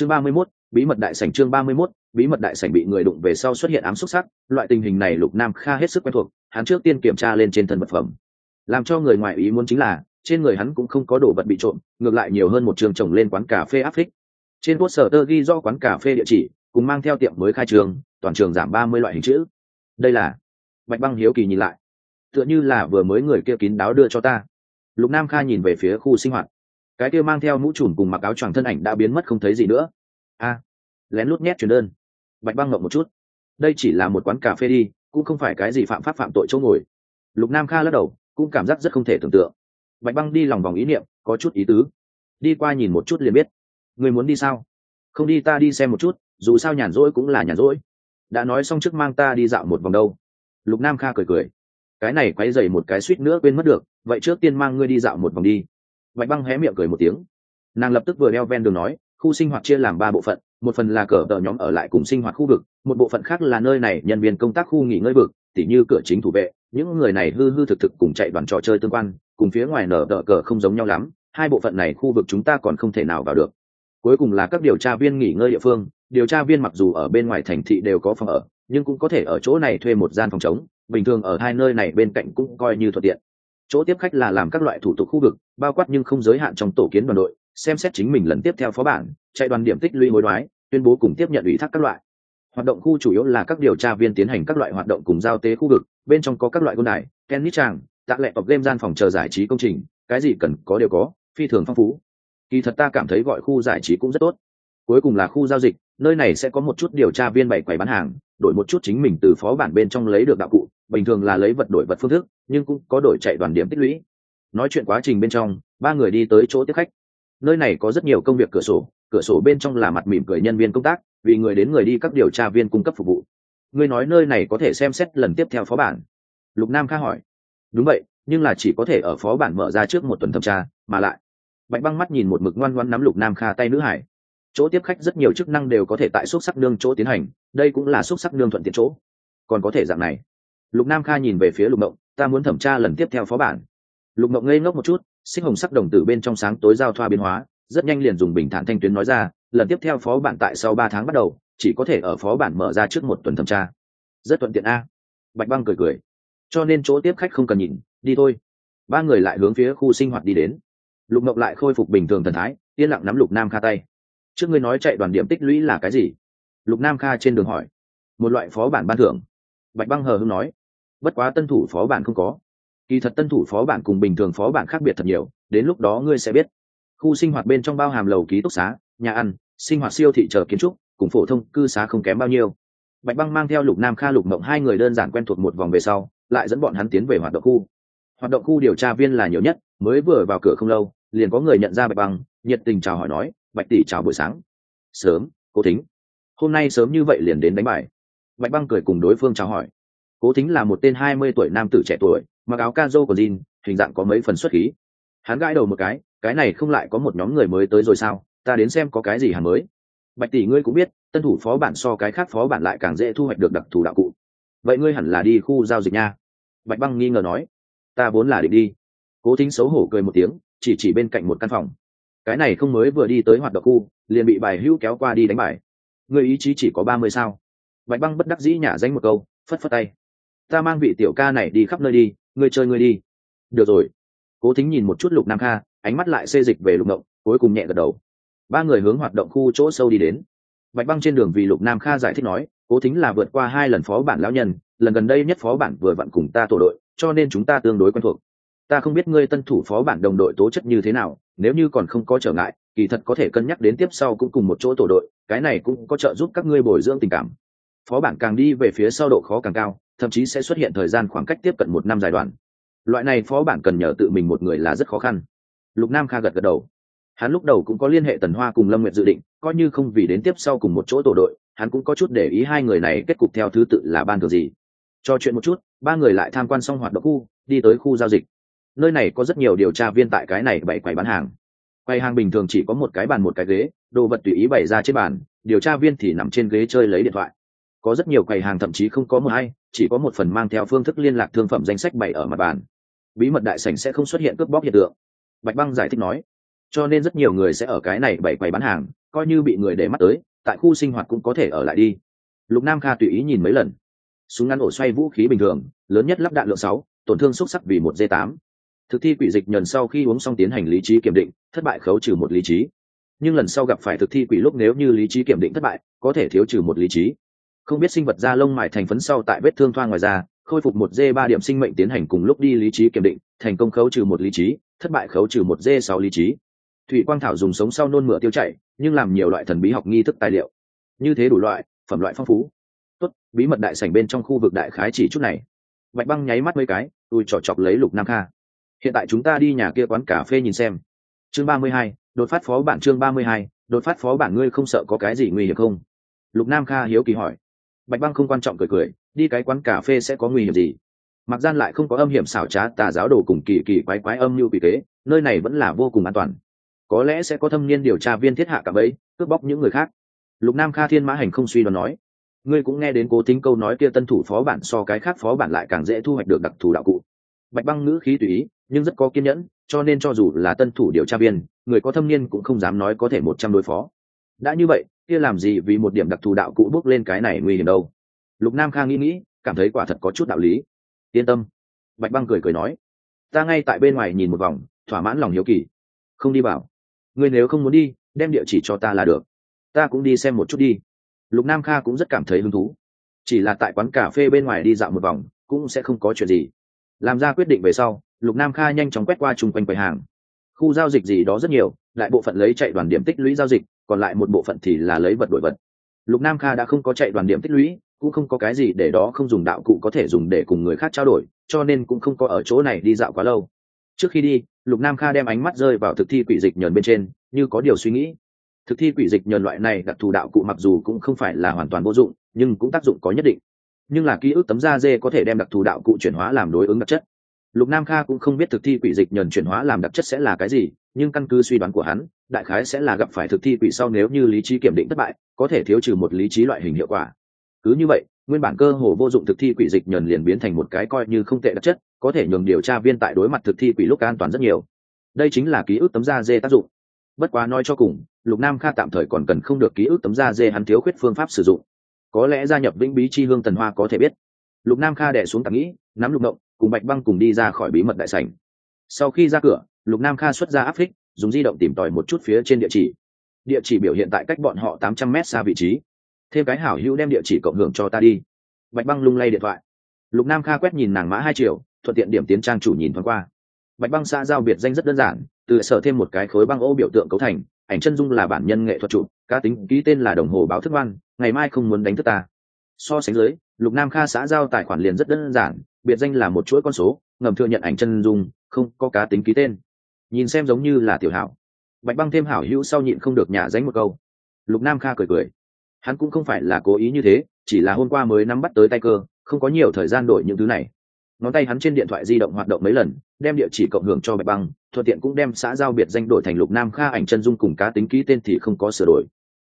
chương ba mươi 31, bí mật đại sảnh chương ba mươi 31, bí mật đại sảnh bị người đụng về sau xuất hiện ám xúc sắc loại tình hình này lục nam kha hết sức quen thuộc hắn trước tiên kiểm tra lên trên thân vật phẩm. Làm cho người ngoài ý muốn chính là trên người hắn cũng không có đồ vật bị trộm ngược lại nhiều hơn một trường trồng lên quán cà phê áp phích. Trên poster sở tơ ghi do quán cà phê địa chỉ cùng mang theo tiệm mới khai trường toàn trường giảm ba mươi loại hình chữ. Đây là bạch băng hiếu kỳ nhìn lại. Tựa như là vừa mới người kia kín đáo đưa cho ta. Lục nam kha nhìn về phía khu sinh hoạt cái kia mang theo mũ trùm cùng mặc áo choàng thân ảnh đã biến mất không thấy gì nữa. A, lén lút nhét truyền đơn. Bạch băng ngậm một chút. Đây chỉ là một quán cà phê đi, cũng không phải cái gì phạm pháp phạm tội chỗ ngồi. Lục nam kha lắc đầu, cũng cảm giác rất không thể tưởng tượng. Bạch băng đi lòng vòng ý niệm, có chút ý tứ. Đi qua nhìn một chút liền biết. Người muốn đi sao? Không đi ta đi xem một chút, dù sao nhàn rỗi cũng là nhàn rỗi. Đã nói xong trước mang ta đi dạo một vòng đâu. Lục nam kha cười cười. Cái này quay dày một cái suýt nữa quên mất được, vậy trước tiên mang ngươi đi dạo một vòng đi bạch băng hé miệng cười một tiếng. Nàng lập tức vừa đeo ven đường nói, khu sinh hoạt chia làm ba bộ phận, một phần là cờ tờ nhóm ở lại cùng sinh hoạt khu vực, một bộ phận khác là nơi này nhân viên công tác khu nghỉ ngơi vực, tỉ như cửa chính thủ vệ, những người này hư hư thực thực cùng chạy đoàn trò chơi tương quan, cùng phía ngoài nở đỡ cờ không giống nhau lắm, hai bộ phận này khu vực chúng ta còn không thể nào vào được. Cuối cùng là các điều tra viên nghỉ ngơi địa phương, điều tra viên mặc dù ở bên ngoài thành thị đều có phòng ở, nhưng cũng có thể ở chỗ này thuê một gian phòng chống bình thường ở hai nơi này bên cạnh cũng coi như thuận tiện chỗ tiếp khách là làm các loại thủ tục khu vực, bao quát nhưng không giới hạn trong tổ kiến đoàn đội, xem xét chính mình lần tiếp theo phó bản, chạy đoàn điểm tích lũy hối đoái, tuyên bố cùng tiếp nhận ủy thác các loại. Hoạt động khu chủ yếu là các điều tra viên tiến hành các loại hoạt động cùng giao tế khu vực, bên trong có các loại gôn đài, tennis tràng, tạ lệ tập game gian phòng chờ giải trí công trình, cái gì cần có đều có, phi thường phong phú. Kỳ thật ta cảm thấy gọi khu giải trí cũng rất tốt. Cuối cùng là khu giao dịch nơi này sẽ có một chút điều tra viên bày quầy bán hàng, đổi một chút chính mình từ phó bản bên trong lấy được đạo cụ, bình thường là lấy vật đổi vật phương thức, nhưng cũng có đổi chạy đoàn điểm tích lũy. Nói chuyện quá trình bên trong, ba người đi tới chỗ tiếp khách. Nơi này có rất nhiều công việc cửa sổ cửa sổ bên trong là mặt mỉm cười nhân viên công tác, vì người đến người đi các điều tra viên cung cấp phục vụ. Ngươi nói nơi này có thể xem xét lần tiếp theo phó bản? Lục nam kha hỏi. Đúng vậy, nhưng là chỉ có thể ở phó bản mở ra trước một tuần thẩm tra, mà lại. Bạch băng mắt nhìn một mực ngoan ngoan nắm lục nam kha tay nữ hải chỗ tiếp khách rất nhiều chức năng đều có thể tại xúc sắc nương chỗ tiến hành, đây cũng là xúc sắc nương thuận tiện chỗ. Còn có thể dạng này. Lục nam kha nhìn về phía lục mộng, ta muốn thẩm tra lần tiếp theo phó bản. Lục mộng ngây ngốc một chút sinh hồng sắc đồng tử bên trong sáng tối giao thoa biến hóa, rất nhanh liền dùng bình thản thanh tuyến nói ra, lần tiếp theo phó bản tại sau ba tháng bắt đầu, chỉ có thể ở phó bản mở ra trước một tuần thẩm tra. Rất thuận tiện a. Bạch băng cười cười. Cho nên chỗ tiếp khách không cần nhìn, đi thôi. Ba người lại hướng phía khu sinh hoạt đi đến. Lục mộng lại khôi phục bình thường thần thái, yên lặng nắm lục nam kha tay trước ngươi nói chạy đoàn điểm tích lũy là cái gì? Lục nam kha trên đường hỏi. Một loại phó bản ban thưởng. Bạch băng hờ hưng nói. Bất quá tân thủ phó bản không có. Kỳ thật tân thủ phó bản cùng bình thường phó bản khác biệt thật nhiều, đến lúc đó ngươi sẽ biết. Khu sinh hoạt bên trong bao hàm lầu ký túc xá, nhà ăn, sinh hoạt siêu thị chờ kiến trúc, cùng phổ thông, cư xá không kém bao nhiêu. Bạch băng mang theo lục nam kha, lục mộng hai người đơn giản quen thuộc một vòng về sau, lại dẫn bọn hắn tiến về hoạt động khu. Hoạt động khu điều tra viên là nhiều nhất, mới vừa vào cửa không lâu, liền có người nhận ra bạch băng, nhiệt tình chào hỏi nói bạch tỷ chào buổi sáng. Sớm, cố thính. Hôm nay sớm như vậy liền đến đánh bài. Bạch băng cười cùng đối phương chào hỏi. Cố thính là một tên hai mươi tuổi nam tử trẻ tuổi, mặc áo ca dô của jean, hình dạng có mấy phần xuất khí. Hắn gãi đầu một cái cái này không lại có một nhóm người mới tới rồi sao? Ta đến xem có cái gì hẳn mới. Bạch tỷ ngươi cũng biết, tân thủ phó bản so cái khác phó bản lại càng dễ thu hoạch được đặc thù đạo cụ. Vậy ngươi hẳn là đi khu giao dịch nha. Bạch băng nghi ngờ nói. Ta vốn là định đi. Cố thính xấu hổ cười một tiếng, chỉ chỉ bên cạnh một căn phòng cái này không mới vừa đi tới hoạt động khu, liền bị bài hữu kéo qua đi đánh bài. Người ý chí chỉ có ba mươi sao? Bạch băng bất đắc dĩ nhả danh một câu, phất phất tay. Ta mang vị tiểu ca này đi khắp nơi đi, ngươi chơi ngươi đi. Được rồi. Cố thính nhìn một chút lục nam kha, ánh mắt lại xê dịch về lục ngộng, cuối cùng nhẹ gật đầu. Ba người hướng hoạt động khu chỗ sâu đi đến. Bạch băng trên đường vì lục nam kha giải thích nói, cố thính là vượt qua hai lần phó bản lão nhân, lần gần đây nhất phó bản vừa vặn cùng ta tổ đội, cho nên chúng ta tương đối quen thuộc ta không biết ngươi tân thủ phó bản đồng đội tố chất như thế nào, nếu như còn không có trở ngại, kỳ thật có thể cân nhắc đến tiếp sau cũng cùng một chỗ tổ đội, cái này cũng có trợ giúp các ngươi bồi dưỡng tình cảm. Phó bản càng đi về phía sau độ khó càng cao, thậm chí sẽ xuất hiện thời gian khoảng cách tiếp cận một năm dài đoạn. Loại này phó bản cần nhờ tự mình một người là rất khó khăn. Lục nam kha gật gật đầu. Hắn lúc đầu cũng có liên hệ tần hoa cùng lâm nguyệt dự định, coi như không vì đến tiếp sau cùng một chỗ tổ đội, hắn cũng có chút để ý hai người này kết cục theo thứ tự là ban thường gì. Cho chuyện một chút, ba người lại tham quan xong hoạt động khu, đi tới khu giao dịch nơi này có rất nhiều điều tra viên tại cái này bày quầy bán hàng. Quầy hàng bình thường chỉ có một cái bàn, một cái ghế, đồ vật tùy ý bày ra trên bàn, điều tra viên thì nằm trên ghế chơi lấy điện thoại. Có rất nhiều quầy hàng thậm chí không có một hay chỉ có một phần mang theo phương thức liên lạc thương phẩm danh sách bày ở mặt bàn. Bí mật đại sảnh sẽ không xuất hiện cướp bóc hiện tượng. Bạch băng giải thích nói, cho nên rất nhiều người sẽ ở cái này bày quầy bán hàng, coi như bị người để mắt tới, tại khu sinh hoạt cũng có thể ở lại đi. Lục nam kha tùy ý nhìn mấy lần. Súng ngắn ổ xoay vũ khí bình thường, lớn nhất lắp đạn lượng sáu, tổn thương xúc sắc vì một d tám thực thi quỷ dịch nhần sau khi uống xong tiến hành lý trí kiểm định, thất bại khấu trừ một lý trí. Nhưng lần sau gặp phải thực thi quỷ lúc nếu như lý trí kiểm định thất bại, có thể thiếu trừ một lý trí. Không biết sinh vật da lông mài thành phấn sau tại vết thương thoa ngoài da, khôi phục một d ba điểm sinh mệnh tiến hành cùng lúc đi lý trí kiểm định, thành công khấu trừ một lý trí, thất bại khấu trừ một d sáu lý trí. Thủy quang thảo dùng sống sau nôn mửa tiêu chảy, nhưng làm nhiều loại thần bí học nghi thức tài liệu. Như thế đủ loại, phẩm loại phong phú. Tốt, bí mật đại sảnh bên trong khu vực đại khái chỉ chút này. Bạch băng nháy mắt mấy cái, tôi trỏ chọc lấy lục nam kha hiện tại chúng ta đi nhà kia quán cà phê nhìn xem. Chương ba mươi hai đột phát phó bản chương ba mươi hai đột phát phó bản ngươi không sợ có cái gì nguy hiểm không? Lục nam kha hiếu kỳ hỏi. Bạch băng không quan trọng cười cười đi cái quán cà phê sẽ có nguy hiểm gì? Mặc gian lại không có âm hiểm xảo trá tà giáo đồ cùng kỳ kỳ quái quái âm như kỳ thế, nơi này vẫn là vô cùng an toàn. Có lẽ sẽ có thâm niên điều tra viên thiết hạ cả bấy cướp bóc những người khác. Lục nam kha thiên mã hành không suy đoán nói. Ngươi cũng nghe đến cố tính câu nói kia tân thủ phó bản so cái khác phó bản lại càng dễ thu hoạch được đặc thù đạo cụ bạch băng ngữ khí tùy ý nhưng rất có kiên nhẫn cho nên cho dù là tân thủ điều tra viên người có thâm niên cũng không dám nói có thể một trăm đối phó. Đã như vậy kia làm gì vì một điểm đặc thù đạo cụ bước lên cái này nguy hiểm đâu? Lục nam kha nghĩ nghĩ cảm thấy quả thật có chút đạo lý. Yên tâm. Bạch băng cười cười nói ta ngay tại bên ngoài nhìn một vòng thỏa mãn lòng hiếu kỳ. Không đi bảo, ngươi nếu không muốn đi đem địa chỉ cho ta là được. Ta cũng đi xem một chút đi. Lục nam kha cũng rất cảm thấy hứng thú. Chỉ là tại quán cà phê bên ngoài đi dạo một vòng cũng sẽ không có chuyện gì làm ra quyết định về sau, lục nam kha nhanh chóng quét qua chung quanh quầy hàng. Khu giao dịch gì đó rất nhiều lại bộ phận lấy chạy đoàn điểm tích lũy giao dịch, còn lại một bộ phận thì là lấy vật đổi vật. Lục nam kha đã không có chạy đoàn điểm tích lũy, cũng không có cái gì để đó không dùng đạo cụ có thể dùng để cùng người khác trao đổi, cho nên cũng không có ở chỗ này đi dạo quá lâu. Trước khi đi, lục nam kha đem ánh mắt rơi vào thực thi quỷ dịch nhờn bên trên, như có điều suy nghĩ. Thực thi quỷ dịch nhờn loại này đặc thù đạo cụ mặc dù cũng không phải là hoàn toàn vô dụng, nhưng cũng tác dụng có nhất định nhưng là ký ức tấm da dê có thể đem đặc thù đạo cụ chuyển hóa làm đối ứng đặc chất. Lục nam kha cũng không biết thực thi quỷ dịch nhờn chuyển hóa làm đặc chất sẽ là cái gì, nhưng căn cứ suy đoán của hắn, đại khái sẽ là gặp phải thực thi quỷ sau nếu như lý trí kiểm định thất bại, có thể thiếu trừ một lý trí loại hình hiệu quả. Cứ như vậy, nguyên bản cơ hồ vô dụng thực thi quỷ dịch nhờn liền biến thành một cái coi như không tệ đặc chất, có thể nhường điều tra viên tại đối mặt thực thi quỷ lúc an toàn rất nhiều. Đây chính là ký ức tấm da dê tác dụng. Bất quá nói cho cùng, lục nam kha tạm thời còn cần không được ký ức tấm da dê hắn thiếu khuyết phương pháp sử dụng có lẽ gia nhập vĩnh bí chi hương tần hoa có thể biết. Lục nam kha đẻ xuống tạm nghĩ, nắm lục động, cùng bạch băng cùng đi ra khỏi bí mật đại sảnh. Sau khi ra cửa, lục nam kha xuất ra áp phích, dùng di động tìm tòi một chút phía trên địa chỉ. Địa chỉ biểu hiện tại cách bọn họ tám trăm m xa vị trí. Thêm cái hảo hữu đem địa chỉ cộng hưởng cho ta đi. Bạch băng lung lay điện thoại. Lục nam kha quét nhìn nàng mã hai triệu thuận tiện điểm tiến trang chủ nhìn thoáng qua. Bạch băng xã giao biệt danh rất đơn giản, từ sở thêm một cái khối băng ô biểu tượng cấu thành, ảnh chân dung là bản nhân nghệ thuật trụ, cá tính ký tên là đồng hồ báo thức văn ngày mai không muốn đánh thức ta. So sánh dưới, lục nam kha xã giao tài khoản liền rất đơn giản, biệt danh là một chuỗi con số, ngầm thừa nhận ảnh chân dung, không có cá tính ký tên. Nhìn xem giống như là tiểu hảo. Bạch băng thêm hảo hữu sau nhịn không được nhả dánh một câu. Lục nam kha cười cười. Hắn cũng không phải là cố ý như thế, chỉ là hôm qua mới nắm bắt tới tay cơ, không có nhiều thời gian đổi những thứ này. Ngón tay hắn trên điện thoại di động hoạt động mấy lần, đem địa chỉ cộng hưởng cho bạch băng, thuận tiện cũng đem xã giao biệt danh đổi thành lục nam kha ảnh chân dung cùng cá tính ký tên thì không có sửa đổi.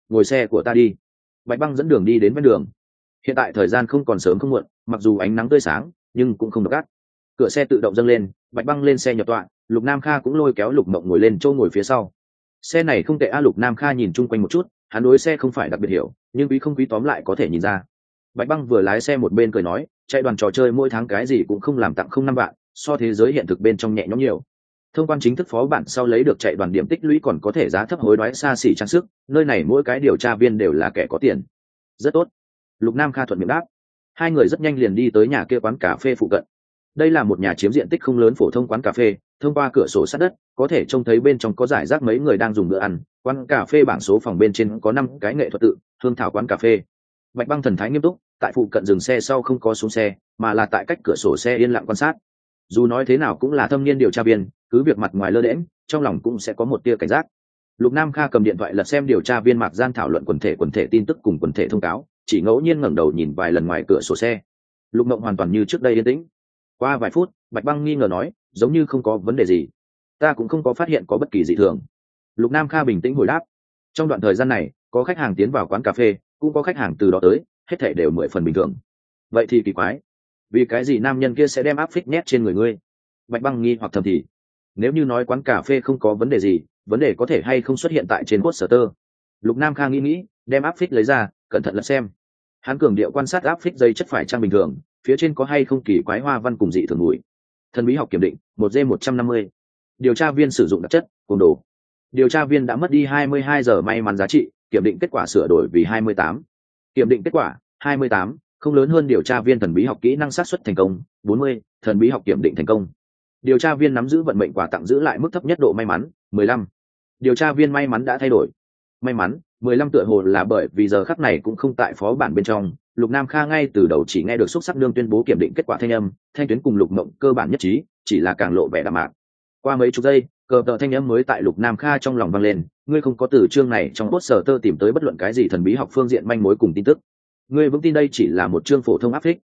Ngồi xe của ta đi bạch băng dẫn đường đi đến ven đường. Hiện tại thời gian không còn sớm không muộn, mặc dù ánh nắng tươi sáng, nhưng cũng không độc gắt cửa xe tự động dâng lên, bạch băng lên xe nhập tọa, lục nam kha cũng lôi kéo lục mộng ngồi lên châu ngồi phía sau. Xe này không tệ a, lục nam kha nhìn chung quanh một chút, hắn đối xe không phải đặc biệt hiểu, nhưng quý không quý tóm lại có thể nhìn ra. Bạch băng vừa lái xe một bên cười nói, chạy đoàn trò chơi mỗi tháng cái gì cũng không làm tặng không năm vạn, so thế giới hiện thực bên trong nhẹ nhõm nhiều thông quan chính thức phó bản sau lấy được chạy đoàn điểm tích lũy còn có thể giá thấp hối đoái xa xỉ trang sức, nơi này mỗi cái điều tra viên đều là kẻ có tiền. Rất tốt. Lục nam kha thuận miệng đáp. Hai người rất nhanh liền đi tới nhà kia quán cà phê phụ cận. Đây là một nhà chiếm diện tích không lớn phổ thông quán cà phê, thông qua cửa sổ sát đất, có thể trông thấy bên trong có giải rác mấy người đang dùng bữa ăn. Quán cà phê bảng số phòng bên trên có năm cái nghệ thuật tự hương thảo quán cà phê. Bạch băng thần thái nghiêm túc, tại phụ cận dừng xe sau không có xuống xe, mà là tại cách cửa sổ xe yên lặng quan sát. Dù nói thế nào cũng là thâm niên điều tra viên cứ việc mặt ngoài lơ đễm trong lòng cũng sẽ có một tia cảnh giác. Lục nam kha cầm điện thoại lật xem điều tra viên mạc gian thảo luận quần thể quần thể tin tức cùng quần thể thông cáo, chỉ ngẫu nhiên ngẩng đầu nhìn vài lần ngoài cửa sổ xe. Lục mộng hoàn toàn như trước đây yên tĩnh. Qua vài phút, bạch băng nghi ngờ nói, giống như không có vấn đề gì. Ta cũng không có phát hiện có bất kỳ dị thường. Lục nam kha bình tĩnh hồi đáp. Trong đoạn thời gian này, có khách hàng tiến vào quán cà phê, cũng có khách hàng từ đó tới, hết thể đều mười phần bình thường. Vậy thì kỳ quái, vì cái gì nam nhân kia sẽ đem áp phích nét trên người ngươi? Bạch băng nghi hoặc thầm thì nếu như nói quán cà phê không có vấn đề gì, vấn đề có thể hay không xuất hiện tại trên cốt sở tơ? Lục nam kha nghĩ nghĩ, đem áp phích lấy ra, cẩn thận lật xem. Hắn cường điệu quan sát áp phích dây chất phải trang bình thường, phía trên có hay không kỳ quái hoa văn cùng dị thường mùi. Thần bí học kiểm định, một d một trăm năm mươi. Điều tra viên sử dụng đặc chất cồn đồ. Điều tra viên đã mất đi hai mươi hai giờ may mắn giá trị, kiểm định kết quả sửa đổi vì hai mươi tám. Kiểm định kết quả, hai mươi tám, không lớn hơn điều tra viên thần bí học kỹ năng sát xuất thành công, bốn mươi, thần bí học kiểm định thành công điều tra viên nắm giữ vận mệnh quà tặng giữ lại mức thấp nhất độ may mắn, mười lăm. Điều tra viên may mắn đã thay đổi. May mắn, mười lăm tựa hồ là bởi vì giờ khắc này cũng không tại phó bản bên trong, lục nam kha ngay từ đầu chỉ nghe được xúc sắc đương tuyên bố kiểm định kết quả thanh âm, thanh tuyến cùng lục mộng cơ bản nhất trí, chỉ là càng lộ vẻ đạm mạc. Qua mấy chục giây, cờ tờ thanh âm mới tại lục nam kha trong lòng vang lên, ngươi không có từ chương này trong bốt sở tơ tìm tới bất luận cái gì thần bí học phương diện manh mối cùng tin tức. Ngươi vững tin đây chỉ là một chương phổ thông áp thích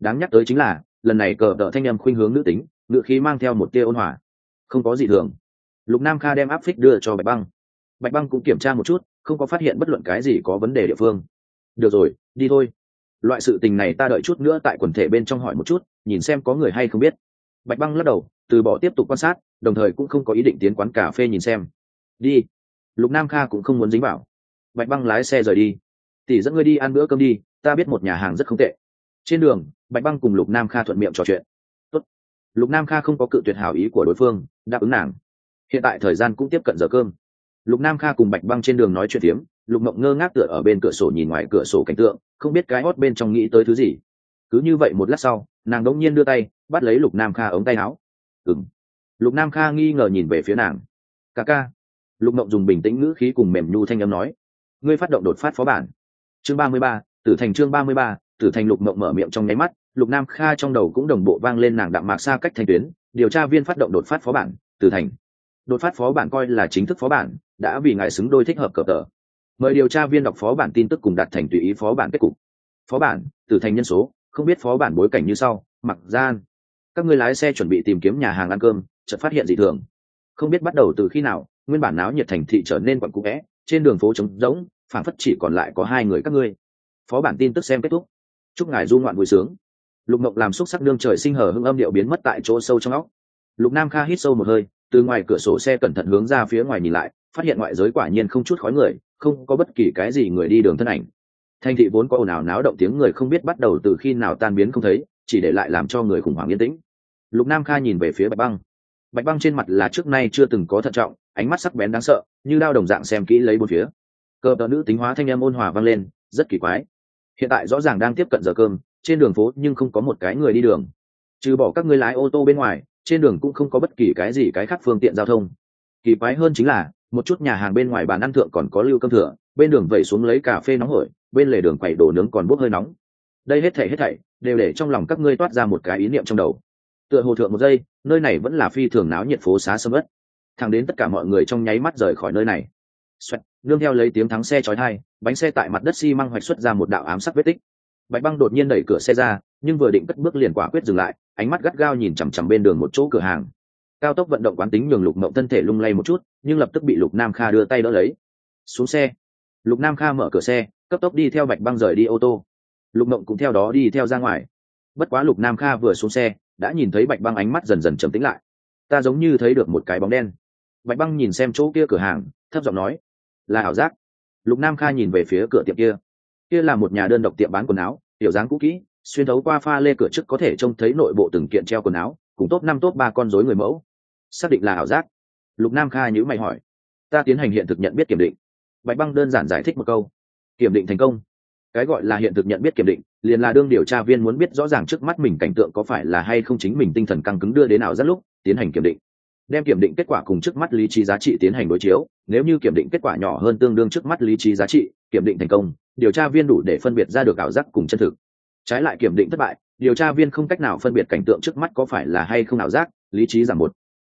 đáng nhắc tới chính là, lần này cờ tờ thanh âm khuynh hướng nữ tính ngựa khí mang theo một tia ôn hòa. Không có gì thường. Lục nam kha đem áp phích đưa cho bạch băng. Bạch băng cũng kiểm tra một chút, không có phát hiện bất luận cái gì có vấn đề địa phương. Được rồi, đi thôi. Loại sự tình này ta đợi chút nữa tại quần thể bên trong hỏi một chút, nhìn xem có người hay không biết. Bạch băng lắc đầu, từ bỏ tiếp tục quan sát, đồng thời cũng không có ý định tiến quán cà phê nhìn xem. Đi. Lục nam kha cũng không muốn dính vào. Bạch băng lái xe rời đi. Tỷ dẫn ngươi đi ăn bữa cơm đi, ta biết một nhà hàng rất không tệ. Trên đường, bạch băng cùng lục nam kha thuận miệng trò chuyện lục nam kha không có cự tuyệt hảo ý của đối phương, đáp ứng nàng. Hiện tại thời gian cũng tiếp cận giờ cơm. Lục nam kha cùng bạch băng trên đường nói chuyện tiếm lục mộng ngơ ngác tựa ở bên cửa sổ nhìn ngoài cửa sổ cảnh tượng, không biết cái hót bên trong nghĩ tới thứ gì. Cứ như vậy một lát sau, nàng đống nhiên đưa tay, bắt lấy lục nam kha ống tay áo. Ừng lục nam kha nghi ngờ nhìn về phía nàng. Ca ca. Lục mộng dùng bình tĩnh ngữ khí cùng mềm nhu thanh âm nói. Ngươi phát động đột phát phó bản. Chương ba mươi ba, tử thành chương ba mươi ba tử thành lục mộng mở miệng trong nháy mắt, lục nam kha trong đầu cũng đồng bộ vang lên nàng đạm mạc xa cách thanh tuyến, điều tra viên phát động đột phát phó bản, tử thành. Đột phát phó bản coi là chính thức phó bản, đã vì ngài xứng đôi thích hợp cờ tờ. Mời điều tra viên đọc phó bản tin tức cùng đạt thành tùy ý phó bản kết cục. Phó bản, tử thành nhân số, không biết phó bản bối cảnh như sau, mặc gian. Các người lái xe chuẩn bị tìm kiếm nhà hàng ăn cơm, chợt phát hiện dị thường. Không biết bắt đầu từ khi nào, nguyên bản náo nhiệt thành thị trở nên quặn cũ vẽ trên đường phố trống rỗng phản phất chỉ còn lại có hai người các ngươi. Phó bản tin tức xem kết thúc chúc ngài du ngoạn vui sướng. Lục mộng làm xúc sắc đương trời sinh hở hưng âm điệu biến mất tại chỗ sâu trong óc. Lục nam kha hít sâu một hơi, từ ngoài cửa sổ xe cẩn thận hướng ra phía ngoài nhìn lại, phát hiện ngoại giới quả nhiên không chút khói người, không có bất kỳ cái gì người đi đường thân ảnh. Thành thị vốn có ồn ào náo động tiếng người không biết bắt đầu từ khi nào tan biến không thấy, chỉ để lại làm cho người khủng hoảng yên tĩnh. Lục nam kha nhìn về phía bạch băng. Bạch băng trên mặt là trước nay chưa từng có thận trọng, ánh mắt sắc bén đáng sợ, như đao đồng dạng xem kỹ lấy bốn phía. Cờ tờ nữ tính hóa thanh em ôn hòa vang lên, rất kỳ quái hiện tại rõ ràng đang tiếp cận giờ cơm, trên đường phố nhưng không có một cái người đi đường. Trừ bỏ các người lái ô tô bên ngoài, trên đường cũng không có bất kỳ cái gì cái khác phương tiện giao thông. Kỳ quái hơn chính là, một chút nhà hàng bên ngoài bàn ăn thượng còn có lưu cơm thừa, bên đường vẩy xuống lấy cà phê nóng hổi, bên lề đường quẩy đổ nướng còn bốc hơi nóng. Đây hết thảy hết thảy đều để trong lòng các ngươi toát ra một cái ý niệm trong đầu. Tựa hồ thượng một giây, nơi này vẫn là phi thường náo nhiệt phố xá sâm ất thẳng đến tất cả mọi người trong nháy mắt rời khỏi nơi này. Xoẹt, nương theo lấy tiếng thắng xe chói tai, bánh xe tại mặt đất xi măng hoạch xuất ra một đạo ám sắc vết tích. Bạch Băng đột nhiên đẩy cửa xe ra, nhưng vừa định cất bước liền quả quyết dừng lại, ánh mắt gắt gao nhìn chằm chằm bên đường một chỗ cửa hàng. Cao tốc vận động quán tính nhường Lục Mộng thân thể lung lay một chút, nhưng lập tức bị Lục Nam Kha đưa tay đỡ lấy. Xuống xe. Lục Nam Kha mở cửa xe, cấp tốc đi theo Bạch Băng rời đi ô tô. Lục Mộng cũng theo đó đi theo ra ngoài. Bất quá Lục Nam Kha vừa xuống xe, đã nhìn thấy Bạch Băng ánh mắt dần dần trầm tĩnh lại. Ta giống như thấy được một cái bóng đen. Bạch Băng nhìn xem chỗ kia cửa hàng, thấp giọng nói, là ảo giác. Lục nam kha nhìn về phía cửa tiệm kia. Kia là một nhà đơn độc tiệm bán quần áo, tiểu dáng cũ kỹ, xuyên thấu qua pha lê cửa trước có thể trông thấy nội bộ từng kiện treo quần áo, cùng top năm top ba con rối người mẫu. Xác định là ảo giác. Lục nam kha nhữ mày hỏi. Ta tiến hành hiện thực nhận biết kiểm định. Bạch băng đơn giản giải thích một câu. Kiểm định thành công. Cái gọi là hiện thực nhận biết kiểm định, liền là đương điều tra viên muốn biết rõ ràng trước mắt mình cảnh tượng có phải là hay không chính mình tinh thần căng cứng đưa đến ảo giác lúc, tiến hành kiểm định đem kiểm định kết quả cùng trước mắt lý trí giá trị tiến hành đối chiếu. Nếu như kiểm định kết quả nhỏ hơn tương đương trước mắt lý trí giá trị, kiểm định thành công, điều tra viên đủ để phân biệt ra được ảo giác cùng chân thực. Trái lại kiểm định thất bại, điều tra viên không cách nào phân biệt cảnh tượng trước mắt có phải là hay không ảo giác, lý trí giảm một.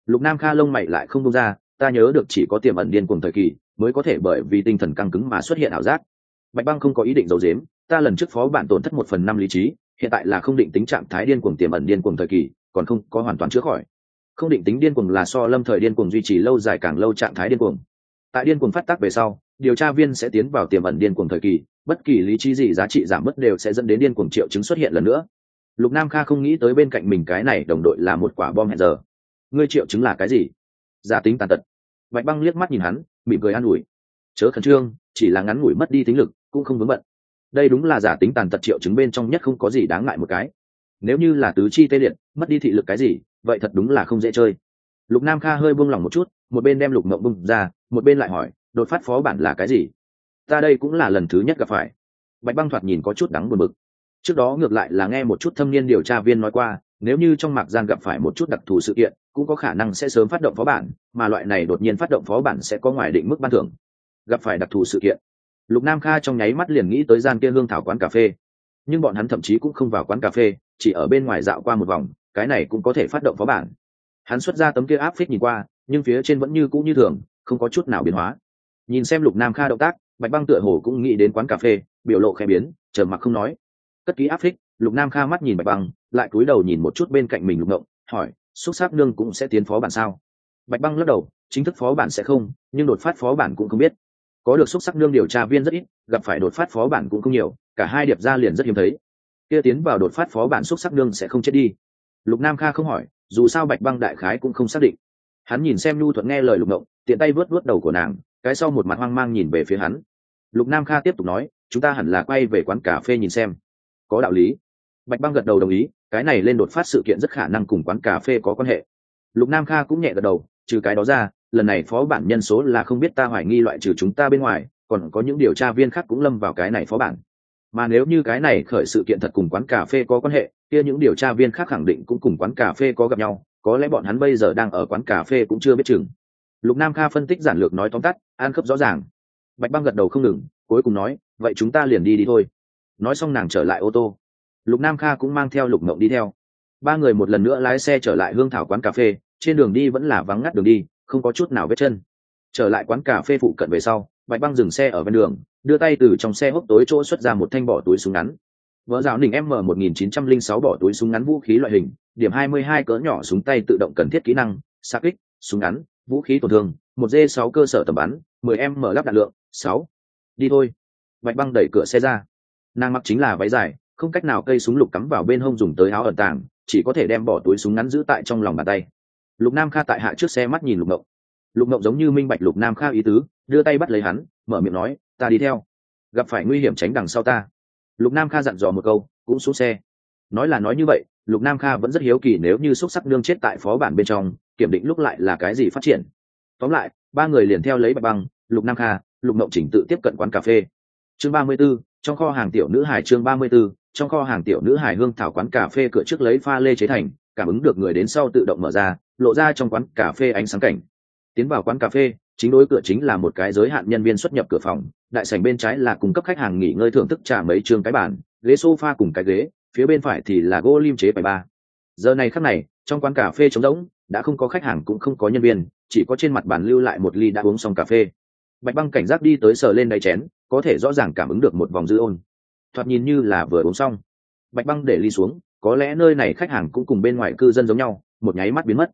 Lục nam kha lông mày lại không đông ra, ta nhớ được chỉ có tiềm ẩn điên cùng thời kỳ mới có thể bởi vì tinh thần căng cứng mà xuất hiện ảo giác. Bạch băng không có ý định giấu dếm ta lần trước phó bản tổn thất một phần năm lý trí, hiện tại là không định tính trạng thái điên cuồng tiềm ẩn điên cuồng thời kỳ, còn không có hoàn toàn chữa khỏi không định tính điên cuồng là so lâm thời điên cuồng duy trì lâu dài càng lâu trạng thái điên cuồng. Tại điên cuồng phát tác về sau, điều tra viên sẽ tiến vào tiềm ẩn điên cuồng thời kỳ, bất kỳ lý trí gì giá trị giảm mất đều sẽ dẫn đến điên cuồng triệu chứng xuất hiện lần nữa. Lục nam kha không nghĩ tới bên cạnh mình cái này đồng đội là một quả bom hẹn giờ. Ngươi triệu chứng là cái gì? Giả tính tàn tật. Bạch băng liếc mắt nhìn hắn, mỉm cười an ủi. Chớ khẩn trương, chỉ là ngắn ngủi mất đi tính lực, cũng không vướng bận. Đây đúng là giả tính tàn tật triệu chứng bên trong nhất không có gì đáng ngại một cái. Nếu như là tứ chi tê liệt, mất đi thị lực cái gì? Vậy thật đúng là không dễ chơi. Lục nam kha hơi buông lỏng một chút, một bên đem lục mộng bung ra, một bên lại hỏi, đột phát phó bản là cái gì? Ta đây cũng là lần thứ nhất gặp phải. Bạch băng thoạt nhìn có chút đắng buồn bực. Trước đó ngược lại là nghe một chút thâm niên điều tra viên nói qua, nếu như trong mạc giang gặp phải một chút đặc thù sự kiện, cũng có khả năng sẽ sớm phát động phó bản, mà loại này đột nhiên phát động phó bản sẽ có ngoài định mức ban thưởng. Gặp phải đặc thù sự kiện. Lục nam kha trong nháy mắt liền nghĩ tới gian kia hương thảo quán cà phê. Nhưng bọn hắn thậm chí cũng không vào quán cà phê, chỉ ở bên ngoài dạo qua một vòng cái này cũng có thể phát động phó bản. Hắn xuất ra tấm kia áp phích nhìn qua, nhưng phía trên vẫn như cũ như thường, không có chút nào biến hóa. Nhìn xem lục nam kha động tác, bạch băng tựa hồ cũng nghĩ đến quán cà phê, biểu lộ khẽ biến chờ mặc không nói. Cất ký áp phích, lục nam kha mắt nhìn bạch băng, lại cúi đầu nhìn một chút bên cạnh mình lục ngộng, hỏi, xúc xác nương cũng sẽ tiến phó bản sao? Bạch băng lắc đầu, chính thức phó bản sẽ không, nhưng đột phát phó bản cũng không biết. Có được xúc sắc nương điều tra viên rất ít, gặp phải đột phát phó bản cũng không nhiều, cả hai điệp ra liền rất hiếm thấy. Kia tiến vào đột phát phó bản xúc sắc nương sẽ không chết đi lục nam kha không hỏi, dù sao bạch băng đại khái cũng không xác định. Hắn nhìn xem nhu thuận nghe lời lục ngộng, tiện tay vớt vớt đầu của nàng, cái sau một mặt hoang mang nhìn về phía hắn. Lục nam kha tiếp tục nói, chúng ta hẳn là quay về quán cà phê nhìn xem. Có đạo lý. Bạch băng gật đầu đồng ý, cái này lên đột phát sự kiện rất khả năng cùng quán cà phê có quan hệ. Lục nam kha cũng nhẹ gật đầu, trừ cái đó ra, lần này phó bản nhân số là không biết ta hoài nghi loại trừ chúng ta bên ngoài, còn có những điều tra viên khác cũng lâm vào cái này phó bản. Mà nếu như cái này khởi sự kiện thật cùng quán cà phê có quan hệ kia những điều tra viên khác khẳng định cũng cùng quán cà phê có gặp nhau, có lẽ bọn hắn bây giờ đang ở quán cà phê cũng chưa biết chừng. Lục nam kha phân tích giản lược nói tóm tắt, an khớp rõ ràng. Bạch băng gật đầu không ngừng, cuối cùng nói, vậy chúng ta liền đi đi thôi. Nói xong nàng trở lại ô tô. Lục nam kha cũng mang theo lục mộng đi theo. Ba người một lần nữa lái xe trở lại hương thảo quán cà phê, trên đường đi vẫn là vắng ngắt đường đi, không có chút nào vết chân. Trở lại quán cà phê phụ cận về sau, bạch băng dừng xe ở ven đường, đưa tay từ trong xe hốc tối chỗ xuất ra một thanh bỏ túi súng ngắn vợ rào đỉnh m một nghìn chín trăm linh sáu bỏ túi súng ngắn vũ khí loại hình, điểm hai mươi hai cỡ nhỏ súng tay tự động cần thiết kỹ năng, xa kích, súng ngắn, vũ khí tổn thương, một d sáu cơ sở tầm bắn, mười m lắp đạn lượng, sáu. Đi thôi. Bạch băng đẩy cửa xe ra. Nàng mặc chính là váy dài, không cách nào cây súng lục cắm vào bên hông dùng tới áo ẩn tàng, chỉ có thể đem bỏ túi súng ngắn giữ tại trong lòng bàn tay. Lục nam kha tại hạ trước xe mắt nhìn lục mộng lục mộng giống như minh bạch lục nam kha ý tứ, đưa tay bắt lấy hắn, mở miệng nói, ta đi theo. Gặp phải nguy hiểm tránh đằng sau ta lục nam kha dặn dò một câu, cũng xuống xe. Nói là nói như vậy, lục nam kha vẫn rất hiếu kỳ nếu như xúc sắc nương chết tại phó bản bên trong, kiểm định lúc lại là cái gì phát triển. Tóm lại, ba người liền theo lấy bạch băng, lục nam kha, lục ngộng chỉnh tự tiếp cận quán cà phê. Chương ba mươi b ố trong kho hàng tiểu nữ hải chương ba mươi b ố trong kho hàng tiểu nữ hải hương thảo quán cà phê cửa trước lấy pha lê chế thành, cảm ứng được người đến sau tự động mở ra, lộ ra trong quán cà phê ánh sáng cảnh. Tiến vào quán cà phê, chính đối cửa chính là một cái giới hạn nhân viên xuất nhập cửa phòng đại sảnh bên trái là cung cấp khách hàng nghỉ ngơi thưởng thức trà mấy trường cái bàn, ghế sofa cùng cái ghế, phía bên phải thì là gỗ lim chế bài ba. Giờ này khắc này, trong quán cà phê trống rỗng, đã không có khách hàng cũng không có nhân viên, chỉ có trên mặt bàn lưu lại một ly đã uống xong cà phê. Bạch băng cảnh giác đi tới sờ lên đáy chén, có thể rõ ràng cảm ứng được một vòng dư ôn. Thoạt nhìn như là vừa uống xong. Bạch băng để ly xuống, có lẽ nơi này khách hàng cũng cùng bên ngoài cư dân giống nhau, một nháy mắt biến mất.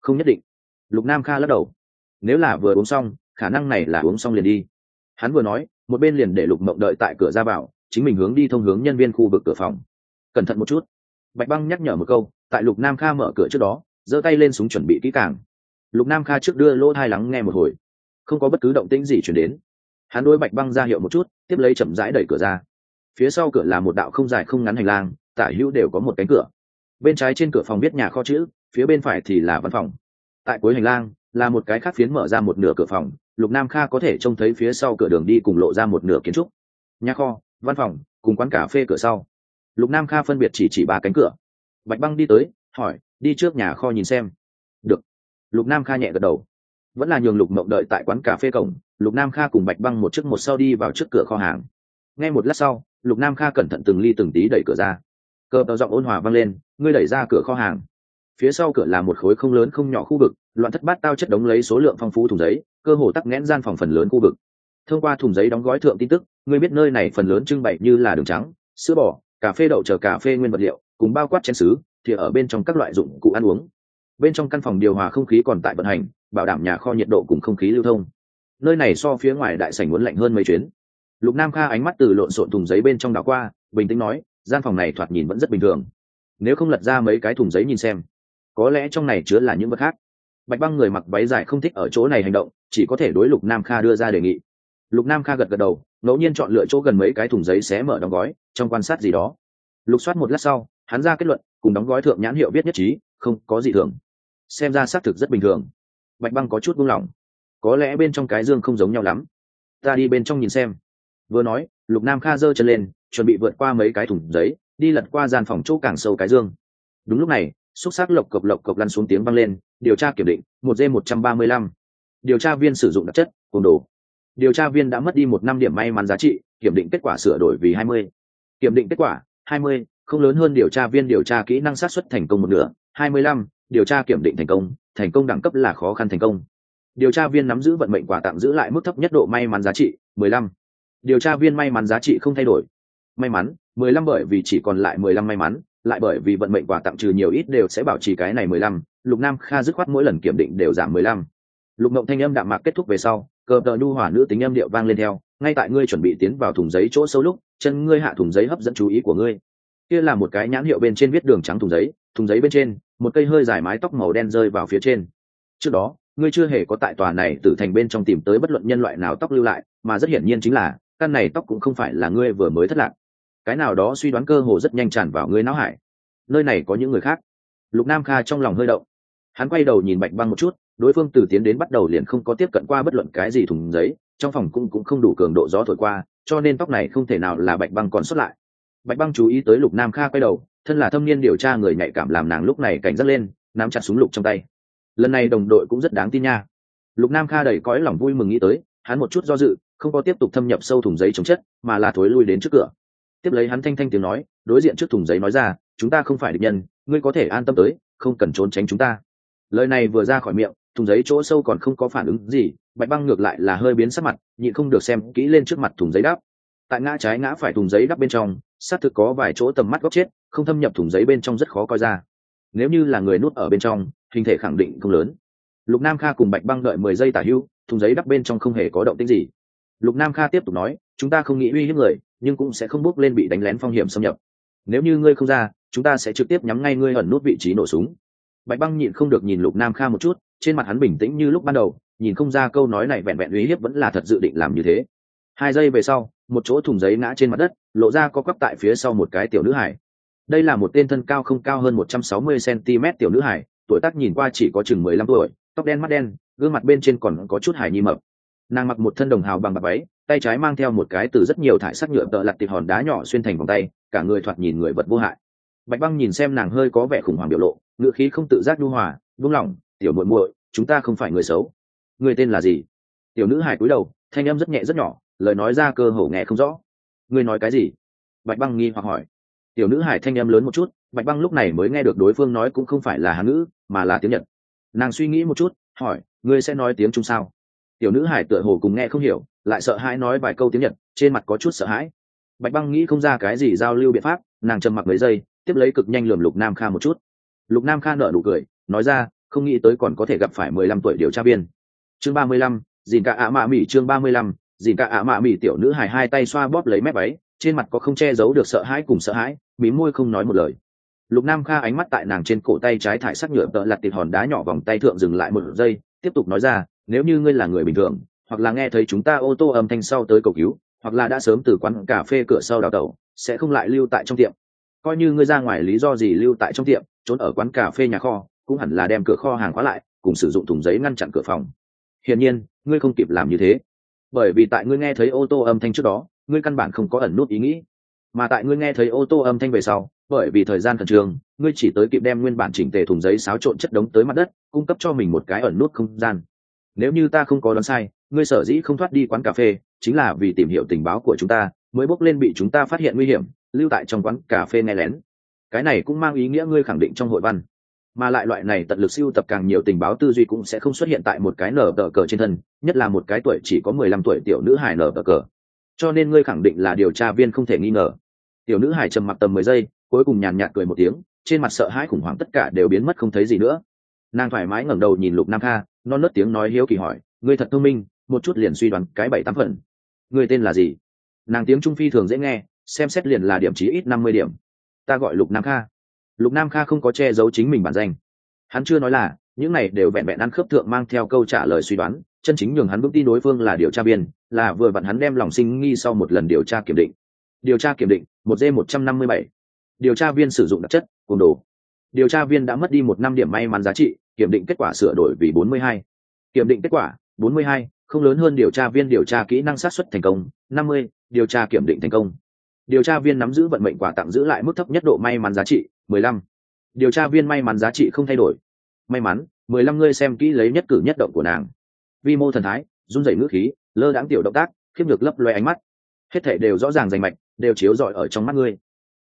Không nhất định. Lục nam kha lắc đầu. Nếu là vừa uống xong, khả năng này là uống xong liền đi hắn vừa nói, một bên liền để lục mộng đợi tại cửa ra vào, chính mình hướng đi thông hướng nhân viên khu vực cửa phòng. Cẩn thận một chút. Bạch băng nhắc nhở một câu, tại lục nam kha mở cửa trước đó, giơ tay lên súng chuẩn bị kỹ càng. Lục nam kha trước đưa lỗ thai lắng nghe một hồi. Không có bất cứ động tĩnh gì chuyển đến. Hắn đôi bạch băng ra hiệu một chút, tiếp lấy chậm rãi đẩy cửa ra. Phía sau cửa là một đạo không dài không ngắn hành lang, tả hữu đều có một cánh cửa. Bên trái trên cửa phòng viết nhà kho chữ, phía bên phải thì là văn phòng. Tại cuối hành lang, là một cái khác phiến mở ra một nửa cửa phòng lục nam kha có thể trông thấy phía sau cửa đường đi cùng lộ ra một nửa kiến trúc. Nhà kho, văn phòng, cùng quán cà phê cửa sau. Lục nam kha phân biệt chỉ chỉ ba cánh cửa. Bạch băng đi tới, hỏi, đi trước nhà kho nhìn xem. Được. Lục nam kha nhẹ gật đầu. Vẫn là nhường lục mộng đợi tại quán cà phê cổng, lục nam kha cùng bạch băng một chiếc một sau đi vào trước cửa kho hàng. Ngay một lát sau, lục nam kha cẩn thận từng ly từng tí đẩy cửa ra. Cờ tờ giọng ôn hòa vang lên, ngươi đẩy ra cửa kho hàng. Phía sau cửa là một khối không lớn không nhỏ khu vực loạn thất bát tao chất đống lấy số lượng phong phú thùng giấy, cơ hồ tắc nghẽn gian phòng phần lớn khu vực. Thông qua thùng giấy đóng gói thượng tin tức người biết nơi này phần lớn trưng bày như là đường trắng, sữa bò, cà phê đậu chờ cà phê nguyên vật liệu, cùng bao quát chén xứ, thì ở bên trong các loại dụng cụ ăn uống. Bên trong căn phòng điều hòa không khí còn tại vận hành, bảo đảm nhà kho nhiệt độ cùng không khí lưu thông. Nơi này so phía ngoài đại sảnh muốn lạnh hơn mấy chuyến. Lục nam kha ánh mắt từ lộn xộn thùng giấy bên trong đảo qua, bình tĩnh nói, gian phòng này thoạt nhìn vẫn rất bình thường. Nếu không lật ra mấy cái thùng giấy nhìn xem, có lẽ trong này chứa là những vật khác bạch băng người mặc váy dài không thích ở chỗ này hành động, chỉ có thể đối lục nam kha đưa ra đề nghị. Lục nam kha gật gật đầu, ngẫu nhiên chọn lựa chỗ gần mấy cái thùng giấy xé mở đóng gói, trong quan sát gì đó. Lục soát một lát sau, hắn ra kết luận, cùng đóng gói thượng nhãn hiệu viết nhất trí, không có gì thường. Xem ra xác thực rất bình thường. Bạch băng có chút buông lỏng. Có lẽ bên trong cái dương không giống nhau lắm. Ta đi bên trong nhìn xem. Vừa nói, lục nam kha giơ chân lên, chuẩn bị vượt qua mấy cái thùng giấy, đi lật qua gian phòng chỗ càng sâu cái dương. Đúng lúc này xúc xác lộc cộc lộc cộc lăn xuống tiếng vang lên, điều tra kiểm định, một d một trăm ba mươi lăm. Điều tra viên sử dụng đặc chất cồn đồ. Điều tra viên đã mất đi một năm điểm may mắn giá trị, kiểm định kết quả sửa đổi vì hai mươi. Kiểm định kết quả, hai mươi, không lớn hơn điều tra viên điều tra kỹ năng sát xuất thành công một nửa, hai mươi lăm, điều tra kiểm định thành công thành công đẳng cấp là khó khăn thành công. Điều tra viên nắm giữ vận mệnh quà tặng giữ lại mức thấp nhất độ may mắn giá trị, mười lăm. Điều tra viên may mắn giá trị không thay đổi. May mắn, mười lăm bởi vì chỉ còn lại mười lăm may mắn lại bởi vì vận mệnh quà tặng trừ nhiều ít đều sẽ bảo trì cái này mười lăm, lục nam kha dứt khoát mỗi lần kiểm định đều giảm mười lăm. Lục mộng thanh âm đạm mạc kết thúc về sau, cờ tờ nhu hỏa nữ tính âm điệu vang lên theo, ngay tại ngươi chuẩn bị tiến vào thùng giấy chỗ sâu lúc, chân ngươi hạ thùng giấy hấp dẫn chú ý của ngươi. Kia là một cái nhãn hiệu bên trên viết đường trắng thùng giấy thùng giấy bên trên, một cây hơi dài mái tóc màu đen rơi vào phía trên. Trước đó, ngươi chưa hề có tại tòa này từ thành bên trong tìm tới bất luận nhân loại nào tóc lưu lại, mà rất hiển nhiên chính là, căn này tóc cũng không phải là ngươi vừa mới thất lạc cái nào đó suy đoán cơ hồ rất nhanh tràn vào người não hải. Nơi này có những người khác. Lục nam kha trong lòng hơi động. Hắn quay đầu nhìn bạch băng một chút, đối phương từ tiến đến bắt đầu liền không có tiếp cận qua bất luận cái gì thùng giấy, trong phòng cũng cũng không đủ cường độ gió thổi qua, cho nên tóc này không thể nào là bạch băng còn xuất lại. Bạch băng chú ý tới lục nam kha quay đầu, thân là thâm niên điều tra người nhạy cảm làm nàng lúc này cảnh giác lên, nắm chặt súng lục trong tay. Lần này đồng đội cũng rất đáng tin nha. Lục nam kha đầy cõi lòng vui mừng nghĩ tới, hắn một chút do dự, không có tiếp tục thâm nhập sâu thùng giấy chống chất, mà là thối lui đến trước cửa tiếp lấy hắn thanh thanh tiếng nói, đối diện trước thùng giấy nói ra, chúng ta không phải địch nhân, ngươi có thể an tâm tới, không cần trốn tránh chúng ta. Lời này vừa ra khỏi miệng, thùng giấy chỗ sâu còn không có phản ứng gì, bạch băng ngược lại là hơi biến sắc mặt, nhịn không được xem kỹ lên trước mặt thùng giấy đắp tại ngã trái ngã phải thùng giấy đắp bên trong, xác thực có vài chỗ tầm mắt góc chết, không thâm nhập thùng giấy bên trong rất khó coi ra. Nếu như là người nuốt ở bên trong, hình thể khẳng định không lớn. Lục nam kha cùng bạch băng đợi mười giây tả hưu, thùng giấy đắp bên trong không hề có động tĩnh gì. Lục nam kha tiếp tục nói, chúng ta không nghĩ uy hiếp người nhưng cũng sẽ không bước lên bị đánh lén phong hiểm xâm nhập. Nếu như ngươi không ra, chúng ta sẽ trực tiếp nhắm ngay ngươi ẩn nút vị trí nổ súng. Bạch băng nhịn không được nhìn lục nam kha một chút, trên mặt hắn bình tĩnh như lúc ban đầu, nhìn không ra câu nói này vẹn vẹn uy hiếp vẫn là thật dự định làm như thế. Hai giây về sau, một chỗ thùng giấy ngã trên mặt đất, lộ ra có quắp tại phía sau một cái tiểu nữ hải đây là một tên thân cao không cao hơn một trăm sáu mươi cm tiểu nữ hải tuổi tác nhìn qua chỉ có chừng mười lăm tuổi, tóc đen mắt đen, gương mặt bên trên còn có chút hải nhi mập. Nàng mặc một thân đồng hào bằng bạc váy tay trái mang theo một cái từ rất nhiều thải sắc nhựa tợ lặt tịt hòn đá nhỏ xuyên thành vòng tay, cả người thoạt nhìn người vật vô hại. Bạch băng nhìn xem nàng hơi có vẻ khủng hoảng biểu lộ ngựa khí không tự giác nhu hòa, buông lỏng, tiểu muội muội, chúng ta không phải người xấu. Người tên là gì? Tiểu nữ hải cúi đầu, thanh âm rất nhẹ rất nhỏ, lời nói ra cơ hồ nghe không rõ. Người nói cái gì? Bạch băng nghi hoặc hỏi. Tiểu nữ hải thanh âm lớn một chút, bạch băng lúc này mới nghe được đối phương nói cũng không phải là hán ngữ, mà là tiếng nhật. Nàng suy nghĩ một chút, hỏi, ngươi sẽ nói tiếng trung sao? Tiểu nữ hải tựa hồ cùng nghe không hiểu lại sợ hãi nói vài câu tiếng nhật, trên mặt có chút sợ hãi. Bạch băng nghĩ không ra cái gì giao lưu biện pháp, nàng trầm mặc mấy giây, tiếp lấy cực nhanh lườm lục nam kha một chút. Lục nam kha nở nụ cười, nói ra, không nghĩ tới còn có thể gặp phải mười lăm tuổi điều tra viên. Chương ba mươi lăm, dìn cả ạ mạ mỹ chương ba mươi lăm, dìn cả ạ mạ mỹ tiểu nữ hài hai tay xoa bóp lấy mép váy, trên mặt có không che giấu được sợ hãi cùng sợ hãi, mí môi không nói một lời. Lục nam kha ánh mắt tại nàng trên cổ tay trái thải sắc nhựa tợ lặt tịt hòn đá nhỏ vòng tay thượng dừng lại một giây, tiếp tục nói ra, nếu như ngươi là người bình thường hoặc là nghe thấy chúng ta ô tô âm thanh sau tới cầu cứu, hoặc là đã sớm từ quán cà phê cửa sau đào tẩu, sẽ không lại lưu tại trong tiệm. Coi như ngươi ra ngoài lý do gì lưu tại trong tiệm, trốn ở quán cà phê nhà kho, cũng hẳn là đem cửa kho hàng khóa lại, cùng sử dụng thùng giấy ngăn chặn cửa phòng. Hiển nhiên, ngươi không kịp làm như thế. Bởi vì tại ngươi nghe thấy ô tô âm thanh trước đó, ngươi căn bản không có ẩn nút ý nghĩ. Mà tại ngươi nghe thấy ô tô âm thanh về sau, bởi vì thời gian khẩn trương, ngươi chỉ tới kịp đem nguyên bản chỉnh tề thùng giấy xáo trộn chất đống tới mặt đất, cung cấp cho mình một cái ẩn nút không gian. Nếu như ta không có đoán sai ngươi sở dĩ không thoát đi quán cà phê, chính là vì tìm hiểu tình báo của chúng ta, mới bốc lên bị chúng ta phát hiện nguy hiểm, lưu tại trong quán cà phê nghe lén. Cái này cũng mang ý nghĩa ngươi khẳng định trong hội văn. Mà lại loại này tận lực siêu tập càng nhiều tình báo tư duy cũng sẽ không xuất hiện tại một cái nở tờ cờ trên thân, nhất là một cái tuổi chỉ có mười lăm tuổi tiểu nữ hải nở tờ cờ. Cho nên ngươi khẳng định là điều tra viên không thể nghi ngờ. Tiểu nữ hải trầm mặc tầm mười giây, cuối cùng nhàn nhạt cười một tiếng, trên mặt sợ hãi khủng hoảng tất cả đều biến mất không thấy gì nữa. Nàng thoải mái ngẩng đầu nhìn lục nam kha, non nớt tiếng nói hiếu kỳ hỏi, ngươi thật thông minh một chút liền suy đoán cái bảy tám phần. Người tên là gì? Nàng tiếng trung phi thường dễ nghe, xem xét liền là điểm chí ít năm mươi điểm. Ta gọi lục nam kha. Lục nam kha không có che giấu chính mình bản danh. Hắn chưa nói là, những này đều vẹn vẹn ăn khớp thượng mang theo câu trả lời suy đoán, chân chính nhường hắn bước tin đối phương là điều tra viên, là vừa vặn hắn đem lòng sinh nghi sau một lần điều tra kiểm định. Điều tra kiểm định, một d một trăm năm mươi bảy. Điều tra viên sử dụng đặc chất côn đồ. Điều tra viên đã mất đi một năm điểm may mắn giá trị, kiểm định kết quả sửa đổi vì bốn mươi hai. Kiểm định kết quả bốn mươi hai, không lớn hơn điều tra viên điều tra kỹ năng sát xuất thành công, năm mươi, điều tra kiểm định thành công. Điều tra viên nắm giữ vận mệnh quà tặng giữ lại mức thấp nhất độ may mắn giá trị, mười lăm. Điều tra viên may mắn giá trị không thay đổi. May mắn, mười lăm ngươi xem kỹ lấy nhất cử nhất động của nàng. Vi mô thần thái, run rẩy ngữ khí, lơ đáng tiểu động tác, khiếp được lấp loe ánh mắt. Hết thể đều rõ ràng rành mạch, đều chiếu rọi ở trong mắt ngươi.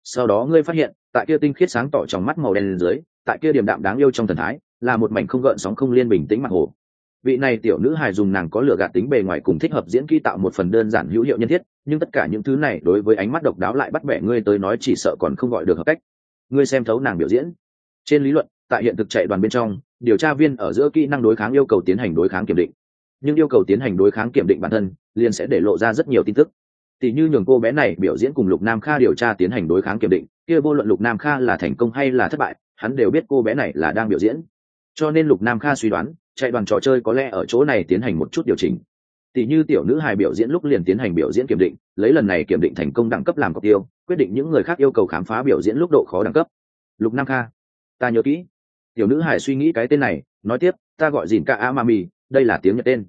Sau đó ngươi phát hiện, tại kia tinh khiết sáng tỏ trong mắt màu đen lên dưới, tại kia điểm đạm đáng yêu trong thần thái, là một mảnh không gợn sóng không liên bình tĩnh mặt hồ vị này tiểu nữ hài dùng nàng có lửa gạt tính bề ngoài cùng thích hợp diễn kỹ tạo một phần đơn giản hữu hiệu nhân thiết, nhưng tất cả những thứ này đối với ánh mắt độc đáo lại bắt bẻ ngươi tới nói chỉ sợ còn không gọi được hợp cách. Ngươi xem thấu nàng biểu diễn. Trên lý luận, tại hiện thực chạy đoàn bên trong, điều tra viên ở giữa kỹ năng đối kháng yêu cầu tiến hành đối kháng kiểm định. Nhưng yêu cầu tiến hành đối kháng kiểm định bản thân, liền sẽ để lộ ra rất nhiều tin tức. Tỷ như nhường cô bé này biểu diễn cùng lục nam kha điều tra tiến hành đối kháng kiểm định, kia vô luận lục nam kha là thành công hay là thất bại, hắn đều biết cô bé này là đang biểu diễn. Cho nên lục nam kha suy đoán chạy đoàn trò chơi có lẽ ở chỗ này tiến hành một chút điều chỉnh. Tỷ như tiểu nữ hài biểu diễn lúc liền tiến hành biểu diễn kiểm định, lấy lần này kiểm định thành công đẳng cấp làm cọc tiêu, quyết định những người khác yêu cầu khám phá biểu diễn lúc độ khó đẳng cấp. Lục nam kha, ta nhớ kỹ. Tiểu nữ hài suy nghĩ cái tên này, nói tiếp, ta gọi dìn ca a đây là tiếng nhật tên.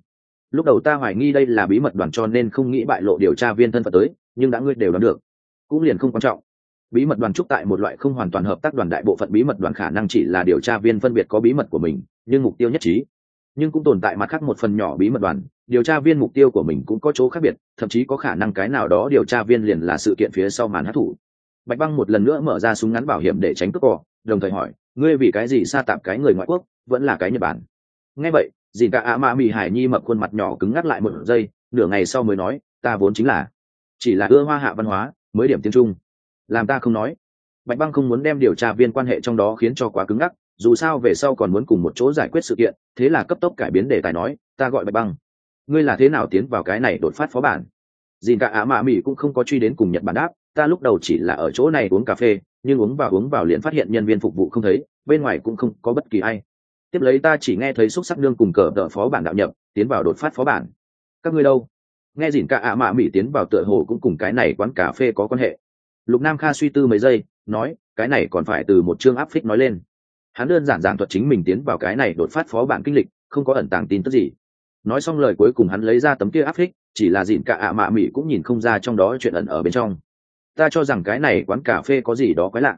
Lúc đầu ta hoài nghi đây là bí mật đoàn cho nên không nghĩ bại lộ điều tra viên thân phận tới, nhưng đã ngươi đều đoán được, cũng liền không quan trọng. Bí mật đoàn trúc tại một loại không hoàn toàn hợp tác đoàn đại bộ phận bí mật đoàn khả năng chỉ là điều tra viên phân biệt có bí mật của mình, nhưng mục tiêu nhất trí nhưng cũng tồn tại mặt khác một phần nhỏ bí mật đoàn, điều tra viên mục tiêu của mình cũng có chỗ khác biệt, thậm chí có khả năng cái nào đó điều tra viên liền là sự kiện phía sau màn hát thủ. Bạch băng một lần nữa mở ra súng ngắn bảo hiểm để tránh cướp cỏ đồng thời hỏi, ngươi vì cái gì xa tạp cái người ngoại quốc, vẫn là cái nhật bản? Nghe vậy dì cả ạ mạ mì hải nhi mập khuôn mặt nhỏ cứng ngắt lại một giây, nửa ngày sau mới nói, ta vốn chính là, chỉ là ưa hoa hạ văn hóa, mới điểm tiếng trung. Làm ta không nói. Bạch băng không muốn đem điều tra viên quan hệ trong đó khiến cho quá cứng ngắc dù sao về sau còn muốn cùng một chỗ giải quyết sự kiện, thế là cấp tốc cải biến đề tài nói, ta gọi bạch băng. Ngươi là thế nào tiến vào cái này đột phát phó bản? Dìn cả ả mạ mỹ cũng không có truy đến cùng nhật bản đáp, ta lúc đầu chỉ là ở chỗ này uống cà phê, nhưng uống vào uống vào liền phát hiện nhân viên phục vụ không thấy, bên ngoài cũng không có bất kỳ ai. Tiếp lấy ta chỉ nghe thấy xúc sắc nương cùng cờ đỡ phó bản đạo nhập, tiến vào đột phát phó bản. Các ngươi đâu? Nghe dìn cả ạ mạ mỹ tiến vào tựa hồ cũng cùng cái này quán cà phê có quan hệ. Lục nam kha suy tư mấy giây, nói, cái này còn phải từ một chương áp phích nói lên hắn đơn giản giảng thuật chính mình tiến vào cái này đột phát phó bản kinh lịch, không có ẩn tàng tin tức gì. Nói xong lời cuối cùng hắn lấy ra tấm kia áp phích, chỉ là dìn cả ạ mạ mỹ cũng nhìn không ra trong đó chuyện ẩn ở bên trong. Ta cho rằng cái này quán cà phê có gì đó quái lạ.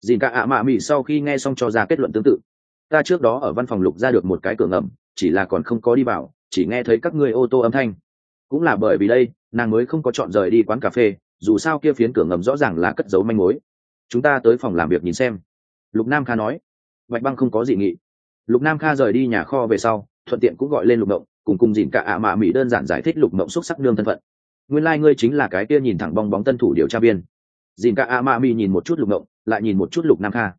Dìn cả ạ mạ mỹ sau khi nghe xong cho ra kết luận tương tự. Ta trước đó ở văn phòng lục ra được một cái cửa ngầm, chỉ là còn không có đi vào, chỉ nghe thấy các ngươi ô tô âm thanh. Cũng là bởi vì đây, nàng mới không có chọn rời đi quán cà phê, dù sao kia phiến cửa ngầm rõ ràng là cất giấu manh mối. Chúng ta tới phòng làm việc nhìn xem. Lục nam kha nói bạch băng không có gì nghị. Lục nam kha rời đi nhà kho về sau, thuận tiện cũng gọi lên lục mộng, cùng cùng dìn cả ạ mạ mỹ đơn giản giải thích lục mộng xúc sắc đương thân phận. Nguyên lai、like、ngươi chính là cái kia nhìn thẳng bong bóng tân thủ điều tra viên. Dìn cả ạ mạ mỹ nhìn một chút lục mộng, lại nhìn một chút lục nam kha.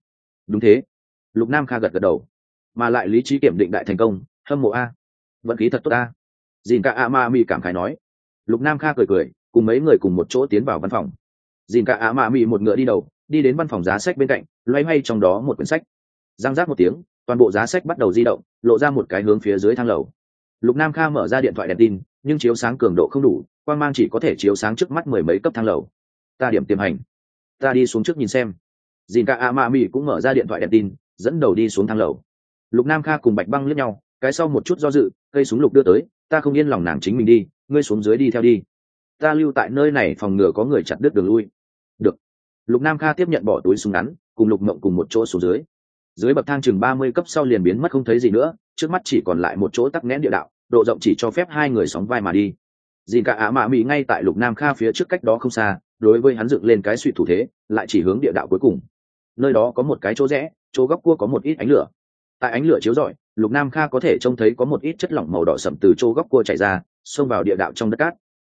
Đúng thế. Lục nam kha gật gật đầu. Mà lại lý trí kiểm định đại thành công, hâm mộ a. Vận khí thật tốt a. Dìn cả ạ mạ mỹ cảm khái nói. Lục nam kha cười cười, cùng mấy người cùng một chỗ tiến vào văn phòng. Dìn cả ạ mạ mỹ một ngựa đi đầu, đi đến văn phòng giá sách bên cạnh, loay hoay trong đó một quyển sách giang giác một tiếng, toàn bộ giá sách bắt đầu di động, lộ ra một cái hướng phía dưới thang lầu. Lục nam kha mở ra điện thoại đèn tin, nhưng chiếu sáng cường độ không đủ quan g mang chỉ có thể chiếu sáng trước mắt mười mấy cấp thang lầu. Ta điểm tiềm hành. Ta đi xuống trước nhìn xem. Dìn cả a ma mi cũng mở ra điện thoại đèn tin, dẫn đầu đi xuống thang lầu. Lục nam kha cùng bạch băng lướt nhau, cái sau một chút do dự, cây súng lục đưa tới, ta không yên lòng nàng chính mình đi, ngươi xuống dưới đi theo đi. Ta lưu tại nơi này phòng ngừa có người chặt đứt đường lui. Được. Lục nam kha tiếp nhận bỏ túi súng ngắn, cùng lục mộng cùng một chỗ xuống dưới dưới bậc thang chừng ba mươi cấp sau liền biến mất không thấy gì nữa, trước mắt chỉ còn lại một chỗ tắc nghẽn địa đạo, độ rộng chỉ cho phép hai người sóng vai mà đi. Dìn cả á mạ mỹ ngay tại lục nam kha phía trước cách đó không xa, đối với hắn dựng lên cái suy thủ thế, lại chỉ hướng địa đạo cuối cùng. Nơi đó có một cái chỗ rẽ, chỗ góc cua có một ít ánh lửa. Tại ánh lửa chiếu rọi, lục nam kha có thể trông thấy có một ít chất lỏng màu đỏ sậm từ chỗ góc cua chảy ra, xông vào địa đạo trong đất cát.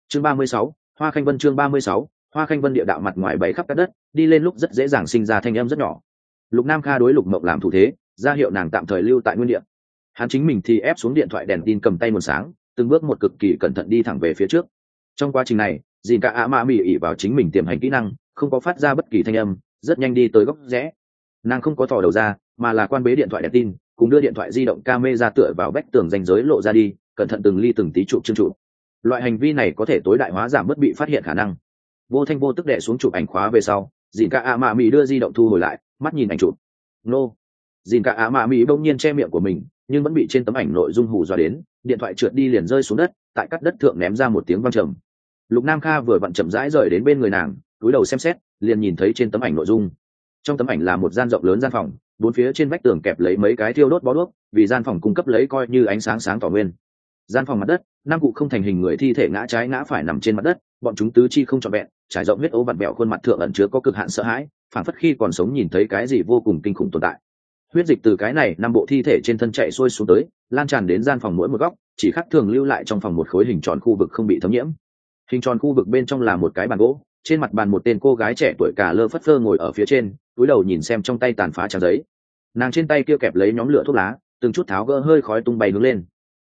Chương ba mươi sáu, hoa khanh vân chương ba mươi sáu, hoa khanh vân địa đạo mặt ngoài bẫy khắp các đất, đi lên lúc rất dễ dàng sinh ra thanh âm rất nhỏ lục nam kha đối lục mộng làm thủ thế, ra hiệu nàng tạm thời lưu tại nguyên địa. Hắn chính mình thì ép xuống điện thoại đèn tin cầm tay nguồn sáng, từng bước một cực kỳ cẩn thận đi thẳng về phía trước. Trong quá trình này dìn cả ạ mạ mỹ ỉ vào chính mình tiềm hành kỹ năng, không có phát ra bất kỳ thanh âm, rất nhanh đi tới góc rẽ. Nàng không có thò đầu ra, mà là quan bế điện thoại đèn tin, cùng đưa điện thoại di động ca mê ra tựa vào vách tường danh giới lộ ra đi, cẩn thận từng ly từng tí chụp chương chụp. Loại hành vi này có thể tối đại hóa giảm mất bị phát hiện khả năng. Vô thanh vô tức đệ xuống chụp ảnh khóa về sau dìn cả ạ mạ mỹ đưa di động thu hồi lại mắt nhìn ảnh chụp. Nô. Dìn cả á mạ mỹ bỗng nhiên che miệng của mình, nhưng vẫn bị trên tấm ảnh nội dung hù dọa đến, điện thoại trượt đi liền rơi xuống đất, tại cắt đất thượng ném ra một tiếng văng trầm. Lục nam kha vừa vặn chậm rãi rời đến bên người nàng, túi đầu xem xét, liền nhìn thấy trên tấm ảnh nội dung. Trong tấm ảnh là một gian rộng lớn gian phòng, bốn phía trên vách tường kẹp lấy mấy cái thiêu đốt bó đuốc, vì gian phòng cung cấp lấy coi như ánh sáng sáng tỏ nguyên. Gian phòng mặt đất Nam cụ không thành hình người thi thể ngã trái ngã phải nằm trên mặt đất, bọn chúng tứ chi không trọn vẹn, trải rộng huyết ố vặn bẹo khuôn mặt thượng ẩn chứa có cực hạn sợ hãi phản phất khi còn sống nhìn thấy cái gì vô cùng kinh khủng tồn tại. Huyết dịch từ cái này năm bộ thi thể trên thân chạy xuôi xuống tới, lan tràn đến gian phòng mỗi một góc, chỉ khắc thường lưu lại trong phòng một khối hình tròn khu vực không bị thấm nhiễm. Hình tròn khu vực bên trong là một cái bàn gỗ, trên mặt bàn một tên cô gái trẻ tuổi cả lơ phất phơ ngồi ở phía trên, túi đầu nhìn xem trong tay tàn phá trang giấy. Nàng trên tay kia kẹp lấy nhóm lửa thuốc lá, từng chút tháo gỡ hơi khói tung bay hướng lên.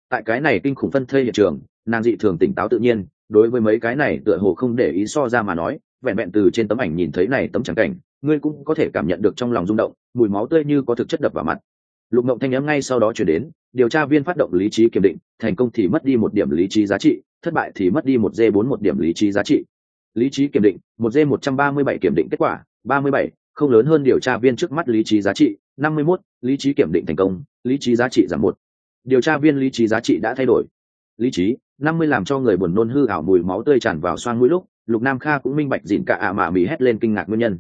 Tại cái này kinh khủng phân thây hiện trường, nàng dị thường tỉnh táo tự nhiên, đối với mấy cái này tựa hồ không để ý so ra mà nói, vẹn vẹn từ trên tấm ảnh nhìn thấy này tấm trắng cảnh ngươi cũng có thể cảm nhận được trong lòng rung động, mùi máu tươi như có thực chất đập vào mặt. Lục mộng thanh n ngay sau đó chuyển đến, điều tra viên phát động lý trí kiểm định, thành công thì mất đi một điểm lý trí giá trị, thất bại thì mất đi một d bốn một điểm lý trí giá trị. Lý trí kiểm định, một d một trăm ba mươi bảy kiểm định kết quả, ba mươi bảy, không lớn hơn điều tra viên trước mắt lý trí giá trị, năm mươi mốt, lý trí kiểm định thành công, lý trí giá trị giảm một. Điều tra viên lý trí giá trị đã thay đổi. Lý trí, năm mươi làm cho người buồn nôn hư ảo mùi máu tươi tràn vào xoang mũi lúc, lục nam kha cũng minh bạch dịn cả ạ à mạ mì hét lên kinh ngạc nguyên nhân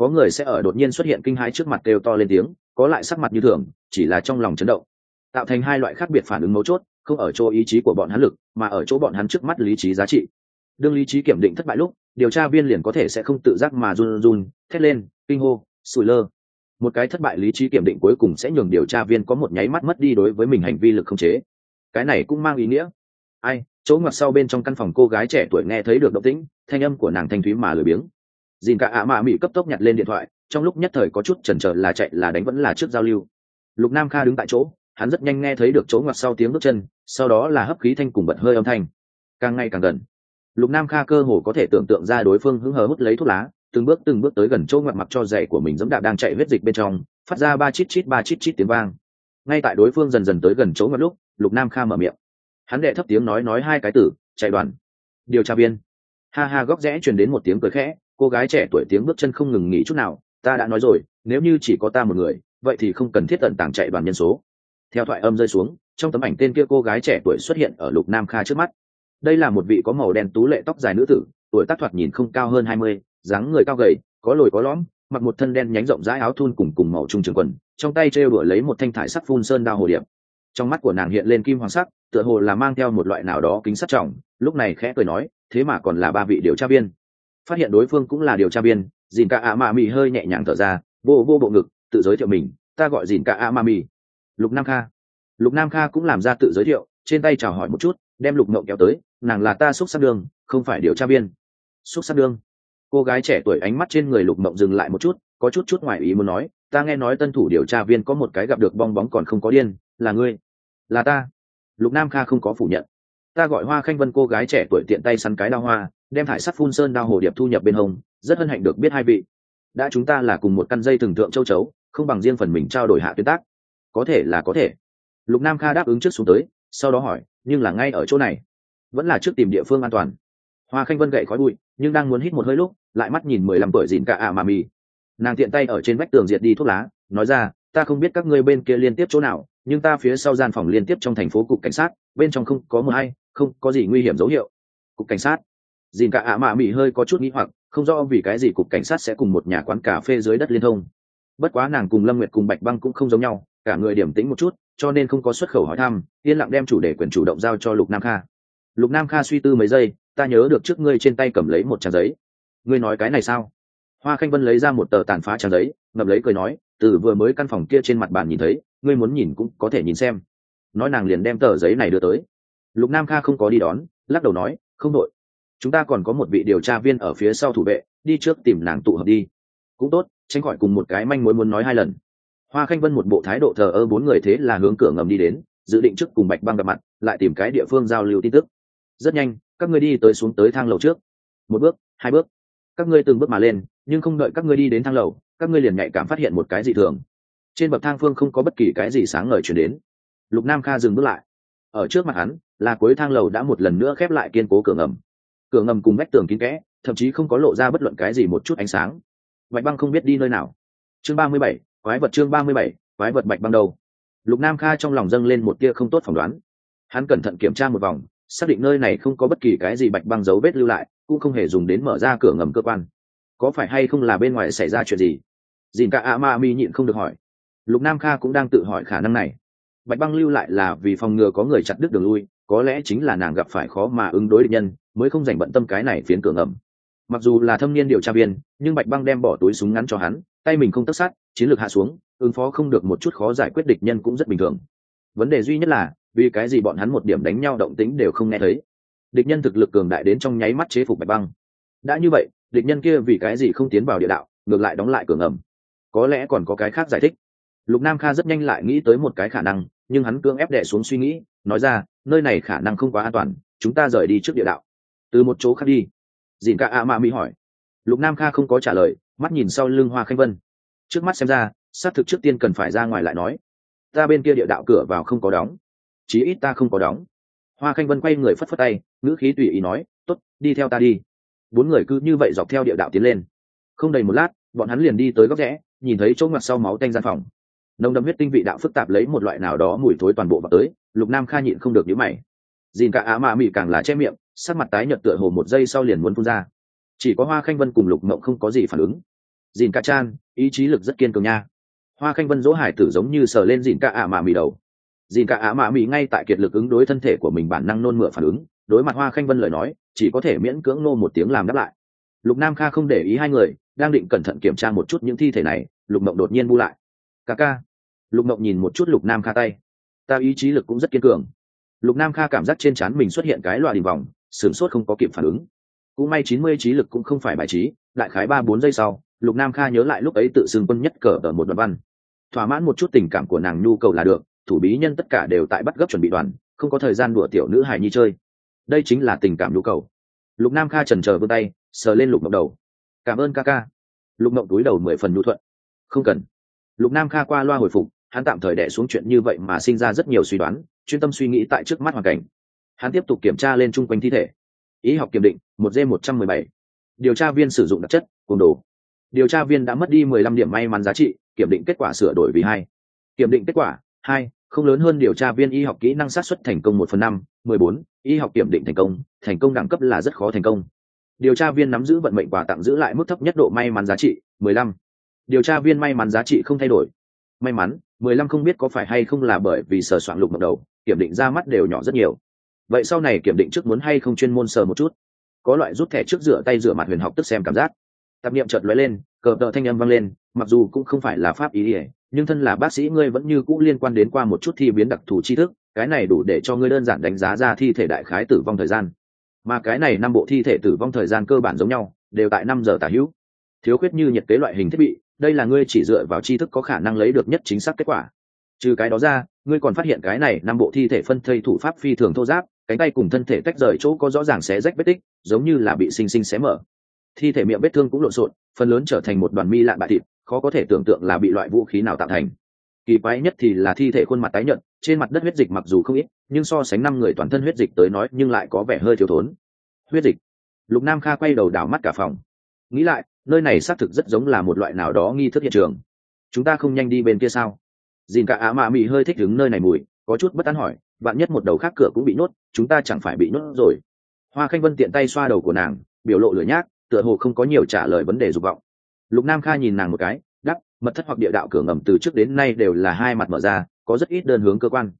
có người sẽ ở đột nhiên xuất hiện kinh hãi trước mặt kêu to lên tiếng, có lại sắc mặt như thường, chỉ là trong lòng chấn động. Tạo thành hai loại khác biệt phản ứng mấu chốt, không ở chỗ ý chí của bọn hắn lực, mà ở chỗ bọn hắn trước mắt lý trí giá trị. Đương lý trí kiểm định thất bại lúc, điều tra viên liền có thể sẽ không tự giác mà run run, thét lên, kinh hô, sủi lơ. Một cái thất bại lý trí kiểm định cuối cùng sẽ nhường điều tra viên có một nháy mắt mất đi đối với mình hành vi lực không chế. Cái này cũng mang ý nghĩa. Ai, chỗ ngoặt sau bên trong căn phòng cô gái trẻ tuổi nghe thấy được động tĩnh, thanh âm của nàng thanh thúy mà lười biếng dìn cả ạ mạ mỹ cấp tốc nhặt lên điện thoại, trong lúc nhất thời có chút chần chờ là chạy, là đánh vẫn là trước giao lưu. Lục nam kha đứng tại chỗ, hắn rất nhanh nghe thấy được chỗ ngoặt sau tiếng bước chân, sau đó là hấp khí thanh cùng bật hơi âm thanh. Càng ngày càng gần. Lục nam kha cơ hồ có thể tưởng tượng ra đối phương hứng hờ hút lấy thuốc lá, từng bước từng bước tới gần chỗ ngoặt mặc cho giày của mình giống đạp đang chạy huyết dịch bên trong, phát ra ba chít chít ba chít chít tiếng vang. Ngay tại đối phương dần dần tới gần chỗ ngoặt lúc, lục nam kha mở miệng. Hắn đệ thấp tiếng nói nói hai cái tử chạy đoàn. Điều tra viên. Ha ha, góc rẽ truyền đến một tiếng cười khẽ cô gái trẻ tuổi tiếng bước chân không ngừng nghỉ chút nào, ta đã nói rồi, nếu như chỉ có ta một người, vậy thì không cần thiết tận tàng chạy đoàn nhân số. Theo thoại âm rơi xuống, trong tấm ảnh tên kia cô gái trẻ tuổi xuất hiện ở lục nam kha trước mắt. Đây là một vị có màu đen tú lệ tóc dài nữ tử, tuổi tác thoạt nhìn không cao hơn hai mươi, dáng người cao gầy, có lồi có lõm, mặc một thân đen nhánh rộng rãi áo thun cùng cùng màu trung trường quần, trong tay trêu đuổi lấy một thanh thải sắc phun sơn đao hồ điệp. Trong mắt của nàng hiện lên kim hoàng sắc, tựa hồ là mang theo một loại nào đó kính sắt trọng, lúc này khẽ cười nói, thế mà còn là ba vị điều tra viên phát hiện đối phương cũng là điều tra viên, dìn cả ạ mạ mì hơi nhẹ nhàng thở ra, vô vô bộ ngực, tự giới thiệu mình, ta gọi dìn cả ạ mạ mì. Lục nam kha. Lục nam kha cũng làm ra tự giới thiệu, trên tay chào hỏi một chút, đem lục ngậu kéo tới, nàng là ta xúc sắc đường, không phải điều tra viên. Xúc sắc đường. Cô gái trẻ tuổi ánh mắt trên người lục mộng dừng lại một chút, có chút chút ngoài ý muốn nói, ta nghe nói tân thủ điều tra viên có một cái gặp được bong bóng còn không có điên, là ngươi. Là ta. Lục nam kha không có phủ nhận. Ta gọi hoa khanh vân cô gái trẻ tuổi tiện tay săn cái đao hoa đem thải sắt phun sơn đao hồ điệp thu nhập bên hông, rất hân hạnh được biết hai vị. Đã chúng ta là cùng một căn dây thường thượng châu chấu, không bằng riêng phần mình trao đổi hạ tuyến tác. Có thể là có thể. Lục nam kha đáp ứng trước xuống tới, sau đó hỏi, nhưng là ngay ở chỗ này. Vẫn là trước tìm địa phương an toàn. Hoa khanh vân gậy khói bụi, nhưng đang muốn hít một hơi lúc, lại mắt nhìn mười lăm tuổi dìn cả ạ mà mì. Nàng tiện tay ở trên vách tường diệt đi thuốc lá, nói ra, ta không biết các ngươi bên kia liên tiếp chỗ nào, nhưng ta phía sau gian phòng liên tiếp trong thành phố cục cảnh sát, bên trong không có mờ hay, không có gì nguy hiểm dấu hiệu. Cục cảnh sát dìn cả ạ mạ mị hơi có chút nghĩ hoặc, không rõ vì cái gì cục cảnh sát sẽ cùng một nhà quán cà phê dưới đất liên thông. Bất quá nàng cùng lâm nguyệt cùng bạch băng cũng không giống nhau, cả người điểm tĩnh một chút, cho nên không có xuất khẩu hỏi thăm, yên lặng đem chủ đề quyền chủ động giao cho lục nam kha. Lục nam kha suy tư mấy giây, ta nhớ được trước ngươi trên tay cầm lấy một trang giấy. Ngươi nói cái này sao? Hoa khanh vân lấy ra một tờ tàn phá trang giấy ngập lấy cười nói, từ vừa mới căn phòng kia trên mặt bàn nhìn thấy, ngươi muốn nhìn cũng có thể nhìn xem. Nói nàng liền đem tờ giấy này đưa tới. Lục nam kha không có đi đón, lắc đầu nói, không đội chúng ta còn có một vị điều tra viên ở phía sau thủ vệ, đi trước tìm nàng tụ hợp đi. Cũng tốt, tránh khỏi cùng một cái manh mối muốn nói hai lần. Hoa khanh vân một bộ thái độ thờ ơ bốn người thế là hướng cửa ngầm đi đến, dự định trước cùng bạch băng gặp mặt, lại tìm cái địa phương giao lưu tin tức. Rất nhanh, các ngươi đi tới xuống tới thang lầu trước. Một bước, hai bước. Các ngươi từng bước mà lên, nhưng không đợi các ngươi đi đến thang lầu, các ngươi liền nhạy cảm phát hiện một cái dị thường. Trên bậc thang phương không có bất kỳ cái gì sáng ngời chuyển đến. Lục nam kha dừng bước lại. Ở trước mặt hắn, là cuối thang lầu đã một lần nữa khép lại kiên cố cửa ngầm cửa ngầm cùng vách tường kín kẽ, thậm chí không có lộ ra bất luận cái gì một chút ánh sáng. Bạch băng không biết đi nơi nào. Chương ba mươi bảy, quái vật chương ba mươi bảy, quái vật bạch băng đầu lục nam kha trong lòng dâng lên một tia không tốt phỏng đoán. Hắn cẩn thận kiểm tra một vòng, xác định nơi này không có bất kỳ cái gì bạch băng dấu vết lưu lại, cũng không hề dùng đến mở ra cửa ngầm cơ quan. Có phải hay không là bên ngoài xảy ra chuyện gì? Dìn cả a ma mi nhịn không được hỏi. Lục nam kha cũng đang tự hỏi khả năng này. Bạch băng lưu lại là vì phòng ngừa có người chặt đứt đường lui có lẽ chính là nàng gặp phải khó mà ứng đối địch nhân, mới không dành bận tâm cái này phiến cửa ngầm. Mặc dù là thâm niên điều tra viên, nhưng bạch băng đem bỏ túi súng ngắn cho hắn, tay mình không tất sát, chiến lược hạ xuống, ứng phó không được một chút khó giải quyết địch nhân cũng rất bình thường. Vấn đề duy nhất là, vì cái gì bọn hắn một điểm đánh nhau động tính đều không nghe thấy. Địch nhân thực lực cường đại đến trong nháy mắt chế phục bạch băng. Đã như vậy, địch nhân kia vì cái gì không tiến vào địa đạo, ngược lại đóng lại cửa ngầm? Có lẽ còn có cái khác giải thích. Lục nam kha rất nhanh lại nghĩ tới một cái khả năng, nhưng hắn cưỡng ép đẻ xuống suy nghĩ, nói ra nơi này khả năng không quá an toàn, chúng ta rời đi trước địa đạo. Từ một chỗ khác đi. Dìn cả a ma mỹ hỏi. Lục nam kha không có trả lời, mắt nhìn sau lưng hoa khanh vân. Trước mắt xem ra, xác thực trước tiên cần phải ra ngoài lại nói. Ta bên kia địa đạo cửa vào không có đóng. Chí ít ta không có đóng. Hoa khanh vân quay người phất phất tay, ngữ khí tùy ý nói t ố t đi theo ta đi. Bốn người cứ như vậy dọc theo địa đạo tiến lên. Không đầy một lát, bọn hắn liền đi tới góc rẽ, nhìn thấy chỗ ngoặt sau máu tanh gian phòng. Nồng đậm huyết tinh vị đạo phức tạp lấy một loại nào đó mùi thối toàn bộ vào tới lục nam kha nhịn không được nhữ mày. Dìn cả á mạ mị càng là che miệng, sắc mặt tái nhợt tựa hồ một giây sau liền muốn phun ra. Chỉ có hoa khanh vân cùng lục mộng không có gì phản ứng. Dìn cả chan, ý chí lực rất kiên cường nha. Hoa khanh vân dỗ hải tử giống như sờ lên dìn cả á mạ mị đầu. Dìn cả á mạ mị ngay tại kiệt lực ứng đối thân thể của mình bản năng nôn mửa phản ứng, đối mặt hoa khanh vân lời nói, chỉ có thể miễn cưỡng nô một tiếng làm đáp lại. Lục nam kha không để ý hai người, đang định cẩn thận kiểm tra một chút những thi thể này, lục mộng đột nhiên bu lại. Ca ca. Lục mộng nhìn một chút lục nam kha tay ta ý chí lực cũng rất kiên cường. Lục nam kha cảm giác trên trán mình xuất hiện cái loại đình vòng, sửng sốt không có kịp phản ứng. Cũng may chín mươi trí lực cũng không phải bài trí, đại khái ba bốn giây sau, lục nam kha nhớ lại lúc ấy tự xưng quân nhất cờ ở một đoạn văn. Thỏa mãn một chút tình cảm của nàng nhu cầu là được, thủ bí nhân tất cả đều tại bắt gấp chuẩn bị đoàn, không có thời gian đùa tiểu nữ hài nhi chơi. Đây chính là tình cảm nhu cầu. Lục nam kha trần trờ vươn tay, sờ lên lục mộng đầu. Cảm ơn ca ca. Lục mộng túi đầu mười phần nhu thuận. Không cần. Lục nam kha qua loa hồi phục hắn tạm thời đẻ xuống chuyện như vậy mà sinh ra rất nhiều suy đoán, chuyên tâm suy nghĩ tại trước mắt hoàn cảnh. Hắn tiếp tục kiểm tra lên chung quanh thi thể. Ý học kiểm định, một d một trăm mười bảy. Điều tra viên sử dụng đặc chất cồn đồ. Điều tra viên đã mất đi mười lăm điểm may mắn giá trị, kiểm định kết quả sửa đổi vì hai. Kiểm định kết quả, hai, không lớn hơn điều tra viên y học kỹ năng sát xuất thành công một phần năm, mười bốn, y học kiểm định thành công thành công đẳng cấp là rất khó thành công. Điều tra viên nắm giữ vận mệnh quà tặng giữ lại mức thấp nhất độ may mắn giá trị, mười lăm. Điều tra viên may mắn giá trị không thay đổi may mắn, mười lăm không biết có phải hay không là bởi vì sờ soạn lục mộng đầu, kiểm định ra mắt đều nhỏ rất nhiều. Vậy sau này kiểm định trước muốn hay không chuyên môn sờ một chút? Có loại rút thẻ trước rửa tay rửa mặt huyền học tức xem cảm giác. Tạp niệm chợt lóe lên, cờ tờ thanh âm vang lên, mặc dù cũng không phải là pháp ý ỉa nhưng thân là bác sĩ ngươi vẫn như cũ liên quan đến qua một chút thi biến đặc thù tri thức, cái này đủ để cho ngươi đơn giản đánh giá ra thi thể đại khái tử vong thời gian. Mà cái này năm bộ thi thể tử vong thời gian cơ bản giống nhau, đều tại năm giờ tả hữu. Thiếu khuyết như nhiệt kế loại hình thiết bị đây là ngươi chỉ dựa vào tri thức có khả năng lấy được nhất chính xác kết quả. Trừ cái đó ra, ngươi còn phát hiện cái này năm bộ thi thể phân thây thủ pháp phi thường thô giáp, cánh tay cùng thân thể tách rời chỗ có rõ ràng xé rách vết tích, giống như là bị xinh xinh xé mở. Thi thể miệng vết thương cũng lộn xộn, phần lớn trở thành một đoàn mi lạ bại thịt, khó có thể tưởng tượng là bị loại vũ khí nào tạo thành. Kỳ quái nhất thì là thi thể khuôn mặt tái nhợt, trên mặt đất huyết dịch mặc dù không ít, nhưng so sánh năm người toàn thân huyết dịch tới nói nhưng lại có vẻ hơi thiếu thốn. Huyết dịch. Lục nam kha quay đầu đảo mắt cả phòng. Nghĩ lại nơi này xác thực rất giống là một loại nào đó nghi thức hiện trường. Chúng ta không nhanh đi bên kia sao? Dìn cả á mạ mị hơi thích đứng nơi này mùi, có chút bất tán hỏi bạn nhất một đầu khác cửa cũng bị nhốt, chúng ta chẳng phải bị nhốt rồi. Hoa khanh vân tiện tay xoa đầu của nàng, biểu lộ lửa nhác, tựa hồ không có nhiều trả lời vấn đề dục vọng. Lục nam kha nhìn nàng một cái đắp mật thất hoặc địa đạo cửa ngầm từ trước đến nay đều là hai mặt mở ra, có rất ít đơn hướng cơ quan.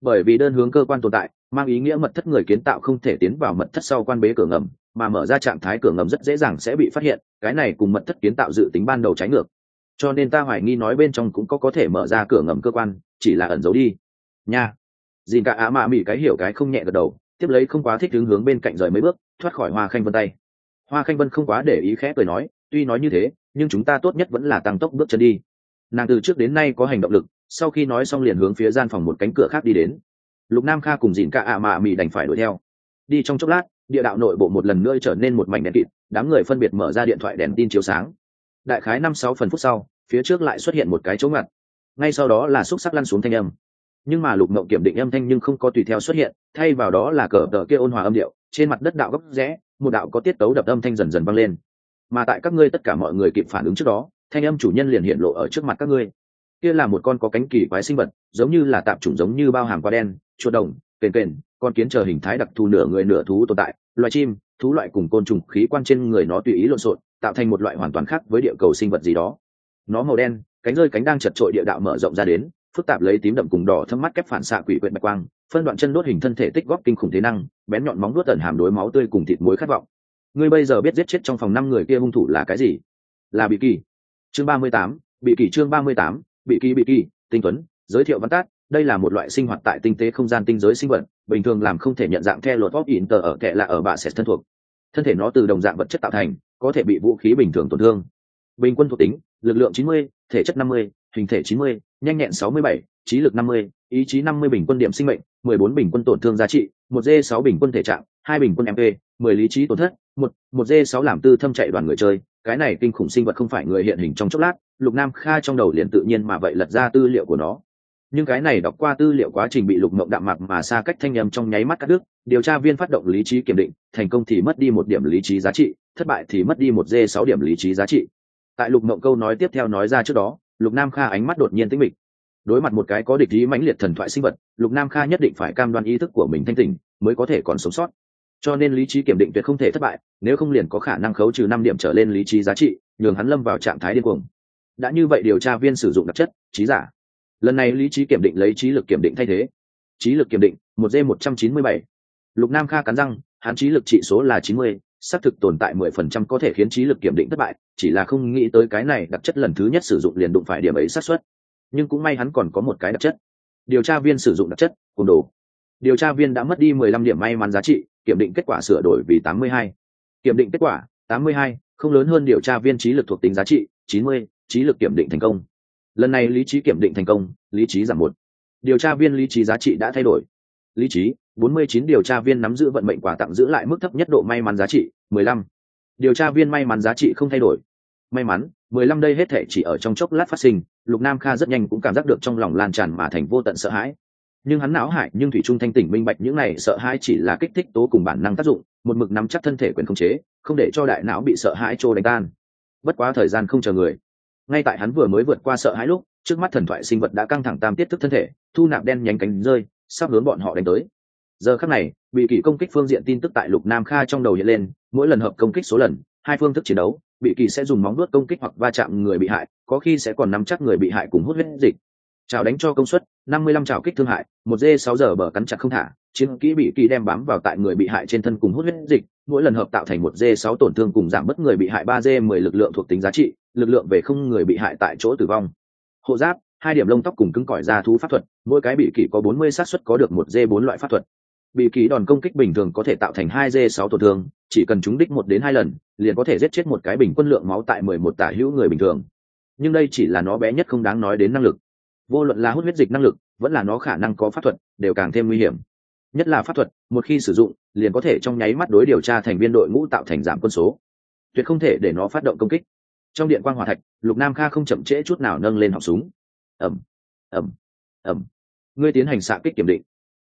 Bởi vì đơn hướng cơ quan tồn tại, mang ý nghĩa mật thất người kiến tạo không thể tiến vào mật thất sau quan bế cửa ngầm, mà mở ra trạng thái cửa ngầm rất dễ dàng sẽ bị phát hiện cái này cùng mật thất kiến tạo dự tính ban đầu trái ngược. Cho nên ta hoài nghi nói bên trong cũng có có thể mở ra cửa ngầm cơ quan, chỉ là ẩn giấu đi. Nha. Dìn cả á mạ mỉ cái hiểu cái không nhẹ gật đầu, tiếp lấy không quá thích hướng hướng bên cạnh rời mấy bước, thoát khỏi hoa khanh vân tay. Hoa khanh vân không quá để ý khẽ cười nói, tuy nói như thế, nhưng chúng ta tốt nhất vẫn là tăng tốc bước chân đi. Nàng từ trước đến nay có hành động lực, sau khi nói xong liền hướng phía gian phòng một cánh cửa khác đi đến. Lục nam kha cùng dìn cả ạ mạ mỉ đành phải đuổi theo. Đi trong chốc lát, địa đạo nội bộ một lần nữa trở nên một mảnh đèn kịt đám người phân biệt mở ra điện thoại đèn tin chiếu sáng. Đại khái năm sáu phần phút sau, phía trước lại xuất hiện một cái chỗ ngặt. Ngay sau đó là xúc sắc lăn xuống thanh âm. Nhưng mà lục mộng kiểm định âm thanh nhưng không có tùy theo xuất hiện, thay vào đó là cờ tờ kia ôn hòa âm điệu, trên mặt đất đạo góc rẽ, một đạo có tiết tấu đập âm thanh dần dần vang lên. Mà tại các ngươi tất cả mọi người kịp phản ứng trước đó, thanh âm chủ nhân liền hiện lộ ở trước mặt các ngươi. Kia là một con có cánh kỳ quái sinh vật, giống như là tạp chủng giống như bao hàm qua đen, chuột đồng, kền kền, con kiến chờ hình thái đặc thù nửa người nửa thú tồn tại, loài chim thú loại cùng côn trùng khí quan trên người nó tùy ý lộn xộn, tạo thành một loại hoàn toàn khác với địa cầu sinh vật gì đó. Nó màu đen, cánh rơi cánh đang chật trội địa đạo mở rộng ra đến, phức tạp lấy tím đậm cùng đỏ thâm mắt kép phản xạ quỷ quyện bạch quang, phân đoạn chân đốt hình thân thể tích góp kinh khủng thế năng, bén nhọn móng đốt ẩn hàm đối máu tươi cùng thịt muối khát vọng. Ngươi bây giờ biết giết chết trong phòng năm người kia hung thủ là cái gì? Là bị kỳ. Chương ba mươi tám, bị kỳ chương ba mươi tám, bị kỳ bị kỳ, tinh tuấn, giới thiệu văn tát đây là một loại sinh hoạt tại tinh tế không gian tinh giới sinh vật bình thường làm không thể nhận dạng theo luật pop in tờ ở kệ là ở bạ sẽ thân thuộc. Thân thể nó từ đồng dạng vật chất tạo thành có thể bị vũ khí bình thường tổn thương. Bình quân thuộc tính lực lượng 90, thể chất 50, hình thể 90, nhanh nhẹn 67, trí lực 50, ý chí 50 bình quân điểm sinh mệnh 14 bình quân tổn thương giá trị 1 d 6 bình quân thể trạng 2 bình quân mp 10 lý trí tổn thất một một d 6 làm tư thâm chạy đoàn người chơi. Cái này kinh khủng sinh vật không phải người hiện hình trong chốc lát lục nam kha trong đầu liền tự nhiên mà vậy lật ra tư liệu của nó nhưng cái này đọc qua tư liệu quá trình bị lục mộng đạm mạc mà xa cách thanh âm trong nháy mắt cắt đứt, điều tra viên phát động lý trí kiểm định, thành công thì mất đi một điểm lý trí giá trị, thất bại thì mất đi một d sáu điểm lý trí giá trị. Tại lục mộng câu nói tiếp theo nói ra trước đó, lục nam kha ánh mắt đột nhiên tĩnh mịch. Đối mặt một cái có địch ý mãnh liệt thần thoại sinh vật, lục nam kha nhất định phải cam đoan ý thức của mình thanh tỉnh, mới có thể còn sống sót. Cho nên lý trí kiểm định tuyệt không thể thất bại, nếu không liền có khả năng khấu trừ năm điểm trở lên lý trí giá trị, nhường hắn lâm vào trạng thái điên cuồng. Đã như vậy điều tra viên sử dụng đặc chất, trí giả lần này lý trí kiểm định lấy trí lực kiểm định thay thế. Trí lực kiểm định, một d một trăm chín mươi bảy. Lục nam kha cắn răng, hắn trí lực trị số là chín mươi, xác thực tồn tại mười phần trăm có thể khiến trí lực kiểm định thất bại, chỉ là không nghĩ tới cái này đặc chất lần thứ nhất sử dụng liền đụng phải điểm ấy xác suất. Nhưng cũng may hắn còn có một cái đặc chất. Điều tra viên sử dụng đặc chất côn đồ. Điều tra viên đã mất đi mười lăm điểm may mắn giá trị, kiểm định kết quả sửa đổi vì tám mươi hai. Kiểm định kết quả, tám mươi hai, không lớn hơn điều tra viên trí lực thuộc tính giá trị, chín mươi, trí lực kiểm định thành công lần này lý trí kiểm định thành công, lý trí giảm một. Điều tra viên lý trí giá trị đã thay đổi. Lý trí 49 điều tra viên nắm giữ vận mệnh quà tặng giữ lại mức thấp nhất độ may mắn giá trị 15. điều tra viên may mắn giá trị không thay đổi. May mắn 15 đây hết thể chỉ ở trong chốc lát phát sinh, lục nam kha rất nhanh cũng cảm giác được trong lòng lan tràn mà thành vô tận sợ hãi. Nhưng hắn não hại nhưng thủy trung thanh tỉnh minh bạch những này sợ hãi chỉ là kích thích tố cùng bản năng tác dụng, một mực nắm chắc thân thể quyền khống chế, không để cho đại não bị sợ hãi trô đánh tan. Bất quá thời gian không chờ người ngay tại hắn vừa mới vượt qua sợ hãi lúc, trước mắt thần thoại sinh vật đã căng thẳng tam tiết thức thân thể, thu nạp đen nhánh cánh rơi, sắp hướng bọn họ đánh tới. Giờ khắc này, bị kỳ công kích phương diện tin tức tại lục nam kha trong đầu hiện lên, mỗi lần hợp công kích số lần, hai phương thức chiến đấu, bị kỳ sẽ dùng móng vuốt công kích hoặc va chạm người bị hại, có khi sẽ còn nắm chắc người bị hại cùng hút huyết dịch. Chào đánh cho công suất, năm mươi lăm chào kích thương hại, một dê sáu giờ bờ cắn chặt không thả, chiến kỹ bị kỳ đem bám vào tại người bị hại trên thân cùng hút huyết dịch, mỗi lần hợp tạo thành một dê sáu tổn thương cùng giảm bớt người bị hại ba dê mười lực lượng thuộc tính giá trị lực lượng về không người bị hại tại chỗ tử vong. Hộ giáp, hai điểm lông tóc cùng cứng cỏi ra thú pháp thuật, mỗi cái bị kỷ có bốn mươi xác suất có được một d bốn loại pháp thuật. Bị kỷ đòn công kích bình thường có thể tạo thành hai d sáu tổn thương, chỉ cần chúng đích một đến hai lần, liền có thể giết chết một cái bình quân lượng máu tại mười một tả hữu người bình thường. Nhưng đây chỉ là nó bé nhất không đáng nói đến năng lực. Vô luận là hút huyết dịch năng lực, vẫn là nó khả năng có pháp thuật, đều càng thêm nguy hiểm. Nhất là pháp thuật, một khi sử dụng, liền có thể trong nháy mắt đối điều tra thành viên đội ngũ tạo thành giảm quân số. Tuyệt không thể để nó phát động công kích trong điện quan hòa thạch, lục nam kha không chậm trễ chút nào nâng lên họng súng. Ẩm ẩm ẩm ngươi tiến hành xạ kích kiểm định.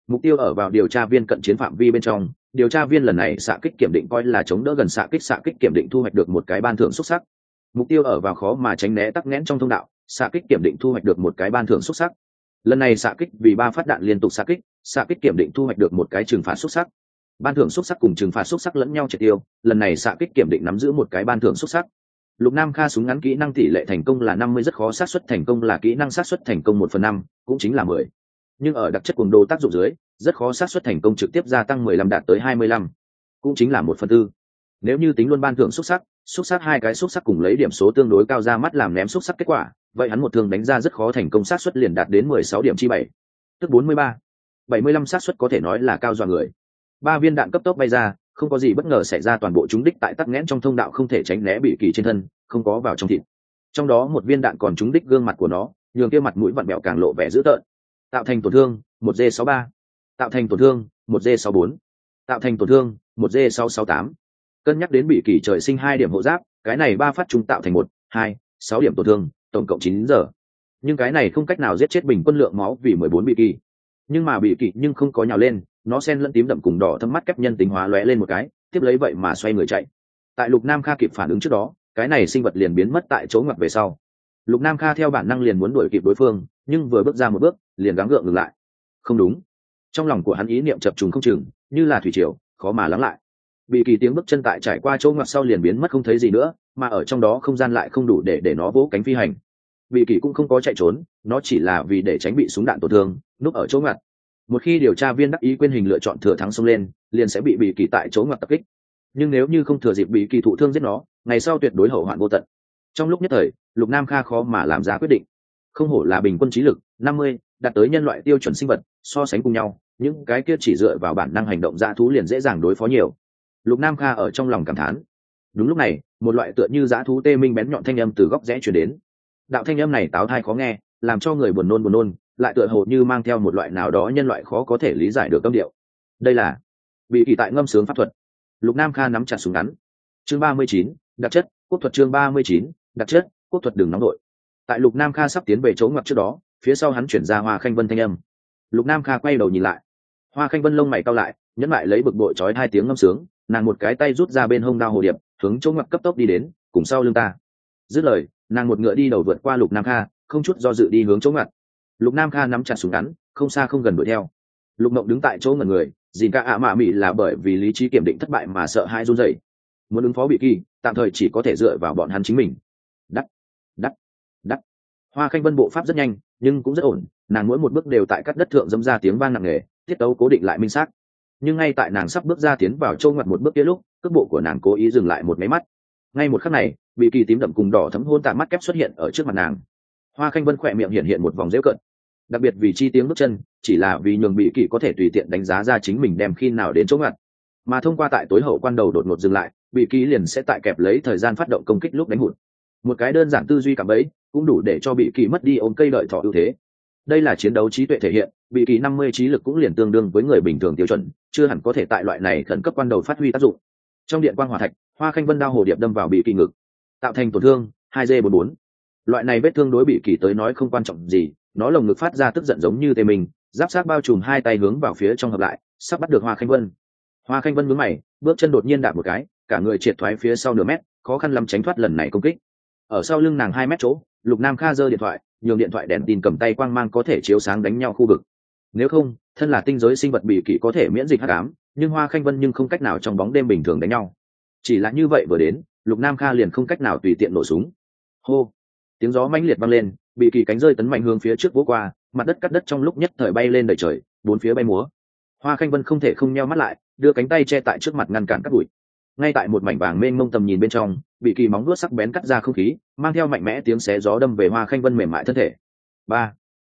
Mục tiêu ở vào điều tra viên cận chiến phạm vi bên trong. Điều tra viên lần này xạ kích kiểm định coi là chống đỡ gần xạ kích xạ kích kiểm định thu hoạch được một cái ban thưởng xuất sắc. Mục tiêu ở vào khó mà tránh né tắc nghẽn trong thông đạo, xạ kích kiểm định thu hoạch được một cái ban thưởng xuất sắc. Lần này xạ kích vì ba phát đạn liên tục xạ kích xạ kích kiểm định thu hoạch được một cái trừng phạt xuất sắc. Ban thưởng xuất sắc cùng trừng phạt xuất sắc lẫn nhau triệt tiêu. Lần này xạ kích kiểm định nắm giữ một cái ban thưởng xuất sắc lục nam kha súng ngắn kỹ năng tỷ lệ thành công là năm mươi, rất khó sát xuất thành công là kỹ năng sát xuất thành công một phần năm, cũng chính là mười. Nhưng ở đặc chất cuồng đồ tác dụng dưới, rất khó sát xuất thành công trực tiếp gia tăng mười lăm đạt tới hai mươi lăm, cũng chính là một phần tư. Nếu như tính luôn ban thưởng xuất sắc xuất sắc hai cái xuất sắc cùng lấy điểm số tương đối cao ra mắt làm ném xuất sắc kết quả, vậy hắn một thương đánh ra rất khó thành công sát xuất liền đạt đến mười sáu điểm chi bảy, tức bốn mươi ba. Bảy mươi lăm sát xuất có thể nói là cao dọa người. Ba viên đạn cấp tốc bay ra không có gì bất ngờ xảy ra toàn bộ chúng đích tại tắc nghẽn trong thông đạo không thể tránh né bị kỳ trên thân, không có vào trong thịt. Trong đó một viên đạn còn trúng đích gương mặt của nó, nhường kia mặt mũi vặn bẹo càng lộ vẻ dữ tợn. Tạo thành tổn thương, một d sáu ba. Tạo thành tổn thương, một d sáu bốn. Tạo thành tổn thương, một d sáu sáu tám. Cân nhắc đến bị kỳ trời sinh hai điểm hộ giáp, cái này ba phát chúng tạo thành một, hai, sáu điểm tổn thương, tổng cộng chín giờ. Nhưng cái này không cách nào giết chết bình quân lượng máu vì mười bốn bị kỳ. Nhưng mà bị kỳ nhưng không có nhào lên nó sen lẫn tím đậm cùng đỏ thâm mắt kép nhân tính hóa lóe lên một cái, tiếp lấy vậy mà xoay người chạy. Tại lục nam kha kịp phản ứng trước đó, cái này sinh vật liền biến mất tại chỗ ngoặt về sau. Lục nam kha theo bản năng liền muốn đuổi kịp đối phương, nhưng vừa bước ra một bước, liền gắng gượng ngừng lại. Không đúng. Trong lòng của hắn ý niệm chập trùng không chừng, như là thủy triều, khó mà lắng lại. Bị kỳ tiếng bước chân tại trải qua chỗ ngoặt sau liền biến mất không thấy gì nữa, mà ở trong đó không gian lại không đủ để để nó vỗ cánh phi hành. Bị kỳ cũng không có chạy trốn, nó chỉ là vì để tránh bị súng đạn tổn thương, núp ở chỗ ngoặt một khi điều tra viên đắc ý quên hình lựa chọn thừa thắng xông lên, liền sẽ bị bị kỳ tại chỗ ngoặt tập kích. Nhưng nếu như không thừa dịp bị kỳ thụ thương giết nó, ngày sau tuyệt đối hậu hoạn vô tận. Trong lúc nhất thời, lục nam kha khó mà làm ra quyết định. Không hổ là bình quân trí lực, năm mươi, đạt tới nhân loại tiêu chuẩn sinh vật, so sánh cùng nhau, những cái kia chỉ dựa vào bản năng hành động dã thú liền dễ dàng đối phó nhiều. Lục nam kha ở trong lòng cảm thán. Đúng lúc này, một loại tựa như dã thú tê minh bén nhọn thanh âm từ góc rẽ chuyển đến. Đạo thanh âm này táo thai khó nghe, làm cho người buồn nôn buồn nôn lại tựa hồ như mang theo một loại nào đó nhân loại khó có thể lý giải được âm điệu. Đây là bị kỳ tại ngâm sướng pháp thuật. Lục nam kha nắm chặt súng ngắn. Chương ba mươi chín, đặc chất, quốc thuật chương ba mươi chín, đặc chất, quốc thuật đường nóng đội. Tại lục nam kha sắp tiến về chỗ ngoặt trước đó, phía sau hắn chuyển ra hoa khanh vân thanh âm. Lục nam kha quay đầu nhìn lại. Hoa khanh vân lông mày cao lại, nhẫn lại lấy bực bội trói hai tiếng ngâm sướng, nàng một cái tay rút ra bên hông đao hồ điệp, hướng chỗ ngoặt cấp tốc đi đến, cùng sau lưng ta. Dứt lời, nàng một ngựa đi đầu vượt qua lục nam kha, không chút do dự đi hướng chỗ ngoặt lục nam kha nắm chặt súng ngắn, không xa không gần đuổi theo. Lục mộng đứng tại chỗ ngần người dìn ca ạ mạ mị là bởi vì lý trí kiểm định thất bại mà sợ hai run dậy muốn ứng phó bị kỳ, tạm thời chỉ có thể dựa vào bọn hắn chính mình. Đắt đắt đắt. Hoa khanh vân bộ pháp rất nhanh, nhưng cũng rất ổn, nàng mỗi một bước đều tại các đất thượng dâm ra tiếng vang nặng nề, tiết tấu cố định lại minh xác. Nhưng ngay tại nàng sắp bước ra tiến vào châu ngoặt một bước kia lúc, cước bộ của nàng cố ý dừng lại một máy mắt. Ngay một khắc này, bị kỳ tím đậm cùng đỏ thấm hôn tạ mắt kép xuất hiện ở trước mặt nàng. Hoa khanh vân khỏe miệng hiện hiện một vòng rêu cận đặc biệt vì chi tiếng bước chân, chỉ là vì nhường bị kỳ có thể tùy tiện đánh giá ra chính mình đem khi nào đến chỗ ngặt. Mà thông qua tại tối hậu quan đầu đột ngột dừng lại bị kỳ liền sẽ tại kẹp lấy thời gian phát động công kích lúc đánh hụt. Một cái đơn giản tư duy cảm ấy, cũng đủ để cho bị kỳ mất đi ôm cây lợi thọ ưu thế. Đây là chiến đấu trí tuệ thể hiện bị kỳ năm mươi trí lực cũng liền tương đương với người bình thường tiêu chuẩn, chưa hẳn có thể tại loại này khẩn cấp quan đầu phát huy tác dụng. Trong điện quan hòa thạch, hoa khanh vân đao hồ điệp đâm vào bị kỳ ngực, tạo thành tổn thương hai g bốn bốn. Loại này vết thương đối bị kỳ tới nói không quan trọng gì nó lồng ngực phát ra tức giận giống như tề mình, giáp sát bao trùm hai tay hướng vào phía trong hợp lại, sắp bắt được hoa khanh vân. Hoa khanh vân mướn mày, bước chân đột nhiên đạp một cái, cả người triệt thoái phía sau nửa mét, khó khăn lắm tránh thoát lần này công kích. Ở sau lưng nàng hai mét chỗ, lục nam kha giơ điện thoại, nhường điện thoại đèn tin cầm tay quang mang có thể chiếu sáng đánh nhau khu vực. Nếu không, thân là tinh giới sinh vật bị kỵ có thể miễn dịch hắc ám, nhưng hoa khanh vân nhưng không cách nào trong bóng đêm bình thường đánh nhau. Chỉ là như vậy vừa đến, lục nam kha liền không cách nào tùy tiện nổ súng. Hô! Tiếng gió mãnh liệt vang lên bị kỳ cánh rơi tấn mạnh hướng phía trước vỗ qua, mặt đất cắt đất trong lúc nhất thời bay lên đầy trời, bốn phía bay múa. Hoa khanh vân không thể không nheo mắt lại, đưa cánh tay che tại trước mặt ngăn cản các bụi. Ngay tại một mảnh vàng mênh mông tầm nhìn bên trong, bị kỳ móng đuốt sắc bén cắt ra không khí, mang theo mạnh mẽ tiếng xé gió đâm về hoa khanh vân mềm mại thân thể. Ba.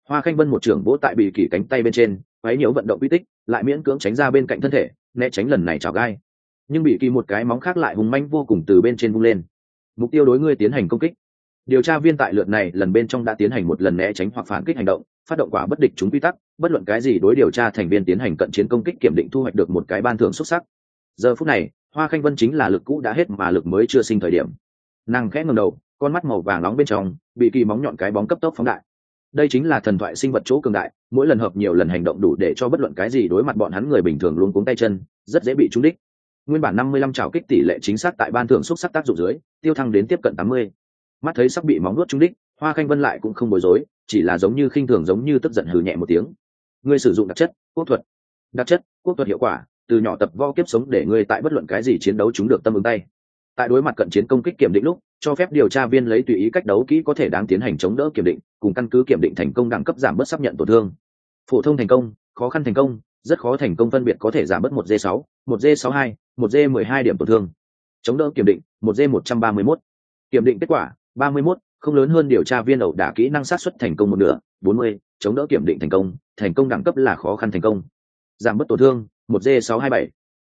Hoa khanh vân một trưởng vỗ tại bị kỳ cánh tay bên trên, quấy nhiễu vận động uy tích, lại miễn cưỡng tránh ra bên cạnh thân thể, né tránh lần này chảo gai. Nhưng bị kỳ một cái móng khác lại hùng manh vô cùng từ bên trên vung lên. Mục tiêu đối ngươi tiến hành công kích điều tra viên tại lượt này lần bên trong đã tiến hành một lần né tránh hoặc phản kích hành động, phát động quả bất địch chúng quy tắc, bất luận cái gì đối điều tra thành viên tiến hành cận chiến công kích kiểm định thu hoạch được một cái ban thưởng xuất sắc. Giờ phút này, hoa khanh vân chính là lực cũ đã hết mà lực mới chưa sinh thời điểm. Nàng khẽ ngầm đầu, con mắt màu vàng nóng bên trong, bị kỳ móng nhọn cái bóng cấp tốc phóng đại. Đây chính là thần thoại sinh vật chỗ cường đại, mỗi lần hợp nhiều lần hành động đủ để cho bất luận cái gì đối mặt bọn hắn người bình thường luôn cuống tay chân, rất dễ bị trúng đích. Nguyên bản năm mươi lăm trào kích tỷ lệ chính xác tại ban thưởng xúc sắc tác dụng dưới, tiêu thăng đến tiếp cận tám mươi mắt thấy sắp bị móng nuốt trúng đích, hoa khanh vân lại cũng không bối rối, chỉ là giống như khinh thường giống như tức giận hừ nhẹ một tiếng. Ngươi sử dụng đặc chất quốc thuật. Đặc chất quốc thuật hiệu quả, từ nhỏ tập vo kiếp sống để ngươi tại bất luận cái gì chiến đấu chúng được tâm ứng tay. Tại đối mặt cận chiến công kích kiểm định lúc, cho phép điều tra viên lấy tùy ý cách đấu kỹ có thể đáng tiến hành chống đỡ kiểm định, cùng căn cứ kiểm định thành công đẳng cấp giảm bớt xác nhận tổn thương. Phổ thông thành công, khó khăn thành công, rất khó thành công phân biệt có thể giảm bớt một d sáu, một d sáu hai, một d mười hai điểm tổn thương. Chống đỡ kiểm định, một d một trăm ba mươi mốt. Kiểm định kết quả ba mươi mốt, không lớn hơn điều tra viên ẩu đả kỹ năng sát xuất thành công một nửa, bốn mươi, chống đỡ kiểm định thành công thành công đẳng cấp là khó khăn thành công. Giảm bớt tổn thương, một d sáu hai bảy.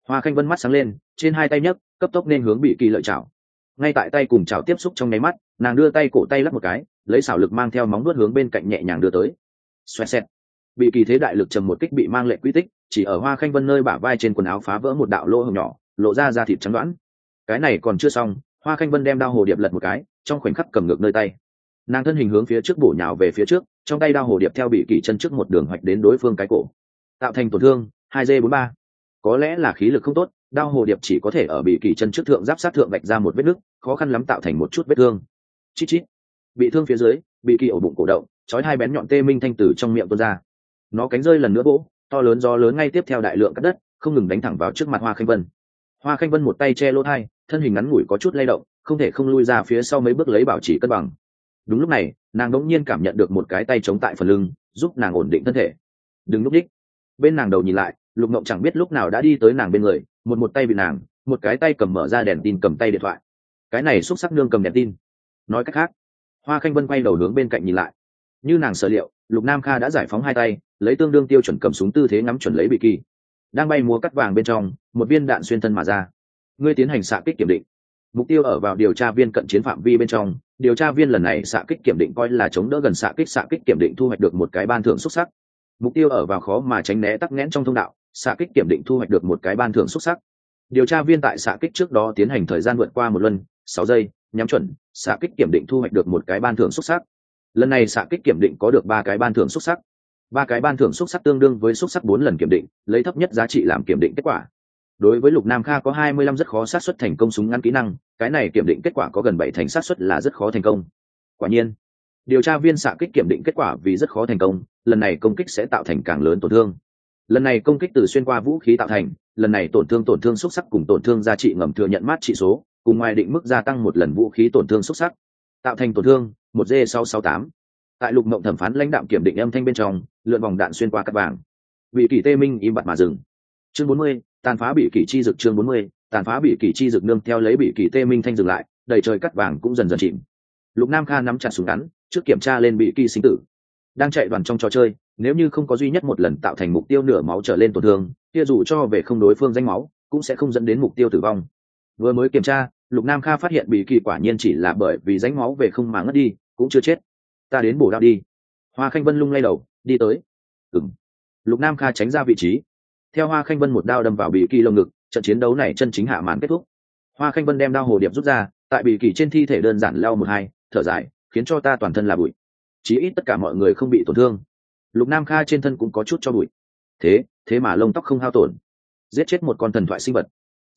Hoa khanh vân mắt sáng lên, trên hai tay nhấc, cấp tốc nên hướng bị kỳ lợi chảo. Ngay tại tay cùng chảo tiếp xúc trong nháy mắt, nàng đưa tay cổ tay lắp một cái, lấy xảo lực mang theo móng vuốt hướng bên cạnh nhẹ nhàng đưa tới. Xoẹt xẹt. Bị kỳ thế đại lực trầm một kích bị mang lệ quy tích, chỉ ở hoa khanh vân nơi bả vai trên quần áo phá vỡ một đạo lỗ hồng nhỏ, lộ ra da thịt trắng đoán. cái này còn chưa xong, hoa khanh vân đem đao hồ điệp lật một cái trong khoảnh khắc cầm ngược nơi tay. Nàng thân hình hướng phía trước bổ nhào về phía trước, trong tay đao hồ điệp theo bị kỷ chân trước một đường hoạch đến đối phương cái cổ. Tạo thành tổn thương, hai g bốn ba. Có lẽ là khí lực không tốt, đao hồ điệp chỉ có thể ở bị kỷ chân trước thượng giáp sát thượng vạch ra một vết nứt, khó khăn lắm tạo thành một chút vết thương. Chít chít. Bị thương phía dưới, bị kỳ ổ bụng cổ động chói hai bén nhọn tê minh thanh tử trong miệng tuôn ra. Nó cánh rơi lần nữa vỗ, to lớn gió lớn ngay tiếp theo đại lượng cắt đất, không ngừng đánh thẳng vào trước mặt hoa khanh vân. Hoa khanh vân một tay che lỗ thai, thân hình ngắn ngủi có chút lay động không thể không lui ra phía sau mấy bước lấy bảo trì cân bằng. Đúng lúc này, nàng đ ỗ n g nhiên cảm nhận được một cái tay chống tại phần lưng, giúp nàng ổn định thân thể. Đừng lúc đích. Bên nàng đầu nhìn lại, lục ngộng chẳng biết lúc nào đã đi tới nàng bên người, một một tay bị nàng, một cái tay cầm mở ra đèn tin cầm tay điện thoại. Cái này xúc sắc nương cầm đèn tin. Nói cách khác, hoa khanh vân quay đầu hướng bên cạnh nhìn lại. Như nàng sở liệu, lục nam kha đã giải phóng hai tay, lấy tương đương tiêu chuẩn cầm súng tư thế ngắm chuẩn lấy bị kỳ. Đang bay múa cắt vàng bên trong, một viên đạn xuyên thân mà ra. Ngươi tiến hành xạ kích kiểm định mục tiêu ở vào điều tra viên cận chiến phạm vi bên trong. Điều tra viên lần này xạ kích kiểm định coi là chống đỡ gần xạ kích xạ kích kiểm định thu hoạch được một cái ban thưởng xuất sắc. Mục tiêu ở vào khó mà tránh né tắc nghẽn trong thông đạo, xạ kích kiểm định thu hoạch được một cái ban thưởng xuất sắc. Điều tra viên tại xạ kích trước đó tiến hành thời gian vượt qua một lần, sáu giây, nhắm chuẩn, xạ kích kiểm định thu hoạch được một cái ban thưởng xuất sắc. Lần này xạ kích kiểm định có được ba cái ban thưởng xuất sắc. Ba cái ban thưởng xuất sắc tương đương với xuất sắc bốn lần kiểm định, lấy thấp nhất giá trị làm kiểm định kết quả. Đối với lục nam kha có hai mươi lăm rất khó sát xuất thành công súng ngắn kỹ năng cái này kiểm định kết quả có gần bảy thành sát suất là rất khó thành công. Quả nhiên, điều tra viên xạ kích kiểm định kết quả vì rất khó thành công, lần này công kích sẽ tạo thành càng lớn tổn thương. Lần này công kích từ xuyên qua vũ khí tạo thành, lần này tổn thương tổn thương xúc sắc cùng tổn thương giá trị ngầm thừa nhận mát trị số, cùng ngoài định mức gia tăng một lần vũ khí tổn thương xúc sắc, tạo thành tổn thương, một g sáu sáu tám. Tại lục mộng thẩm phán lãnh đạo kiểm định âm thanh bên trong, lượn vòng đạn xuyên qua cắt vàng. Vị kỷ tê minh im bặt mà dừng. Chương bốn mươi, tàn phá bị kỷ chi dực chương bốn mươi tàn phá bị kỳ chi dực nương theo lấy bị kỳ tê minh thanh dừng lại, đầy trời cắt vàng cũng dần dần chìm. Lục nam kha nắm chặt súng ngắn, trước kiểm tra lên bị kỳ sinh tử. Đang chạy đoàn trong trò chơi, nếu như không có duy nhất một lần tạo thành mục tiêu nửa máu trở lên tổn thương, kia dù cho về không đối phương danh máu, cũng sẽ không dẫn đến mục tiêu tử vong. Vừa mới kiểm tra, lục nam kha phát hiện bị kỳ quả nhiên chỉ là bởi vì danh máu về không mà ngất đi, cũng chưa chết. Ta đến bổ đạo đi. Hoa khanh vân lung lay đầu, đi tới. Ừng lục nam kha tránh ra vị trí. Theo hoa khanh vân một đao đâm vào bị kỳ lồng ngực trận chiến đấu này chân chính hạ màn kết thúc. Hoa khanh vân đem đao hồ điệp rút ra, tại bị kỳ trên thi thể đơn giản leo một hai, thở dài, khiến cho ta toàn thân là bụi. Chí ít tất cả mọi người không bị tổn thương. Lục nam kha trên thân cũng có chút cho bụi. Thế thế mà lông tóc không hao tổn. Giết chết một con thần thoại sinh vật.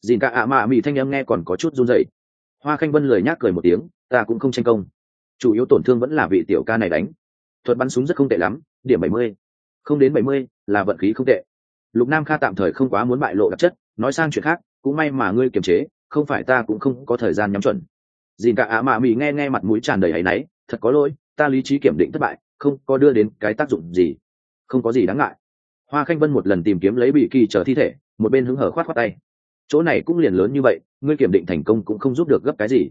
Dìn cả ạ mạ mị thanh em nghe còn có chút run dậy hoa khanh vân lười nhác cười một tiếng, ta cũng không tranh công. Chủ yếu tổn thương vẫn là vị tiểu ca này đánh. Thuật bắn súng rất không tệ lắm, điểm bảy mươi. Không đến bảy mươi là vận khí không tệ lục nam kha tạm thời không quá muốn bại lộ đặc chất, nói sang chuyện khác, cũng may mà ngươi kiềm chế, không phải ta cũng không có thời gian nhắm chuẩn. Dìn cả ạ mạ mị nghe nghe mặt mũi tràn đầy áy náy, thật có lỗi, ta lý trí kiểm định thất bại, không có đưa đến cái tác dụng gì. Không có gì đáng ngại. Hoa khanh vân một lần tìm kiếm lấy bị kỳ chờ thi thể, một bên hứng hở khoát khoát tay. Chỗ này cũng liền lớn như vậy, ngươi kiểm định thành công cũng không giúp được gấp cái gì.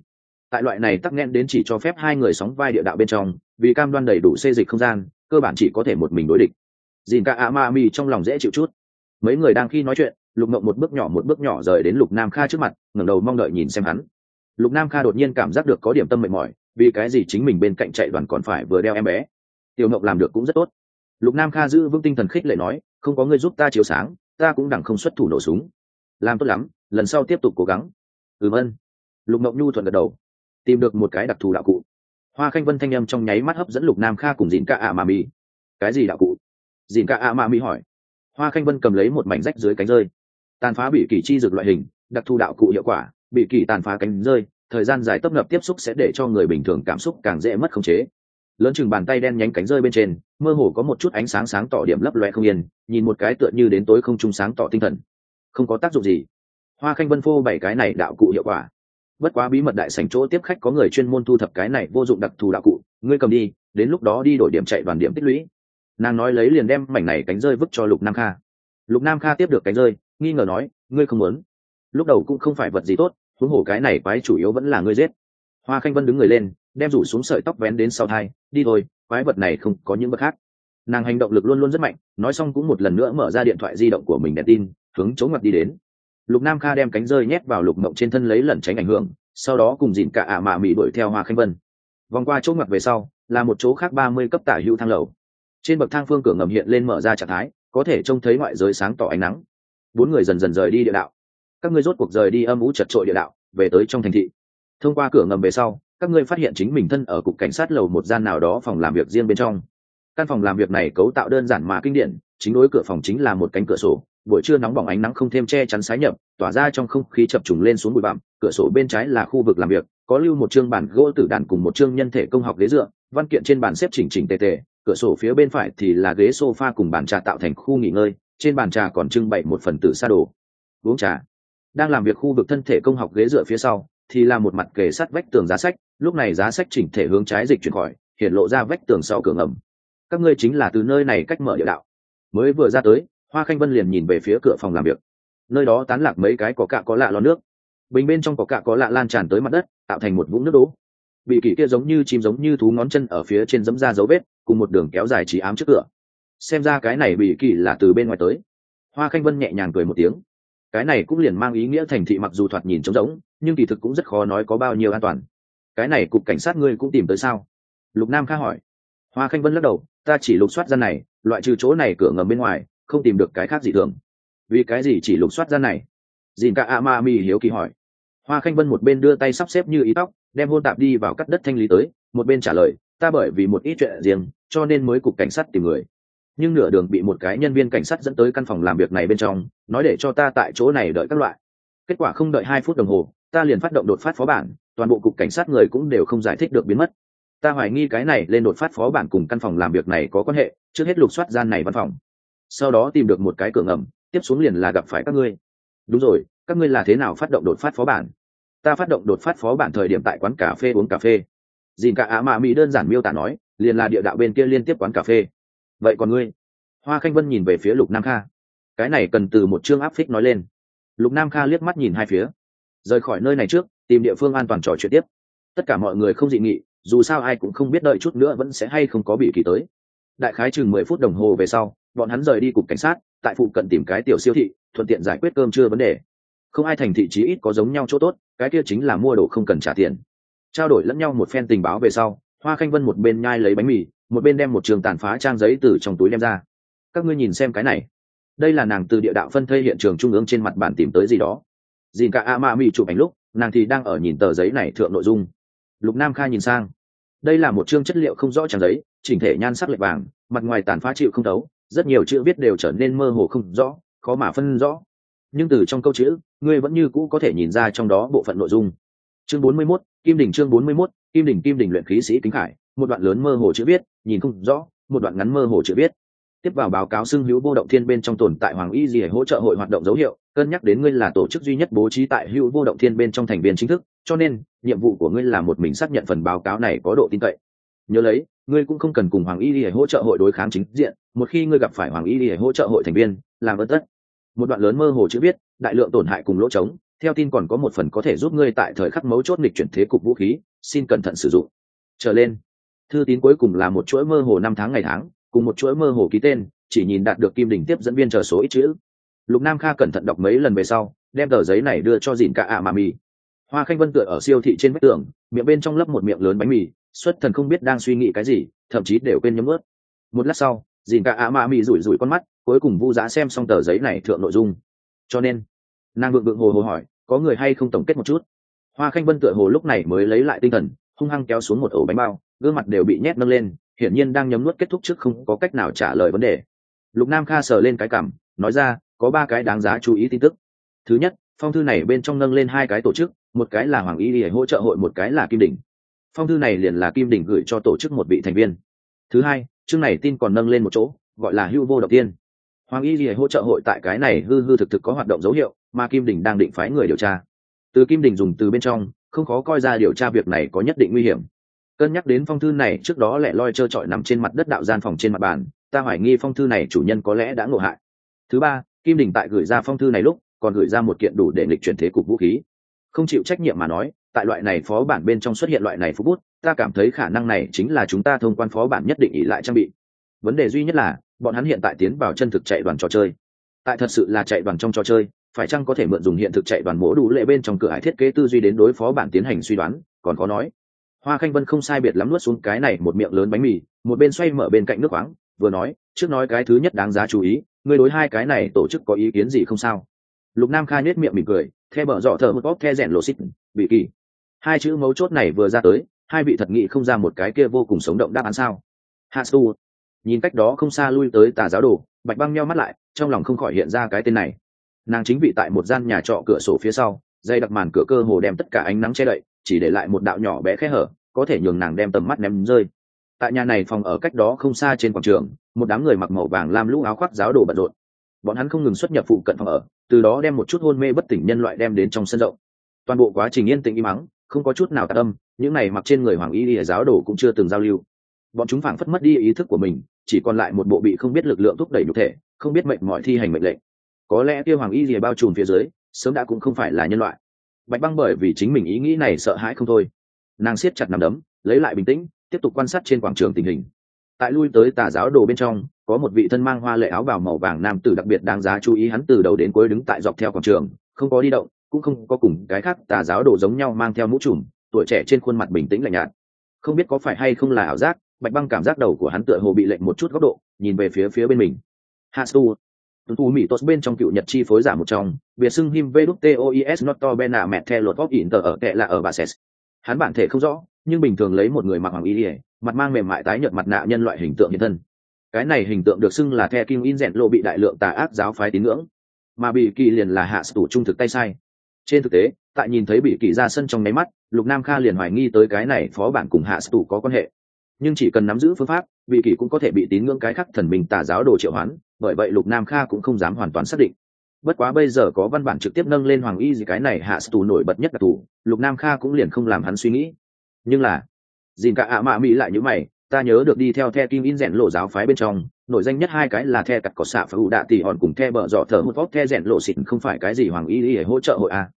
Tại loại này tắc nghẽn đến chỉ cho phép hai người sóng vai địa đạo bên trong, vì cam đoan đầy đủ xê dịch không gian, cơ bản chỉ có thể một mình đối địch. Dìn cả ạ ma mi trong lòng dễ chịu chút mấy người đang khi nói chuyện lục mộng một bước nhỏ một bước nhỏ rời đến lục nam kha trước mặt ngẩng đầu mong đợi nhìn xem hắn. Lục nam kha đột nhiên cảm giác được có điểm tâm mệt mỏi vì cái gì chính mình bên cạnh chạy đoàn còn phải vừa đeo em bé. Tiểu mộng làm được cũng rất tốt. Lục nam kha giữ vững tinh thần khích lệ nói không có người giúp ta chiếu sáng ta cũng đẳng không xuất thủ nổ súng. Làm tốt lắm lần sau tiếp tục cố gắng. Ừm ân. Lục mộng nhu thuận gật đầu. Tìm được một cái đặc thù đạo cụ. Hoa khanh vân thanh â m trong nháy mắt hấp dẫn lục nam kha cùng dìn ca ạ mà mi, cái gì đạo cụ? Dìn ca ạ mà mi hỏi hoa khanh vân cầm lấy một mảnh rách dưới cánh rơi. Tàn phá bị kỳ chi dược loại hình, đặc thù đạo cụ hiệu quả, bị kỳ tàn phá cánh rơi, thời gian dài tấp nập tiếp xúc sẽ để cho người bình thường cảm xúc càng dễ mất khống chế. Lớn chừng bàn tay đen nhánh cánh rơi bên trên, mơ hồ có một chút ánh sáng sáng tỏ điểm lấp loe không yên, nhìn một cái tựa như đến tối không trung sáng tỏ tinh thần. Không có tác dụng gì. Hoa khanh vân phô bảy cái này đạo cụ hiệu quả. Bất quá bí mật đại sảnh chỗ tiếp khách có người chuyên môn thu thập cái này vô dụng đặc thù đạo cụ, ngươi cầm đi, đến lúc đó đi đổi điểm chạy đoàn điểm tích lũy nàng nói lấy liền đem mảnh này cánh rơi vứt cho lục nam kha. lục nam kha tiếp được cánh rơi, nghi ngờ nói, ngươi không muốn? Lúc đầu cũng không phải vật gì tốt, huống hồ cái này quái chủ yếu vẫn là ngươi giết. Hoa khanh vân đứng người lên, đem rủ xuống sợi tóc vén đến sau thai, đi thôi, quái vật này không có những vật khác. Nàng hành động lực luôn luôn rất mạnh, nói xong cũng một lần nữa mở ra điện thoại di động của mình đèn tin, hướng chống ngặt đi đến. Lục nam kha đem cánh rơi nhét vào lục mộng trên thân lấy lẩn tránh ảnh hưởng, sau đó cùng dìn cả ả mạ mị đuổi theo hoa khanh vân. Vòng qua chỗ ngặt về sau, là một chỗ khác ba mươi cấp tả hữu thang lầu trên bậc thang phương cửa ngầm hiện lên mở ra trạng thái, có thể trông thấy ngoại giới sáng tỏ ánh nắng. Bốn người dần dần rời đi địa đạo. Các ngươi rốt cuộc rời đi âm ú chật trội địa đạo, về tới trong thành thị. Thông qua cửa ngầm về sau, các ngươi phát hiện chính mình thân ở cục cảnh sát lầu một gian nào đó phòng làm việc riêng bên trong. Căn phòng làm việc này cấu tạo đơn giản mà kinh điển, chính đối cửa phòng chính là một cánh cửa sổ, buổi trưa nóng bỏng ánh nắng không thêm che chắn sái nhập, tỏa ra trong không khí chập trùng lên xuống bụi bặm, cửa sổ bên trái là khu vực làm việc, có lưu một chương bản gỗ tử đàn cùng một chương nhân thể công học ghế dựa, văn kiện trên bàn xếp chỉnh chỉnh tề tề cửa sổ phía bên phải thì là ghế sofa cùng bàn trà tạo thành khu nghỉ ngơi, trên bàn trà còn trưng bày một phần tử sa đồ. Uống trà. Đang làm việc khu vực thân thể công học ghế dựa phía sau, thì là một mặt kề sát vách tường giá sách, lúc này giá sách chỉnh thể hướng trái dịch chuyển khỏi, hiện lộ ra vách tường sau cửa ngầm. Các ngươi chính là từ nơi này cách mở địa đạo. Mới vừa ra tới, hoa khanh vân liền nhìn về phía cửa phòng làm việc. Nơi đó tán lạc mấy cái có cạ có lạ lon nước. Bình bên trong có cạ có lạ lan tràn tới mặt đất, tạo thành một vũng nước đố bị kỳ kia giống như chim giống như thú ngón chân ở phía trên dẫm ra dấu vết cùng một đường kéo dài trí ám trước cửa. Xem ra cái này bị kỳ là từ bên ngoài tới. Hoa khanh vân nhẹ nhàng cười một tiếng. Cái này cũng liền mang ý nghĩa thành thị mặc dù thoạt nhìn trống rỗng, nhưng kỳ thực cũng rất khó nói có bao nhiêu an toàn. Cái này cục cảnh sát ngươi cũng tìm tới sao? Lục nam kha hỏi. Hoa khanh vân lắc đầu, ta chỉ lục soát gian này, loại trừ chỗ này cửa ngầm bên ngoài, không tìm được cái khác gì thường. Vì cái gì chỉ lục soát gian này? Dìn cả a ma mi hiếu kỳ hỏi. Hoa khanh vân một bên đưa tay sắp xếp như ý tóc, đem hôn tạp đi vào cắt đất thanh lý tới, một bên trả lời ta bởi vì một ít chuyện riêng, cho nên mới cục cảnh sát tìm người. Nhưng nửa đường bị một cái nhân viên cảnh sát dẫn tới căn phòng làm việc này bên trong, nói để cho ta tại chỗ này đợi các loại. Kết quả không đợi hai phút đồng hồ, ta liền phát động đột phát phó bản, toàn bộ cục cảnh sát người cũng đều không giải thích được biến mất. Ta hoài nghi cái này lên đột phát phó bản cùng căn phòng làm việc này có quan hệ, trước hết lục soát gian này văn phòng. Sau đó tìm được một cái cửa ngầm, tiếp xuống liền là gặp phải các ngươi. Đúng rồi, các ngươi là thế nào phát động đột phát phó bản? Ta phát động đột phát phó bản thời điểm tại quán cà phê uống cà phê dìn cả á mạ mỹ đơn giản miêu tả nói, liền là địa đạo bên kia liên tiếp quán cà phê. Vậy còn ngươi? Hoa khanh vân nhìn về phía lục nam kha. Cái này cần từ một chương áp phích nói lên. Lục nam kha liếc mắt nhìn hai phía. Rời khỏi nơi này trước, tìm địa phương an toàn trò chuyện tiếp. Tất cả mọi người không dị nghị, dù sao ai cũng không biết đợi chút nữa vẫn sẽ hay không có bị kỳ tới. Đại khái chừng mười phút đồng hồ về sau, bọn hắn rời đi cục cảnh sát, tại phụ cận tìm cái tiểu siêu thị, thuận tiện giải quyết cơm chưa vấn đề. Không ai thành thị trí ít có giống nhau chỗ tốt, cái kia chính là mua đồ không cần trả tiền trao đổi lẫn nhau một phen tình báo về sau, hoa khanh vân một bên nhai lấy bánh mì, một bên đem một trường tàn phá trang giấy từ trong túi đem ra. Các ngươi nhìn xem cái này. Đây là nàng từ địa đạo phân thây hiện trường trung ương trên mặt bản tìm tới gì đó. Dìn cả a ma mi chụp ảnh lúc, nàng thì đang ở nhìn tờ giấy này thượng nội dung. Lục nam kha nhìn sang. Đây là một chương chất liệu không rõ trang giấy, chỉnh thể nhan sắc lệch vàng, mặt ngoài tàn phá chịu không thấu, rất nhiều chữ viết đều trở nên mơ hồ không rõ, khó mà phân rõ. Nhưng từ trong câu chữ, ngươi vẫn như cũ có thể nhìn ra trong đó bộ phận nội dung chương 41, kim đỉnh chương 41, kim đỉnh kim đỉnh luyện khí sĩ kính khải một đoạn lớn mơ hồ chữ viết nhìn không rõ một đoạn ngắn mơ hồ chữ viết. Tiếp vào báo cáo xưng hữu vô động thiên bên trong tồn tại hoàng y gì hỗ trợ hội hoạt động dấu hiệu cân nhắc đến ngươi là tổ chức duy nhất bố trí tại hữu vô động thiên bên trong thành viên chính thức cho nên nhiệm vụ của ngươi là một mình xác nhận phần báo cáo này có độ tin cậy. Nhớ lấy ngươi cũng không cần cùng hoàng y để hỗ trợ hội đối kháng chính diện một khi ngươi gặp phải hoàng y để hỗ trợ hội thành viên làm ơn tất. Một đoạn lớn mơ hồ chữ viết đại lượng tổn hại cùng lỗ trống theo tin còn có một phần có thể giúp ngươi tại thời khắc mấu chốt nghịch chuyển thế cục vũ khí, xin cẩn thận sử dụng. Trở lên, thư tín cuối cùng là một chuỗi mơ hồ năm tháng ngày tháng, cùng một chuỗi mơ hồ ký tên, chỉ nhìn đạt được kim đỉnh tiếp dẫn viên chờ số ít chữ. Lục nam kha cẩn thận đọc mấy lần về sau, đem tờ giấy này đưa cho dìn cả ạ mà mì hoa khanh vân tựa ở siêu thị trên vách tường, miệng bên trong lấp một miệng lớn bánh mì, xuất thần không biết đang suy nghĩ cái gì, thậm chí đều quên nhấm ướt. Một lát sau, dìn cả ạ mà mì rủi rủi con mắt, cuối cùng vu giá xem xong tờ giấy này thượng nội dung. Cho nên nàng vượng vượng hồ hồ hỏi, có người hay không tổng kết một chút? Hoa khanh vân tựa hồ lúc này mới lấy lại tinh thần, hung hăng kéo xuống một ổ bánh bao, gương mặt đều bị nhét nâng lên, hiển nhiên đang nhấm nuốt kết thúc trước không có cách nào trả lời vấn đề. Lục nam kha sờ lên cái cảm, nói ra, có ba cái đáng giá chú ý tin tức. Thứ nhất, phong thư này bên trong nâng lên hai cái tổ chức, một cái là hoàng y để hỗ trợ hội, một cái là kim đỉnh. Phong thư này liền là kim đỉnh gửi cho tổ chức một vị thành viên. Thứ hai, chương này tin còn nâng lên một chỗ, gọi là hưu vô đầu tiên. Hoàng y lìa hỗ trợ hội tại cái này hư hư thực thực có hoạt động dấu hiệu mà kim đình đang định phái người điều tra. Từ kim đình dùng từ bên trong, không khó coi ra điều tra việc này có nhất định nguy hiểm. Cân nhắc đến phong thư này, trước đó lẻ loi trơ trọi nằm trên mặt đất đạo gian phòng trên mặt bàn, ta hoài nghi phong thư này chủ nhân có lẽ đã ngộ hại. Thứ ba, kim đình tại gửi ra phong thư này lúc, còn gửi ra một kiện đủ để lịch chuyển thế cục vũ khí. Không chịu trách nhiệm mà nói, tại loại này phó bản bên trong xuất hiện loại này phú bút, ta cảm thấy khả năng này chính là chúng ta thông quan phó bản nhất định ỉ lại trang bị. Vấn đề duy nhất là, bọn hắn hiện tại tiến vào chân thực chạy đoàn trò chơi. Tại thật sự là chạy đoàn trong trò chơi phải chăng có thể mượn dùng hiện thực chạy đoàn mỗ đủ lệ bên trong cửa hải thiết kế tư duy đến đối phó bản tiến hành suy đoán, còn có nói. Hoa khanh vân không sai biệt lắm nuốt xuống cái này một miệng lớn bánh mì, một bên xoay mở bên cạnh nước khoáng, vừa nói, trước nói cái thứ nhất đáng giá chú ý, người đối hai cái này tổ chức có ý kiến gì không sao? Lục nam khai nết miệng mỉm cười, the bở dọ thở một bóp the rèn lộ xích, bị kỳ. Hai chữ mấu chốt này vừa ra tới, hai vị thật nghị không ra một cái kia vô cùng sống động đáp án sao? Hạ su. Nhìn cách đó không xa lui tới tà giáo đồ, bạch băng meo mắt lại, trong lòng không khỏi hiện ra cái tên này nàng chính vị tại một gian nhà trọ cửa sổ phía sau, dây đặc màn cửa cơ hồ đem tất cả ánh nắng che đậy, chỉ để lại một đạo nhỏ bé khe hở, có thể nhường nàng đem tầm mắt ném rơi. Tại nhà này phòng ở cách đó không xa trên quảng trường, một đám người mặc màu vàng làm lũ áo khoác giáo đồ bận rộn. Bọn hắn không ngừng xuất nhập phụ cận phòng ở, từ đó đem một chút hôn mê bất tỉnh nhân loại đem đến trong sân rộng. Toàn bộ quá trình yên tĩnh im mắng không có chút nào tạ âm, những này mặc trên người hoàng y lìa giáo đồ cũng chưa từng giao lưu. Bọn chúng phảng phất mất đi ý thức của mình, chỉ còn lại một bộ bị không biết lực lượng thúc đẩy nhục thể, không biết mệnh mọi thi hành mệnh lệnh có lẽ kia hoàng y rìa bao trùm phía dưới, sớm đã cũng không phải là nhân loại. Bạch băng bởi vì chính mình ý nghĩ này sợ hãi không thôi. Nàng siết chặt nằm đấm, lấy lại bình tĩnh, tiếp tục quan sát trên quảng trường tình hình. Tại lui tới tà giáo đồ bên trong, có một vị thân mang hoa lệ áo bào màu vàng nam tử đặc biệt đáng giá chú ý hắn từ đầu đến cuối đứng tại dọc theo quảng trường, không có đi động, cũng không có cùng cái khác tà giáo đồ giống nhau mang theo mũ trùm, tuổi trẻ trên khuôn mặt bình tĩnh lạnh nhạt. Không biết có phải hay không là ảo giác, bạch băng cảm giác đầu của hắn tựa hồ bị lệnh một chút góc độ, nhìn về phía phía bên mình. Hasu tuấn tu mỹ tốt bên trong cựu nhật chi phối giả một trong biệt xưng him vtois noto bena mẹ the lột góp ỉn tờ ở tệ là ở bà ses hắn bản thể không rõ, nhưng bình thường lấy một người mặc hoàng y ỉa mặt mang mềm mại tái nhợt mặt nạ nhân loại hình tượng nhân thân. Cái này hình tượng được xưng là the kim in rèn lộ bị đại lượng tà ác giáo phái tín ngưỡng. Mà bị kỳ liền là hạ tủ trung thực tay sai. Trên thực tế, tại nhìn thấy bị kỳ ra sân trong máy mắt, lục nam kha liền hoài nghi tới cái này phó bản cùng hạ tủ có quan hệ. Nhưng chỉ cần nắm giữ phương pháp bị kỳ cũng có thể bị tín ngưỡng cái khắc thần mình tà giáo đồ triệu hoán bởi vậy lục nam kha cũng không dám hoàn toàn xác định. Bất quá bây giờ có văn bản trực tiếp nâng lên hoàng y gì cái này hạ tù nổi bật nhất là tù, lục nam kha cũng liền không làm hắn suy nghĩ. Nhưng là, dìn cả ạ mạ mỹ lại như mày, ta nhớ được đi theo the kim in rèn lộ giáo phái bên trong, nổi danh nhất hai cái là the cặt có xạ phải ủ đạ tỷ hòn cùng the bờ dọ thở hút vóc the rèn lộ xịt không phải cái gì hoàng y để hỗ trợ hội a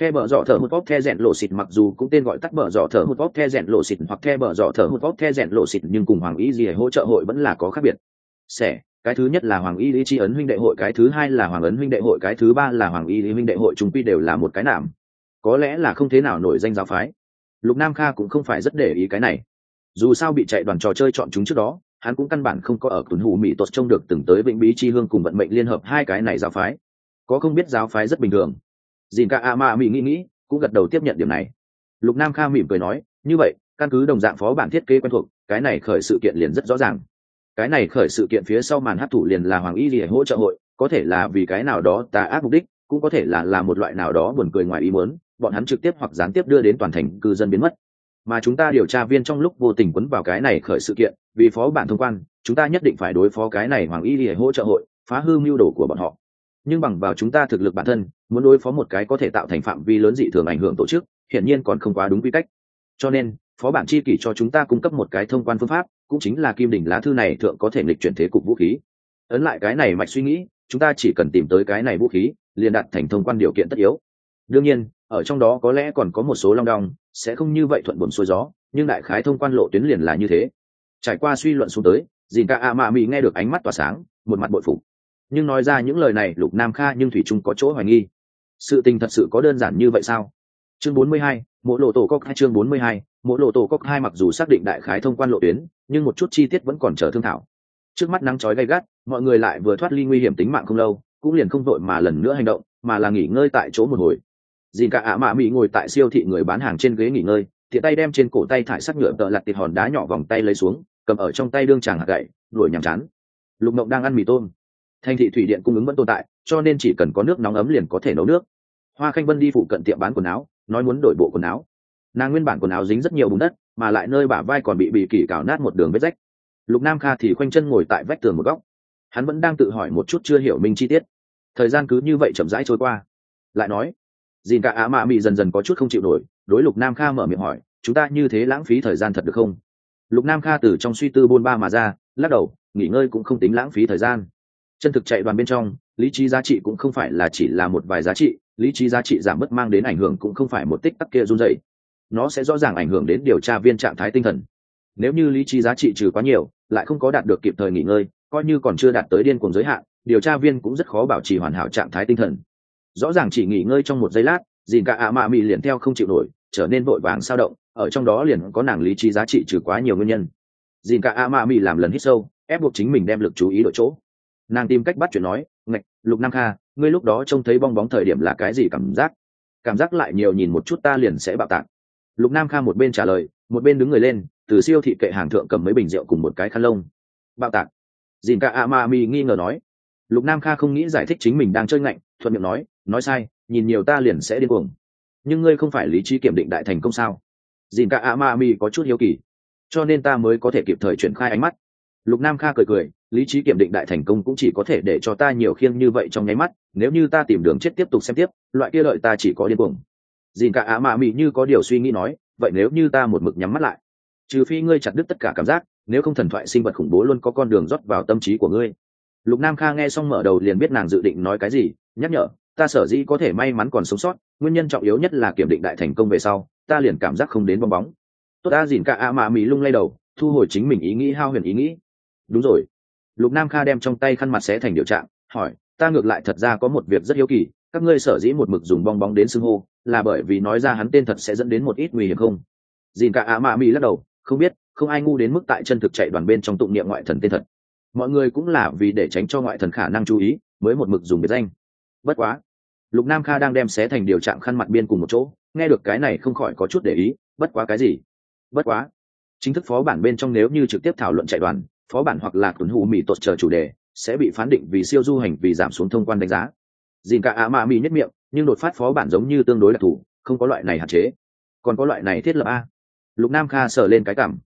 the bờ dọ thở hút vóc the rèn lộ xịt mặc dù cũng tên gọi tắt bờ dọ thở hút vóc the rèn lộ xịt hoặc the bờ dọ thở hút vóc the rèn lộ xịt nhưng cùng hoàng y gì hỗ trợ hội vẫn là có khác biệt. Xẻ cái thứ nhất là hoàng y lý tri ấn huynh đệ hội, cái thứ hai là hoàng ấn huynh đệ hội, cái thứ ba là hoàng y lý huynh đệ hội chúng quy đều là một cái nạm. Có lẽ là không thế nào nổi danh giáo phái. Lục nam kha cũng không phải rất để ý cái này. Dù sao bị chạy đoàn trò chơi chọn chúng trước đó, hắn cũng căn bản không có ở tuần hủ mỹ tốt trông được từng tới vĩnh bí chi hương cùng vận mệnh liên hợp hai cái này giáo phái. Có không biết giáo phái rất bình thường. Dìn cả a ma mỹ nghĩ nghĩ cũng gật đầu tiếp nhận điểm này. Lục nam kha mỉm cười nói, như vậy, căn cứ đồng dạng phó bản thiết kế quen thuộc, cái này khởi sự kiện liền rất rõ ràng cái này khởi sự kiện phía sau màn hát thủ liền là hoàng y lìa hỗ trợ hội, có thể là vì cái nào đó tà ác mục đích, cũng có thể là là một loại nào đó buồn cười ngoài ý muốn, bọn hắn trực tiếp hoặc gián tiếp đưa đến toàn thành cư dân biến mất. Mà chúng ta điều tra viên trong lúc vô tình quấn vào cái này khởi sự kiện, vì phó bản thông quan, chúng ta nhất định phải đối phó cái này hoàng y lìa hỗ trợ hội, phá hư mưu đồ của bọn họ. Nhưng bằng vào chúng ta thực lực bản thân, muốn đối phó một cái có thể tạo thành phạm vi lớn dị thường ảnh hưởng tổ chức, hiển nhiên còn không quá đúng quy cách cho nên phó bản chi kỷ cho chúng ta cung cấp một cái thông quan phương pháp cũng chính là kim đỉnh lá thư này thượng có thể lịch chuyển thế cục vũ khí. Ấn lại cái này mạch suy nghĩ chúng ta chỉ cần tìm tới cái này vũ khí liền đặt thành thông quan điều kiện tất yếu. Đương nhiên ở trong đó có lẽ còn có một số long đong sẽ không như vậy thuận buồn xuôi gió nhưng đại khái thông quan lộ tuyến liền là như thế. Trải qua suy luận xuống tới dìn ca a mạ mỹ nghe được ánh mắt tỏa sáng một mặt bội phục. Nhưng nói ra những lời này lục nam kha nhưng thủy trung có chỗ hoài nghi. Sự tình thật sự có đơn giản như vậy sao? Chương 42, mỗi lộ tổ cốc hai chương 42, mỗi lộ tổ cốc hai mặc dù xác định đại khái thông quan lộ tuyến nhưng một chút chi tiết vẫn còn chờ thương thảo. Trước mắt nắng chói gay gắt mọi người lại vừa thoát ly nguy hiểm tính mạng không lâu cũng liền không vội mà lần nữa hành động mà là nghỉ ngơi tại chỗ một hồi. Dìn cả ạ mạ mỹ ngồi tại siêu thị người bán hàng trên ghế nghỉ ngơi tiện tay đem trên cổ tay thải sắc nhựa tợ lặt tiệt hòn đá nhỏ vòng tay lấy xuống cầm ở trong tay đương chàng hạt gậy đuổi nhàm chán. Lục mộng đang ăn mì tôm. Thành thị thủy điện cung ứng vẫn tồn tại cho nên chỉ cần có nước nóng ấm liền có thể nấu nước hoa khanh vân đi phụ cận tiệm bán quần áo, nói muốn đổi bộ quần áo. Nàng nguyên bản quần áo dính rất nhiều bùn đất, mà lại nơi bả vai còn bị bị kỷ cào nát một đường vết rách. Lục nam kha thì khoanh chân ngồi tại vách tường một góc. Hắn vẫn đang tự hỏi một chút chưa hiểu minh chi tiết. Thời gian cứ như vậy chậm rãi trôi qua. Lại nói, dìn cả á mạ mị dần dần có chút không chịu nổi, đối lục nam kha mở miệng hỏi, chúng ta như thế lãng phí thời gian thật được không? Lục nam kha từ trong suy tư bôn ba mà ra, lắc đầu, nghỉ ngơi cũng không tính lãng phí thời gian. Chân thực chạy đoàn bên trong lý trí giá trị cũng không phải là chỉ là một vài giá trị, lý trí giá trị giảm mất mang đến ảnh hưởng cũng không phải một tích tắc kia run dậy nó sẽ rõ ràng ảnh hưởng đến điều tra viên trạng thái tinh thần. Nếu như lý trí giá trị trừ quá nhiều, lại không có đạt được kịp thời nghỉ ngơi, coi như còn chưa đạt tới điên cuồng giới hạn, điều tra viên cũng rất khó bảo trì hoàn hảo trạng thái tinh thần. Rõ ràng chỉ nghỉ ngơi trong một giây lát, dìn cả ạ mạ mị liền theo không chịu nổi, trở nên vội vàng sao động, ở trong đó liền có nàng lý trí giá trị trừ quá nhiều nguyên nhân. Dìn cả ạ mạ mị làm lần hít sâu, ép buộc chính mình đem lực chú ý đổi chỗ. Nàng tìm cách bắt chuyện nói lục nam kha, ngươi lúc đó trông thấy bong bóng thời điểm là cái gì cảm giác? Cảm giác lại nhiều nhìn một chút ta liền sẽ bạo tạc. Lục nam kha một bên trả lời, một bên đứng người lên, từ siêu thị kệ hàng thượng cầm mấy bình rượu cùng một cái khăn lông. Bạo tạc. Dìn cả a ma mi nghi ngờ nói. Lục nam kha không nghĩ giải thích chính mình đang chơi ngạnh, thuận miệng nói nói sai, nhìn nhiều ta liền sẽ điên cuồng. Nhưng ngươi không phải lý trí kiểm định đại thành công sao? Dìn cả a ma mi có chút hiếu kỳ. Cho nên ta mới có thể kịp thời triển khai ánh mắt. Lục nam kha cười cười lý trí kiểm định đại thành công cũng chỉ có thể để cho ta nhiều khiêng như vậy trong nháy mắt, nếu như ta tìm đường chết tiếp tục xem tiếp, loại kia lợi ta chỉ có điên cuồng. Dìn cả á mà mị như có điều suy nghĩ nói, vậy nếu như ta một mực nhắm mắt lại, trừ phi ngươi chặt đứt tất cả cảm giác, nếu không thần thoại sinh vật khủng bố luôn có con đường rót vào tâm trí của ngươi. Lục nam kha nghe xong mở đầu liền biết nàng dự định nói cái gì, nhắc nhở, ta sở dĩ có thể may mắn còn sống sót, nguyên nhân trọng yếu nhất là kiểm định đại thành công về sau, ta liền cảm giác không đến bong bóng. Tốt ta dìn cả á mạ mị lung lay đầu, thu hồi chính mình ý nghĩ, hao huyền ý nghĩ. Đúng rồi lục nam kha đem trong tay khăn mặt xé thành điều trạng, hỏi, ta ngược lại thật ra có một việc rất hiếu kỳ, các ngươi sở dĩ một mực dùng bong bóng đến xưng hô, là bởi vì nói ra hắn tên thật sẽ dẫn đến một ít nguy hiểm không? Dìn cả ạ mạ mỹ lắc đầu, không biết, không ai ngu đến mức tại chân thực chạy đoàn bên trong tụng niệm ngoại thần tên thật. Mọi người cũng là vì để tránh cho ngoại thần khả năng chú ý, mới một mực dùng biệt danh. Bất quá, lục nam kha đang đem xé thành điều trạng khăn mặt biên cùng một chỗ, nghe được cái này không khỏi có chút để ý, bất quá cái gì? Bất quá, chính thức phó bản bên trong nếu như trực tiếp thảo luận chạy đoàn phó bản hoặc là tuần hù mỹ tột chờ chủ đề, sẽ bị phán định vì siêu du hành vì giảm xuống thông quan đánh giá. Dìn cả ạ mạ mỹ nhất miệng, nhưng đột phát phó bản giống như tương đối đặc thù không có loại này hạn chế. Còn có loại này thiết lập a. Lục nam kha sờ lên cái cảm.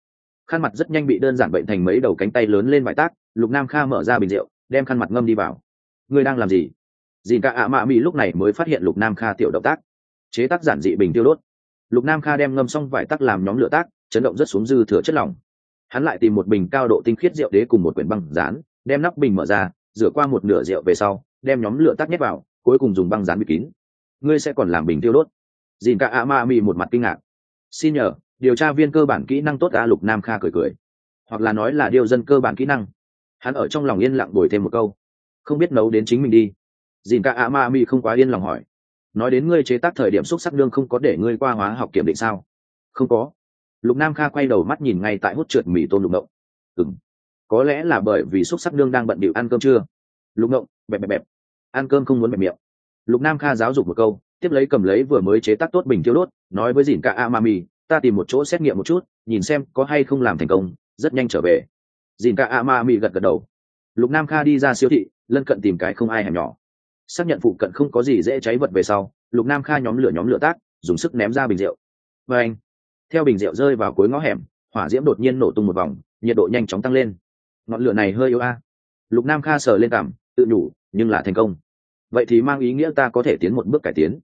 Khăn mặt rất nhanh bị đơn giản bệnh thành mấy đầu cánh tay lớn lên vải tác, lục nam kha mở ra bình rượu, đem khăn mặt ngâm đi vào. Ngươi đang làm gì? Dìn cả ạ mạ mỹ lúc này mới phát hiện lục nam kha tiểu động tác. Chế tác giản dị bình tiêu đốt. Lục nam kha đem ngâm xong vải tắc làm nhóm lửa tác, chấn động rất xuống dư thừa chất lỏng hắn lại tìm một bình cao độ tinh khiết rượu đế cùng một quyển băng dán đem nắp bình mở ra, rửa qua một nửa rượu về sau, đem nhóm lửa tắt nhét vào, cuối cùng dùng băng dán bịt kín. Ngươi sẽ còn làm bình tiêu đốt. Dìn cả ạ ma mi một mặt kinh ngạc. Xin nhờ, điều tra viên cơ bản kỹ năng tốt đã lục nam kha cười cười. Hoặc là nói là điều dân cơ bản kỹ năng. Hắn ở trong lòng yên lặng đổi thêm một câu. Không biết nấu đến chính mình đi. Dìn cả ạ ma mi không quá yên lòng hỏi. Nói đến ngươi chế tác thời điểm xúc sắc đương không có để ngươi qua hóa học kiểm định sao? Không có lục nam kha quay đầu mắt nhìn ngay tại hút trượt mì tôm lục ngộng. Ừng có lẽ là bởi vì xúc sắc đương đang bận bịu ăn cơm chưa? Lục ngộng, bẹp bẹp bẹp, ăn cơm không muốn bẹp miệng. Lục nam kha giáo dục một câu, tiếp lấy cầm lấy vừa mới chế tác tốt bình tiêu đốt, nói với dìn cả a ma mi ta tìm một chỗ xét nghiệm một chút, nhìn xem có hay không làm thành công, rất nhanh trở về. Dìn cả a ma mi gật gật đầu. Lục nam kha đi ra siêu thị, lân cận tìm cái không ai hẻm nhỏ. Xác nhận phụ cận không có gì dễ cháy vật về sau, lục nam kha nhóm lửa nhóm lửa tác, dùng sức ném ra bình rượu. Và anh theo bình rượu rơi vào cuối ngõ hẻm, hỏa diễm đột nhiên nổ tung một vòng, nhiệt độ nhanh chóng tăng lên. Ngọn lửa này hơi yếu a. Lục nam kha sờ lên cảm, tự nhủ, nhưng là thành công. Vậy thì mang ý nghĩa ta có thể tiến một bước cải tiến.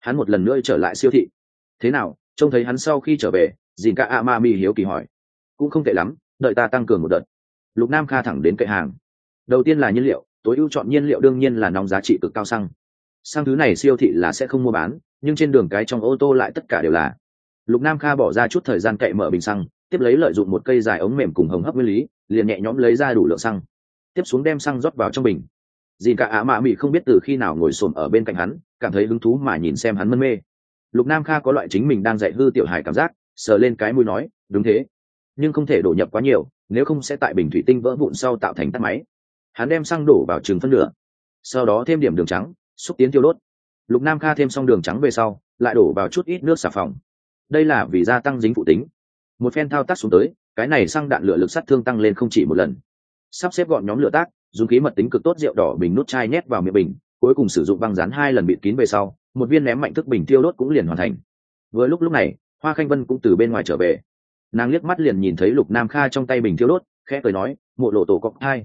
Hắn một lần nữa trở lại siêu thị. Thế nào, trông thấy hắn sau khi trở về dìn ca a ma mi hiếu kỳ hỏi. Cũng không tệ lắm, đợi ta tăng cường một đợt. Lục nam kha thẳng đến cậy hàng. Đầu tiên là nhiên liệu, tối ưu chọn nhiên liệu đương nhiên là nóng giá trị cực cao xăng. Xăng thứ này siêu thị là sẽ không mua bán, nhưng trên đường cái trong ô tô lại tất cả đều là lục nam kha bỏ ra chút thời gian cậy mở bình xăng, tiếp lấy lợi dụng một cây dài ống mềm cùng hồng hấp nguyên lý, liền nhẹ nhõm lấy ra đủ lượng xăng. Tiếp xuống đem xăng rót vào trong bình. Dìn cả ả mạ mị không biết từ khi nào ngồi xổm ở bên cạnh hắn, cảm thấy hứng thú mà nhìn xem hắn mân mê. Lục nam kha có loại chính mình đang dạy hư tiểu hài cảm giác, sờ lên cái mũi nói, đúng thế. Nhưng không thể đổ nhập quá nhiều, nếu không sẽ tại bình thủy tinh vỡ vụn sau tạo thành tắt máy. Hắn đem xăng đổ vào chừng phân nửa. Sau đó thêm điểm đường trắng, xúc tiến tiêu đốt. Lục nam kha thêm xong đường trắng về sau, lại đổ vào chút ít nước xà phòng đây là vì gia tăng dính phụ tính. Một phen thao tác xuống tới, cái này xăng đạn lửa lực sát thương tăng lên không chỉ một lần. Sắp xếp gọn nhóm lửa tác, dùng khí mật tính cực tốt rượu đỏ bình nút chai nhét vào miệng bình, cuối cùng sử dụng băng dán hai lần bịt kín về sau, một viên ném mạnh thức bình tiêu đốt cũng liền hoàn thành. Vừa lúc lúc này, hoa khanh vân cũng từ bên ngoài trở về. Nàng liếc mắt liền nhìn thấy lục nam kha trong tay bình tiêu đốt, khẽ cười nói, mộ lộ tổ cọc hai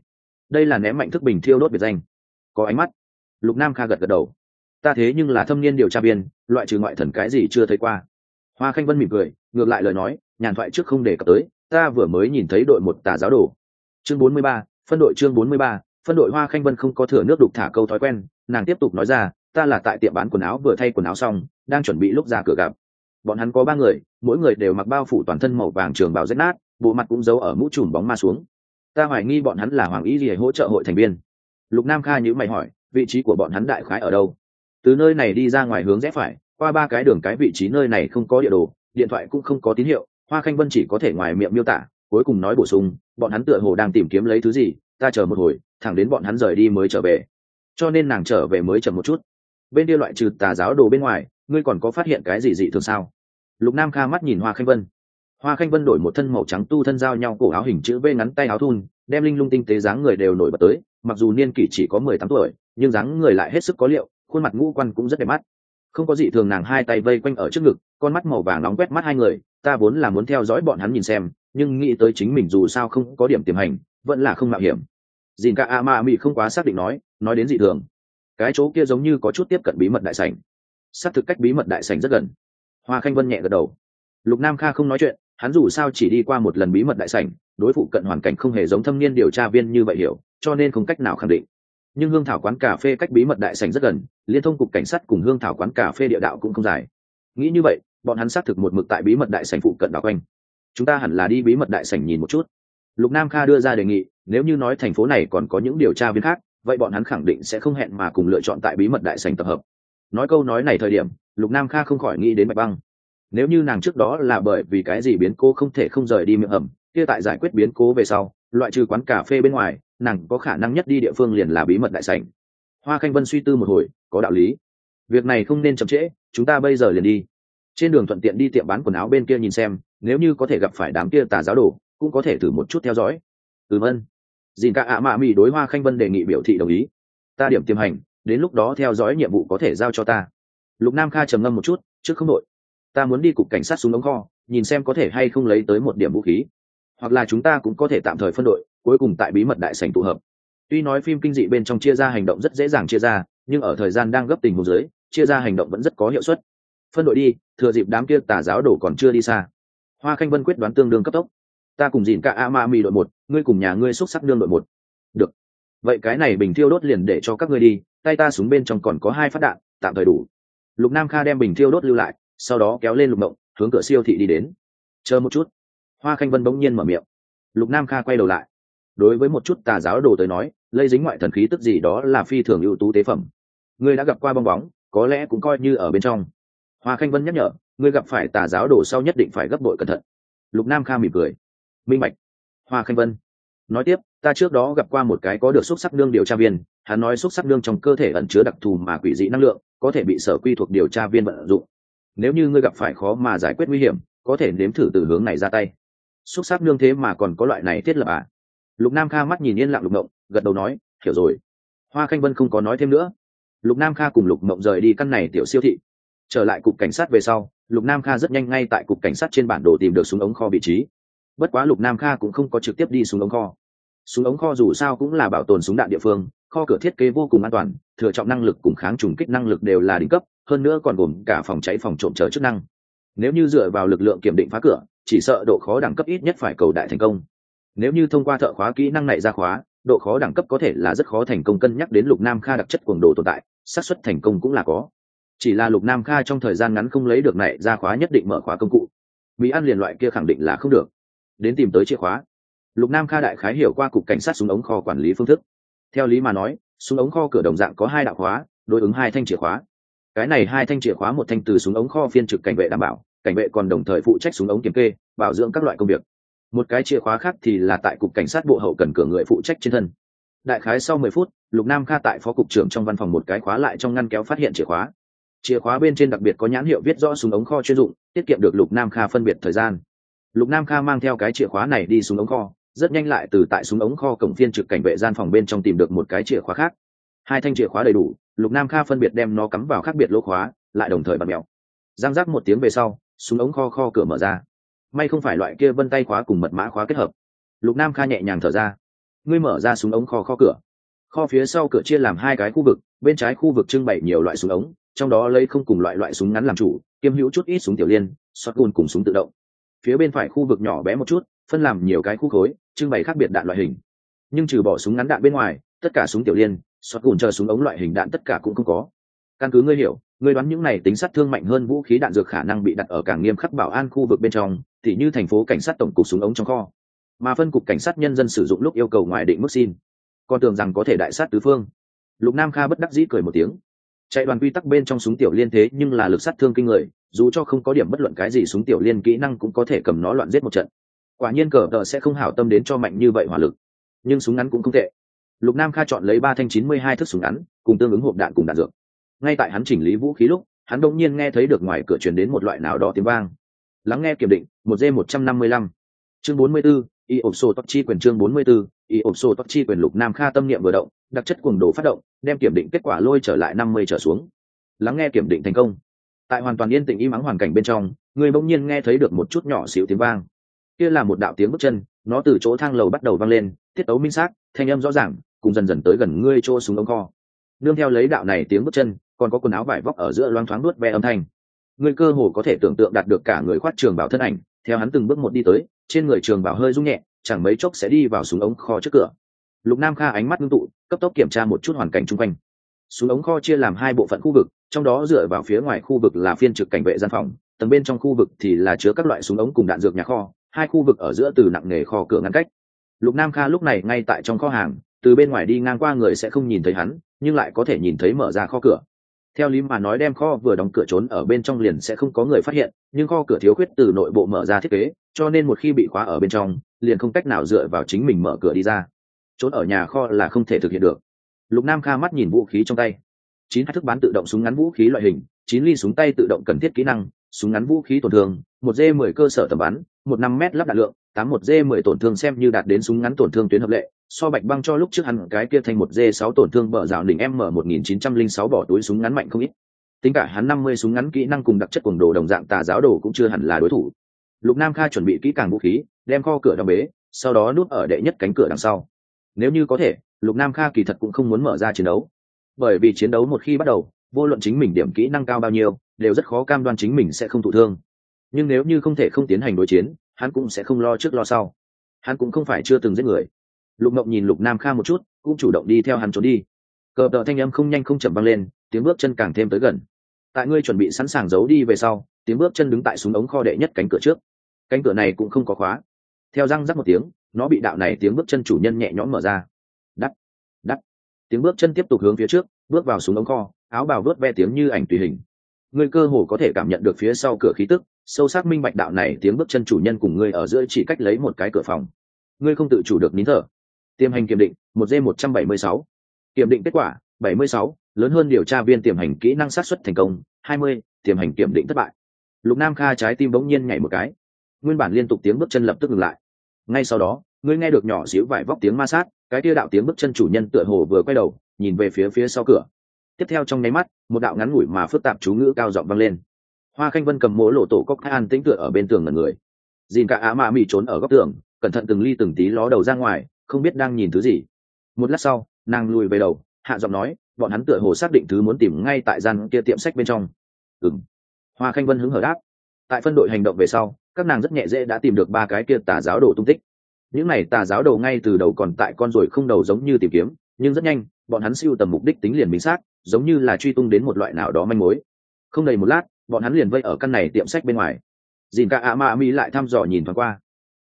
đây là ném mạnh thức bình thiêu đốt biệt danh. Có ánh mắt. Lục nam kha gật gật đầu. Ta thế nhưng là thâm niên điều tra viên, loại trừ ngoại thần cái gì chưa thấy qua hoa khanh vân mỉm cười, ngược lại lời nói, nhàn thoại trước không đề cập tới, ta vừa mới nhìn thấy đội một tà giáo đồ. Chương bốn mươi ba, phân đội chương bốn mươi ba, phân đội hoa khanh vân không có thừa nước đục thả câu thói quen, nàng tiếp tục nói ra, ta là tại tiệm bán quần áo vừa thay quần áo xong, đang chuẩn bị lúc ra cửa gặp. Bọn hắn có ba người, mỗi người đều mặc bao phủ toàn thân màu vàng trường bào rách nát, bộ mặt cũng giấu ở mũ trùm bóng ma xuống. Ta hoài nghi bọn hắn là hoàng ý gì hỗ trợ hội thành viên. Lục nam kha nhữ mày hỏi, vị trí của bọn hắn đại khái ở đâu? Từ nơi này đi ra ngoài hướng rẽ phải qua ba cái đường cái vị trí nơi này không có địa đồ, điện thoại cũng không có tín hiệu, hoa khanh vân chỉ có thể ngoài miệng miêu tả, cuối cùng nói bổ sung, bọn hắn tựa hồ đang tìm kiếm lấy thứ gì, ta chờ một hồi, thẳng đến bọn hắn rời đi mới trở về. Cho nên nàng trở về mới chậm một chút. Bên kia loại trừ tà giáo đồ bên ngoài, ngươi còn có phát hiện cái gì dị thường sao? Lục nam kha mắt nhìn hoa khanh vân. Hoa khanh vân đổi một thân màu trắng tu thân giao nhau cổ áo hình chữ v ngắn tay áo thun, đem linh lung tinh tế dáng người đều nổi bật tới, mặc dù niên kỷ chỉ có mười tám tuổi, nhưng dáng người lại hết sức có liệu, khuôn mặt ngũ quan cũng rất đẹp mắt không có gì thường nàng hai tay vây quanh ở trước ngực, con mắt màu vàng nóng quét mắt hai người, ta vốn là muốn theo dõi bọn hắn nhìn xem, nhưng nghĩ tới chính mình dù sao không có điểm tiềm hành, vẫn là không mạo hiểm. Dìn cả a ma mị không quá xác định nói nói đến dị thường. Cái chỗ kia giống như có chút tiếp cận bí mật đại sảnh. Xác thực cách bí mật đại sảnh rất gần. Hoa khanh vân nhẹ gật đầu. Lục nam kha không nói chuyện, hắn dù sao chỉ đi qua một lần bí mật đại sảnh, đối phụ cận hoàn cảnh không hề giống thâm niên điều tra viên như vậy hiểu, cho nên không cách nào khẳng định nhưng hương thảo quán cà phê cách bí mật đại sảnh rất gần, liên thông cục cảnh sát cùng hương thảo quán cà phê địa đạo cũng không dài. Nghĩ như vậy, bọn hắn xác thực một mực tại bí mật đại sảnh phụ cận đảo quanh. Chúng ta hẳn là đi bí mật đại sảnh nhìn một chút. Lục nam kha đưa ra đề nghị, nếu như nói thành phố này còn có những điều tra viên khác, vậy bọn hắn khẳng định sẽ không hẹn mà cùng lựa chọn tại bí mật đại sảnh tập hợp. Nói câu nói này thời điểm, lục nam kha không khỏi nghĩ đến bạch băng. Nếu như nàng trước đó là bởi vì cái gì biến cố không thể không rời đi miệng hầm, kia tại giải quyết biến cố về sau loại trừ quán cà phê bên ngoài, nàng có khả năng nhất đi địa phương liền là bí mật đại sảnh. Hoa khanh vân suy tư một hồi, có đạo lý. Việc này không nên chậm trễ, chúng ta bây giờ liền đi. Trên đường thuận tiện đi tiệm bán quần áo bên kia nhìn xem, nếu như có thể gặp phải đám kia tà giáo đồ, cũng có thể thử một chút theo dõi. Từ vân dìn cả ạ mạ mỹ đối hoa khanh vân đề nghị biểu thị đồng ý. Ta điểm tiêm hành, đến lúc đó theo dõi nhiệm vụ có thể giao cho ta. Lục nam kha trầm ngâm một chút, trước không đội ta muốn đi cục cảnh sát xuống ống kho, nhìn xem có thể hay không lấy tới một điểm vũ khí hoặc là chúng ta cũng có thể tạm thời phân đội, cuối cùng tại bí mật đại sành tụ hợp. Tuy nói phim kinh dị bên trong chia ra hành động rất dễ dàng chia ra, nhưng ở thời gian đang gấp tình hồ dưới, chia ra hành động vẫn rất có hiệu suất. Phân đội đi, thừa dịp đám kia tà giáo đổ còn chưa đi xa. Hoa khanh vân quyết đoán tương đương cấp tốc. Ta cùng dìn cả a ma mi đội một, ngươi cùng nhà ngươi xúc sắc đương đội một. Được. Vậy cái này bình thiêu đốt liền để cho các ngươi đi, tay ta xuống bên trong còn có hai phát đạn, tạm thời đủ. Lục nam kha đem bình thiêu đốt lưu lại, sau đó kéo lên lục mộng hướng cửa siêu thị đi đến. Chờ một chút hoa khanh vân bỗng nhiên mở miệng. Lục nam kha quay đầu lại. Đối với một chút tà giáo đồ tới nói, lây dính ngoại thần khí tức gì đó là phi thường ưu tú tế phẩm. Ngươi đã gặp qua bong bóng, có lẽ cũng coi như ở bên trong. Hoa khanh vân nhắc nhở, ngươi gặp phải tà giáo đồ sau nhất định phải gấp bội cẩn thận. Lục nam kha mỉm cười. Minh bạch. Hoa khanh vân. Nói tiếp, ta trước đó gặp qua một cái có được xúc sắc nương điều tra viên, hắn nói xúc sắc nương trong cơ thể ẩn chứa đặc thù mà quỷ dị năng lượng, có thể bị sở quy thuộc điều tra viên vận dụng. Nếu như ngươi gặp phải khó mà giải quyết nguy hiểm, có thể nếm thử từ hướng này ra tay xúc sắc nương thế mà còn có loại này thiết lập à? Lục nam kha mắt nhìn yên lặng lục mộng, gật đầu nói, hiểu rồi. Hoa khanh vân không có nói thêm nữa. Lục nam kha cùng lục mộng rời đi căn này tiểu siêu thị. Trở lại cục cảnh sát về sau, lục nam kha rất nhanh ngay tại cục cảnh sát trên bản đồ tìm được súng ống kho vị trí. Bất quá lục nam kha cũng không có trực tiếp đi súng ống kho. Súng ống kho dù sao cũng là bảo tồn súng đạn địa phương, kho cửa thiết kế vô cùng an toàn, thừa trọng năng lực cùng kháng trùng kích năng lực đều là đỉnh cấp, hơn nữa còn gồm cả phòng cháy phòng trộm chờ chức năng. Nếu như dựa vào lực lượng kiểm định phá cửa chỉ sợ độ khó đẳng cấp ít nhất phải cầu đại thành công. Nếu như thông qua thợ khóa kỹ năng này ra khóa, độ khó đẳng cấp có thể là rất khó thành công cân nhắc đến lục nam kha đặc chất cuồng đồ tồn tại, xác suất thành công cũng là có. Chỉ là lục nam kha trong thời gian ngắn không lấy được này ra khóa nhất định mở khóa công cụ. Mỹ ăn liền loại kia khẳng định là không được. Đến tìm tới chìa khóa. Lục nam kha đại khái hiểu qua cục cảnh sát súng ống kho quản lý phương thức. Theo lý mà nói, súng ống kho cửa đồng dạng có hai đạo khóa, đối ứng hai thanh chìa khóa. Cái này hai thanh chìa khóa một thanh từ súng ống kho phiên trực cảnh vệ đảm bảo cảnh vệ còn đồng thời phụ trách súng ống kiểm kê, bảo dưỡng các loại công việc. Một cái chìa khóa khác thì là tại cục cảnh sát bộ hậu cần cửa người phụ trách trên thân. Đại khái sau mười phút, lục nam kha tại phó cục trưởng trong văn phòng một cái khóa lại trong ngăn kéo phát hiện chìa khóa. Chìa khóa bên trên đặc biệt có nhãn hiệu viết rõ súng ống kho chuyên dụng, tiết kiệm được lục nam kha phân biệt thời gian. Lục nam kha mang theo cái chìa khóa này đi súng ống kho, rất nhanh lại từ tại súng ống kho cổng phiên trực cảnh vệ gian phòng bên trong tìm được một cái chìa khóa khác. Hai thanh chìa khóa đầy đủ, lục nam kha phân biệt đem nó cắm vào khác biệt lỗ khóa, lại đồng thời bật mèo. Giang giác một tiếng về sau súng ống kho kho cửa mở ra. May không phải loại kia vân tay khóa cùng mật mã khóa kết hợp. Lục nam kha nhẹ nhàng thở ra. Ngươi mở ra súng ống kho kho cửa. Kho phía sau cửa chia làm hai cái khu vực, bên trái khu vực trưng bày nhiều loại súng ống, trong đó lấy không cùng loại loại súng ngắn làm chủ, kiêm hữu chút ít súng tiểu liên shot gun cùng súng tự động. Phía bên phải khu vực nhỏ bé một chút, phân làm nhiều cái khu khối, trưng bày khác biệt đạn loại hình. Nhưng trừ bỏ súng ngắn đạn bên ngoài, tất cả súng tiểu liên shot gun chờ súng ống loại hình đạn tất cả cũng không có. Căn cứ ngươi hiểu ngươi đoán những này tính sát thương mạnh hơn vũ khí đạn dược khả năng bị đặt ở càng nghiêm khắc bảo an khu vực bên trong, thì như thành phố cảnh sát tổng cục súng ống trong kho. Mà phân cục cảnh sát nhân dân sử dụng lúc yêu cầu ngoài định mức xin. Còn tưởng rằng có thể đại sát tứ phương. Lục nam kha bất đắc dĩ cười một tiếng. Chạy đoàn quy tắc bên trong súng tiểu liên thế nhưng là lực sát thương kinh người, dù cho không có điểm bất luận cái gì súng tiểu liên kỹ năng cũng có thể cầm nó loạn giết một trận. Quả nhiên cờ tờ sẽ không hảo tâm đến cho mạnh như vậy hỏa lực. Nhưng súng ngắn cũng không tệ. Lục nam kha chọn lấy ba thanh chín mươi hai thước súng ngắn, cùng tương ứng hộp đạn cùng đạn dược ngay tại hắn chỉnh lý vũ khí lúc hắn đông nhiên nghe thấy được ngoài cửa truyền đến một loại nào đó tiếng vang. Lắng nghe kiểm định một d một trăm năm mươi lăm. Chương bốn mươi 44, y ộp sổ tóc chi quyền chương bốn mươi 44, y ộp sổ tóc chi quyền lục nam kha tâm niệm vừa động đặc chất cuồng đồ phát động đem kiểm định kết quả lôi trở lại năm mươi trở xuống. Lắng nghe kiểm định thành công. Tại hoàn toàn yên tĩnh im ắng hoàn cảnh bên trong người bỗng nhiên nghe thấy được một chút nhỏ xíu tiếng vang. Kia là một đạo tiếng bước chân nó từ chỗ thang lầu bắt đầu vang lên tiết tấu minh xác thanh âm rõ ràng cùng dần dần tới gần ngươi chỗ xuống ống kho. Nương theo lấy đạo này tiếng bước chân còn có quần áo vải vóc ở giữa loang thoáng nuốt ve âm thanh. Người cơ hồ có thể tưởng tượng đạt được cả người khoát trường bảo thân ảnh, theo hắn từng bước một đi tới, trên người trường bảo hơi rung nhẹ, chẳng mấy chốc sẽ đi vào súng ống kho trước cửa. Lục nam kha ánh mắt ngưng tụ, cấp tốc kiểm tra một chút hoàn cảnh chung quanh. Súng ống kho chia làm hai bộ phận khu vực, trong đó dựa vào phía ngoài khu vực là phiên trực cảnh vệ gian phòng, tầng bên trong khu vực thì là chứa các loại súng ống cùng đạn dược nhà kho, hai khu vực ở giữa từ nặng nghề kho cửa ngăn cách. Lục nam kha lúc này ngay tại trong kho hàng, từ bên ngoài đi ngang qua người sẽ không nhìn thấy hắn, nhưng lại có thể nhìn thấy mở ra kho cửa theo lý mà nói đem kho vừa đóng cửa trốn ở bên trong liền sẽ không có người phát hiện, nhưng kho cửa thiếu khuyết từ nội bộ mở ra thiết kế, cho nên một khi bị khóa ở bên trong, liền không cách nào dựa vào chính mình mở cửa đi ra. Trốn ở nhà kho là không thể thực hiện được. Lục nam kha mắt nhìn vũ khí trong tay. Chín thức bán tự động súng ngắn vũ khí loại hình, chín ly súng tay tự động cần thiết kỹ năng, súng ngắn vũ khí tổn thương, một d mười cơ sở tầm bắn, một năm m lắp đạn lượng, tám một d mười tổn thương xem như đạt đến súng ngắn tổn thương tuyến hợp lệ so bạch băng cho lúc trước hắn cái kia thành một d sáu tổn thương bờ rào đỉnh m một nghìn chín trăm linh sáu bỏ túi súng ngắn mạnh không ít. Tính cả hắn năm mươi súng ngắn kỹ năng cùng đặc chất cuồng đồ đồng dạng tà giáo đồ cũng chưa hẳn là đối thủ. Lục nam kha chuẩn bị kỹ càng vũ khí, đem kho cửa đóng bế, sau đó núp ở đệ nhất cánh cửa đằng sau. Nếu như có thể, lục nam kha kỳ thật cũng không muốn mở ra chiến đấu. Bởi vì chiến đấu một khi bắt đầu, vô luận chính mình điểm kỹ năng cao bao nhiêu, đều rất khó cam đoan chính mình sẽ không thụ thương. Nhưng nếu như không thể không tiến hành đối chiến, hắn cũng sẽ không lo trước lo sau. Hắn cũng không phải chưa từng giết người lục mộng nhìn lục nam kha một chút, cũng chủ động đi theo hắn trốn đi. Cờ tợ thanh âm không nhanh không chậm băng lên, tiếng bước chân càng thêm tới gần. Tại ngươi chuẩn bị sẵn sàng giấu đi về sau, tiếng bước chân đứng tại súng ống kho đệ nhất cánh cửa trước. Cánh cửa này cũng không có khóa. Theo răng rắc một tiếng, nó bị đạo này tiếng bước chân chủ nhân nhẹ nhõm mở ra. Đắt đắt. Tiếng bước chân tiếp tục hướng phía trước, bước vào súng ống kho, áo bào vớt ve tiếng như ảnh tùy hình. Ngươi cơ hồ có thể cảm nhận được phía sau cửa khí tức, sâu sắc minh bạch đạo này tiếng bước chân chủ nhân cùng ngươi ở giữa chỉ cách lấy một cái cửa phòng. Ngươi không tự chủ được nín thở tiềm hành kiểm định, một d một trăm bảy mươi sáu. Kiểm định kết quả, bảy mươi sáu, lớn hơn điều tra viên tiềm hành kỹ năng sát xuất thành công, hai mươi, tiềm hành kiểm định thất bại. Lục nam kha trái tim bỗng nhiên nhảy một cái. Nguyên bản liên tục tiếng bước chân lập tức ngừng lại. Ngay sau đó, ngươi nghe được nhỏ xíu vải vóc tiếng ma sát, cái tia đạo tiếng bước chân chủ nhân tựa hồ vừa quay đầu, nhìn về phía phía sau cửa. Tiếp theo trong nháy mắt, một đạo ngắn ngủi mà phức tạp chú ngữ cao giọng vang lên. Hoa khanh vân cầm mỗ lộ tổ cốc hai an tĩnh tựa ở bên tường ngần người. Dìn cả á mạ mị trốn ở góc tường, cẩn thận từng ly từng tí ló đầu ra ngoài không biết đang nhìn thứ gì. Một lát sau, nàng lùi về đầu, hạ giọng nói, bọn hắn tựa hồ xác định thứ muốn tìm ngay tại gian kia tiệm sách bên trong. Ừng hoa khanh vân hứng hở đáp. Tại phân đội hành động về sau, các nàng rất nhẹ dễ đã tìm được ba cái kia tà giáo đồ tung tích. Những này tà giáo đồ ngay từ đầu còn tại con ruồi không đầu giống như tìm kiếm, nhưng rất nhanh, bọn hắn siêu tầm mục đích tính liền minh xác, giống như là truy tung đến một loại nào đó manh mối. Không đầy một lát, bọn hắn liền vây ở căn này tiệm sách bên ngoài. Dìn cả ạ mạ mỹ lại thăm dò nhìn thoáng qua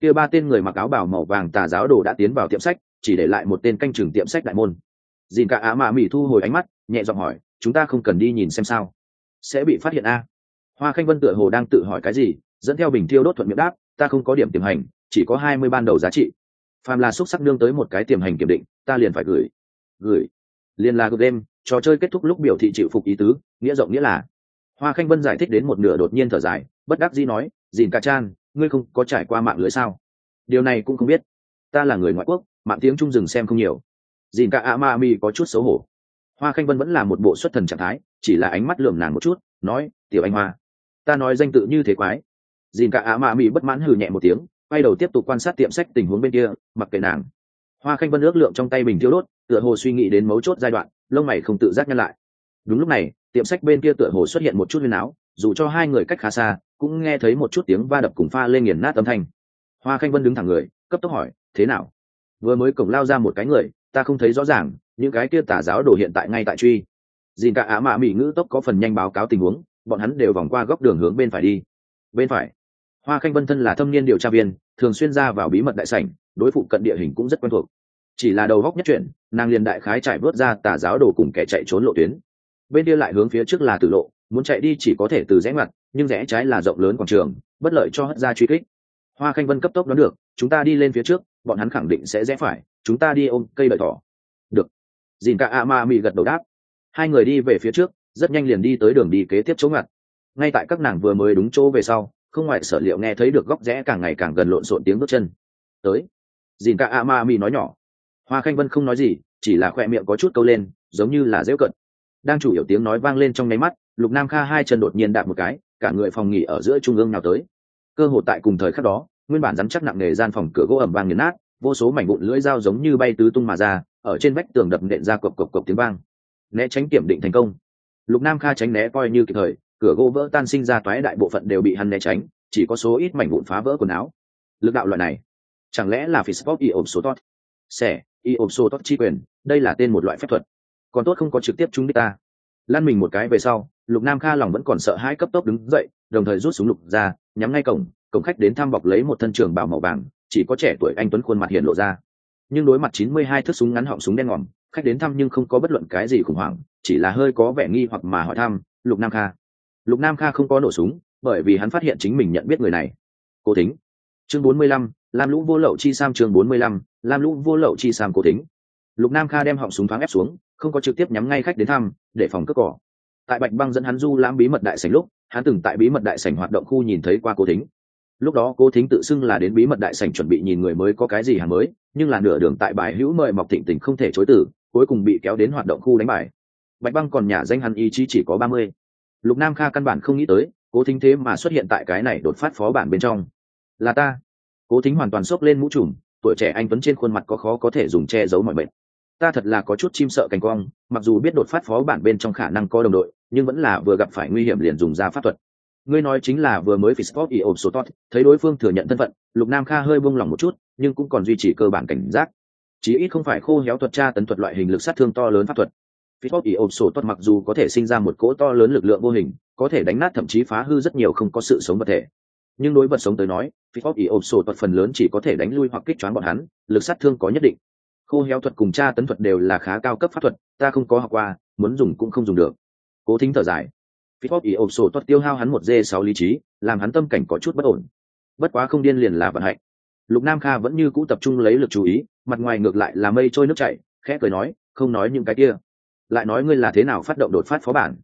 kia ba tên người mặc áo bào màu vàng tà giáo đồ đã tiến vào tiệm sách, chỉ để lại một tên canh chừng tiệm sách đại môn. Dìn cả á mạ mỹ thu hồi ánh mắt, nhẹ giọng hỏi, chúng ta không cần đi nhìn xem sao? Sẽ bị phát hiện a? Hoa khanh vân tựa hồ đang tự hỏi cái gì, dẫn theo bình thiêu đốt thuận miệng đáp, ta không có điểm tiềm hành, chỉ có hai mươi ban đầu giá trị. Phàm là xúc sắc đương tới một cái tiềm hành kiểm định, ta liền phải gửi. Gửi? Liền là game, trò chơi kết thúc lúc biểu thị chịu phục ý tứ, nghĩa rộng nghĩa là. Hoa khanh vân giải thích đến một nửa đột nhiên thở dài, bất đắc dĩ nói, dìn cả chan ngươi không có trải qua mạng lưới sao? Điều này cũng không biết. Ta là người ngoại quốc, mạng tiếng trung rừng xem không nhiều. Dìn cả a ma mi có chút xấu hổ. Hoa khanh vân vẫn là một bộ xuất thần trạng thái, chỉ là ánh mắt lườm nàng một chút, nói, tiểu anh hoa, ta nói danh tự như thế quái. Dìn cả á ma mỹ bất mãn hừ nhẹ một tiếng, quay đầu tiếp tục quan sát tiệm sách tình huống bên kia, mặc kệ nàng. Hoa khanh vân ước lượng trong tay bình thiếu đốt, tựa hồ suy nghĩ đến mấu chốt giai đoạn, lông mày không tự giác nhăn lại. Đúng lúc này, tiệm sách bên kia tựa hồ xuất hiện một chút huyền áo, dù cho hai người cách khá xa cũng nghe thấy một chút tiếng va đập cùng pha lên nghiền nát âm thanh. Hoa khanh vân đứng thẳng người, cấp tốc hỏi, thế nào? Vừa mới cổng lao ra một cái người, ta không thấy rõ ràng, những cái kia tả giáo đồ hiện tại ngay tại truy. Dìn cả á mạ mỹ ngữ tốc có phần nhanh báo cáo tình huống, bọn hắn đều vòng qua góc đường hướng bên phải đi. Bên phải? Hoa khanh vân thân là thâm niên điều tra viên, thường xuyên ra vào bí mật đại sảnh, đối phụ cận địa hình cũng rất quen thuộc. Chỉ là đầu góc nhất chuyện nàng liền đại khái trải vớt ra tà giáo đồ cùng kẻ chạy trốn lộ tuyến. Bên kia lại hướng phía trước là tử lộ, muốn chạy đi chỉ có thể từ rẽ mặt nhưng rẽ trái là rộng lớn quảng trường, bất lợi cho hất ra truy kích. Hoa khanh vân cấp tốc đoán được, chúng ta đi lên phía trước, bọn hắn khẳng định sẽ rẽ phải, chúng ta đi ôm cây lợi thỏ. Được. Dìn cả a ma mị gật đầu đáp. Hai người đi về phía trước, rất nhanh liền đi tới đường đi kế tiếp chỗ ngặt. Ngay tại các nàng vừa mới đúng chỗ về sau, không ngoại sở liệu nghe thấy được góc rẽ càng ngày càng gần lộn xộn tiếng bước chân. Tới. Dìn cả a ma Mị nói nhỏ. Hoa khanh vân không nói gì, chỉ là khoe miệng có chút câu lên, giống như là dễu cận. Đang chủ yếu tiếng nói vang lên trong nháy mắt, lục nam kha hai chân đột nhiên đạp một cái cả người phòng nghỉ ở giữa trung ương nào tới. Cơ hội tại cùng thời khắc đó, nguyên bản rắn chắc nặng nề gian phòng cửa gỗ ẩm vang nghiền nát, vô số mảnh vụn lưỡi dao giống như bay tứ tung mà ra, ở trên vách tường đập nện ra cộc cộc cộc tiếng vang. Né tránh kiểm định thành công. Lục nam kha tránh né coi như kịp thời, cửa gỗ vỡ tan sinh ra toái đại bộ phận đều bị hắn né tránh, chỉ có số ít mảnh vụn phá vỡ quần áo. Lực đạo loại này, chẳng lẽ là Fisport y ộp số tốt? Xẻ y ộp số tốt chi quyền, đây là tên một loại phép thuật. Còn tốt không có trực tiếp chúng đích ta. Lăn mình một cái về sau lục nam kha lòng vẫn còn sợ hãi cấp tốc đứng dậy, đồng thời rút súng lục ra, nhắm ngay cổng cổng khách đến thăm bọc lấy một thân trường bảo màu vàng, chỉ có trẻ tuổi anh tuấn khuôn mặt hiện lộ ra. Nhưng đối mặt chín mươi hai thước súng ngắn họng súng đen ngòm, khách đến thăm nhưng không có bất luận cái gì khủng hoảng, chỉ là hơi có vẻ nghi hoặc mà hỏi thăm, lục nam kha. Lục nam kha không có nổ súng, bởi vì hắn phát hiện chính mình nhận biết người này. Cố thính. Chương bốn mươi lăm, lam lũ vô lậu chi sam chương bốn mươi lăm, lam lũ vô lậu chi sam cố thính. Lục nam kha đem họng súng thoáng ép xuống, không có trực tiếp nhắm ngay khách đến thăm, để phòng cướp cỏ tại bạch băng dẫn hắn du lãm bí mật đại sảnh lúc, hắn từng tại bí mật đại sảnh hoạt động khu nhìn thấy qua cố thính. Lúc đó cố thính tự xưng là đến bí mật đại sảnh chuẩn bị nhìn người mới có cái gì hàng mới, nhưng là nửa đường tại bài hữu mời mọc thịnh tình không thể chối từ, cuối cùng bị kéo đến hoạt động khu đánh bài. Bạch băng còn nhà danh hắn ý chí chỉ có ba mươi. Lục nam kha căn bản không nghĩ tới, cố thính thế mà xuất hiện tại cái này đột phát phó bản bên trong. Là ta. Cố thính hoàn toàn xốc lên mũ trùm, tuổi trẻ anh tuấn trên khuôn mặt có khó có thể dùng che giấu mọi bệnh ta thật là có chút chim sợ cành quang, mặc dù biết đột phát phó bản bên trong khả năng có đồng đội, nhưng vẫn là vừa gặp phải nguy hiểm liền dùng ra pháp thuật. Ngươi nói chính là vừa mới Fisport y ộp số tốt, thấy đối phương thừa nhận thân phận, lục nam kha hơi buông lỏng một chút, nhưng cũng còn duy trì cơ bản cảnh giác. Chí ít không phải khô héo thuật tra tấn thuật loại hình lực sát thương to lớn pháp thuật. Fisport y ộp số tốt mặc dù có thể sinh ra một cỗ to lớn lực lượng vô hình, có thể đánh nát thậm chí phá hư rất nhiều không có sự sống vật thể. Nhưng đối vật sống tới nói Fisport y ộp số tốt phần lớn chỉ có thể đánh lui hoặc kích choáng bọn hắn, lực sát thương có nhất định khô héo thuật cùng tra tấn thuật đều là khá cao cấp pháp thuật ta không có học qua muốn dùng cũng không dùng được cố thính thở dài Philip ý ộp sổ toát tiêu hao hắn một dê sáu lý trí, làm hắn tâm cảnh có chút bất ổn. Bất quá không điên liền là vận hạnh. Lục Nam Kha vẫn như cũ tập trung lấy lực chú ý, mặt ngoài ngược lại là mây trôi nước chảy, khẽ cười nói, không nói những cái kia. Lại nói ngươi là thế nào phát động đột phát phó bản?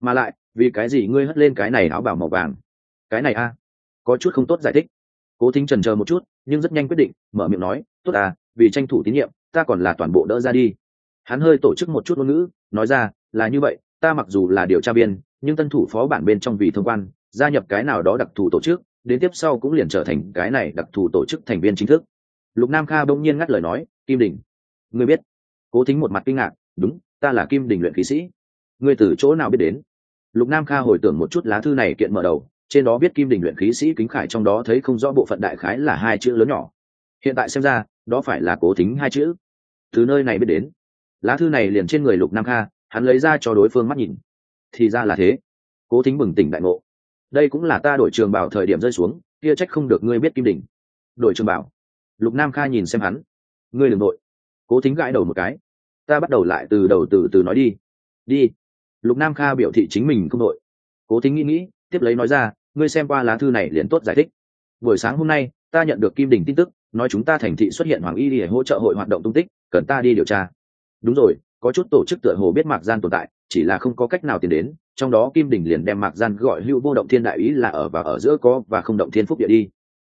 Mà lại, vì cái gì ngươi hất lên cái này áo bảo màu vàng? Cái này a, có chút không tốt giải thích. Cố Thính chần chờ một chút, nhưng rất nhanh quyết định, mở miệng nói, tốt à, vì tranh thủ tín nhiệm, ta còn là toàn bộ đỡ ra đi. Hắn hơi tổ chức một chút ngôn ngữ, nói ra, là như vậy, ta mặc dù là điều tra viên, nhưng tân thủ phó bản bên trong vì thông quan gia nhập cái nào đó đặc thù tổ chức đến tiếp sau cũng liền trở thành cái này đặc thù tổ chức thành viên chính thức. Lục nam kha bỗng nhiên ngắt lời nói kim đình ngươi biết. Cố thính một mặt kinh ngạc đúng ta là kim đình luyện khí sĩ. Ngươi từ chỗ nào biết đến? Lục nam kha hồi tưởng một chút lá thư này kiện mở đầu trên đó biết kim đình luyện khí sĩ kính khải trong đó thấy không rõ bộ phận đại khái là hai chữ lớn nhỏ. Hiện tại xem ra đó phải là cố thính hai chữ. Từ nơi này biết đến. Lá thư này liền trên người lục nam kha, hắn lấy ra cho đối phương mắt nhìn. Thì ra là thế. Cố thính bừng tỉnh đại ngộ. Đây cũng là ta đổi trường bảo thời điểm rơi xuống, kia trách không được ngươi biết kim đỉnh. Đổi trường bảo. Lục nam kha nhìn xem hắn. Ngươi đ ừ n g nội. Cố thính gãi đầu một cái. Ta bắt đầu lại từ đầu từ từ nói đi. Đi. Lục nam kha biểu thị chính mình không nội. Cố thính nghĩ nghĩ, tiếp lấy nói ra, ngươi xem qua lá thư này liền tốt giải thích. Buổi sáng hôm nay, ta nhận được kim đỉnh tin tức nói chúng ta thành thị xuất hiện hoàng y để hỗ trợ hội hoạt động tung tích, cần ta đi điều tra. Đúng rồi, có chút tổ chức tựa hồ biết mạc gian tồn tại, chỉ là không có cách nào tiến đến, trong đó kim đình liền đem mạc gian gọi hưu vô động thiên đại ý là ở và ở giữa có và không động thiên phúc địa đi.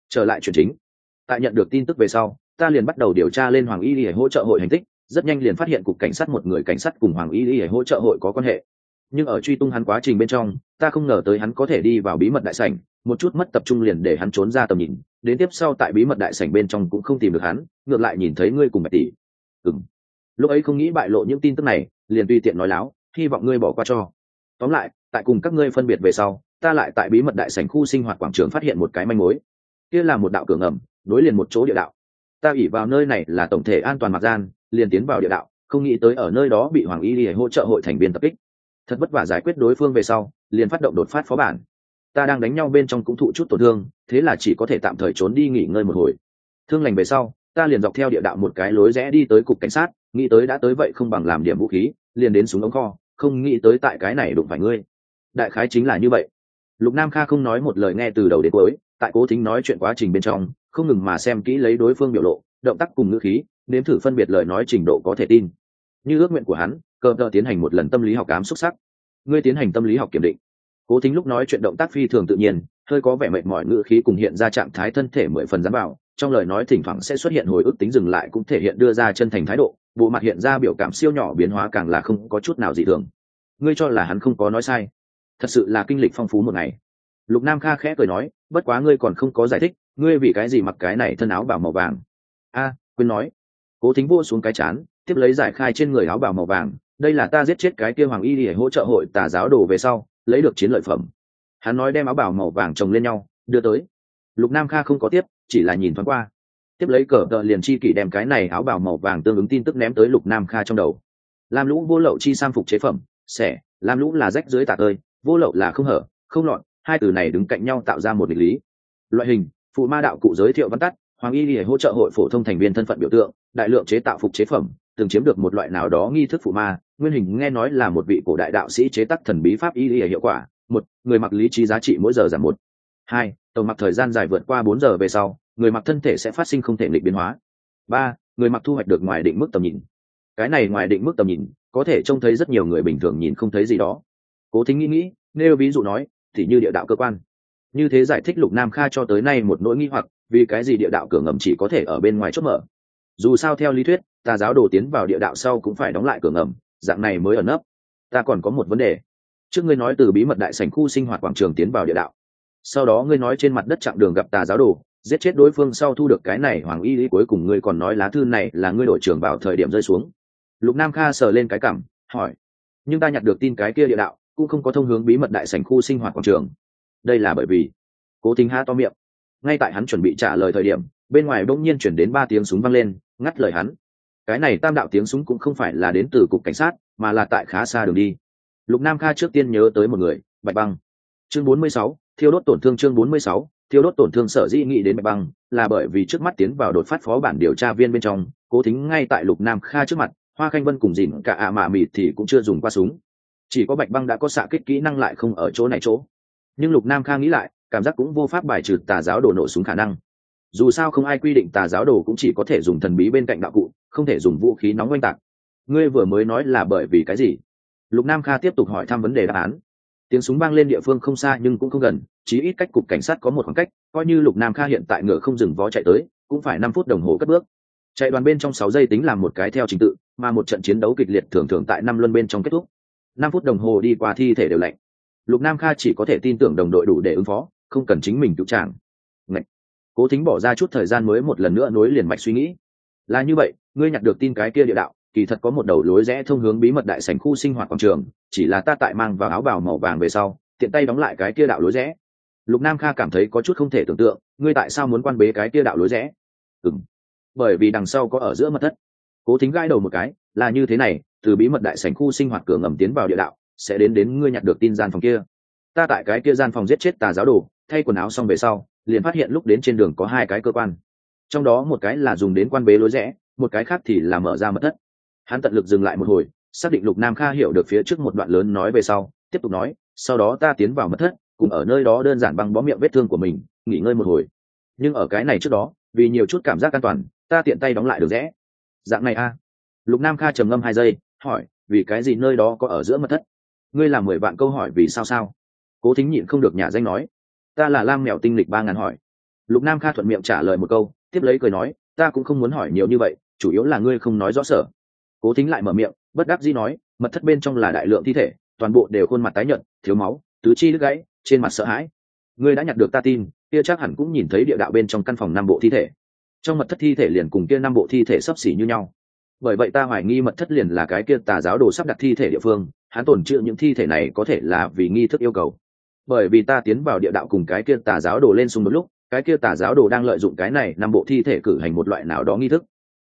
Trở lại chuyện chính. Tại nhận được tin tức về sau, ta liền bắt đầu điều tra lên hoàng y để hỗ trợ hội hành tích, rất nhanh liền phát hiện cục cảnh sát một người cảnh sát cùng hoàng y để hỗ trợ hội có quan hệ. Nhưng ở truy tung hắn quá trình bên trong, ta không ngờ tới hắn có thể đi vào bí mật đại sảnh, một chút mất tập trung liền để hắn trốn ra tầm nhìn đến tiếp sau tại bí mật đại sảnh bên trong cũng không tìm được hắn, ngược lại nhìn thấy ngươi cùng bạch tỷ. Ừng lúc ấy không nghĩ bại lộ những tin tức này, liền tùy tiện nói láo, hy vọng ngươi bỏ qua cho. Tóm lại, tại cùng các ngươi phân biệt về sau, ta lại tại bí mật đại sảnh khu sinh hoạt quảng trường phát hiện một cái manh mối. Kia là một đạo cửa ngầm, nối liền một chỗ địa đạo. Ta ủy vào nơi này là tổng thể an toàn mặt gian, liền tiến vào địa đạo, không nghĩ tới ở nơi đó bị hoàng y hỗ trợ hội thành viên tập kích. Thật vất vả giải quyết đối phương về sau, liền phát động đột phát phó bản ta đang đánh nhau bên trong cũng thụ chút tổn thương, thế là chỉ có thể tạm thời trốn đi nghỉ ngơi một hồi. Thương lành về sau, ta liền dọc theo địa đạo một cái lối rẽ đi tới cục cảnh sát, nghĩ tới đã tới vậy không bằng làm điểm vũ khí, liền đến súng ống kho, không nghĩ tới tại cái này đụng phải ngươi. Đại khái chính là như vậy. Lục nam kha không nói một lời nghe từ đầu đến cuối, tại cố thính nói chuyện quá trình bên trong, không ngừng mà xem kỹ lấy đối phương biểu lộ, động tác cùng ngữ khí, nếm thử phân biệt lời nói trình độ có thể tin. Như ước nguyện của hắn cơ tơ tiến hành một lần tâm lý học cám xúc sắc. Ngươi tiến hành tâm lý học kiểm định cố thính lúc nói chuyện động tác phi thường tự nhiên, hơi có vẻ mệt mỏi, ngữ khí cùng hiện ra trạng thái thân thể mười phần dám bảo, trong lời nói thỉnh thoảng sẽ xuất hiện hồi ức tính dừng lại cũng thể hiện đưa ra chân thành thái độ, bộ mặt hiện ra biểu cảm siêu nhỏ biến hóa càng là không có chút nào dị thường. Ngươi cho là hắn không có nói sai. Thật sự là kinh lịch phong phú một ngày. Lục nam kha khẽ cười nói, bất quá ngươi còn không có giải thích, ngươi vì cái gì mặc cái này thân áo bảo màu vàng? A, quên nói. Cố thính vua xuống cái chán, tiếp lấy giải khai trên người áo bảo màu vàng, đây là ta giết chết cái kia hoàng y để hỗ trợ hội tà giáo đồ về sau lấy được chiến lợi phẩm. Hắn nói đem áo bảo màu vàng chồng lên nhau, đưa tới. Lục nam kha không có tiếp, chỉ là nhìn thoáng qua. Tiếp lấy cờ tợ liền chi kỷ đem cái này áo bảo màu vàng tương ứng tin tức ném tới lục nam kha trong đầu. Lam lũ vô lậu chi sam phục chế phẩm, xẻ, lam lũ là rách dưới tạ tơi, vô lậu là không hở, không lọt, hai từ này đứng cạnh nhau tạo ra một nghịch lý. Loại hình, phụ ma đạo cụ giới thiệu văn tắt, hoàng y để hỗ trợ hội phổ thông thành viên thân phận biểu tượng, đại lượng chế tạo phục chế phẩm từng chiếm được một loại nào đó nghi thức phụ ma, nguyên hình nghe nói là một vị cổ đại đạo sĩ chế tác thần bí pháp y lìa hiệu quả. Một, người mặc lý trí giá trị mỗi giờ giảm một. Hai, tổng mặc thời gian dài vượt qua bốn giờ về sau, người mặc thân thể sẽ phát sinh không thể lịch biến hóa. Ba, người mặc thu hoạch được ngoài định mức tầm nhìn. Cái này ngoài định mức tầm nhìn, có thể trông thấy rất nhiều người bình thường nhìn không thấy gì đó. Cố thính nghĩ nghĩ, nêu ví dụ nói, thì như địa đạo cơ quan. Như thế giải thích lục nam kha cho tới nay một nỗi nghi hoặc, vì cái gì địa đạo cửa ngầm chỉ có thể ở bên ngoài chốt mở? Dù sao theo lý thuyết Ta giáo đồ tiến vào địa đạo sau cũng phải đóng lại cửa ngầm, dạng này mới ở nấp. Ta còn có một vấn đề. Trước ngươi nói từ bí mật đại sảnh khu sinh hoạt quảng trường tiến vào địa đạo. Sau đó ngươi nói trên mặt đất chặng đường gặp tà giáo đồ, giết chết đối phương sau thu được cái này hoàng y lý cuối cùng ngươi còn nói lá thư này là ngươi đội trưởng vào thời điểm rơi xuống. Lục nam kha sờ lên cái cảm, hỏi. Nhưng ta nhặt được tin cái kia địa đạo, cũng không có thông hướng bí mật đại sảnh khu sinh hoạt quảng trường. Đây là bởi vì, cố tình ha to miệng. Ngay tại hắn chuẩn bị trả lời thời điểm, bên ngoài bỗng nhiên chuyển đến ba tiếng súng vang lên, ngắt lời hắn cái này tam đạo tiếng súng cũng không phải là đến từ cục cảnh sát mà là tại khá xa đường đi. Lục nam kha trước tiên nhớ tới một người bạch băng. Chương 46, thiêu đốt tổn thương chương 46, thiêu đốt tổn thương sở dĩ nghĩ đến bạch băng là bởi vì trước mắt tiến vào đột phát phó bản điều tra viên bên trong cố thính ngay tại lục nam kha trước mặt hoa khanh vân cùng dìn cả ạ à mạ mịt thì cũng chưa dùng qua súng. Chỉ có bạch băng đã có xạ kích kỹ năng lại không ở chỗ này chỗ. Nhưng lục nam kha nghĩ lại cảm giác cũng vô pháp bài trừ tà giáo đồ nổ súng khả năng. Dù sao không ai quy định tà giáo đồ cũng chỉ có thể dùng thần bí bên cạnh đạo cụ không thể dùng vũ khí nóng oanh tạc. Ngươi vừa mới nói là bởi vì cái gì? Lục nam kha tiếp tục hỏi thăm vấn đề đáp án. Tiếng súng vang lên địa phương không xa nhưng cũng không gần chỉ ít cách cục cảnh sát có một khoảng cách, coi như lục nam kha hiện tại ngựa không dừng vó chạy tới, cũng phải năm phút đồng hồ cất bước. Chạy đoàn bên trong sáu giây tính làm một cái theo trình tự, mà một trận chiến đấu kịch liệt thường thường tại năm luân bên trong kết thúc. Năm phút đồng hồ đi qua thi thể đều lạnh. Lục nam kha chỉ có thể tin tưởng đồng đội đủ để ứng phó, không cần chính mình cứu tràng Ngậy. cố thính bỏ ra chút thời gian mới một lần nữa nối liền mạch suy nghĩ là như vậy, ngươi nhặt được tin cái kia địa đạo, kỳ thật có một đầu lối rẽ thông hướng bí mật đại sảnh khu sinh hoạt quảng trường, chỉ là ta tại mang vào áo bào màu vàng về sau, tiện tay đóng lại cái kia đạo lối rẽ. Lục nam kha cảm thấy có chút không thể tưởng tượng, ngươi tại sao muốn quan bế cái kia đạo lối rẽ? Ừng bởi vì đằng sau có ở giữa mật thất. Cố thính gãi đầu một cái, là như thế này, từ bí mật đại sảnh khu sinh hoạt cửa ngầm tiến vào địa đạo, sẽ đến đến ngươi nhặt được tin gian phòng kia. Ta tại cái kia gian phòng giết chết tà giáo đồ, thay quần áo xong về sau, liền phát hiện lúc đến trên đường có hai cái cơ quan trong đó một cái là dùng đến quan bế lối rẽ, một cái khác thì là mở ra mật thất. Hắn tận lực dừng lại một hồi, xác định lục nam kha hiểu được phía trước một đoạn lớn nói về sau, tiếp tục nói, sau đó ta tiến vào mật thất, cùng ở nơi đó đơn giản băng bó miệng vết thương của mình, nghỉ ngơi một hồi. Nhưng ở cái này trước đó, vì nhiều chút cảm giác an toàn, ta tiện tay đóng lại được rẽ. Dạng này a. Lục nam kha trầm ngâm hai giây, hỏi, vì cái gì nơi đó có ở giữa mật thất? Ngươi làm mười vạn câu hỏi vì sao sao? Cố thính nhịn không được nhà danh nói. Ta là lam mèo tinh lịch ba ngàn hỏi. Lục nam kha thuận miệng trả lời một câu tiếp lấy cười nói, ta cũng không muốn hỏi nhiều như vậy, chủ yếu là ngươi không nói rõ sở. Cố thính lại mở miệng, bất đắc dĩ nói, mật thất bên trong là đại lượng thi thể, toàn bộ đều khuôn mặt tái nhợt, thiếu máu, tứ chi đứt gãy, trên mặt sợ hãi. Ngươi đã nhặt được ta tin, kia chắc hẳn cũng nhìn thấy địa đạo bên trong căn phòng năm bộ thi thể. Trong mật thất thi thể liền cùng kia năm bộ thi thể sấp xỉ như nhau. Bởi vậy ta hoài nghi mật thất liền là cái kia tà giáo đồ sắp đặt thi thể địa phương, hắn tổn trữ những thi thể này có thể là vì nghi thức yêu cầu. Bởi vì ta tiến vào địa đạo cùng cái kia tà giáo đồ lên xung một lúc cái kia tà giáo đồ đang lợi dụng cái này năm bộ thi thể cử hành một loại nào đó nghi thức.